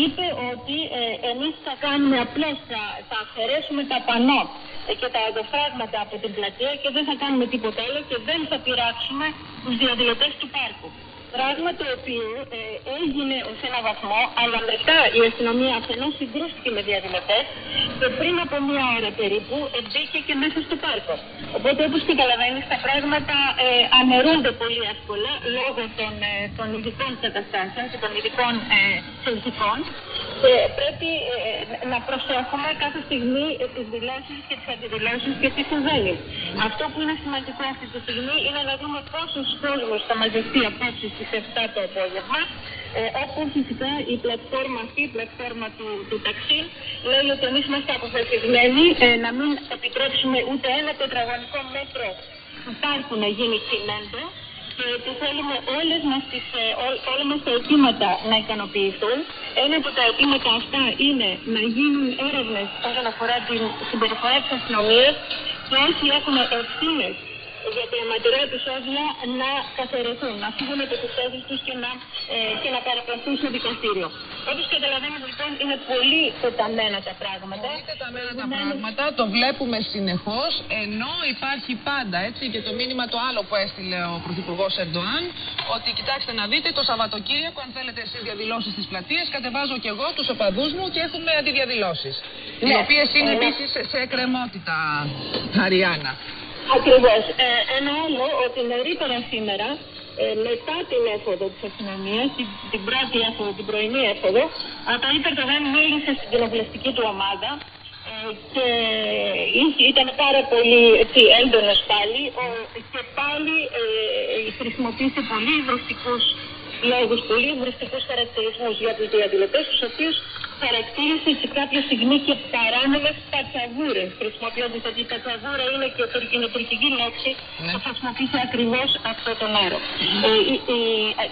είπε ότι ε, εμείς θα κάνουμε απλώς, θα, θα αφαιρέσουμε τα πανό ε, και τα εντοφράγματα από την πλατεία και δεν θα κάνουμε τίποτα άλλο και δεν θα πειράξουμε τους διαδηλωτές του πάρκου. Πράγμα το οποίο ε, έγινε σε έναν βαθμό, αλλά μετά η αστυνομία αφενός συγκρούστηκε με διαδηλωτές και πριν από μία ώρα περίπου ε, μπήκε και μέσα στο πάρκο. Οπότε όπως καταλαβαίνεις τα πράγματα ε, αναιρούνται πολύ εύκολα λόγω των, ε, των ειδικών καταστάσεων και των ειδικών ε, συνθηκών και πρέπει ε, να προσέχουμε κάθε στιγμή ε, τις δηλώσεις και τις αντιδηλώσεις και τις συμβαίνει. Αυτό που είναι σημαντικό αυτή τη στιγμή είναι να δούμε πόσους κόσμος θα μαζευτεί απόψε στις 7 το απόγευμα ε, όπου φυσικά η πλατφόρμα αυτή, η πλατφόρμα του, του ταξί, λέει ότι εμείς είμαστε αποφασισμένοι ε, να μην επιτρέψουμε ούτε ένα τετραγωνικό μέτρο του πάρκου να γίνει τσιμέντο και ότι θέλουμε όλες μας τις, ε, ό, όλα μας τα αιτήματα να ικανοποιηθούν. Ένα από τα αιτήματα αυτά είναι να γίνουν έρευνες όσον αφορά την συμπεριφορά της αστυνομίας και όσοι έχουν ευθύνες για τα αιματηρά επεισόδια να καθαιρεθούν, να φύγουν από τις θέσεις τους και να, ε, και να παραπλαθούν στο δικαστήριο. Όπως καταλαβαίνετε λοιπόν είναι πολύ τεταμένα τα πράγματα. Πολύ τεταμένα τα πράγματα, το βλέπουμε συνεχώς, ενώ υπάρχει πάντα έτσι και το μήνυμα το άλλο που έστειλε ο Πρωθυπουργός Ερντοάν, ότι κοιτάξτε να δείτε το Σαββατοκύριακο, αν θέλετε εσείς διαδηλώσεις στις πλατείες, κατεβάζω και εγώ τους οπαδούς μου και έχουμε αντιδιαδηλώσεις. οι Ναι, οποίες είναι ναι. επίσης σε εκκρεμότητα, Αριάννα. Ακριβώς. Ε, ένα άλλο ότι νωρίτερα σήμερα ε, μετά την έφοδο της αστυνομίας, την, την πρώτη έφοδο, την πρωινή έφοδο, α, το Υπερτογάν μίλησε στην κοινοβουλευτική του ομάδα ε, και είχε- ήταν πάρα πολύ έτσι, έντονος πάλι ο, και πάλι ε, χρησιμοποίησε πολύ ευρωστικούς λόγους, πολύ ευρωστικούς χαρακτηρισμούς για τους διαδηλωτές, τους οποίους χαρακτήρισε σε κάποια στιγμή και παράνομες πατσαβούρες, χρησιμοποιώντας ότι η πατσαβούρα είναι και είναι τουρκική λέξη που χρησιμοποιήσει ακριβώς αυτό τον όρο. Ε, η, η,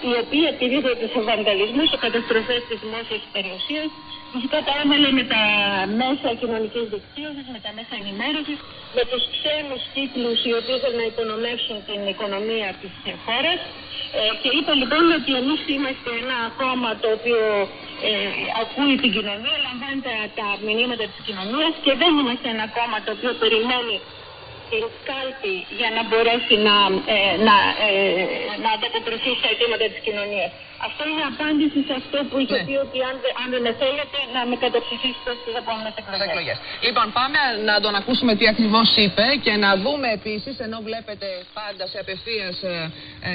η οποία επιδίδεται σε βανταλισμούς, σε καταστροφές της δημόσιας περιουσίας, Φυσικά τα έβαλε με τα μέσα κοινωνικής δικτύωσης, με τα μέσα ενημέρωσης, με τους ξένους κύκλους οι οποίοι θέλουν να υπονομεύσουν την οικονομία της χώρας. Ε, και είπε λοιπόν ότι εμείς είμαστε ένα κόμμα το οποίο ε, ακούει την κοινωνία, λαμβάνει τα, τα μηνύματα της κοινωνίας και δεν είμαστε ένα κόμμα το οποίο περιμένει την κάλπη για να μπορέσει να, ε, να, ε, να ανταποκριθεί στα αιτήματα της κοινωνίας. Αυτό είναι απάντηση σε αυτό που είχε Ναι. πει ότι αν, δεν- αν δεν με θέλετε να με καταψηφίσετε στις επόμενες εκλογές. εκλογές. Λοιπόν, πάμε να τον ακούσουμε τι ακριβώς είπε και να δούμε επίσης, ενώ βλέπετε πάντα σε απευθείας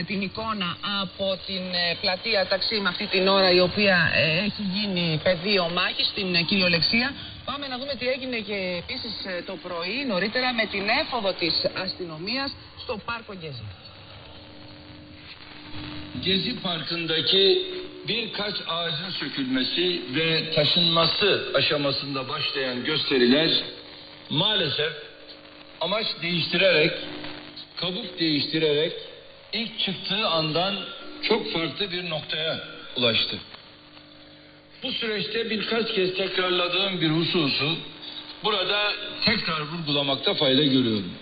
την εικόνα από την ε, πλατεία Ταξίμ αυτή την ώρα η οποία ε, έχει γίνει πεδίο μάχη στην ε, κυριολεξία. Πάμε να δούμε τι έγινε και επίσης το πρωί νωρίτερα με την έφοδο της αστυνομίας στο πάρκο Γκέζι. Gezi Parkı'ndaki birkaç ağacın sökülmesi ve taşınması aşamasında başlayan gösteriler maalesef amaç değiştirerek, kabuk değiştirerek ilk çıktığı andan çok farklı bir noktaya ulaştı. Bu süreçte birkaç kez tekrarladığım bir hususu burada tekrar vurgulamakta fayda görüyorum.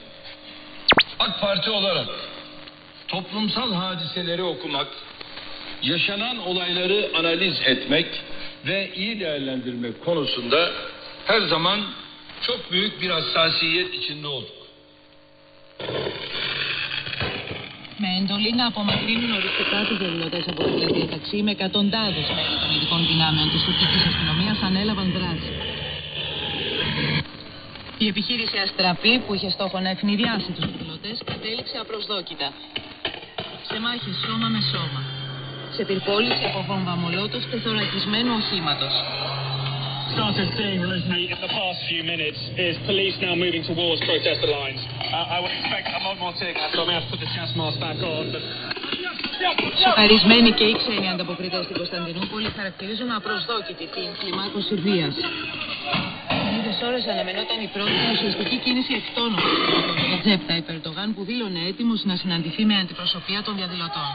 AK Parti olarak toplumsal hadiseleri okumak, yaşanan olayları analiz etmek ve iyi değerlendirmek konusunda her zaman çok büyük bir hassasiyet içinde olduk. Με εντολή να απομακρύνουν οριστικά τους διαδηλωτές από την πλατεία ταξί, με εκατοντάδε μέλη των ειδικών δυνάμεων της τουρκικής αστυνομίας ανέλαβαν δράση. Η επιχείρηση Αστραπή, που είχε στόχο να ευνηδιάσει τους διαδηλωτές, κατέληξε απροσδόκητα. Σε μάχε σώμα με σώμα. Σε πυρπόληση από βόμβα μολότος και θωρακισμένου οχήματος. started seeing recently in the past few minutes is police now moving towards protester lines. Uh, I would expect a lot more tear gas, so I'm going to have to put this gas mask back on. But... Σοκαρισμένοι και οι ξένοι ανταποκριτές στην Κωνσταντινούπολη χαρακτηρίζουν απροσδόκητη την κλιμάκωση βίας λίγε ώρες αναμενόταν η πρώτη ουσιαστική κίνηση εκτόνωση του Ρετζέπτα Ιπερντογάν που δήλωνε έτοιμος να συναντηθεί με αντιπροσωπεία των διαδηλωτών.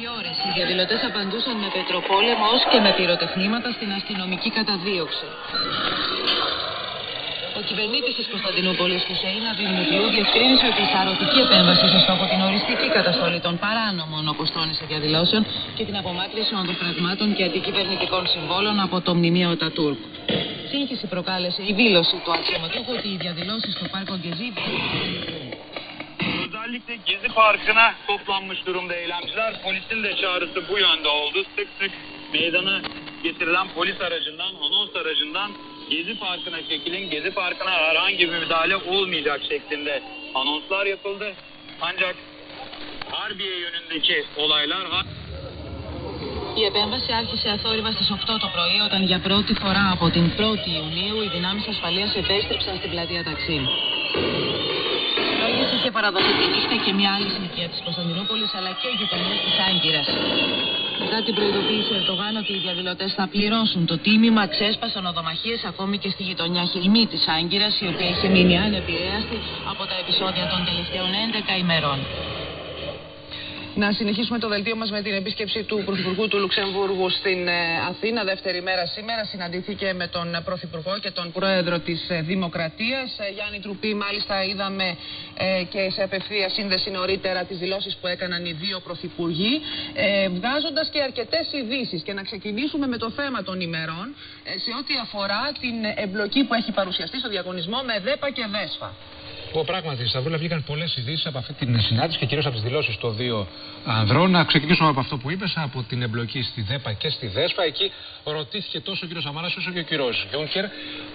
Επί ώρες οι διαδηλωτές απαντούσαν με πετροπόλεμος ως και με πυροτεχνήματα στην αστυνομική καταδίωξη. Ο κυβερνήτης της Κωνσταντινούπολης, Χουσέινα Δημουτλού, διευκρίνησε ότι η σαρωτική επέμβαση σε στόχο την οριστική καταστολή των παράνομων, όπως τόνισε διαδηλώσεων, και την απομάκρυνση οδοφραγμάτων και αντικυβερνητικών συμβόλων από το μνημείο Τατούρκ. Σύγχυση προκάλεσε η δήλωση του αξιωματούχου ότι οι διαδηλώσεις στο πάρκο Γκεζί Özellikle Gezi Parkı'na toplanmış durumda eylemciler. Polisin de çağrısı bu yönde oldu. Sık sık meydana getirilen polis aracından, anons aracından Gezi Parkı'na çekilin, Gezi Parkı'na herhangi bir müdahale olmayacak şeklinde anonslar yapıldı. Ancak Harbiye yönündeki olaylar Η επέμβαση άρχισε αθόρυβα στις 8 το πρωί όταν για πρώτη φορά από την 1η Ιουνίου οι δυνάμεις ασφαλείας επέστρεψαν στην πλατεία Ταξίμ. Λόγιες είχε παραδοθεί τη νύχτα και μια άλλη συνοικία της Κωνσταντινούπολης αλλά και γειτονιές της Άγκυρας. Μετά την προειδοποίηση Ερντογάν ότι οι διαδηλωτές θα πληρώσουν το τίμημα, ξέσπασαν οδομαχίες ακόμη και στη γειτονιά Χιλμή της Άγκυρας, η οποία είχε μείνει ανεπηρέαστη από τα επεισόδια των τελευταίων 11 ημερών. Να συνεχίσουμε το δελτίο μας με την επίσκεψη του Πρωθυπουργού του Λουξεμβούργου στην ε, Αθήνα. Δεύτερη μέρα σήμερα συναντήθηκε με τον Πρωθυπουργό και τον Πρόεδρο της ε, Δημοκρατίας. Ε, Γιάννη Τρουπή, μάλιστα είδαμε ε, και σε απευθεία σύνδεση νωρίτερα τις δηλώσεις που έκαναν οι δύο Πρωθυπουργοί, ε, βγάζοντας και αρκετές ειδήσεις. Και να ξεκινήσουμε με το θέμα των ημερών ε, σε ό,τι αφορά την εμπλοκή που έχει παρουσιαστεί στο διαγωνισμό με ΔΕΠΑ και ΔΕΣΦΑ. Που πράγματι Σταυρούλα βγήκαν πολλές ειδήσεις από αυτή την συνάντηση και κυρίως από τις δηλώσεις των δύο ανδρών. Να ξεκινήσουμε από αυτό που είπες, από την εμπλοκή στη ΔΕΠΑ και στη ΔΕΣΠΑ. Εκεί ρωτήθηκε τόσο ο κ. Σαμαρά όσο και ο κ. Γιούνκερ.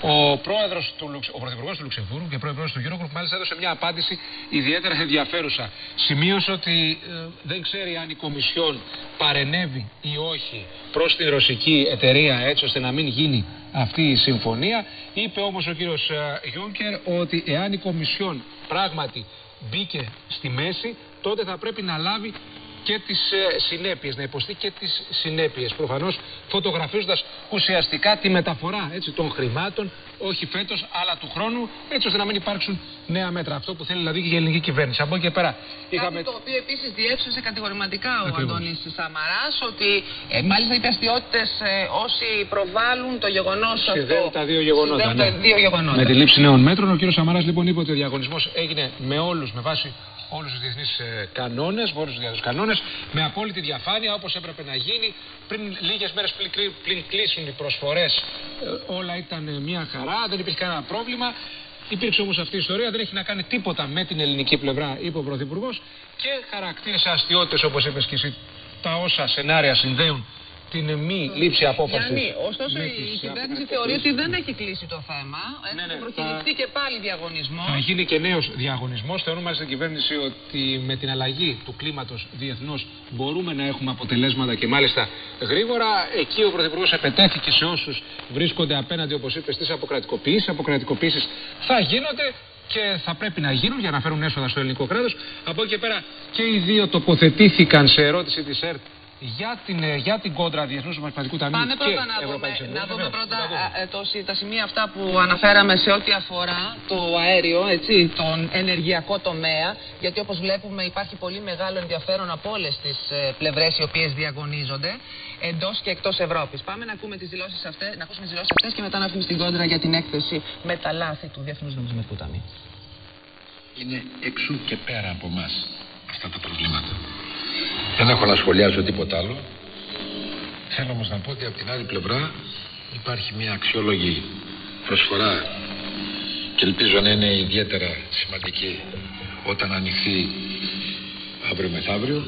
Ο πρόεδρος του Λουξ... ο πρωθυπουργός του Λουξεμβούργου και πρόεδρος του Eurogroup μάλιστα έδωσε μια απάντηση ιδιαίτερα ενδιαφέρουσα. Σημείωσε ότι ε, δεν ξέρει αν η Κομισιόν παρενέβη ή όχι προς την ρωσική εταιρεία έτσι ώστε να μην γίνει αυτή η συμφωνία. Είπε όμως ο κύριος Γιούνκερ ότι εάν η Κομισιόν πράγματι μπήκε στη μέση, τότε θα πρέπει να λάβει και τις ε, συνέπειες, να υποστεί και τις συνέπειες. Προφανώς φωτογραφίζοντας ουσιαστικά τη μεταφορά έτσι, των χρημάτων, όχι φέτος, αλλά του χρόνου, έτσι ώστε να μην υπάρξουν νέα μέτρα. Αυτό που θέλει δηλαδή και η ελληνική κυβέρνηση. Από εκεί και πέρα είχαμε... Κάτι το οποίο επίσης διέψευσε κατηγορηματικά ο Ακριβώς. Αντώνης Σαμαράς ότι ε, μάλιστα είπε αστείωτες ε, όσοι προβάλλουν το γεγονός αυτό. Συνδέουν τα δύο γεγονότα. Συνδέουν ναι. τα δύο γεγονότα. Με τη λήψη νέων μέτρων, ο κ. Σαμαράς λοιπόν είπε ότι ο διαγωνισμός έγινε με όλους, με βάση όλους τους διεθνείς κανόνες, με όλους τους διεθνείς κανόνες, με απόλυτη διαφάνεια όπως έπρεπε να γίνει. Πριν λίγες μέρες πριν, κλει- πριν κλείσουν οι προσφορές, όλα ήταν ε, μια χαρά, δεν υπήρχε κανένα πρόβλημα. Υπήρξε όμως αυτή η ιστορία, δεν έχει να κάνει τίποτα με την ελληνική πλευρά, είπε ο Πρωθυπουργός, και χαρακτήρισε αστείωτες, όπως είπες και εσύ, τα όσα σενάρια συνδέουν την μη λήψη απόφασης. Γιάννη, ωστόσο η κυβέρνηση θεωρεί ότι δεν έχει κλείσει το θέμα. Έχει ναι, προκηρυχθεί και πάλι διαγωνισμός. Θα γίνει και νέος διαγωνισμός. Θεωρούμε μάλιστα η κυβέρνηση ότι με την αλλαγή του κλίματος διεθνώς μπορούμε να έχουμε αποτελέσματα και μάλιστα γρήγορα. Εκεί ο Πρωθυπουργός επετέθηκε σε όσους βρίσκονται απέναντι, όπως είπες, στις αποκρατικοποιήσεις. Αποκρατικοποιήσεις θα γίνονται και θα πρέπει να γίνουν για να φέρουν έσοδα στο ελληνικό κράτος. Από εκεί και πέρα και οι δύο τοποθετήθηκαν σε ερώτηση της ΕΡΤ για την, ε, για την κόντρα Διεθνούς Νομισματικού Ταμείου Πάμε και πρώτα να δούμε, Ευρωπαϊκής Ένωσης. να δούμε Βεβαίως, πρώτα θα τα δούμε. α, ε, το, συ- τα σημεία αυτά που αναφέραμε σε ό,τι αφορά το αέριο, έτσι, τον ενεργειακό τομέα, γιατί όπως βλέπουμε υπάρχει πολύ μεγάλο ενδιαφέρον από όλες τις ε, πλευρές οι οποίες διαγωνίζονται εντός και εκτός Ευρώπης. Πάμε να, ακούμε τις δηλώσεις αυτές, να ακούσουμε τις δηλώσεις αυτές και μετά να έρθουμε στην κόντρα για την έκθεση με τα λάθη του Διεθνούς Νομισματικού Ταμείου. είναι εξού και πέρα από εμάς αυτά τα προβλήματα. Δεν έχω να σχολιάσω τίποτα άλλο. Θέλω όμως να πω ότι από την άλλη πλευρά υπάρχει μια αξιόλογη προσφορά και ελπίζω να είναι ιδιαίτερα σημαντική όταν ανοιχθεί αύριο μεθαύριο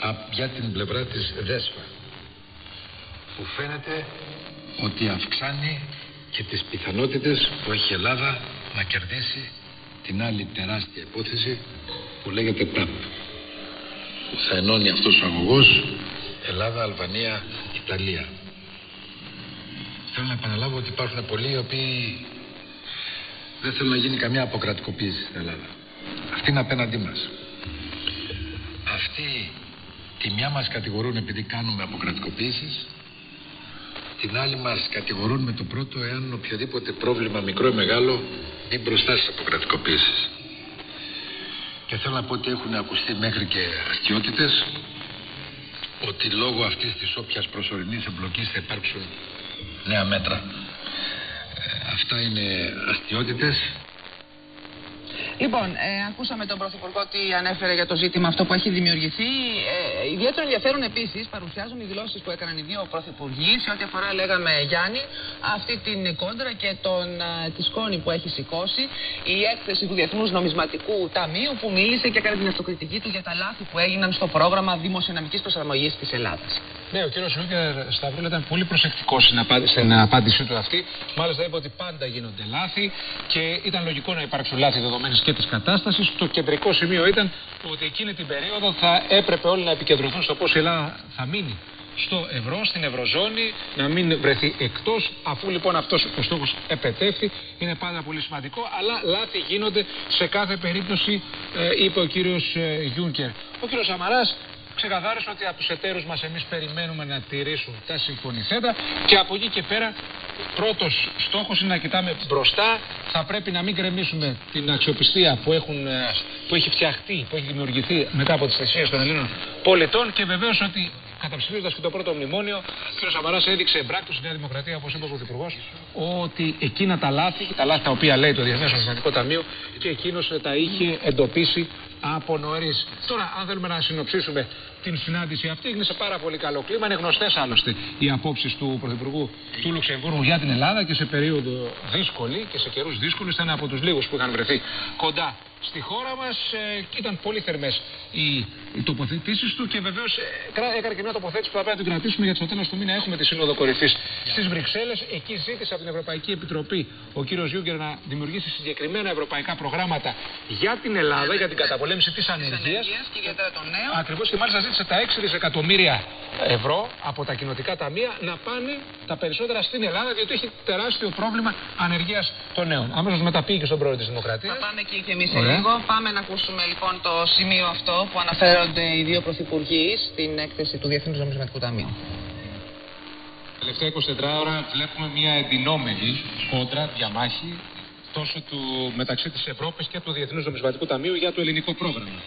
α- για την πλευρά της ΔΕΣΠΑ που φαίνεται ότι αυξάνει και τις πιθανότητες που έχει η Ελλάδα να κερδίσει την άλλη τεράστια υπόθεση που λέγεται ΤΑΠ που θα ενώνει αυτός ο αγωγός Ελλάδα, Αλβανία, Ιταλία. Θέλω να επαναλάβω ότι υπάρχουν πολλοί οι οποίοι δεν θέλουν να γίνει καμιά αποκρατικοποίηση στην Ελλάδα. Αυτή είναι απέναντί μας. Αυτοί τη μια μας κατηγορούν επειδή κάνουμε αποκρατικοποίησεις την άλλη μας κατηγορούν με το πρώτο εάν οποιοδήποτε πρόβλημα μικρό ή μεγάλο μπει μπροστά στις αποκρατικοποίησεις. Και θέλω να πω ότι έχουν ακουστεί μέχρι και αστείωτητες ότι λόγω αυτής της όποιας προσωρινής εμπλοκής θα υπάρξουν νέα μέτρα. Ε, αυτά είναι αστείωτητες Λοιπόν, ε, ακούσαμε τον Πρωθυπουργό τι ανέφερε για το ζήτημα αυτό που έχει δημιουργηθεί. Ε, ιδιαίτερο ενδιαφέρον επίσης παρουσιάζουν οι δηλώσεις που έκαναν οι δύο Πρωθυπουργοί σε ό,τι αφορά, λέγαμε Γιάννη, αυτή την κόντρα και τον, α, τη σκόνη που έχει σηκώσει. Η έκθεση του Διεθνούς Νομισματικού Ταμείου που μίλησε και έκανε την αυτοκριτική του για τα λάθη που έγιναν στο πρόγραμμα δημοσιονομικής προσαρμογής της Ελλάδας. Ναι, ο κύριος Γιούγκερ Σταυρούλα ήταν πολύ προσεκτικός στην, απάντηση, στην απάντησή του αυτή. Μάλιστα είπε ότι πάντα γίνονται λάθη και ήταν λογικό να υπάρξουν λάθη δεδομένε και της κατάστασης. Το κεντρικό σημείο ήταν ότι εκείνη την περίοδο θα έπρεπε όλοι να επικεντρωθούν στο πώς η Ελλάδα θα μείνει στο ευρώ, στην ευρωζώνη, να μην βρεθεί εκτός. Αφού λοιπόν αυτός ο στόχος επετεύχθη, είναι πάρα πολύ σημαντικό. Αλλά λάθη γίνονται σε κάθε περίπτωση, ε, είπε ο κύριος Γιούγκερ. Ο κύριος Σαμαράς ξεκαθάρισε ότι από τους εταίρους μας εμείς περιμένουμε να τηρήσουν τα συμφωνηθέντα και από εκεί και πέρα πρώτος στόχος είναι να κοιτάμε μπροστά. Θα πρέπει να μην κρεμίσουμε την αξιοπιστία που, έχουν, ε, που έχει φτιαχτεί, που έχει δημιουργηθεί μετά από τις θυσίες των Ελλήνων πολιτών και βεβαίως ότι καταψηφίζοντας και το πρώτο μνημόνιο, ο κ. Σαμαράς έδειξε εμπράκτος στη Νέα Δημοκρατία, όπως είπε ο Πρωθυπουργός, ότι εκείνα τα λάθη, τα λάθη τα οποία λέει το Διεθνές Νομισματικό Ταμείο, και εκείνος τα είχε εντοπίσει από νωρίς. Τώρα, αν θέλουμε να συνοψίσουμε την συνάντηση αυτή, έγινε σε πάρα πολύ καλό κλίμα. Είναι γνωστές άλλωστε οι απόψεις του Πρωθυπουργού του Λουξεμβούργου για την Ελλάδα και σε περίοδο δύσκολη και σε καιρούς δύσκολους. Ήταν από τους λίγους που είχαν βρεθεί κοντά στη χώρα μας. Ε, ήταν πολύ θερμές οι, οι τοποθετήσεις του και βεβαίως ε, έκανε και μια τοποθέτηση που θα πρέπει να την κρατήσουμε γιατί στο τέλος του μήνα έχουμε τη Σύνοδο Κορυφής στις Βρυξέλλες. Εκεί ζήτησε από την Ευρωπαϊκή Επιτροπή ο κύριος Γιούγκερ να δημιουργήσει συγκεκριμένα ευρωπαϊκά προγράμματα για την Ελλάδα, για την καταπολέμηση της ανεργίας. και ιδιαίτερα των νέων. Ακριβώς και μάλιστα ζήτησε τα 6 δισεκατομμύρια ευρώ από τα κοινοτικά ταμεία να πάνε τα περισσότερα στην Ελλάδα, διότι έχει τεράστιο πρόβλημα ανεργίας των νέων. Αμέσως μετά πήγε και στον πρόεδρο της Δημοκρατίας. Θα πάμε εκεί και εμείς σε λίγο. Πάμε να ακούσουμε λοιπόν το σημείο αυτό που αναφέρονται οι δύο πρωθυπουργοί στην έκθεση του Διεθνούς Νομισματικού Ταμείου. Τελευταία 24 ώρα βλέπουμε μια εντυνόμενη κόντρα, διαμάχη τόσο του, μεταξύ της Ευρώπης και του Διεθνούς Νομισματικού Ταμείου για το ελληνικό πρόγραμμα.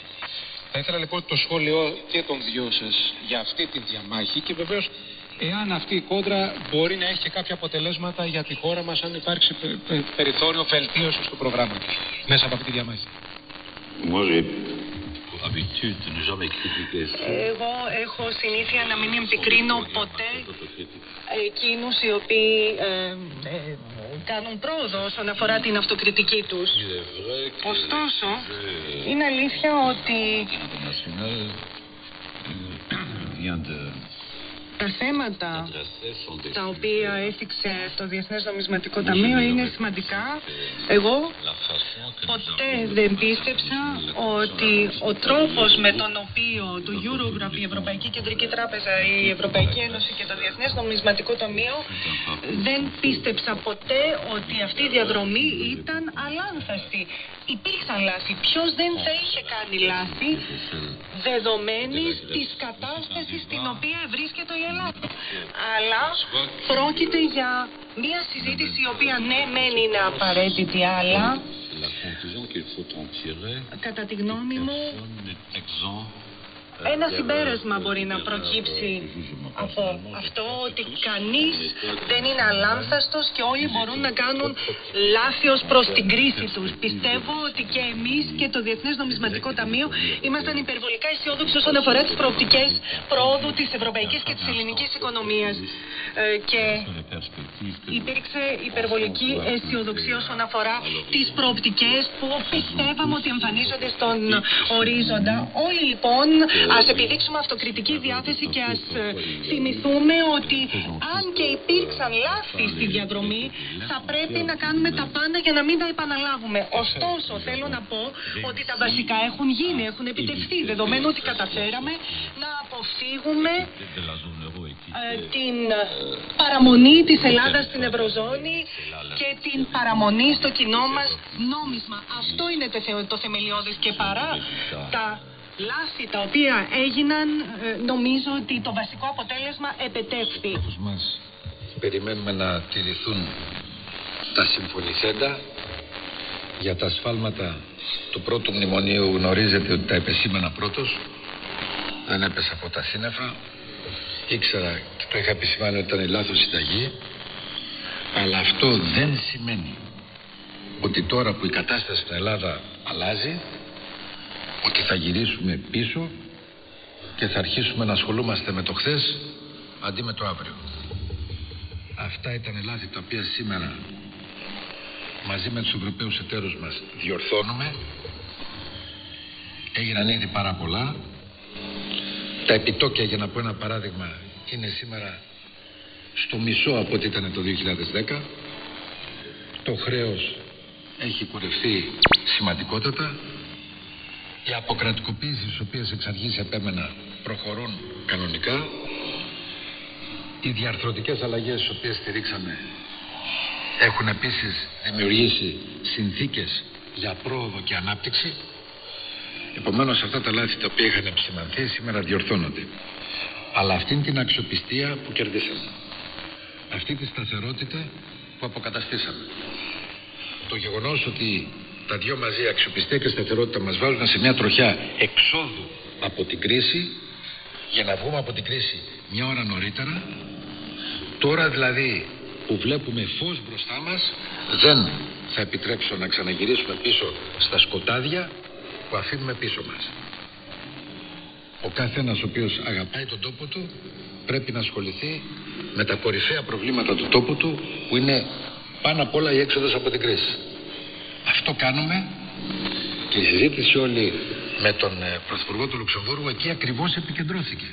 Θα ήθελα λοιπόν το σχόλιο και των δυο σας για αυτή τη διαμάχη και βεβαίως εάν αυτή η κόντρα μπορεί να έχει και κάποια αποτελέσματα για τη χώρα μας αν υπάρξει πε- πε- περιθώριο βελτίωσης του προγράμματος μέσα από αυτή τη διαμάχη. Moi, j'ai pour habitude de ne jamais critiquer ça. Εγώ έχω συνήθεια να μην επικρίνω ποτέ εκείνους οι οποίοι ε, ε, κάνουν πρόοδο όσον αφορά την αυτοκριτική τους. Ωστόσο, είναι αλήθεια ότι national vient de τα θέματα dresser son des τα οποία έθιξε το Διεθνές Νομισματικό Ταμείο είναι σημαντικά. Εγώ ποτέ δεν πίστεψα ότι ο τρόπος με τον οποίο το Eurogroup, η Ευρωπαϊκή Κεντρική Τράπεζα, η Ευρωπαϊκή Ένωση και το Διεθνές Νομισματικό Ταμείο δεν πίστεψα ποτέ ότι αυτή η διαδρομή ήταν αλάνθαστη. Υπήρξαν λάθη. Ποιος δεν θα είχε κάνει λάθη δεδομένης της κατάστασης στην οποία βρίσκεται η Ελλάδα. Αλλά πρόκειται για μια συζήτηση η οποία ναι μεν είναι απαραίτητη αλλά la conclusion qu'il faut en tirer. κατά τη γνώμη μου Personne n'est exempt ένα συμπέρασμα μπορεί να προκύψει από αυτό ότι κανείς δεν είναι αλάνθαστος και όλοι μπορούν να κάνουν λάθη ως προς την κρίση τους. Πιστεύω ότι και εμείς και το Διεθνές Νομισματικό Ταμείο ήμασταν υπερβολικά αισιόδοξοι όσον αφορά τις προοπτικές πρόοδου της ευρωπαϊκής και της ελληνικής οικονομίας. Ε, και υπήρξε υπερβολική αισιοδοξία όσον αφορά τις προοπτικές που πιστεύαμε ότι εμφανίζονται στον ορίζοντα. Όλοι λοιπόν ας επιδείξουμε αυτοκριτική διάθεση και ας ε, θυμηθούμε ότι αν και υπήρξαν λάθη στη διαδρομή θα πρέπει να κάνουμε τα πάντα για να μην τα επαναλάβουμε. Ωστόσο θέλω να πω ότι τα βασικά έχουν γίνει, έχουν επιτευχθεί δεδομένου ότι καταφέραμε να αποφύγουμε ε, την παραμονή της Ελλάδας στην Ευρωζώνη και την παραμονή στο κοινό μας νόμισμα. Αυτό είναι το, θε- το θεμελιώδες και παρά τα λάθη τα οποία έγιναν ε, νομίζω ότι το βασικό αποτέλεσμα επετεύχθη. μας. Περιμένουμε να τηρηθούν τα συμφωνηθέντα. Για τα ασφάλματα του πρώτου μνημονίου γνωρίζετε ότι τα επεσήμανα πρώτος. Δεν έπεσα από τα σύννεφα. Ήξερα και το είχα επισημάνει ότι ήταν λάθος συνταγή. Αλλά αυτό δεν σημαίνει ότι τώρα που η κατάσταση στην Ελλάδα αλλάζει ότι θα γυρίσουμε πίσω και θα αρχίσουμε να ασχολούμαστε με το χθες αντί με το αύριο. Αυτά ήταν λάθη τα οποία σήμερα μαζί με τους Ευρωπαίους εταίρους μας διορθώνουμε. Έγιναν ήδη πάρα πολλά. Τα επιτόκια, για να πω ένα παράδειγμα, είναι σήμερα στο μισό από ό,τι ήταν το 2010. Το χρέος έχει κουρευτεί σημαντικότατα. Οι αποκρατικοποίησεις, τις οποίες εξ αρχής επέμενα, προχωρούν κανονικά. Οι διαρθρωτικές αλλαγές τις οποίες στηρίξαμε έχουν επίσης δημιουργήσει συνθήκες για πρόοδο και ανάπτυξη. Επομένως αυτά τα λάθη τα οποία είχαν επισημανθεί σήμερα διορθώνονται. Αλλά αυτήν την αξιοπιστία που κερδίσαμε. Αυτή τη σταθερότητα που αποκαταστήσαμε. Το γεγονός ότι τα δυο μαζί αξιοπιστία και σταθερότητα μας βάζουν σε μια τροχιά εξόδου από την κρίση για να βγούμε από την κρίση μια ώρα νωρίτερα τώρα δηλαδή που βλέπουμε φως μπροστά μας δεν θα επιτρέψω να ξαναγυρίσουμε πίσω στα σκοτάδια που αφήνουμε πίσω μας. Ο κάθε ένας ο οποίος αγαπάει τον τόπο του πρέπει να ασχοληθεί με τα κορυφαία προβλήματα του τόπου του που είναι πάνω απ' όλα η έξοδος από την κρίση. Αυτό κάνουμε και η συζήτηση όλη με τον ε, Πρωθυπουργό του Λουξεμβούργου εκεί ακριβώς επικεντρώθηκε.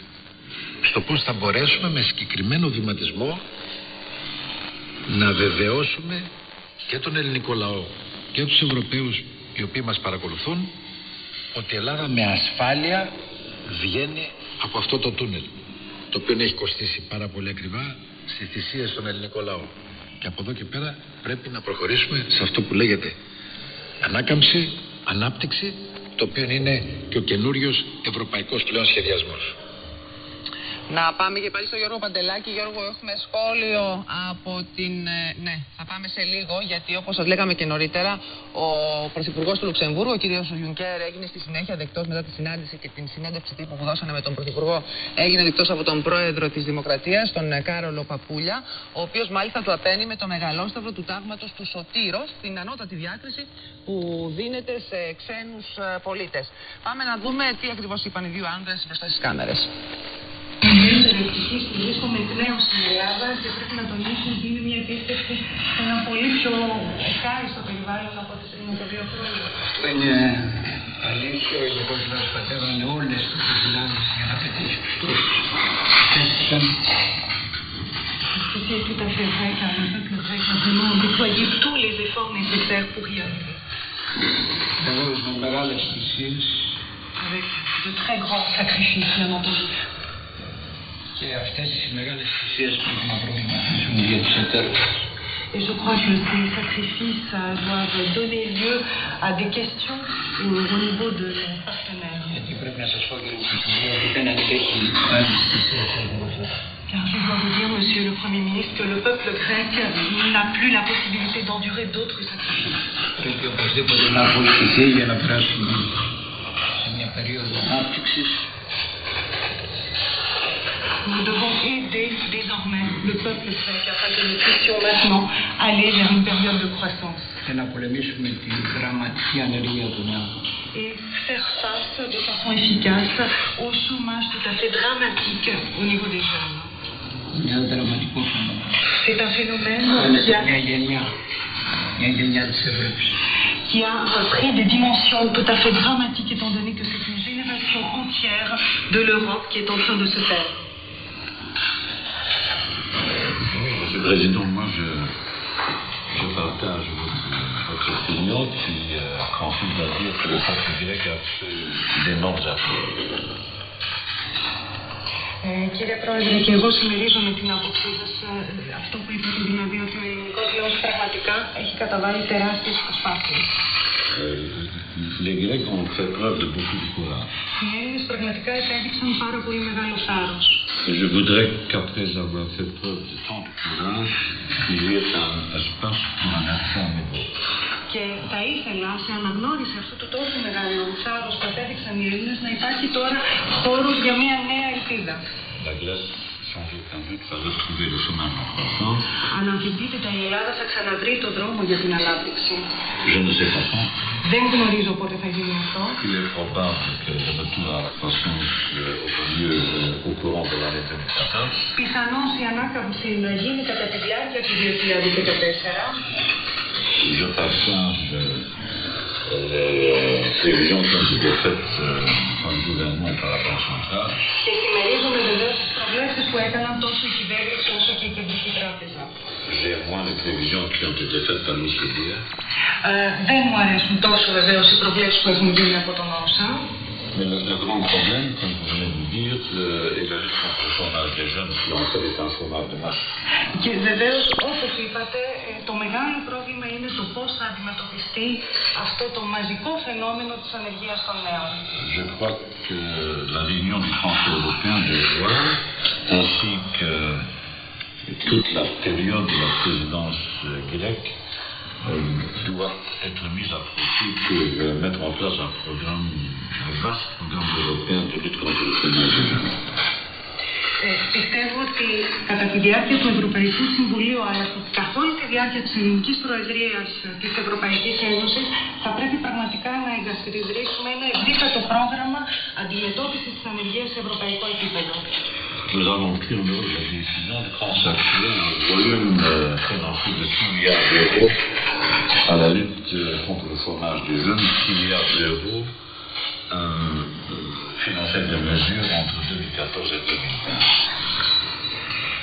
Στο πώς θα μπορέσουμε με συγκεκριμένο βηματισμό να βεβαιώσουμε και τον ελληνικό λαό και τους Ευρωπαίους οι οποίοι μας παρακολουθούν ότι η Ελλάδα με ασφάλεια βγαίνει από αυτό το τούνελ το οποίο έχει κοστίσει πάρα πολύ ακριβά στις θυσίες στον ελληνικό λαό. Και από εδώ και πέρα πρέπει να προχωρήσουμε σε αυτό που λέγεται ανάκαμψη, ανάπτυξη, το οποίο είναι και ο καινούριος ευρωπαϊκός πλέον σχεδιασμός. Να πάμε και πάλι στο Γιώργο Παντελάκη. Γιώργο, έχουμε σχόλιο από την. Ε, ναι, θα πάμε σε λίγο, γιατί όπως σας λέγαμε και νωρίτερα, ο Πρωθυπουργός του Λουξεμβούργου, ο κ. Γιουνκέρ, έγινε στη συνέχεια δεκτός μετά τη συνάντηση και την συνέντευξη τύπου που δώσανε με τον Πρωθυπουργό. Έγινε δεκτός από τον πρόεδρο της Δημοκρατίας, τον ε, Κάρολο Παπούλια, ο οποίος μάλιστα του απένει με το μεγαλόσταυρο του τάγματος του Σωτήρο, την ανώτατη διάκριση που δίνεται σε ξένους ε, πολίτες. Πάμε να δούμε τι ακριβώς είπαν οι δύο άντρε μπροστά στις κάμερες. Ιδιαίτερα ευτυχή που βρίσκομαι εκ νέου στην Ελλάδα και πρέπει να τονίσω ότι είναι μια επίστευση σε ένα πολύ πιο ευχάριστο περιβάλλον από ό,τι πριν από δύο χρόνια. Αυτό είναι αλήθεια. Ο Υπουργός μας πατέρωνε όλες τις δυνάμεις για να πετύχει τους στόχους. Τέστηκαν C'était tout à fait vrai car le peuple grec a vraiment déployé tous les efforts nécessaires pour y arriver. βεβαίως με μεγάλες θυσίες Avec de très grands sacrifices, bien entendu. και αυτές οι μεγάλες θυσίες πρέπει να προβληματίσουν για τους εταίρους. Et je crois que ces sacrifices euh, doivent donner lieu à des questions au, au niveau de nos partenaires. Γιατί πρέπει να σας πω κύριε Πρωθυπουργέ ότι δεν αντέχει άλλες θυσίες όπως Car je dois vous dire, Monsieur le Premier ministre, que le peuple grec n'a plus la possibilité d'endurer d'autres sacrifices. Πρέπει οπωσδήποτε να βοηθηθεί για να περάσουμε σε μια περίοδο ανάπτυξης Nous devons aider désormais le peuple grec afin que nous puissions maintenant aller vers une période de croissance. Et faire face de façon efficace au chômage tout à fait dramatique au niveau des jeunes. C'est un phénomène qui a pris des dimensions tout à fait dramatiques étant donné que c'est une génération entière de l'Europe qui est en train de se faire. Monsieur le Président, moi je, je partage votre, votre opinion qui euh, consiste à dire que le peuple grec a fait d'énormes efforts. Ε, κύριε Πρόεδρε, και εγώ συμμερίζομαι την άποψή σας. αυτό που είπατε, δηλαδή ότι ο ελληνικός λαός πραγματικά έχει καταβάλει τεράστιες προσπάθειες. Euh, les Grecs ont fait preuve de beaucoup de courage. Οι Έλληνε πραγματικά επέδειξαν πάρα πολύ μεγάλος θάρρο. Et je voudrais qu'après avoir fait preuve de tant de courage, il y ait un espace pour un instant nouveau. Και θα ήθελα σε αναγνώριση αυτού του τόσο μεγάλου θάρρου που επέδειξαν οι Έλληνες να υπάρχει τώρα χώρος για μια νέα ελπίδα. La Grèce, αν αμφιντήσετε, η Ελλάδα θα ξαναβρει το δρόμο για την ανάπτυξη. Δεν γνωρίζω πότε θα γίνει αυτό. Πιθανώς η ανάκαμψη θα γίνει κατά τη διάρκεια του 2014. Je partage euh, les prévisions qui ont été faites euh, par le gouvernement et par la Banque centrale. Και συμμερίζομαι βεβαίως τις προβλέψεις που έκαναν τόσο η κυβέρνηση όσο και η Κεντρική Τράπεζα. J'ai moins les prévisions qui ont été faites par l'OCDE. Ε, δεν μου αρέσουν τόσο βεβαίως οι προβλέψεις που έχουν γίνει από τον ΩΣΑ. Mais le, le grand problème, comme vous venez de le dire, euh, est la lutte contre le chômage des jeunes qui en fait est un chômage de masse. Και βεβαίω, όπω είπατε, ε, το μεγάλο πρόβλημα είναι το πώ θα αντιμετωπιστεί αυτό το μαζικό φαινόμενο τη ανεργία των νέων. Je crois que la réunion du Conseil européen de juin, ainsi que toute la période de la présidence euh, grecque, euh, doit être mise à profit pour euh, mettre en place un programme, un vaste programme européen de lutte contre le chômage des jeunes. Ε, πιστεύω ότι κατά τη διάρκεια του Ευρωπαϊκού Συμβουλίου αλλά και καθ' όλη τη τη διάρκεια της ελληνικής προεδρίας της Ευρωπαϊκής Ένωσης θα πρέπει πραγματικά να εγκαθιδρύσουμε ένα ευρύτατο πρόγραμμα αντιμετώπισης της ανεργίας σε ευρωπαϊκό επίπεδο. Nous avons pris en Europe la décision de consacrer un volume euh, de 6 milliards d'euros à la lutte euh, contre le chômage des jeunes, 6 milliards d'euros euh, financés de mesures entre 2014 et 2015.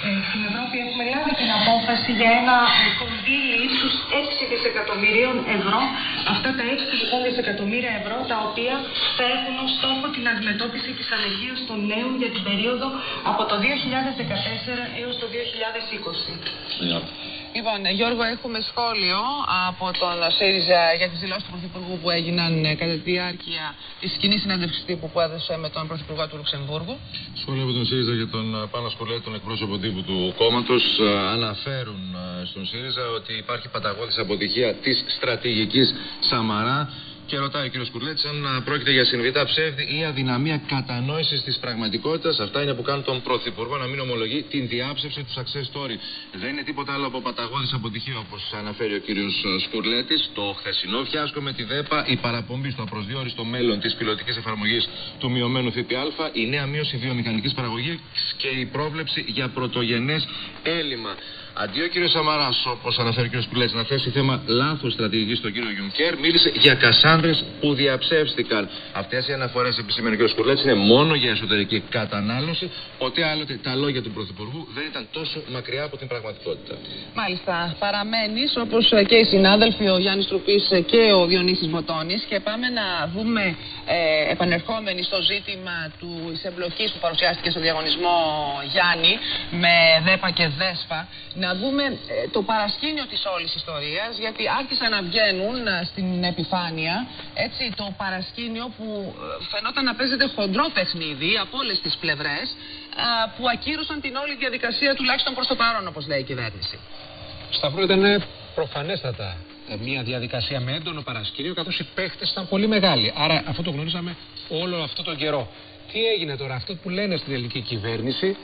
Ε, στην Ευρώπη έχουμε λάβει την απόφαση για ένα ε, κονδύλι ύψου 6 δισεκατομμυρίων ευρώ. Αυτά τα 6 λοιπόν δισεκατομμύρια ευρώ τα οποία θα έχουν ως στόχο την αντιμετώπιση της ανεργίας των νέων για την περίοδο από το 2014 έως το 2020. Λοιπόν, Γιώργο, έχουμε σχόλιο από τον ΣΥΡΙΖΑ για τις δηλώσεις του Πρωθυπουργού που έγιναν ε, κατά τη διάρκεια της κοινής συνέντευξης τύπου που έδωσε με τον Πρωθυπουργό του Λουξεμβούργου. Σχόλιο από τον ΣΥΡΙΖΑ για τον ε, Πάνο Σκουλέ, τον εκπρόσωπο τύπου του κόμματος, αναφέρουν ε, στον ΣΥΡΙΖΑ ότι υπάρχει παταγώδης αποτυχία της στρατηγικής Σαμαρά και ρωτάει ο κ. Κουρλέτση αν πρόκειται για συνειδητά ψεύδι ή αδυναμία κατανόησης της πραγματικότητας. Αυτά είναι που κάνουν τον Πρωθυπουργό να μην ομολογεί την διάψευση του success story. Δεν είναι τίποτα άλλο από παταγώδη αποτυχία όπως αναφέρει ο κ. Σκουρλέτης. Το χθεσινό φιάσκο με τη ΔΕΠΑ, η παραπομπή στο απροσδιόριστο μέλλον της πιλωτικής εφαρμογής του μειωμένου ΦΠΑ, η νέα μείωση βιομηχανικής παραγωγής και η πρόβλεψη για πρωτογενές έλλειμμα. Αντί ο κύριος Σαμαράς, όπως αναφέρει ο κύριος Πουλέτ, να θέσει θέμα λάθος στρατηγικής στον κύριο Γιουνκέρ, μίλησε για κασάνδρες που διαψεύστηκαν. Αυτές οι αναφορές, επισήμενε ο κύριος Πουλέτ, είναι μόνο για εσωτερική κατανάλωση. Ποτέ άλλοτε τα λόγια του Πρωθυπουργού δεν ήταν τόσο μακριά από την πραγματικότητα. Μάλιστα. Παραμένεις, όπως και οι συνάδελφοι, ο Γιάννης Τρουπής και ο Διονύσης Μποτόνη, και πάμε να δούμε, ε, επανερχόμενοι στο ζήτημα του εμπλοκής που παρουσιάστηκε στο διαγωνισμό Γιάννη με ΔΕΠΑ και ΔΕΣΠΑ, να δούμε ε, το παρασκήνιο της όλης ιστορίας, γιατί άρχισαν να βγαίνουν ε, στην επιφάνεια, έτσι, το παρασκήνιο που ε, φαινόταν να παίζεται χοντρό παιχνίδι από όλες τις πλευρές, που ακύρωσαν την όλη διαδικασία τουλάχιστον προς το παρόν, όπως λέει η κυβέρνηση. Σταυρό ήταν προφανέστατα μια διαδικασία με έντονο παρασκήνιο, καθώς οι παίχτες ήταν πολύ μεγάλοι. Άρα αυτό το γνωρίζαμε όλο αυτό τον καιρό. Τι έγινε τώρα, αυτό που λένε στην ελληνική κυβέρνηση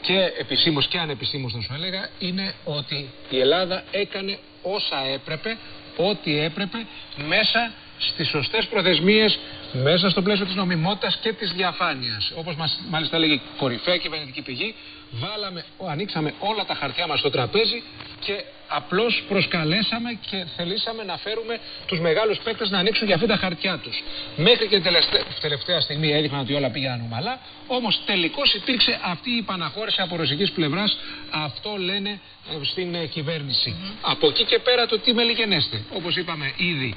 και επισήμως και ανεπισήμως να σου έλεγα είναι ότι η Ελλάδα έκανε όσα έπρεπε, ό,τι έπρεπε μέσα στις σωστές προθεσμίες, μέσα στο πλαίσιο της νομιμότητας και της διαφάνειας. Όπως μας μάλιστα έλεγε η κορυφαία κυβερνητική πηγή, βάλαμε, ανοίξαμε όλα τα χαρτιά μας στο τραπέζι και απλώς προσκαλέσαμε και θελήσαμε να φέρουμε τους μεγάλους παίκτες να ανοίξουν για αυτά τα χαρτιά τους. Μέχρι και την τελευταία στιγμή έδειχναν ότι όλα πήγαιναν ομαλά, όμως τελικώς υπήρξε αυτή η παναχώρηση από ρωσικής πλευράς, αυτό λένε ε, στην ε, κυβέρνηση. Από εκεί και πέρα το τι μελιγενέστε. Όπως είπαμε ήδη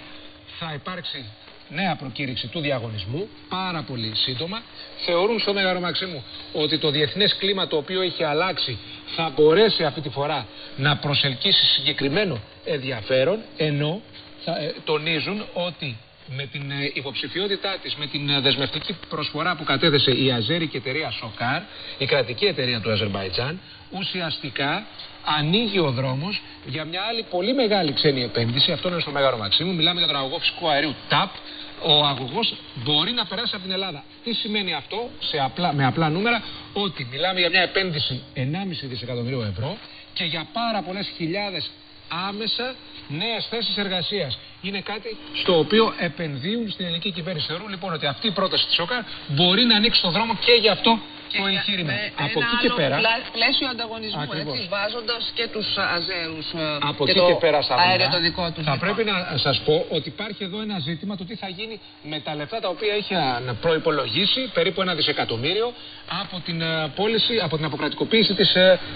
θα υπάρξει νέα προκήρυξη του διαγωνισμού, πάρα πολύ σύντομα. Θεωρούν στο Μέγαρο Μαξίμου ότι το διεθνές κλίμα το οποίο έχει αλλάξει θα μπορέσει αυτή τη φορά να προσελκύσει συγκεκριμένο ενδιαφέρον, ενώ θα, ε, τονίζουν ότι με την ε, υποψηφιότητά της, με την ε, δεσμευτική προσφορά που κατέθεσε η αζέρικη εταιρεία Σοκάρ, η κρατική εταιρεία του Αζερβαϊτζάν, ουσιαστικά ανοίγει ο δρόμος για μια άλλη πολύ μεγάλη ξένη επένδυση. Αυτό είναι στο Μέγαρο Μαξίμου. Μιλάμε για τον αγωγό φυσικού αερίου TAP. Ο αγωγός μπορεί να περάσει από την Ελλάδα. Τι σημαίνει αυτό σε απλά, με απλά νούμερα, ότι μιλάμε για μια επένδυση 1,5 δισεκατομμυρίου ευρώ και για πάρα πολλές χιλιάδες άμεσα νέες θέσεις εργασίας. Είναι κάτι στο οποίο επενδύουν στην ελληνική κυβέρνηση. Θεωρούν λοιπόν ότι αυτή η πρόταση της ΟΚΑ μπορεί να ανοίξει τον δρόμο και γι' αυτό το εγχείρημα. Από εκεί και πέρα. πλαίσιο ανταγωνισμού, Ακριβώς. έτσι, βάζοντας και τους Αζέρου Από και εκεί το και πέρα αέριο το δικό τους. Θα πρέπει να σας πω ότι υπάρχει εδώ ένα ζήτημα το τι θα γίνει με τα λεφτά τα οποία έχει προπολογίσει περίπου ένα δισεκατομμύριο από την ε, πώληση, από την αποκρατικοποίηση της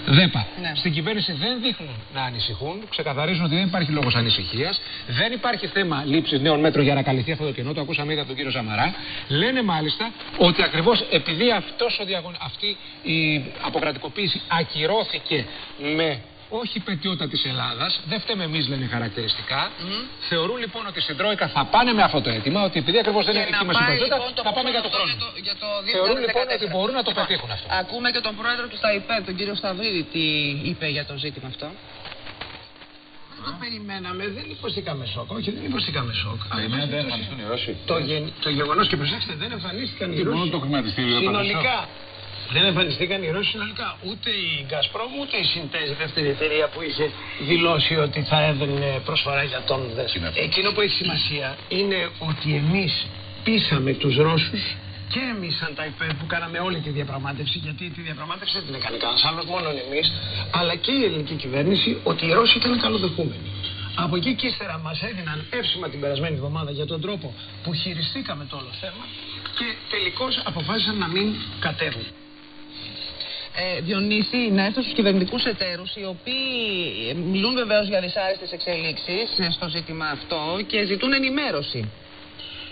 ΔΕΠΑ. Ναι. Στην κυβέρνηση δεν δείχνουν να ανησυχούν, ξεκαθαρίζουν ότι δεν υπάρχει λόγος ανησυχίας, δεν υπάρχει θέμα λήψης νέων μέτρων για να καλυφθεί αυτό το κενό, το ακούσαμε ήδη από τον κύριο Σαμαρά. Λένε μάλιστα ότι ακριβώς επειδή αυτός ο διαγων... αυτή η αποκρατικοποίηση ακυρώθηκε με όχι πετιότητα της Ελλάδας, δεν φταίμε εμείς λένε χαρακτηριστικά. Θεωρούν λοιπόν ότι στην Τρόικα θα πάνε με αυτό το αίτημα, ότι επειδή ακριβώς δεν Και είναι να εκεί μα η πάει, πετιότητα, λοιπόν, το θα πάμε για το ποσοστό χρόνο. Για το, για το Θεωρούν 2014. λοιπόν ότι μπορούν να το Λοιπόν, πετύχουν αυτό. Ακούμε και τον πρόεδρο του ΣΤΑΙΠΕΔ, τον κύριο Σταυρίδη, τι είπε για το ζήτημα αυτό. Δεν το περιμέναμε, δεν υποστήκαμε σοκ. Όχι, δεν υποστήκαμε σοκ. Περιμένετε να εμφανιστούν οι Ρώσοι. Το, γεν... το γεγονός και προσέξτε, δεν εμφανίστηκαν οι Και μόνο Ρώσοι. το χρηματιστήριο έπαθαν Συνολικά. Δεν εμφανιστήκαν οι Ρώσοι συνολικά. Ούτε η Gazprom ούτε η Συντέζ, δεύτερη εταιρεία που είχε δηλώσει ότι θα έδωνε προσφορά για τον δέσμο. Εκείνο που έχει σημασία είναι ότι εμείς πείσαμε τους Ρώσους και εμείς, σαν τα ΙΠΕ που κάναμε όλη τη διαπραγμάτευση, γιατί τη διαπραγμάτευση δεν την έκανε κανένας άλλος, μόνο εμείς, αλλά και η ελληνική κυβέρνηση, ότι οι Ρώσοι ήταν καλοδεχούμενοι. Από εκεί και ύστερα μας έδιναν εύσημα την περασμένη εβδομάδα για τον τρόπο που χειριστήκαμε το όλο θέμα και τελικώς αποφάσισαν να μην κατέβουν. Ε, Διονύση, να έρθω στους κυβερνητικούς εταίρους, οι οποίοι ε, μιλούν βεβαίως για δυσάρεστες εξελίξεις ε, στο ζήτημα αυτό και ζητούν ενημέρωση.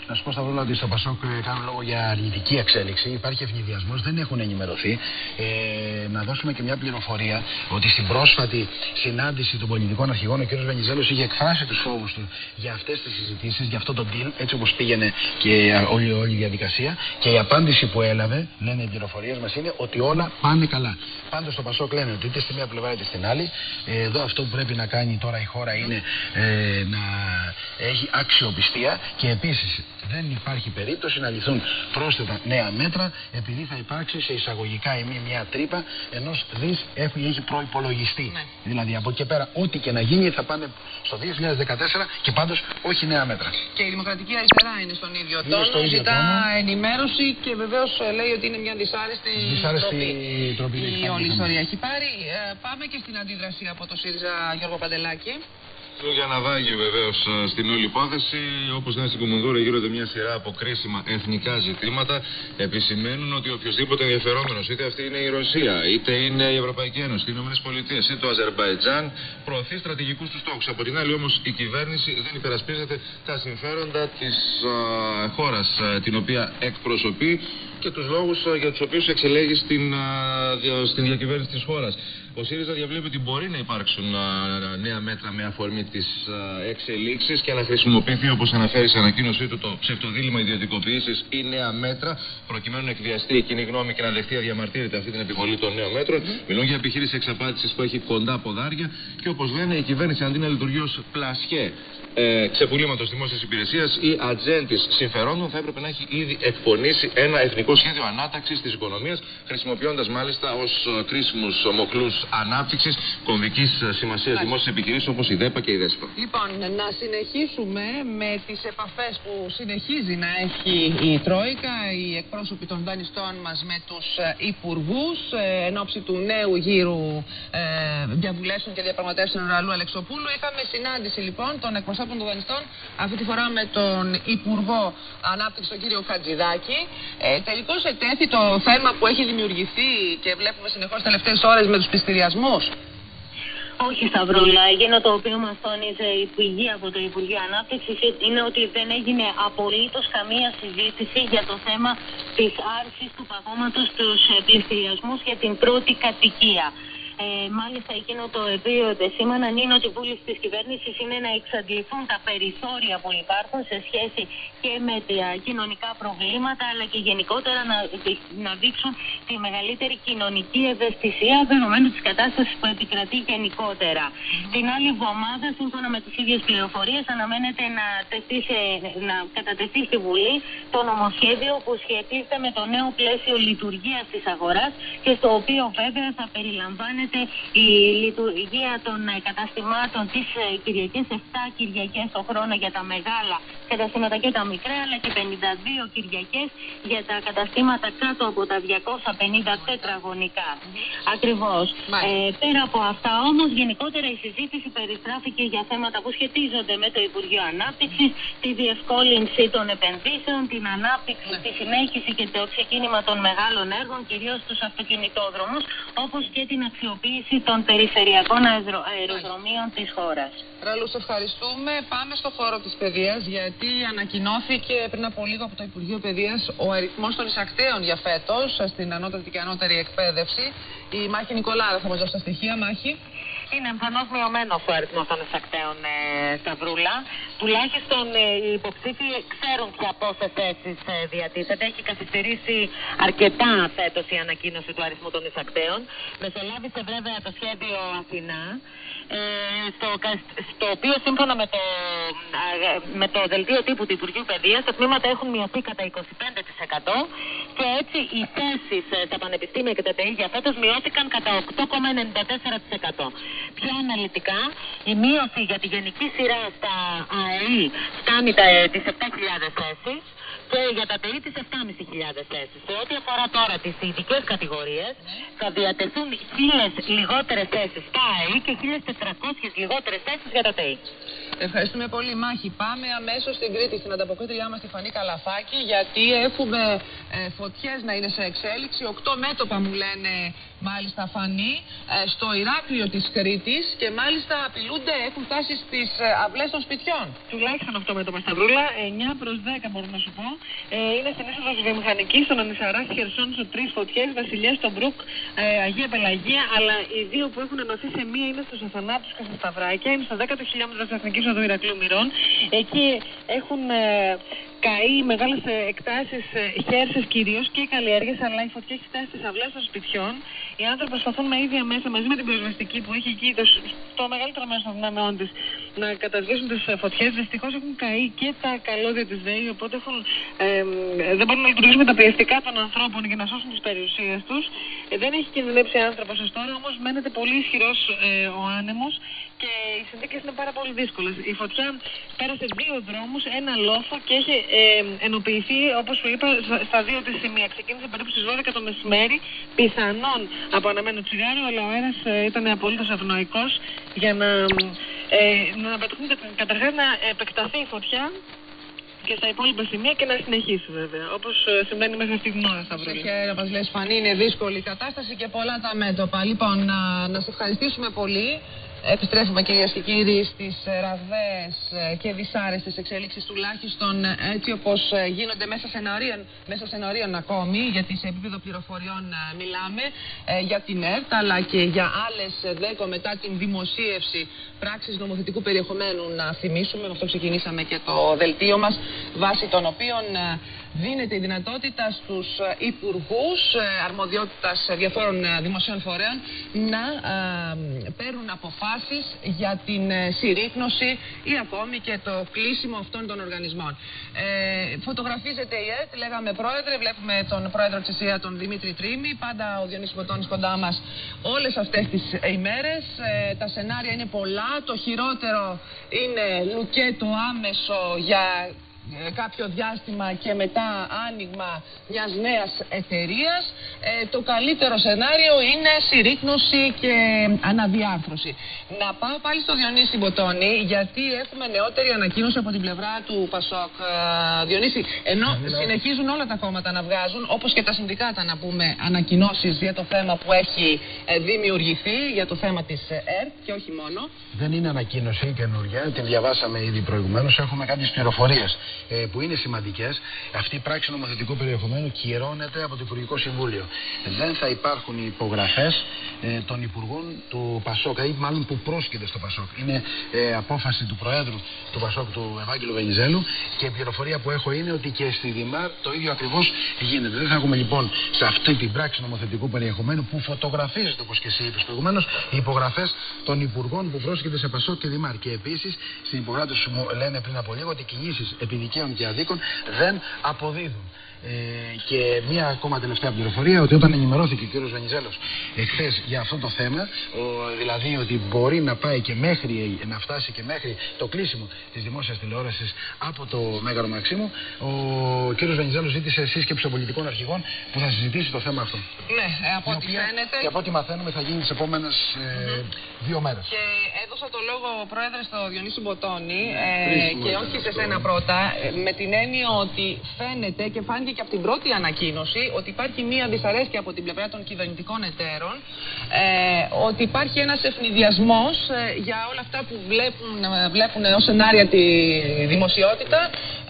Να σου πω Σταυρούλα ότι στο Πασόκ ε, κάνουν λόγο για αρνητική εξέλιξη. Υπάρχει ευνηδιασμός, δεν έχουν ενημερωθεί. Ε, να δώσουμε και μια πληροφορία ότι στην πρόσφατη συνάντηση των πολιτικών αρχηγών ο κ. Βενιζέλος είχε εκφράσει τους φόβους του για αυτές τις συζητήσεις, για αυτό το deal, έτσι όπως πήγαινε και όλη, όλη η διαδικασία. Και η απάντηση που έλαβε, λένε οι πληροφορίες μας, είναι ότι όλα πάνε καλά. Πάντως στο Πασόκ λένε ότι είτε στη μία πλευρά είτε στην άλλη. Ε, εδώ αυτό που πρέπει να κάνει τώρα η χώρα είναι ε, να έχει αξιοπιστία και επίσης δεν υπάρχει περίπτωση να λυθούν πρόσθετα νέα μέτρα επειδή θα υπάρξει σε εισαγωγικά ή μη μια τρύπα ενός δις έχει, έχει προπολογιστεί. Ναι. Δηλαδή από εκεί και πέρα, ό,τι και να γίνει θα πάνε στο 2014 και πάντως όχι νέα μέτρα. Και η Δημοκρατική Αριστερά είναι στον ίδιο Είναι τόνο, στο ίδιο ζητά τόνο. ενημέρωση και βεβαίως λέει ότι είναι μια δυσάρεστη, Δυσάρεστη τροπή η έχει όλη πάρει. ιστορία. Έχει πάρει. Ε, πάμε και στην αντίδραση από το ΣΥΡΙΖΑ Γιώργο Παντελάκη. Για να βάγει βεβαίως στην όλη υπόθεση, όπως λένε στην Κουμουνδούρα, γίνονται μια σειρά από κρίσιμα εθνικά ζητήματα. Επισημαίνουν ότι οποιοδήποτε ενδιαφερόμενος, είτε αυτή είναι η Ρωσία, είτε είναι η Ευρωπαϊκή Ένωση, είτε οι ΗΠΑ, είτε το Αζερβαϊτζάν, προωθεί στρατηγικούς τους στόχους. Από την άλλη όμως η κυβέρνηση δεν υπερασπίζεται τα συμφέροντα της χώρας την οποία εκπροσωπεί και τους λόγους για τους οποίους εξελέγει στην, α, δια- στην διακυβέρνηση της χώρας. Ο ΣΥΡΙΖΑ διαβλέπει ότι μπορεί να υπάρξουν α, νέα μέτρα με αφορμή τις εξελίξεις και να χρησιμοποιηθεί, όπως αναφέρει σε ανακοίνωσή του, το ψευτοδήλημα ιδιωτικοποίησης ή νέα μέτρα, προκειμένου να εκβιαστεί η κοινή γνώμη και να δεχτεί αδιαμαρτύρητα αυτή την επιβολή των νέων μέτρων. Μιλούν για επιχείρηση εξαπάτησης που έχει κοντά ποδάρια και όπως λένε, η κυβέρνηση αντί να λειτουργεί ως πλασιέ ε, ξεπουλήματος δημόσιας υπηρεσίας ή ατζέντης συμφερόντων, θα έπρεπε να έχει ήδη εκπονήσει ένα εθνικό σχέδιο ανάταξης της οικονομίας, χρησιμοποιώντας μάλιστα ως κρίσιμους μοχλού ανάπτυξης κομβικής σημασίας δημόσιας επιχειρήσεων όπως η ΔΕΠΑ και η ΔΕΣΠΑ. Λοιπόν, να συνεχίσουμε με τις επαφές που συνεχίζει να έχει η Τρόικα, οι εκπρόσωποι των δανειστών μας με τους ε, υπουργούς ε, εν ώψη του νέου γύρου ε, διαβουλεύσεων και διαπραγματεύσεων Ραλού Αλεξοπούλου. Είχαμε συνάντηση λοιπόν των εκπροσώπων των δανειστών, αυτή τη φορά με τον Υπουργό Ανάπτυξη, τον κύριο Χατζηδάκη. Ε, τελικώς ετέθη το θέμα που έχει δημιουργηθεί και βλέπουμε συνεχώς τις τελευταίες ώρες με τους πληστηριασμούς. Όχι, Σταυρούλα. Εκείνο το οποίο μας τόνιζε η Υπουργή από το Υπουργείο Ανάπτυξης είναι ότι δεν έγινε απολύτως καμία συζήτηση για το θέμα της άρσης του παγώματος στους πληστηριασμούς για την πρώτη κατοικία. Ε, μάλιστα, εκείνο το οποίο επεσήμαναν είναι ότι η βούληση της κυβέρνησης είναι να εξαντληθούν τα περιθώρια που υπάρχουν σε σχέση και με τα κοινωνικά προβλήματα, αλλά και γενικότερα να, να δείξουν τη μεγαλύτερη κοινωνική ευαισθησία δεδομένου της κατάστασης που επικρατεί γενικότερα. Την άλλη εβδομάδα, σύμφωνα με τις ίδιες πληροφορίες, αναμένεται να, τεθεί σε, να κατατεθεί στη Βουλή το νομοσχέδιο που σχετίζεται με το νέο πλαίσιο λειτουργίας της αγοράς και στο οποίο βέβαια θα περιλαμβάνεται η λειτουργία των ε, καταστημάτων τι Κυριακέ, 7 Κυριακές το χρόνο για τα μεγάλα καταστήματα και τα μικρά, αλλά και 52 Κυριακές για τα καταστήματα κάτω από τα 250 τετραγωνικά. Ακριβώς. Ε, πέρα από αυτά όμως, γενικότερα η συζήτηση περιστράφηκε για θέματα που σχετίζονται με το Υπουργείο Ανάπτυξης, τη διευκόλυνση των επενδύσεων, την ανάπτυξη, τη συνέχιση και το ξεκίνημα των μεγάλων έργων, κυρίως στου αυτοκινητόδρομους, όπως και την αξιοποίηση των περιφερειακών αερο- αεροδρομίων της χώρας. Ραλούς, σε ευχαριστούμε. Πάμε στο χώρο της παιδείας, γιατί ανακοινώθηκε πριν από λίγο από το Υπουργείο Παιδείας ο αριθμός των εισακτέων για φέτος στην ανώτατη και ανώτερη εκπαίδευση. Η Μάχη Νικολάρα θα μας δώσει τα στοιχεία. Μάχη. Είναι εμφανώς μειωμένος ο αριθμός των εισακτέων ε, Σταυρούλα. Τουλάχιστον ε, οι υποψήφοι ξέρουν πια πόσε θέσεις ε, διατίθεται. Έχει καθυστερήσει αρκετά φέτος η ανακοίνωση του αριθμού των εισακτέων. Μεσολάβησε βέβαια το σχέδιο Αθηνά. Ε, στο, κα- στο οποίο σύμφωνα με το, ε, με το δελτίο τύπου του Υπουργείου Παιδείας τα τμήματα έχουν μειωθεί κατά 25% και έτσι οι θέσει στα πανεπιστήμια και τα ΤΕΗ για φέτος μειώθηκαν κατά 8,94%. Πιο αναλυτικά, η μείωση για τη γενική σειρά στα ΑΕΗ φτάνει τα, ε, τις 7.000 θέσεις και για τα ΤΕΗ τις 7.500 θέσεις. Σε ό,τι αφορά τώρα τις ειδικές κατηγορίες, θα διατεθούν 1.000 λιγότερες θέσεις στα ΑΕΗ και 1.400 λιγότερες θέσεις για τα ΤΕΗ. Ευχαριστούμε πολύ, Μάχη. Πάμε αμέσως στην Κρήτη, στην ανταποκρίτριά μας, τη Φανή Καλαφάκη, γιατί έχουμε ε, φωτιές να είναι σε εξέλιξη. Οκτώ μέτωπα μου λένε μάλιστα Φανή ε, στο Ηράκλειο της Κρήτης και μάλιστα απειλούνται, έχουν φτάσει στις ε, αυλές των σπιτιών. Τουλάχιστον αυτό με το Πασταυρούλα, 9 προς 10 μπορώ να σου πω. Ε, είναι στην είσοδος βιομηχανικής, στον Ανισαράχη, Χερσόνησο, τρεις φωτιές, Βασιλιάς, στον Μπρουκ, ε, Αγία Πελαγία. Αλλά οι δύο που έχουν ενωθεί σε μία είναι στους Αθανάτους και στα Σταυράκια. Είναι στο 10ο χιλιόμετρο της Εθνικής Οδού Ηρακλείου Μυρών. Εκεί έχουν ε, καεί μεγάλες εκτάσεις ε, χέρσες κυρίως και καλλιέργειες, αλλά η φωτιά έχει φτάσει στι αυλέ των σπιτιών. Οι άνθρωποι προσπαθούν με ίδια μέσα μαζί με την πυροσβεστική που έχει εκεί το, το μεγαλύτερο μέρος των δυνάμεών της να κατασβήσουν τις φωτιές. Δυστυχώς έχουν καεί και τα καλώδια της ΔΕΗ, οπότε έχουν, ε, δεν μπορούν να λειτουργήσουν με τα πιεστικά των ανθρώπων για να σώσουν τις περιουσίες τους. Ε, δεν έχει κινδυνεύσει άνθρωπος ως τώρα, όμως μένεται πολύ ισχυρός ε, ο άνεμος και οι συνθήκες είναι πάρα πολύ δύσκολες. Η φωτιά πέρασε δύο δρόμους, ένα λόφο και έχει ε, ενοποιηθεί, όπως σου είπα, στα- στα δύο της σημεία. Ξεκίνησε περίπου στις 12 το μεσημέρι, πιθανόν από αναμένο τσιγάρο, αλλά ο αέρας ήταν απολύτως ευνοϊκός για να, ε, να πετύχουν καταρχάς να επεκταθεί η φωτιά και στα υπόλοιπα σημεία και να συνεχίσει βέβαια. Όπως συμβαίνει μέχρι αυτή την ώρα στα βράδια. Και μα λες, Φανή, είναι δύσκολη η κατάσταση και πολλά τα μέτωπα. Λοιπόν, να, να σε ευχαριστήσουμε πολύ. Επιστρέφουμε κυρίες και κύριοι στις ραβές και δυσάρεστες εξέλιξει τουλάχιστον ε, έτσι όπως γίνονται μέσα σε νωρίων, μέσα σε νωρίων ακόμη, γιατί σε επίπεδο πληροφοριών ε, μιλάμε ε, για την ΕΡΤ αλλά και για άλλες δέκο μετά την δημοσίευση πράξης νομοθετικού περιεχομένου. Να θυμίσουμε, με αυτό ξεκινήσαμε και το δελτίο μας, βάσει των οποίων ε, δίνεται η δυνατότητα στους ε, υπουργούς ε, αρμοδιότητας διαφόρων ε, δημοσίων φορέων να ε, παίρνουν αποφάσεις για την ε, συρρήκνωση ή ακόμη και το κλείσιμο αυτών των οργανισμών. Ε, φωτογραφίζεται η ΕΡΤ, λέγαμε πρόεδρε, βλέπουμε τον πρόεδρο της ΕΣΥΑ, τον Δημήτρη Τρίμη, πάντα ο Διονύσης Μποτώνης κοντά μας όλες αυτές τις ε, ημέρες. Ε, τα σενάρια είναι πολλά, το χειρότερο είναι λουκέτο άμεσο για ε, κάποιο διάστημα και μετά άνοιγμα μιας νέας εταιρείας. Ε, το καλύτερο σενάριο είναι συρρήκνωση και αναδιάρθρωση. Να πάω πάλι στο Διονύση Μποτώνη, γιατί έχουμε νεότερη ανακοίνωση από την πλευρά του Πασόκ. Ε, Διονύση, ενώ συνεχίζουν όλα τα κόμματα να βγάζουν, όπως και τα συνδικάτα να πούμε, ανακοινώσεις για το θέμα που έχει ε, δημιουργηθεί, για το θέμα της ε, ΕΡΤ και όχι μόνο. Δεν είναι ανακοίνωση καινούργια, την διαβάσαμε ήδη προηγουμένως. Έχουμε κάποιες πληροφορίες ε, που είναι σημαντικές. Αυτή η πράξη νομοθετικού περιεχομένου κυρώνεται από το Υπουργικό Συμβούλιο. Δεν θα υπάρχουν οι υπογραφές ε, των Υπουργών του Πασόκ, ή μάλλον που πρόσκειται στο Πασόκ. Είναι ε, απόφαση του Προέδρου του Πασόκ, του Ευάγγελου Βενιζέλου, και η πληροφορία που έχω είναι ότι και στη Δημάρ το ίδιο ακριβώς γίνεται. Δεν θα έχουμε λοιπόν σε αυτή την πράξη νομοθετικού περιεχομένου που φωτογραφίζεται, όπως και εσύ είπες προηγουμένως, οι υπογραφές των Υπουργών που πρόσκειται σε Πασόκ και Δημάρ. Και επίσης στην υπογράτηση μου λένε πριν από λίγο ότι κινήσεις επί δικαίων και αδίκων δεν αποδίδουν. Ε, και μία ακόμα τελευταία πληροφορία ότι όταν ενημερώθηκε ο κύριος Βενιζέλος εχθές για αυτό το θέμα, ο, δηλαδή ότι μπορεί να πάει και μέχρι, να φτάσει και μέχρι το κλείσιμο της δημόσιας τηλεόρασης από το Μέγαρο Μαξίμου, ο κύριος Βενιζέλος ζήτησε σύσκεψη των πολιτικών αρχηγών που θα συζητήσει το θέμα αυτό. Ναι, ε, από Η ό,τι οποία- φαίνεται. Και από ό,τι μαθαίνουμε θα γίνει τις επόμενες ε, δύο μέρες. Και έδωσα το λόγο, Πρόεδρε, στο Διονύση Μποτώνη ε, Χρήσιμο και ήταν όχι σε αυτό. σένα πρώτα, ε, με την έννοια ότι φαίνεται και φάνηκε και από την πρώτη ανακοίνωση ότι υπάρχει μία δυσαρέσκεια από την πλευρά των κυβερνητικών εταίρων, ε, ότι υπάρχει ένας ευνηδιασμός ε, για όλα αυτά που βλέπουν, ε, βλέπουν ως σενάρια τη δημοσιότητα.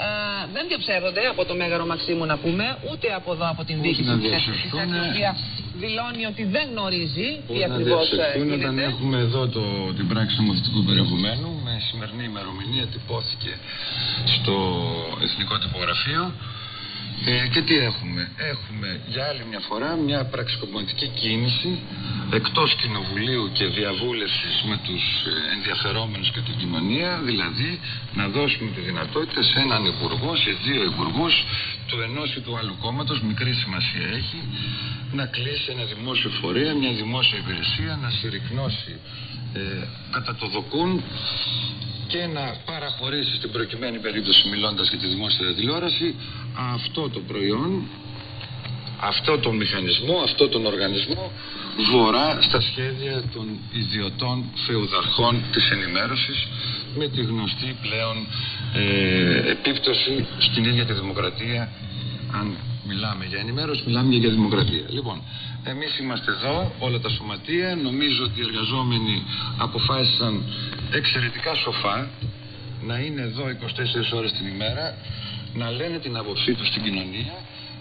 Ε, δεν διαψεύδονται από το Μέγαρο Μαξίμου να πούμε, ούτε από εδώ από την διοίκηση να της διαψευστούν, ΕΡΤ, η οποία δηλώνει ότι δεν γνωρίζει τι να ακριβώς διαψευδούν όταν γίνεται. έχουμε εδώ το, την πράξη νομοθετικού περιεχομένου με σημερινή ημερομηνία τυπώθηκε στο Εθνικό Τυπογραφείο ε, και τι έχουμε; Έχουμε για άλλη μια φορά μια πραξικοπηματική κίνηση εκτός κοινοβουλίου και διαβούλευσης με τους ε, ενδιαφερόμενους και την κοινωνία, δηλαδή να δώσουμε τη δυνατότητα σε έναν υπουργό, σε δύο υπουργούς, του ενός ή του άλλου κόμματος, μικρή σημασία έχει, να κλείσει ένα δημόσιο φορέα, μια δημόσια υπηρεσία, να συρρυκνώσει ε, κατά το δοκούν και να παραχωρήσεις στην προκειμένη περίπτωση μιλώντας για τη δημόσια τηλεόραση αυτό το προϊόν αυτό τον μηχανισμό, αυτό τον οργανισμό βορρά στα σχέδια των ιδιωτών φεουδαρχών της ενημέρωσης με τη γνωστή πλέον ε, επίπτωση στην ίδια τη δημοκρατία αν μιλάμε για ενημέρωση, μιλάμε και για δημοκρατία. Λοιπόν, εμείς είμαστε εδώ, όλα τα σωματεία, νομίζω ότι οι εργαζόμενοι αποφάσισαν εξαιρετικά σοφά να είναι εδώ 24 ώρες την ημέρα, να λένε την άποψή τους στην κοινωνία,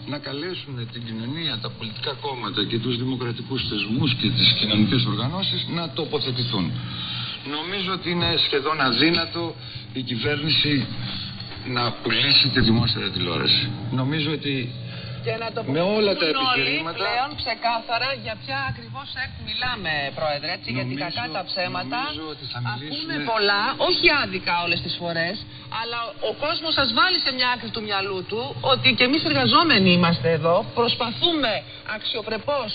να καλέσουν την κοινωνία, τα πολιτικά κόμματα και τους δημοκρατικούς θεσμούς και τις κοινωνικές οργανώσεις να τοποθετηθούν. Νομίζω ότι είναι σχεδόν αδύνατο η κυβέρνηση να πουλήσει τη δημόσια τηλεόραση. Νομίζω ότι Και να το με όλα τα πούμε όλοι επιχειρήματα- πλέον ξεκάθαρα για ποια ακριβώς ΕΡΤ μιλάμε, Πρόεδρε. Έτσι, γιατί Νομίζω- κακά τα ψέματα νομίζω ότι θα μιλήσουμε- ακούμε πολλά, όχι άδικα όλες τις φορές, αλλά ο κόσμος σας βάλει σε μια άκρη του μυαλού του ότι και εμείς εργαζόμενοι είμαστε εδώ, προσπαθούμε αξιοπρεπώς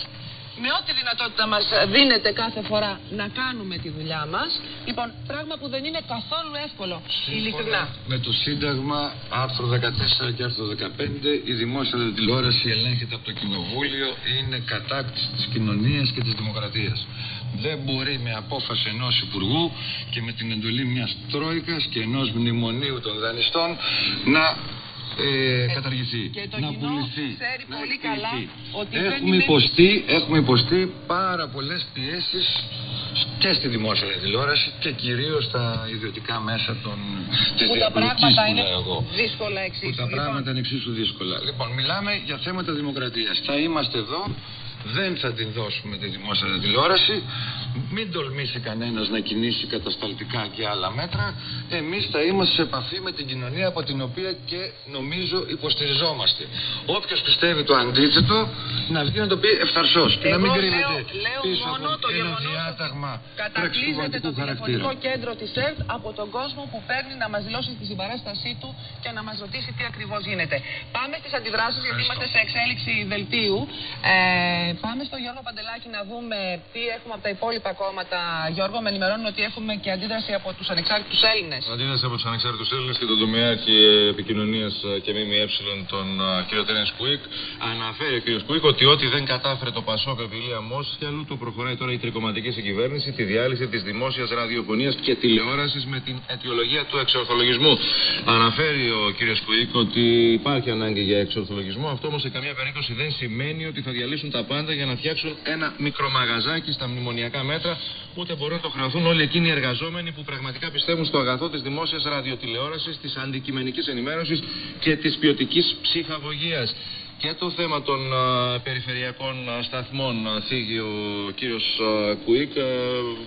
με ό,τι δυνατότητα μας δίνεται κάθε φορά να κάνουμε τη δουλειά μας. Λοιπόν, πράγμα που δεν είναι καθόλου εύκολο, ειλικρινά. Με το Σύνταγμα, άρθρο 14 και άρθρο 15, η δημόσια τηλεόραση ελέγχεται από το Κοινοβούλιο, είναι κατάκτηση της κοινωνίας και της δημοκρατίας. Δεν μπορεί με απόφαση ενός Υπουργού και με την εντολή μιας Τρόικας και ενός μνημονίου των δανειστών να ε, καταργηθεί, Και το να κοινό πουληθεί. ξέρει να πολύ εκτεθεί. καλά ότι δεν Έχουμε είναι... υποστεί, έχουμε υποστεί πάρα πολλές πιέσεις και στη δημόσια τηλεόραση και κυρίως στα ιδιωτικά μέσα των, της Που τα διαπλοκής πράγματα που είναι λέω εγώ. δύσκολα Που εξίσου. τα Λοιπόν, πράγματα είναι εξίσου δύσκολα. Λοιπόν, μιλάμε για θέματα δημοκρατίας. Θα είμαστε εδώ, δεν θα την δώσουμε τη δημόσια τηλεόραση. Μην τολμήσει κανένας να κινήσει κατασταλτικά και άλλα μέτρα. Εμείς θα είμαστε σε επαφή με την κοινωνία από την οποία και νομίζω υποστηριζόμαστε. Όποιος πιστεύει το αντίθετο, να βγει να το πει ευθαρσός και να μην Εγώ κρύβεται λέω- λέω πίσω μόνο από το ένα γεγονός διάταγμα Κατακλείζεται το πραξικοπηματικού χαρακτήρα. τηλεφωνικό κέντρο της ΕΡΤ από τον κόσμο που παίρνει να μας δηλώσει τη συμπαράστασή του και να μας ρωτήσει τι ακριβώς γίνεται. Πάμε στις αντιδράσεις γιατί είμαστε σε εξέλιξη δελτίου. Ε, πάμε στο Γιώργο Παντελάκη να δούμε τι έχουμε από τα υπόλοιπα κόμματα. Γιώργο, με ενημερώνουν ότι έχουμε και αντίδραση από τους ανεξάρτητους Έλληνες. Αντίδραση από τους ανεξάρτητους Έλληνες και τον τομεάρχη επικοινωνίας και ΜΜΕ, τον α, κύριο Τέρενς Κουίκ, αναφέρει ο κύριος Κουίκ ότι ό,τι δεν κατάφερε το Πασόκ επί Ηλία Μόσχιαλου, το προχωράει τώρα η τρικοματική συγκυβέρνηση, τη διάλυση της δημόσιας ραδιοφωνίας και τηλεόρασης με την αιτιολογία του εξορθολογισμού. Αναφέρει ο κύριος Κουίκ ότι υπάρχει ανάγκη για εξορθολογισμό, αυτό όμως σε καμία περίπτωση δεν σημαίνει ότι θα διαλύσουν τα πάντα για να φτιάξουν ένα μικρομαγαζάκι στα μνημονιακά μέτρα, ούτε μπορούν να το χρεωθούν όλοι εκείνοι οι εργαζόμενοι που πραγματικά πιστεύουν στο αγαθό της δημόσιας ραδιοτηλεόρασης, της αντικειμενικής ενημέρωσης και της ποιοτικής ψυχαγωγίας. Και το θέμα των α, περιφερειακών α, σταθμών α, θίγει ο κύριος α, Κουίκ α,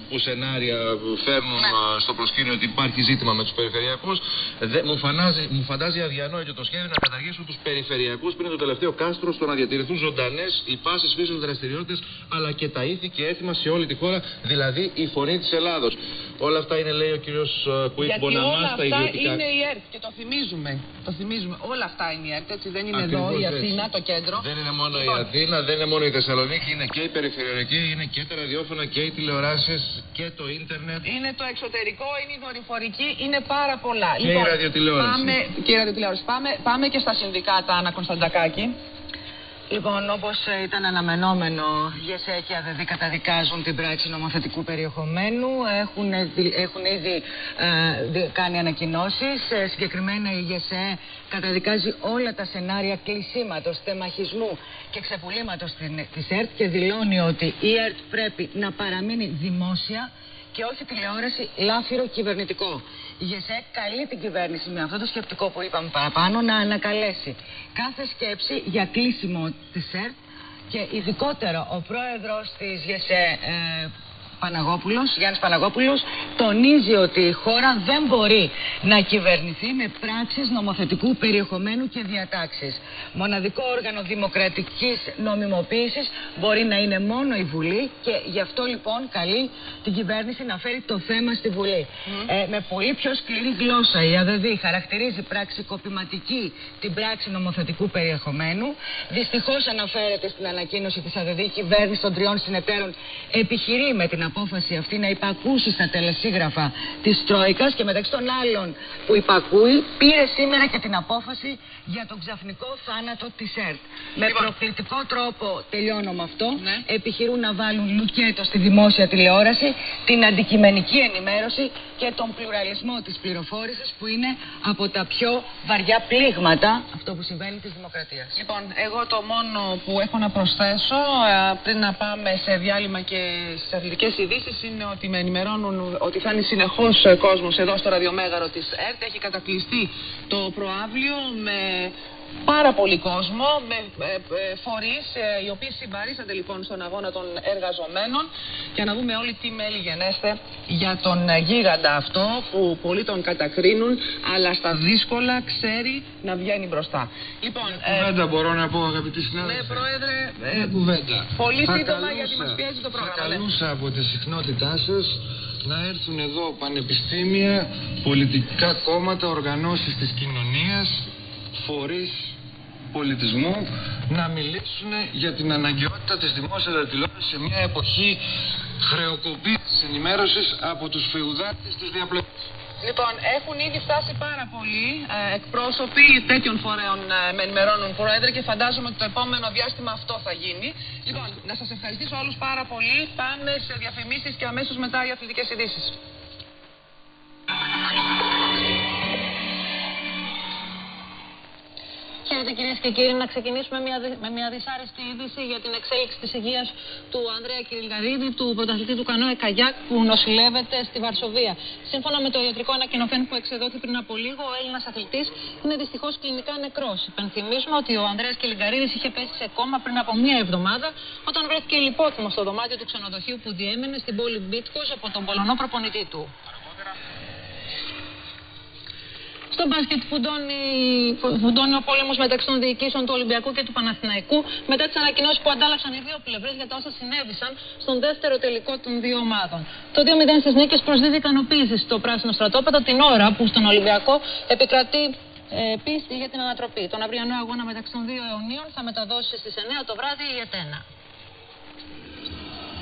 που σενάρια φέρνουν α, στο προσκήνιο ότι υπάρχει ζήτημα με τους περιφερειακούς Δε, μου, φανάζει, μου φαντάζει αδιανόητο το σχέδιο να καταργήσουν τους περιφερειακούς πριν το τελευταίο κάστρο στο να διατηρηθούν ζωντανές οι πάσες φύσεων δραστηριότητες αλλά και τα ήθη και έθιμα σε όλη τη χώρα δηλαδή η φωνή της Ελλάδος Όλα αυτά είναι λέει ο κύριος α, Κουίκ Γιατί όλα Μποναμάς αυτά τα ιδιωτικά είναι η ΕΡΤ και το θυμίζουμε. Το θυμίζουμε. Όλα αυτά είναι η ΕΡΤ, έτσι δεν είναι Ακριβώς εδώ η έτσι. Αθήνα, το κέντρο. Δεν είναι μόνο Λοιπόν, η Αθήνα, δεν είναι μόνο η Θεσσαλονίκη, είναι και η περιφερειακή, είναι και τα ραδιόφωνα και οι τηλεοράσεις και το ίντερνετ. Είναι το εξωτερικό, είναι η δορυφορική, είναι πάρα πολλά. Και η ραδιοτηλεόραση. Πάμε, και η ραδιοτηλεόραση. Πάμε, πάμε και στα συνδικάτα, Άννα Κωνσταντακάκη. Λοιπόν, όπως ήταν αναμενόμενο, ΓΕΣΕ και ΑΔΔ καταδικάζουν την πράξη νομοθετικού περιεχομένου. Έχουν, δι- έχουν ήδη ε, δι- κάνει ανακοινώσεις. συγκεκριμένα η ΓΕΣΕ καταδικάζει όλα τα σενάρια κλεισίματος, τεμαχισμού και ξεπουλήματος της ΕΡΤ και δηλώνει ότι η ΕΡΤ πρέπει να παραμείνει δημόσια και όχι τηλεόραση λάφυρο κυβερνητικό. Η ΓΕΣΕ καλεί την κυβέρνηση με αυτό το σκεπτικό που είπαμε παραπάνω να ανακαλέσει κάθε σκέψη για κλείσιμο της ΕΡΤ και ειδικότερα ο πρόεδρος της ΓΕΣΕ ε, Παναγόπουλος, Γιάννης Παναγόπουλος, τονίζει ότι η χώρα δεν μπορεί να κυβερνηθεί με πράξεις νομοθετικού περιεχομένου και διατάξεις. Μοναδικό όργανο δημοκρατικής νομιμοποίησης μπορεί να είναι μόνο η Βουλή και γι' αυτό λοιπόν καλεί την κυβέρνηση να φέρει το θέμα στη Βουλή. Ε, με πολύ πιο σκληρή γλώσσα η ΑΔΔ χαρακτηρίζει πραξικοπηματική την πράξη νομοθετικού περιεχομένου. Δυστυχώς αναφέρεται στην ανακοίνωση της ΑΔΔ η κυβέρνηση των τριών συνεταίρων επιχειρεί με την απόφαση αυτή να υπακούσει στα τελεσίγραφα της Τρόικας και μεταξύ των άλλων που υπακούει πήρε σήμερα και την απόφαση για τον ξαφνικό θάνατο της ΕΡΤ. Με Λοιπόν. προκλητικό τρόπο, τελειώνω με αυτό, επιχειρούν να βάλουν λουκέτο στη δημόσια τηλεόραση, την αντικειμενική ενημέρωση και τον πλουραλισμό της πληροφόρησης που είναι από τα πιο βαριά πλήγματα αυτό που συμβαίνει της δημοκρατίας. Λοιπόν, εγώ το μόνο που έχω να προσθέσω ε, πριν να πάμε σε διάλειμμα και στις αθλητικές ειδήσεις είναι ότι με ενημερώνουν ότι θα είναι συνεχώς κόσμος εδώ στο ραδιομέγαρο της ΕΡΤ. Έχει κατακλειστεί το προάβλιο με πάρα πολύ κόσμο, με ε, ε, φορείς οι οποίοι συμπαρίστανται λοιπόν στον αγώνα των εργαζομένων για να δούμε όλοι τι μέλη γενέστε για τον ε, γίγαντα αυτό που πολλοί τον κατακρίνουν, αλλά στα δύσκολα ξέρει να βγαίνει μπροστά. Λοιπόν, ε, Κουβέντα μπορώ να πω, αγαπητοί συνάδελφοι; ναι, Πρόεδρε, ε, Μια κουβέντα. πολύ Θα σύντομα καλούσα- γιατί μας πιέζει το Θα πρόγραμμα. ναι. καλούσα από τη συχνότητά σας να έρθουν εδώ πανεπιστήμια, πολιτικά κόμματα, οργανώσεις της κοινωνίας, φορείς πολιτισμού να μιλήσουν για την αναγκαιότητα της δημόσιας τηλεόρασης σε μια εποχή χρεοκοπής της ενημέρωσης από τους φεουδάτες της διαπλοκής. Λοιπόν, έχουν ήδη φτάσει πάρα πολλοί ε, εκπρόσωποι τέτοιων φορέων ε, με ενημερώνουν πρόεδρε και φαντάζομαι ότι το επόμενο διάστημα αυτό θα γίνει. Λοιπόν, να σας ευχαριστήσω όλους πάρα πολύ. Πάμε σε διαφημίσεις και αμέσως μετά οι αθλητικές ειδήσεις. Χαίρετε κυρίες και κύριοι, να ξεκινήσουμε μια, δυ- με μια δυσάρεστη είδηση για την εξέλιξη της υγείας του Ανδρέα Κυριλγαρίδη, του πρωταθλητή του κανόε Καγιάκ, που νοσηλεύεται στη Βαρσοβία. Σύμφωνα με το ιατρικό ανακοινωθέν που εξεδόθη πριν από λίγο, ο Έλληνας αθλητής είναι δυστυχώς κλινικά νεκρός. Υπενθυμίζουμε ότι ο Ανδρέας Κυριλγαρίδης είχε πέσει σε κόμμα πριν από μία εβδομάδα, όταν βρέθηκε λιπόθυμο στο δωμάτιο του ξενοδοχείου που διέμενε στην πόλη Μπίτκο από τον Πολωνό προπονητή του. Στο μπάσκετ φουντώνει, φουντώνει ο πόλεμος μεταξύ των διοικήσεων του Ολυμπιακού και του Παναθηναϊκού μετά τις ανακοινώσεις που αντάλλαξαν οι δύο πλευρές για τα όσα συνέβησαν στον δεύτερο τελικό των δύο ομάδων. Το 2-0 στις νίκες προσδίδει ικανοποίηση στο πράσινο στρατόπεδο την ώρα που στον Ολυμπιακό επικρατεί ε, πίστη για την ανατροπή. Τον αυριανό αγώνα μεταξύ των δύο αιωνίων θα μεταδώσει στις 9 το βράδυ η Ετένα.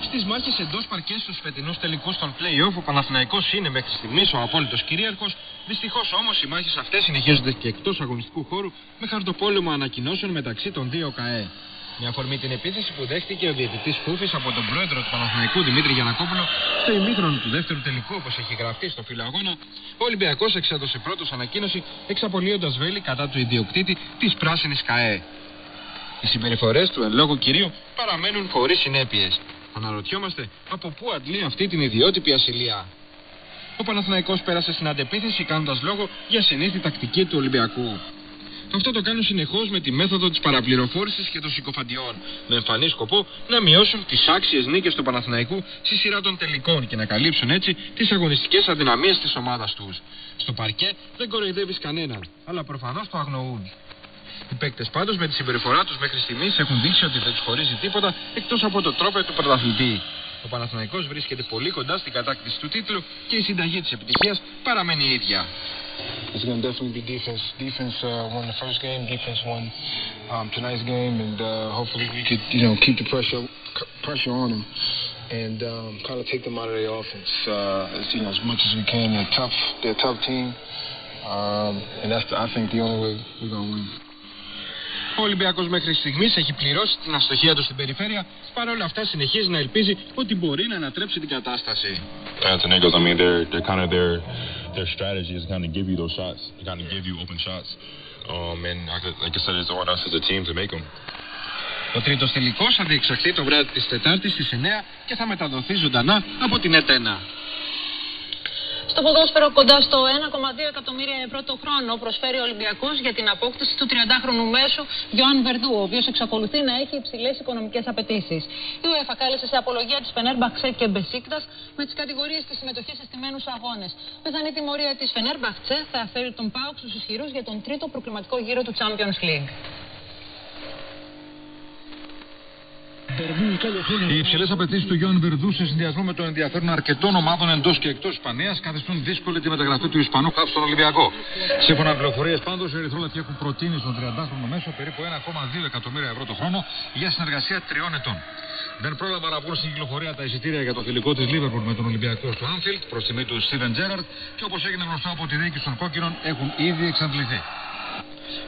Στις μάχες εντός παρκές στους φετινούς τελικούς των play-off, ο Παναθηναϊκός είναι μέχρι στιγμής ο απόλυτος κυρίαρχος. Δυστυχώς όμως οι μάχες αυτές συνεχίζονται και εκτός αγωνιστικού χώρου με χαρτοπόλεμο ανακοινώσεων μεταξύ των δύο ΚΑΕ. Με αφορμή την επίθεση που δέχτηκε ο διαιτητής Φούφης από τον πρόεδρο του Παναθηναϊκού Δημήτρη Γιανακόπουλο στο ημίχρονο του δεύτερου τελικού, όπως έχει γραφτεί στο φύλλο αγώνα, ο Ολυμπιακός εξέδωσε πρώτος ανακοίνωση εξαπολύοντας βέλη κατά του ιδιοκτήτη της πράσινης ΚΑΕ. Οι συμπεριφορές του εν λόγω κυρίου παραμένουν χωρίς συνέπειες. Αναρωτιόμαστε από πού αντλεί αυτή την ιδιότυπη ασυλία; Ο Παναθηναϊκός πέρασε στην αντεπίθεση κάνοντας λόγο για συνήθη τακτική του Ολυμπιακού. Αυτό το κάνουν συνεχώς με τη μέθοδο της παραπληροφόρησης και των συκοφαντιών, με εμφανή σκοπό να μειώσουν τις άξιες νίκες του Παναθηναϊκού στη σειρά των τελικών και να καλύψουν έτσι τις αγωνιστικές αδυναμίες της ομάδας τους. Στο παρκέ δεν κοροϊδεύεις κανέναν, αλλά προφανώς το αγνοούν. Οι παίκτε πάντω με τη συμπεριφορά του μέχρι στιγμή έχουν δείξει ότι δεν του χωρίζει τίποτα εκτό από το τρόπο του πρωταθλητή. Ο Παναθηναϊκός βρίσκεται πολύ κοντά στην κατάκτηση του τίτλου και η συνταγή τη επιτυχία παραμένει η ίδια. It's going to definitely be defense. Defense uh, won the first game. Defense won um, tonight's game, and uh, hopefully we could, you know, keep the pressure c- pressure on them and um, kind of take them out of their offense uh, as you know as much as we can. They're tough. They're a tough team, um, and that's the, I think the only way we're going to win. Ο Ολυμπιακός μέχρι στιγμής έχει πληρώσει την αστοχία του στην περιφέρεια, παρόλα αυτά συνεχίζει να ελπίζει ότι μπορεί να ανατρέψει την κατάσταση. Panathinaikos, I mean, they're they're kind of their their strategy is kind of give you those shots, to kind of give you open shots. Um, and like, I- like I said, it's on us as a team to make them. Ο τρίτος τελικός θα διεξαχθεί το βράδυ της Τετάρτης στις 9 και θα μεταδοθεί ζωντανά από την ΕΤΕΝΑ. Στο ποδόσφαιρο κοντά στο 1,2 εκατομμύρια ευρώ το χρόνο προσφέρει ο Ολυμπιακός για την απόκτηση του 30χρονου μέσου Γιώαν Βερδού, ο οποίος εξακολουθεί να έχει υψηλές οικονομικές απαιτήσεις. Η UEFA κάλεσε σε απολογία του Φενέρ Μπαξέ και Μπεσίκτας με τις κατηγορίες της συμμετοχής σε στημένου αγώνες. Πιθανή τιμωρία της Φενέρ Μπαξέ θα φέρει τον Πάουξ στους ισχυρούς για τον τρίτο προκληματικό γύρο του Champions League. Οι υψηλές απαιτήσεις του Γιώργου Βερδού σε συνδυασμό με το ενδιαφέρον αρκετών ομάδων εντός και εκτός Ισπανίας καθιστούν δύσκολη τη μεταγραφή του Ισπανού χάφου στον Ολυμπιακό. Σύμφωνα με πληροφορίες πάντως, οι Ερυθρόλευκοι έχουν προτείνει στον 30χρονο μέσο περίπου 1,2 εκατομμύρια ευρώ το χρόνο για συνεργασία τριών ετών. Δεν πρόλαβαν να βγουν στην κυκλοφορία τα εισιτήρια για το φιλικό της Λίβερπουλ με τον Ολυμπιακό στο Άνφιλντ προς τιμή του Στίβεν Τζέραρντ και όπως έγινε γνωστό από τη διοίκηση των κόκκινων έχουν ήδη εξαντληθεί.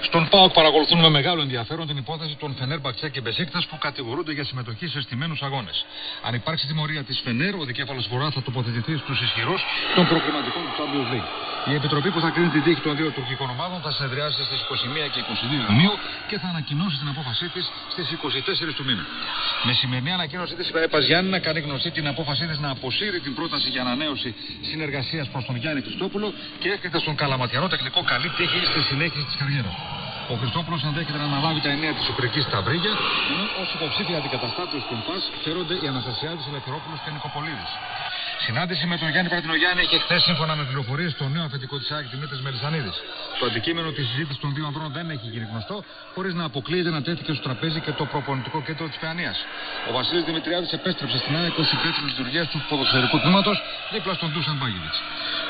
Στον ΠΑΟΚ παρακολουθούν με μεγάλο ενδιαφέρον την υπόθεση των Φενέρ Μπαχτσέ και Μπεσίκτας που κατηγορούνται για συμμετοχή σε στημένους αγώνες. Αν υπάρξει τιμωρία της Φενέρ, ο δικέφαλος Βορρά θα τοποθετηθεί στους ισχυρούς των προκριματικών του Champions League. Η επιτροπή που θα κρίνει την τύχη των δύο τουρκικών ομάδων θα συνεδριάσει στις 21 και 22 Ιουνίου και θα ανακοινώσει την απόφασή της στις 24 του μήνα. Με σημερινή ανακοίνωσή της, η Παπα Γιάννη να κάνει γνωστή την απόφασή της να αποσύρει την πρόταση για ανανέωση συνεργασίας προς τον Γιάννη Χριστόπουλο και έρχεται στον Καλαματιανό τεχνικό καλή τύχη στη συνέχιση της καριέρας. Ο Χριστόπουλος ενδέχεται να αναλάβει τα εννέα της Υπηρετική Σταυρίγια, ενώ ως υποψήφια αντικαταστάτε του ΠΑΣ φέρονται οι Αναστασιάδης, Ελευθερόπουλος και Νικοπολίδης. Συνάντηση με τον Γιάννη Πρατινογιάννη έχει χθε σύμφωνα με πληροφορίες στο νέο αφεντικό της ΑΕΚ Δημήτρης Μελισανίδης. Το αντικείμενο της συζήτησης των δύο ανδρών δεν έχει γίνει γνωστό, χωρίς να αποκλείεται να τέθηκε στο τραπέζι και το προπονητικό κέντρο της Παιανίας. Ο Βασίλης Δημητριάδης επέστρεψε στην ΑΕΚ ως υπεύθυνος λειτουργίας του ποδοσφαιρικού τμήματος δίπλα στον Ντούσαν Μπάγεβιτ.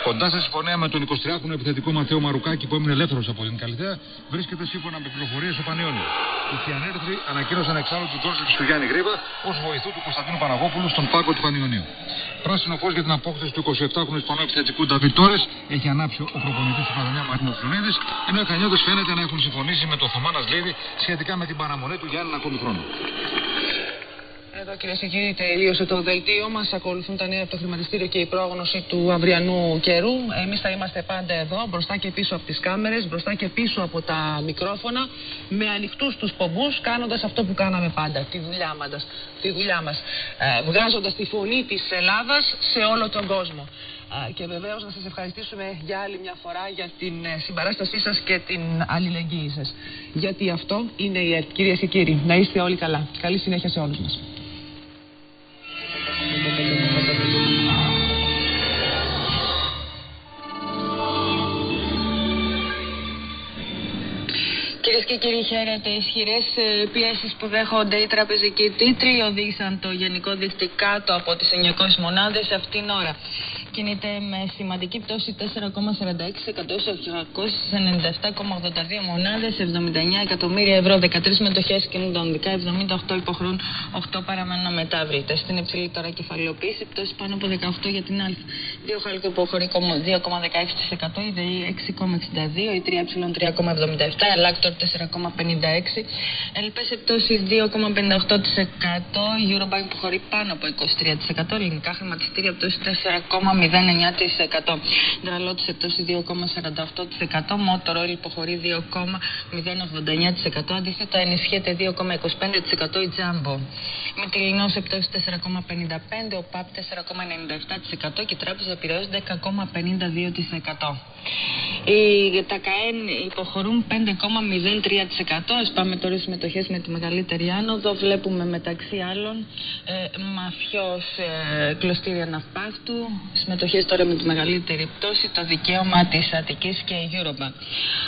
Κοντά σε συμφωνία με τον 23χρονο επιθετικό Μαθαίο Μαρουκάκη που έμεινε ελεύθερος από την Καλυθέα, βρίσκεται σύμφωνα με πληροφορίες ο Πανιόνιος. Οι Φιανέρθροι ανακοίνωσαν εξάλλου την πρόσληψη του Γιάννη Γρήβα ως βοηθού του Κωνσταντίνου Παναγόπουλου στον πάγκο του Πανιονίου. Πράσινο φω για την απόκτηση του 27χρονου Ισπανού επιθετικού Νταβί Τόρες έχει ανάψει ο προπονητής του Παδονιά Μαρίνο Φλουνίδη, ενώ οι Χανιώτες φαίνεται να έχουν συμφωνήσει με το Θωμάνα Λίδη σχετικά με την παραμονή του για έναν ακόμη χρόνο. Εδώ κυρίες και κύριοι τελείωσε το δελτίο μας. Ακολουθούν τα νέα από το χρηματιστήριο και η πρόγνωση του αυριανού καιρού. Εμείς θα είμαστε πάντα εδώ, μπροστά και πίσω από τις κάμερες, μπροστά και πίσω από τα μικρόφωνα, με ανοιχτούς τους πομπούς, κάνοντας αυτό που κάναμε πάντα, τη δουλειά μας. Τη δουλειά μας, ε, βγάζοντας τη φωνή της Ελλάδας σε όλο τον κόσμο. Και βεβαίως να σας ευχαριστήσουμε για άλλη μια φορά για την ε, συμπαράστασή σας και την αλληλεγγύη σας. Γιατί αυτό είναι η ΕΡΤ. Κυρίες και κύριοι, να είστε όλοι καλά. Καλή συνέχεια σε όλους μας. Thank you. Κυρίες και κύριοι, χαίρετε. Ισχυρές πιέσεις που δέχονται οι τραπεζικοί τίτλοι οδήγησαν το γενικό δίκτυο κάτω από τις 900 μονάδες αυτήν την ώρα. Κινείται με σημαντική πτώση 4,46% σε 297,82 μονάδες, 79 εκατομμύρια ευρώ. 13 μετοχές κινούνται ονδικά, 78 υποχρούν, 8 παραμένουν αμετάβλητε. Στην υψηλή τώρα κεφαλαιοποίηση, πτώση πάνω από 18 για την Α. 2 χαλκό υποχωρεί 2,16%, η ΔΕΗ 6,62, η 3Ε 3,77, Ελάκτορ 4,56. ΕΛΠΕΣ σε πτώση 2,58%. Eurobank που χωρεί πάνω από 23%. Ελληνικά χρηματιστήρια πτώση 4,09%. Ντραλότη σε πτώση 2,48%. Μότορ Oil που 2,089%. Αντίθετα ενισχύεται 2,25% η Τζάμπο. Με τη σε πτώση 4,55%. Ο ΠΑΠ 4,97% και η Τράπεζα Πυραιός 10,52%. Οι, τα ΚΑΕΝ υποχωρούν 5,0%. 0,3%. Πάμε τώρα στις με τη μεγαλύτερη άνοδο. Βλέπουμε μεταξύ άλλων ε, μαφιός ε, κλωστήρια ναυπάκτου. Συμμετοχές τώρα με τη μεγαλύτερη πτώση, το δικαίωμα της Αττικής και η Eurobank.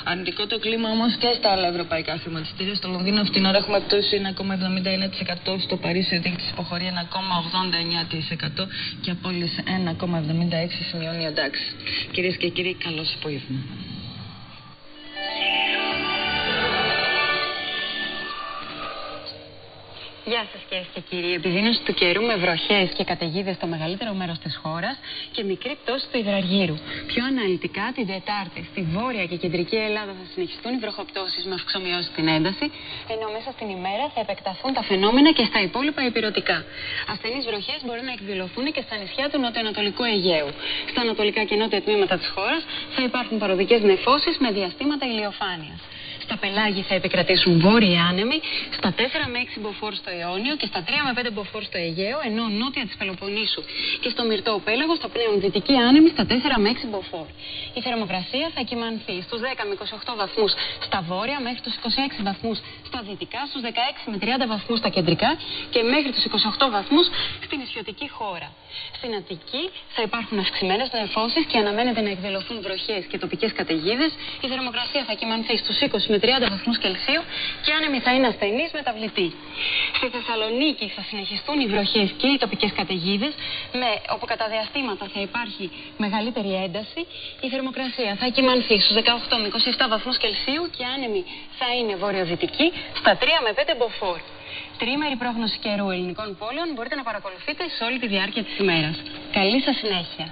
Αρνητικό το κλίμα όμως και στα άλλα ευρωπαϊκά χρηματιστήρια. Στο Λονδίνο αυτήν την ώρα έχουμε πτώση 1,79%. Στο Παρίσι ο δείκτης υποχωρεί 1,89% και απόλυση 1,76% σημειώνει εντάξει. Κυρίες και κύριοι, καλώ απόγευμα. Γεια σας κυρίες και κύριοι. Επιδείνωση του καιρού με βροχές και καταιγίδες στο μεγαλύτερο μέρος της χώρας και μικρή πτώση του υδραργύρου. Πιο αναλυτικά την Τετάρτη στη βόρεια και κεντρική Ελλάδα θα συνεχιστούν οι βροχοπτώσεις με αυξομοιώσει στην ένταση, ενώ μέσα στην ημέρα θα επεκταθούν τα φαινόμενα και στα υπόλοιπα υπηρετικά. Ασθενείς βροχές μπορεί να εκδηλωθούν και στα νησιά του νοτιοανατολικού Αιγαίου. Στα ανατολικά και νότια τμήματα της χώρας θα υπάρχουν παροδικές νεφώσεις με διαστήματα ηλιοφάνειας. Στα πελάγη θα επικρατήσουν βόρειοι άνεμοι, στα 4 με 6 μποφόρ στο Ιόνιο και στα 3 με 5 μποφόρ στο Αιγαίο, ενώ νότια της Πελοποννήσου και στο Μυρτό Πέλαγο θα πνέουν δυτικοί άνεμοι στα 4 με 6 μποφόρ. Η θερμοκρασία θα κυμανθεί στους 10 με 28 βαθμούς στα βόρεια, μέχρι τους 26 βαθμούς στα δυτικά, στους 16 με 30 βαθμούς στα κεντρικά και μέχρι τους 28 βαθμούς στην ισιωτική χώρα. Στην Αττική θα υπάρχουν αυξημένες νεφώσει και αναμένεται να εκδηλωθούν βροχές και τοπικές καταιγίδες. Η θερμοκρασία θα κυμανθεί στους 20 με 30 βαθμούς Κελσίου και άνεμη θα είναι ασθενή μεταβλητή. Στη Θεσσαλονίκη θα συνεχιστούν οι βροχές και οι τοπικές καταιγίδες, όπου κατά διαστήματα θα υπάρχει μεγαλύτερη ένταση. Η θερμοκρασία θα κυμανθεί στους 18 με 27 βαθμούς Κελσίου και άνεμη θα είναι βορειοδυτική στα 3 με 5 μποφόρ. Τρίμερη πρόγνωση καιρού ελληνικών πόλεων μπορείτε να παρακολουθείτε σε όλη τη διάρκεια της ημέρας. Καλή σας συνέχεια.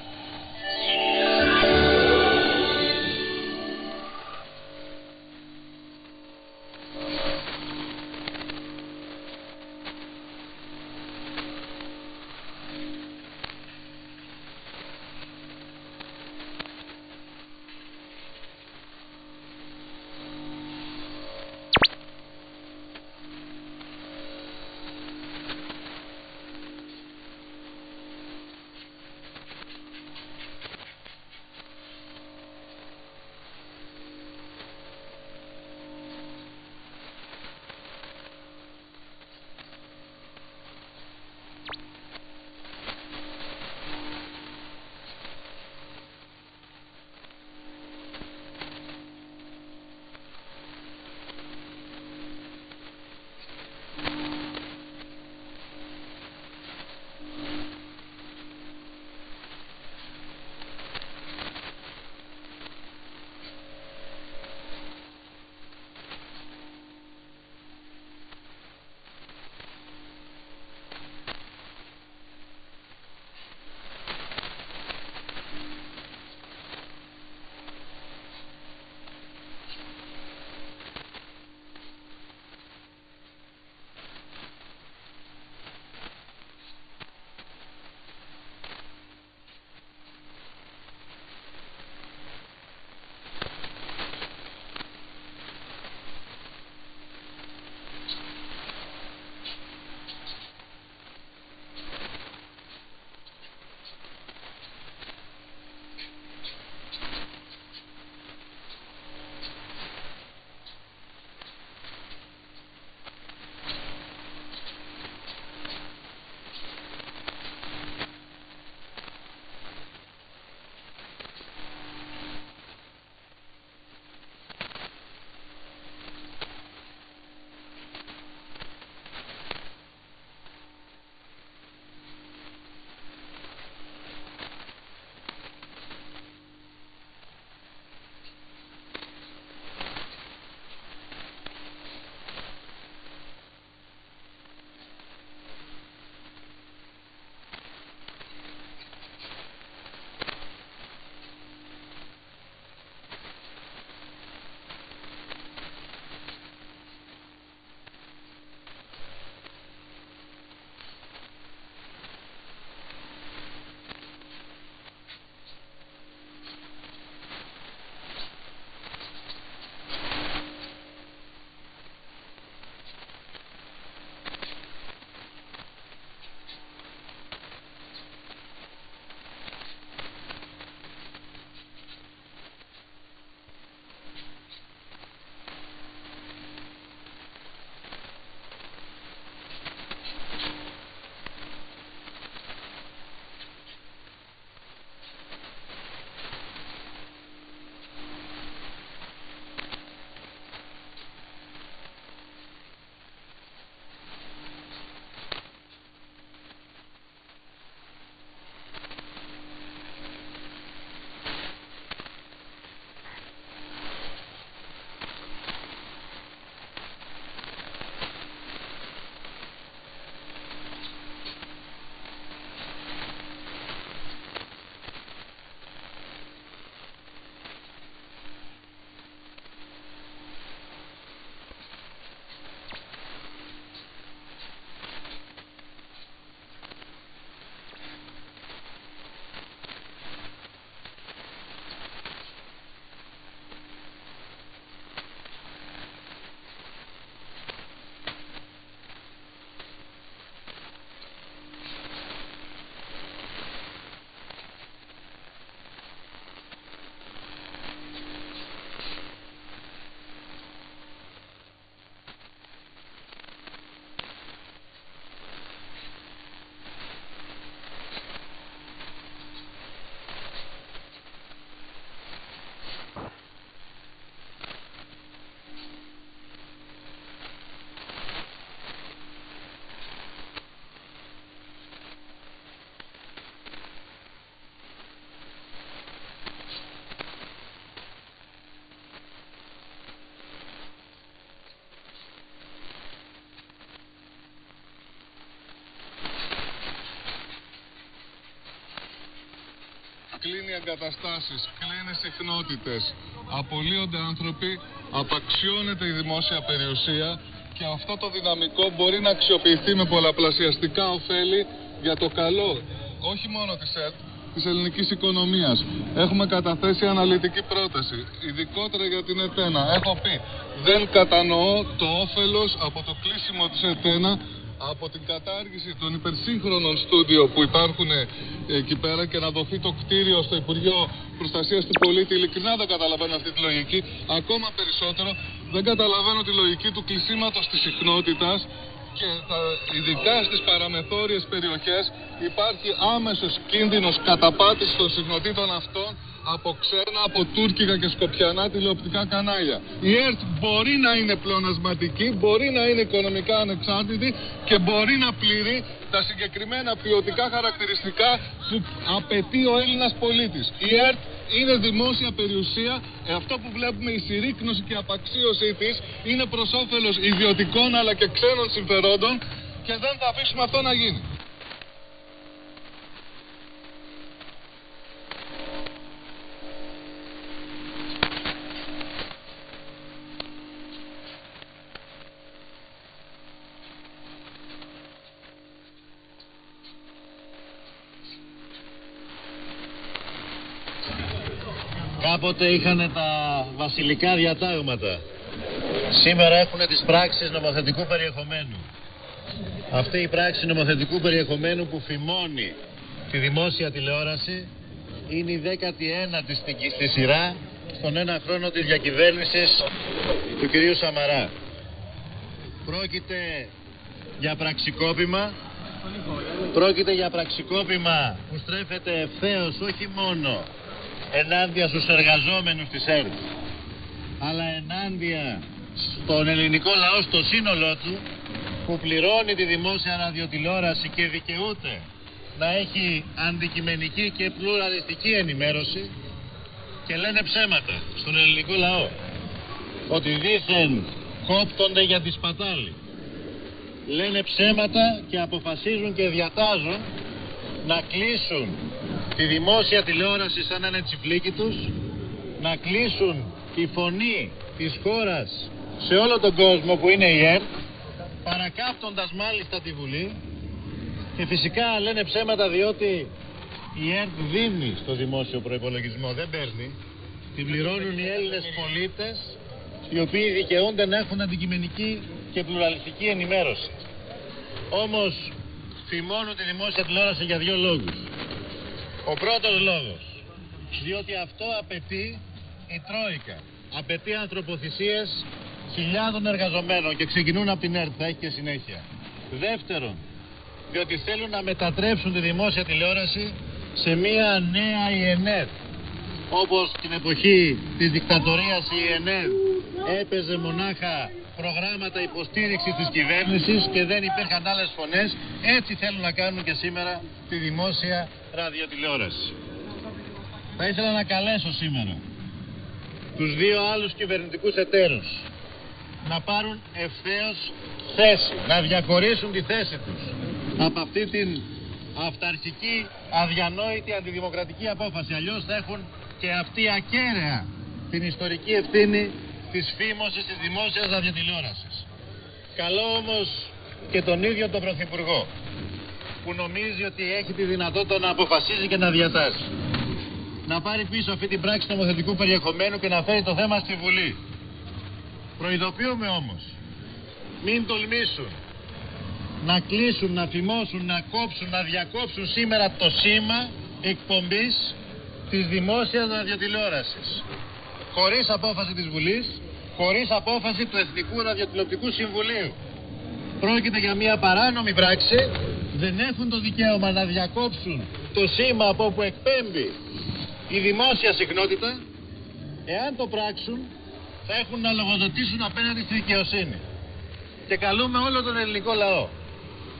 Εγκαταστάσεις, κλείνει συχνότητες, απολύονται άνθρωποι, απαξιώνεται η δημόσια περιουσία και αυτό το δυναμικό μπορεί να αξιοποιηθεί με πολλαπλασιαστικά ωφέλη για το καλό όχι μόνο της ΕΡΤ, της ελληνικής οικονομίας. Έχουμε καταθέσει αναλυτική πρόταση, ειδικότερα για την ΕΤΕΝΑ. Έχω πει, δεν κατανοώ το όφελος από το κλείσιμο της ΕΤΕΝΑ από την κατάργηση των υπερσύγχρονων στούντιο που υπάρχουν εκεί πέρα και να δοθεί το κτίριο στο Υπουργείο Προστασίας του Πολίτη. Ειλικρινά δεν καταλαβαίνω αυτή τη λογική. Ακόμα περισσότερο δεν καταλαβαίνω τη λογική του κλεισίματος της συχνότητας και θα, ειδικά στις παραμεθόριες περιοχές υπάρχει άμεσος κίνδυνος καταπάτησης των συχνοτήτων αυτών από ξένα, από τουρκικά και σκοπιανά τηλεοπτικά κανάλια. Η ΕΡΤ μπορεί να είναι πλεονασματική, μπορεί να είναι οικονομικά ανεξάρτητη και μπορεί να πληρεί τα συγκεκριμένα ποιοτικά χαρακτηριστικά που απαιτεί ο Έλληνας πολίτης. Η ΕΡΤ είναι δημόσια περιουσία. Ε, αυτό που βλέπουμε η συρρήκνωση και η απαξίωσή της είναι προς όφελος ιδιωτικών αλλά και ξένων συμφερόντων και δεν θα αφήσουμε αυτό να γίνει. Κάποτε είχαν τα βασιλικά διατάγματα. Σήμερα έχουν τις πράξεις νομοθετικού περιεχομένου. Αυτή η πράξη νομοθετικού περιεχομένου που φημώνει τη δημόσια τηλεόραση είναι η 19η στη σειρά στον ένα χρόνο της διακυβέρνησης του κυρίου Σαμαρά. Πρόκειται για πραξικόπημα Πρόκειται για πραξικόπημα που στρέφεται ευθέως όχι μόνο ενάντια στους εργαζόμενους της ΕΡΤ αλλά ενάντια στον ελληνικό λαό στο σύνολό του που πληρώνει τη δημόσια ραδιοτηλεόραση και δικαιούται να έχει αντικειμενική και πλουραλιστική ενημέρωση και λένε ψέματα στον ελληνικό λαό ότι δήθεν κόπτονται για τη σπατάλη. Λένε ψέματα και αποφασίζουν και διατάζουν να κλείσουν τη δημόσια τηλεόραση σαν ένα τσιφλίκι τους να κλείσουν τη φωνή της χώρας σε όλο τον κόσμο που είναι η ΕΡΤ παρακάπτοντας μάλιστα τη Βουλή και φυσικά λένε ψέματα διότι η ΕΡΤ δίνει στο δημόσιο προϋπολογισμό, δεν παίρνει την πληρώνουν οι Έλληνες πολίτες οι οποίοι δικαιούνται να έχουν αντικειμενική και πλουραλιστική ενημέρωση. Όμως φημώνουν τη δημόσια τηλεόραση για δύο λόγους. Ο πρώτος λόγος, διότι αυτό απαιτεί η Τρόικα. Απαιτεί ανθρωποθυσίες χιλιάδων εργαζομένων και ξεκινούν από την ΕΡΤ, θα έχει και συνέχεια. Δεύτερον, διότι θέλουν να μετατρέψουν τη δημόσια τηλεόραση σε μία νέα ΙΕΝΕΤ. Όπως την εποχή της δικτατορίας η ΙΕΝΕΤ έπαιζε μονάχα προγράμματα υποστήριξη της κυβέρνησης και δεν υπήρχαν άλλες φωνές. Έτσι θέλουν να κάνουν και σήμερα τη δημόσια ραδιοτηλεόραση. Θα ήθελα να καλέσω σήμερα τους δύο άλλους κυβερνητικούς εταίρους να πάρουν ευθέως θέση, να διακορίσουν τη θέση τους από αυτή την αυταρχική, αδιανόητη, αντιδημοκρατική απόφαση. Αλλιώς θα έχουν και αυτοί ακέραια την ιστορική ευθύνη της φήμωσης της δημόσιας ραδιοτηλεόρασης. Καλό όμως και τον ίδιο τον Πρωθυπουργό που νομίζει ότι έχει τη δυνατότητα να αποφασίζει και να διατάσει. Να πάρει πίσω αυτή την πράξη νομοθετικού περιεχομένου και να φέρει το θέμα στη Βουλή. Προειδοποιούμε όμως, μην τολμήσουν να κλείσουν, να φημώσουν, να κόψουν, να διακόψουν σήμερα το σήμα εκπομπής της δημόσιας ραδιοτηλεόρασης. Χωρίς απόφαση της Βουλής, χωρίς απόφαση του Εθνικού Ραδιοτηλεοπτικού Συμβουλίου. Πρόκειται για μια παράνομη πράξη, δεν έχουν το δικαίωμα να διακόψουν το σήμα από όπου εκπέμπει η δημόσια συχνότητα. Εάν το πράξουν, θα έχουν να λογοδοτήσουν απέναντι στη δικαιοσύνη. Και καλούμε όλο τον ελληνικό λαό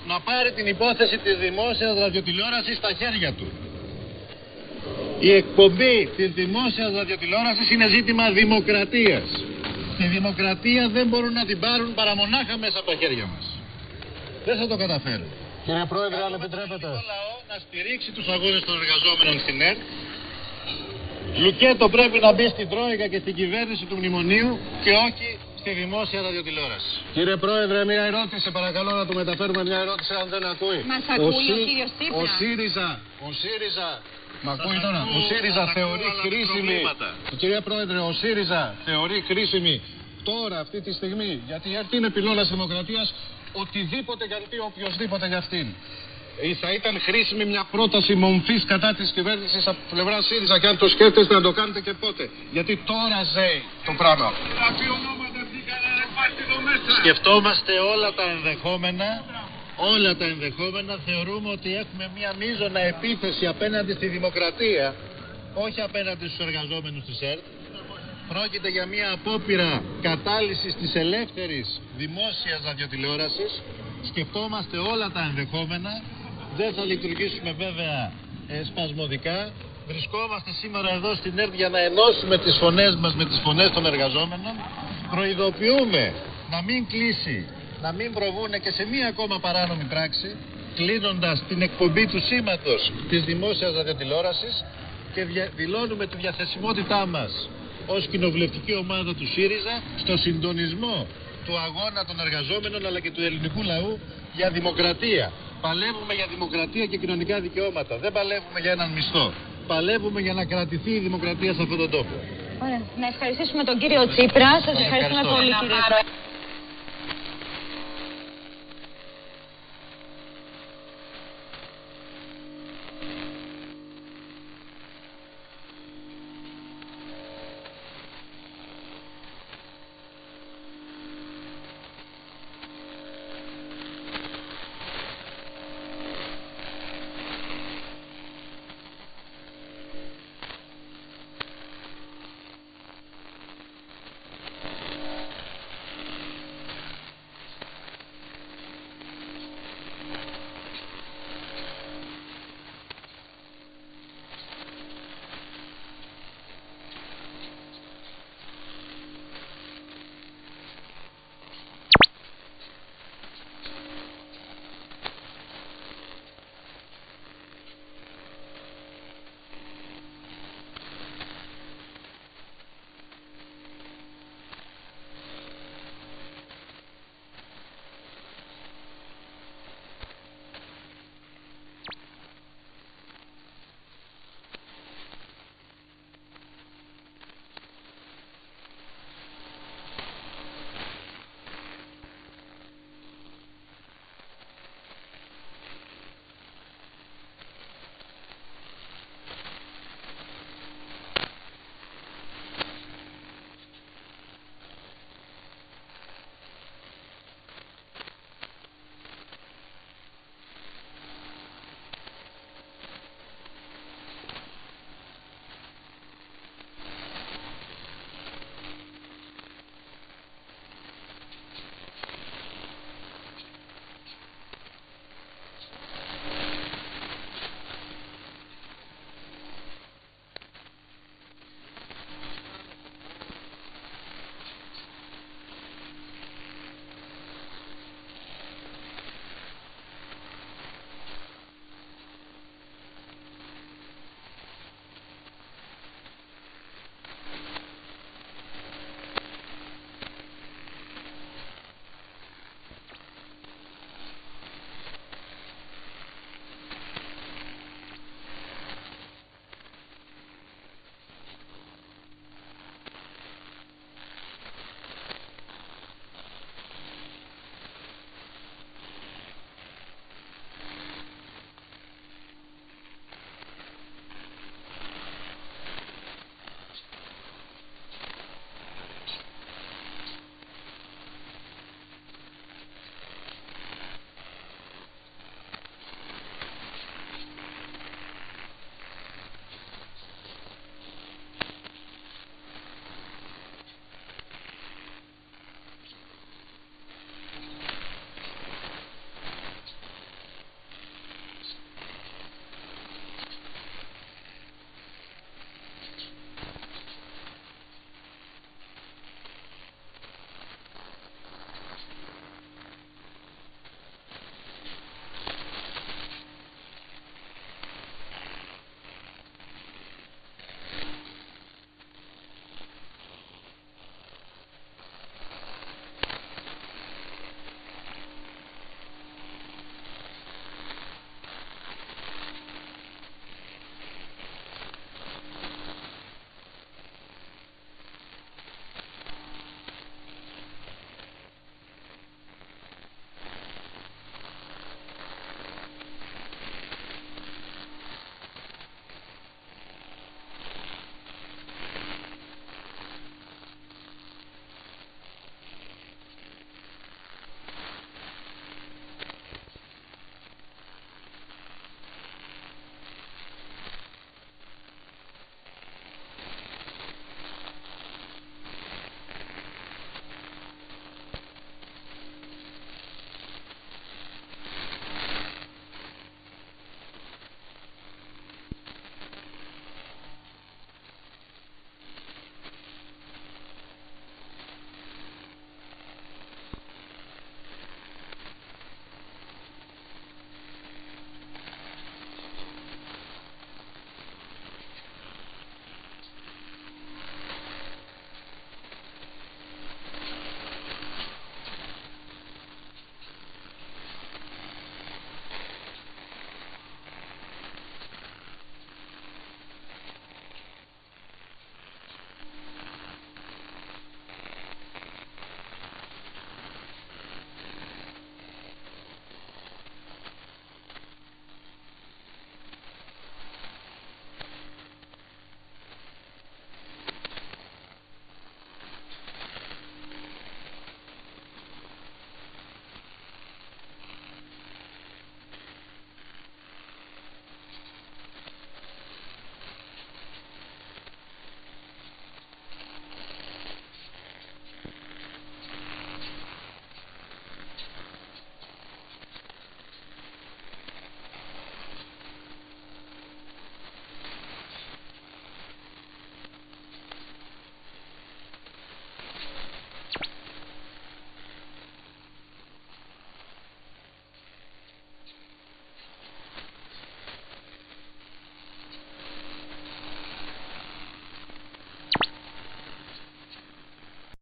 να πάρει την υπόθεση της δημόσιας ραδιοτηλεόρασης στα χέρια του. Η εκπομπή της δημόσιας ραδιοτηλεόρασης είναι ζήτημα δημοκρατίας. Τη δημοκρατία δεν μπορούν να την πάρουν παρά μονάχα μέσα από τα χέρια μας. Δεν θα το καταφέρουν. Κύριε Πρόεδρε, αν επιτρέπετε. λαό να στηρίξει τους αγώνες των εργαζόμενων στην ΕΡΤ Λουκέτο πρέπει να μπει στην Τρόικα και στην κυβέρνηση του Μνημονίου και όχι στη δημόσια ραδιοτηλεόραση. Κύριε Πρόεδρε, μια ερώτηση, παρακαλώ να του μεταφέρουμε μια ερώτηση αν δεν ακούει. Μας ακούει ο Σύ- κύριος Τσίπρας. Ο ΣΥΡΙΖΑ, ο ΣΥΡΙΖΑ, Μ' ακούει τώρα. Ο ΣΥΡΙΖΑ θεωρεί χρήσιμη. Κύριε Πρόεδρε, ο ΣΥΡΙΖΑ θεωρεί χρήσιμη τώρα αυτή τη στιγμή, γιατί η ΕΡΤ είναι πυλώνας δημοκρατίας, οτιδήποτε για πει οποιοδήποτε για αυτήν. Ή θα ήταν χρήσιμη μια πρόταση μομφής κατά της κυβέρνησης από πλευρά ΣΥΡΙΖΑ και αν το σκέφτεστε να το κάνετε και πότε. Γιατί τώρα ζέει το πράγμα. Σκεφτόμαστε όλα τα ενδεχόμενα, όλα τα ενδεχόμενα θεωρούμε ότι έχουμε μια μείζωνα επίθεση απέναντι στη δημοκρατία, όχι απέναντι στους εργαζόμενους της ΕΡΤ. Πρόκειται για μια απόπειρα κατάλυσης της ελεύθερης δημόσιας ραδιοτηλεόρασης. Σκεφτόμαστε όλα τα ενδεχόμενα. Δεν θα λειτουργήσουμε βέβαια ε, σπασμωδικά. Βρισκόμαστε σήμερα εδώ στην ΕΡΤ για να ενώσουμε τις φωνές μας με τις φωνές των εργαζόμενων. Προειδοποιούμε να μην κλείσει, να μην προβούνε και σε μία ακόμα παράνομη πράξη, κλείνοντας την εκπομπή του σήματος της δημόσιας ραδιοτηλεόρασης και δια- δηλώνουμε τη διαθεσιμότητά μας ως κοινοβουλευτική ομάδα του ΣΥΡΙΖΑ στο συντονισμό του αγώνα των εργαζόμενων αλλά και του ελληνικού λαού για δημοκρατία. Παλεύουμε για δημοκρατία και κοινωνικά δικαιώματα. Δεν παλεύουμε για έναν μισθό. Παλεύουμε για να κρατηθεί η δημοκρατία σε αυτόν τον τόπο. Ωραία. Να ευχαριστήσουμε τον κύριο Τσίπρα. Σας ευχαριστούμε Ευχαριστώ. πολύ κύριε Πρόεδρε.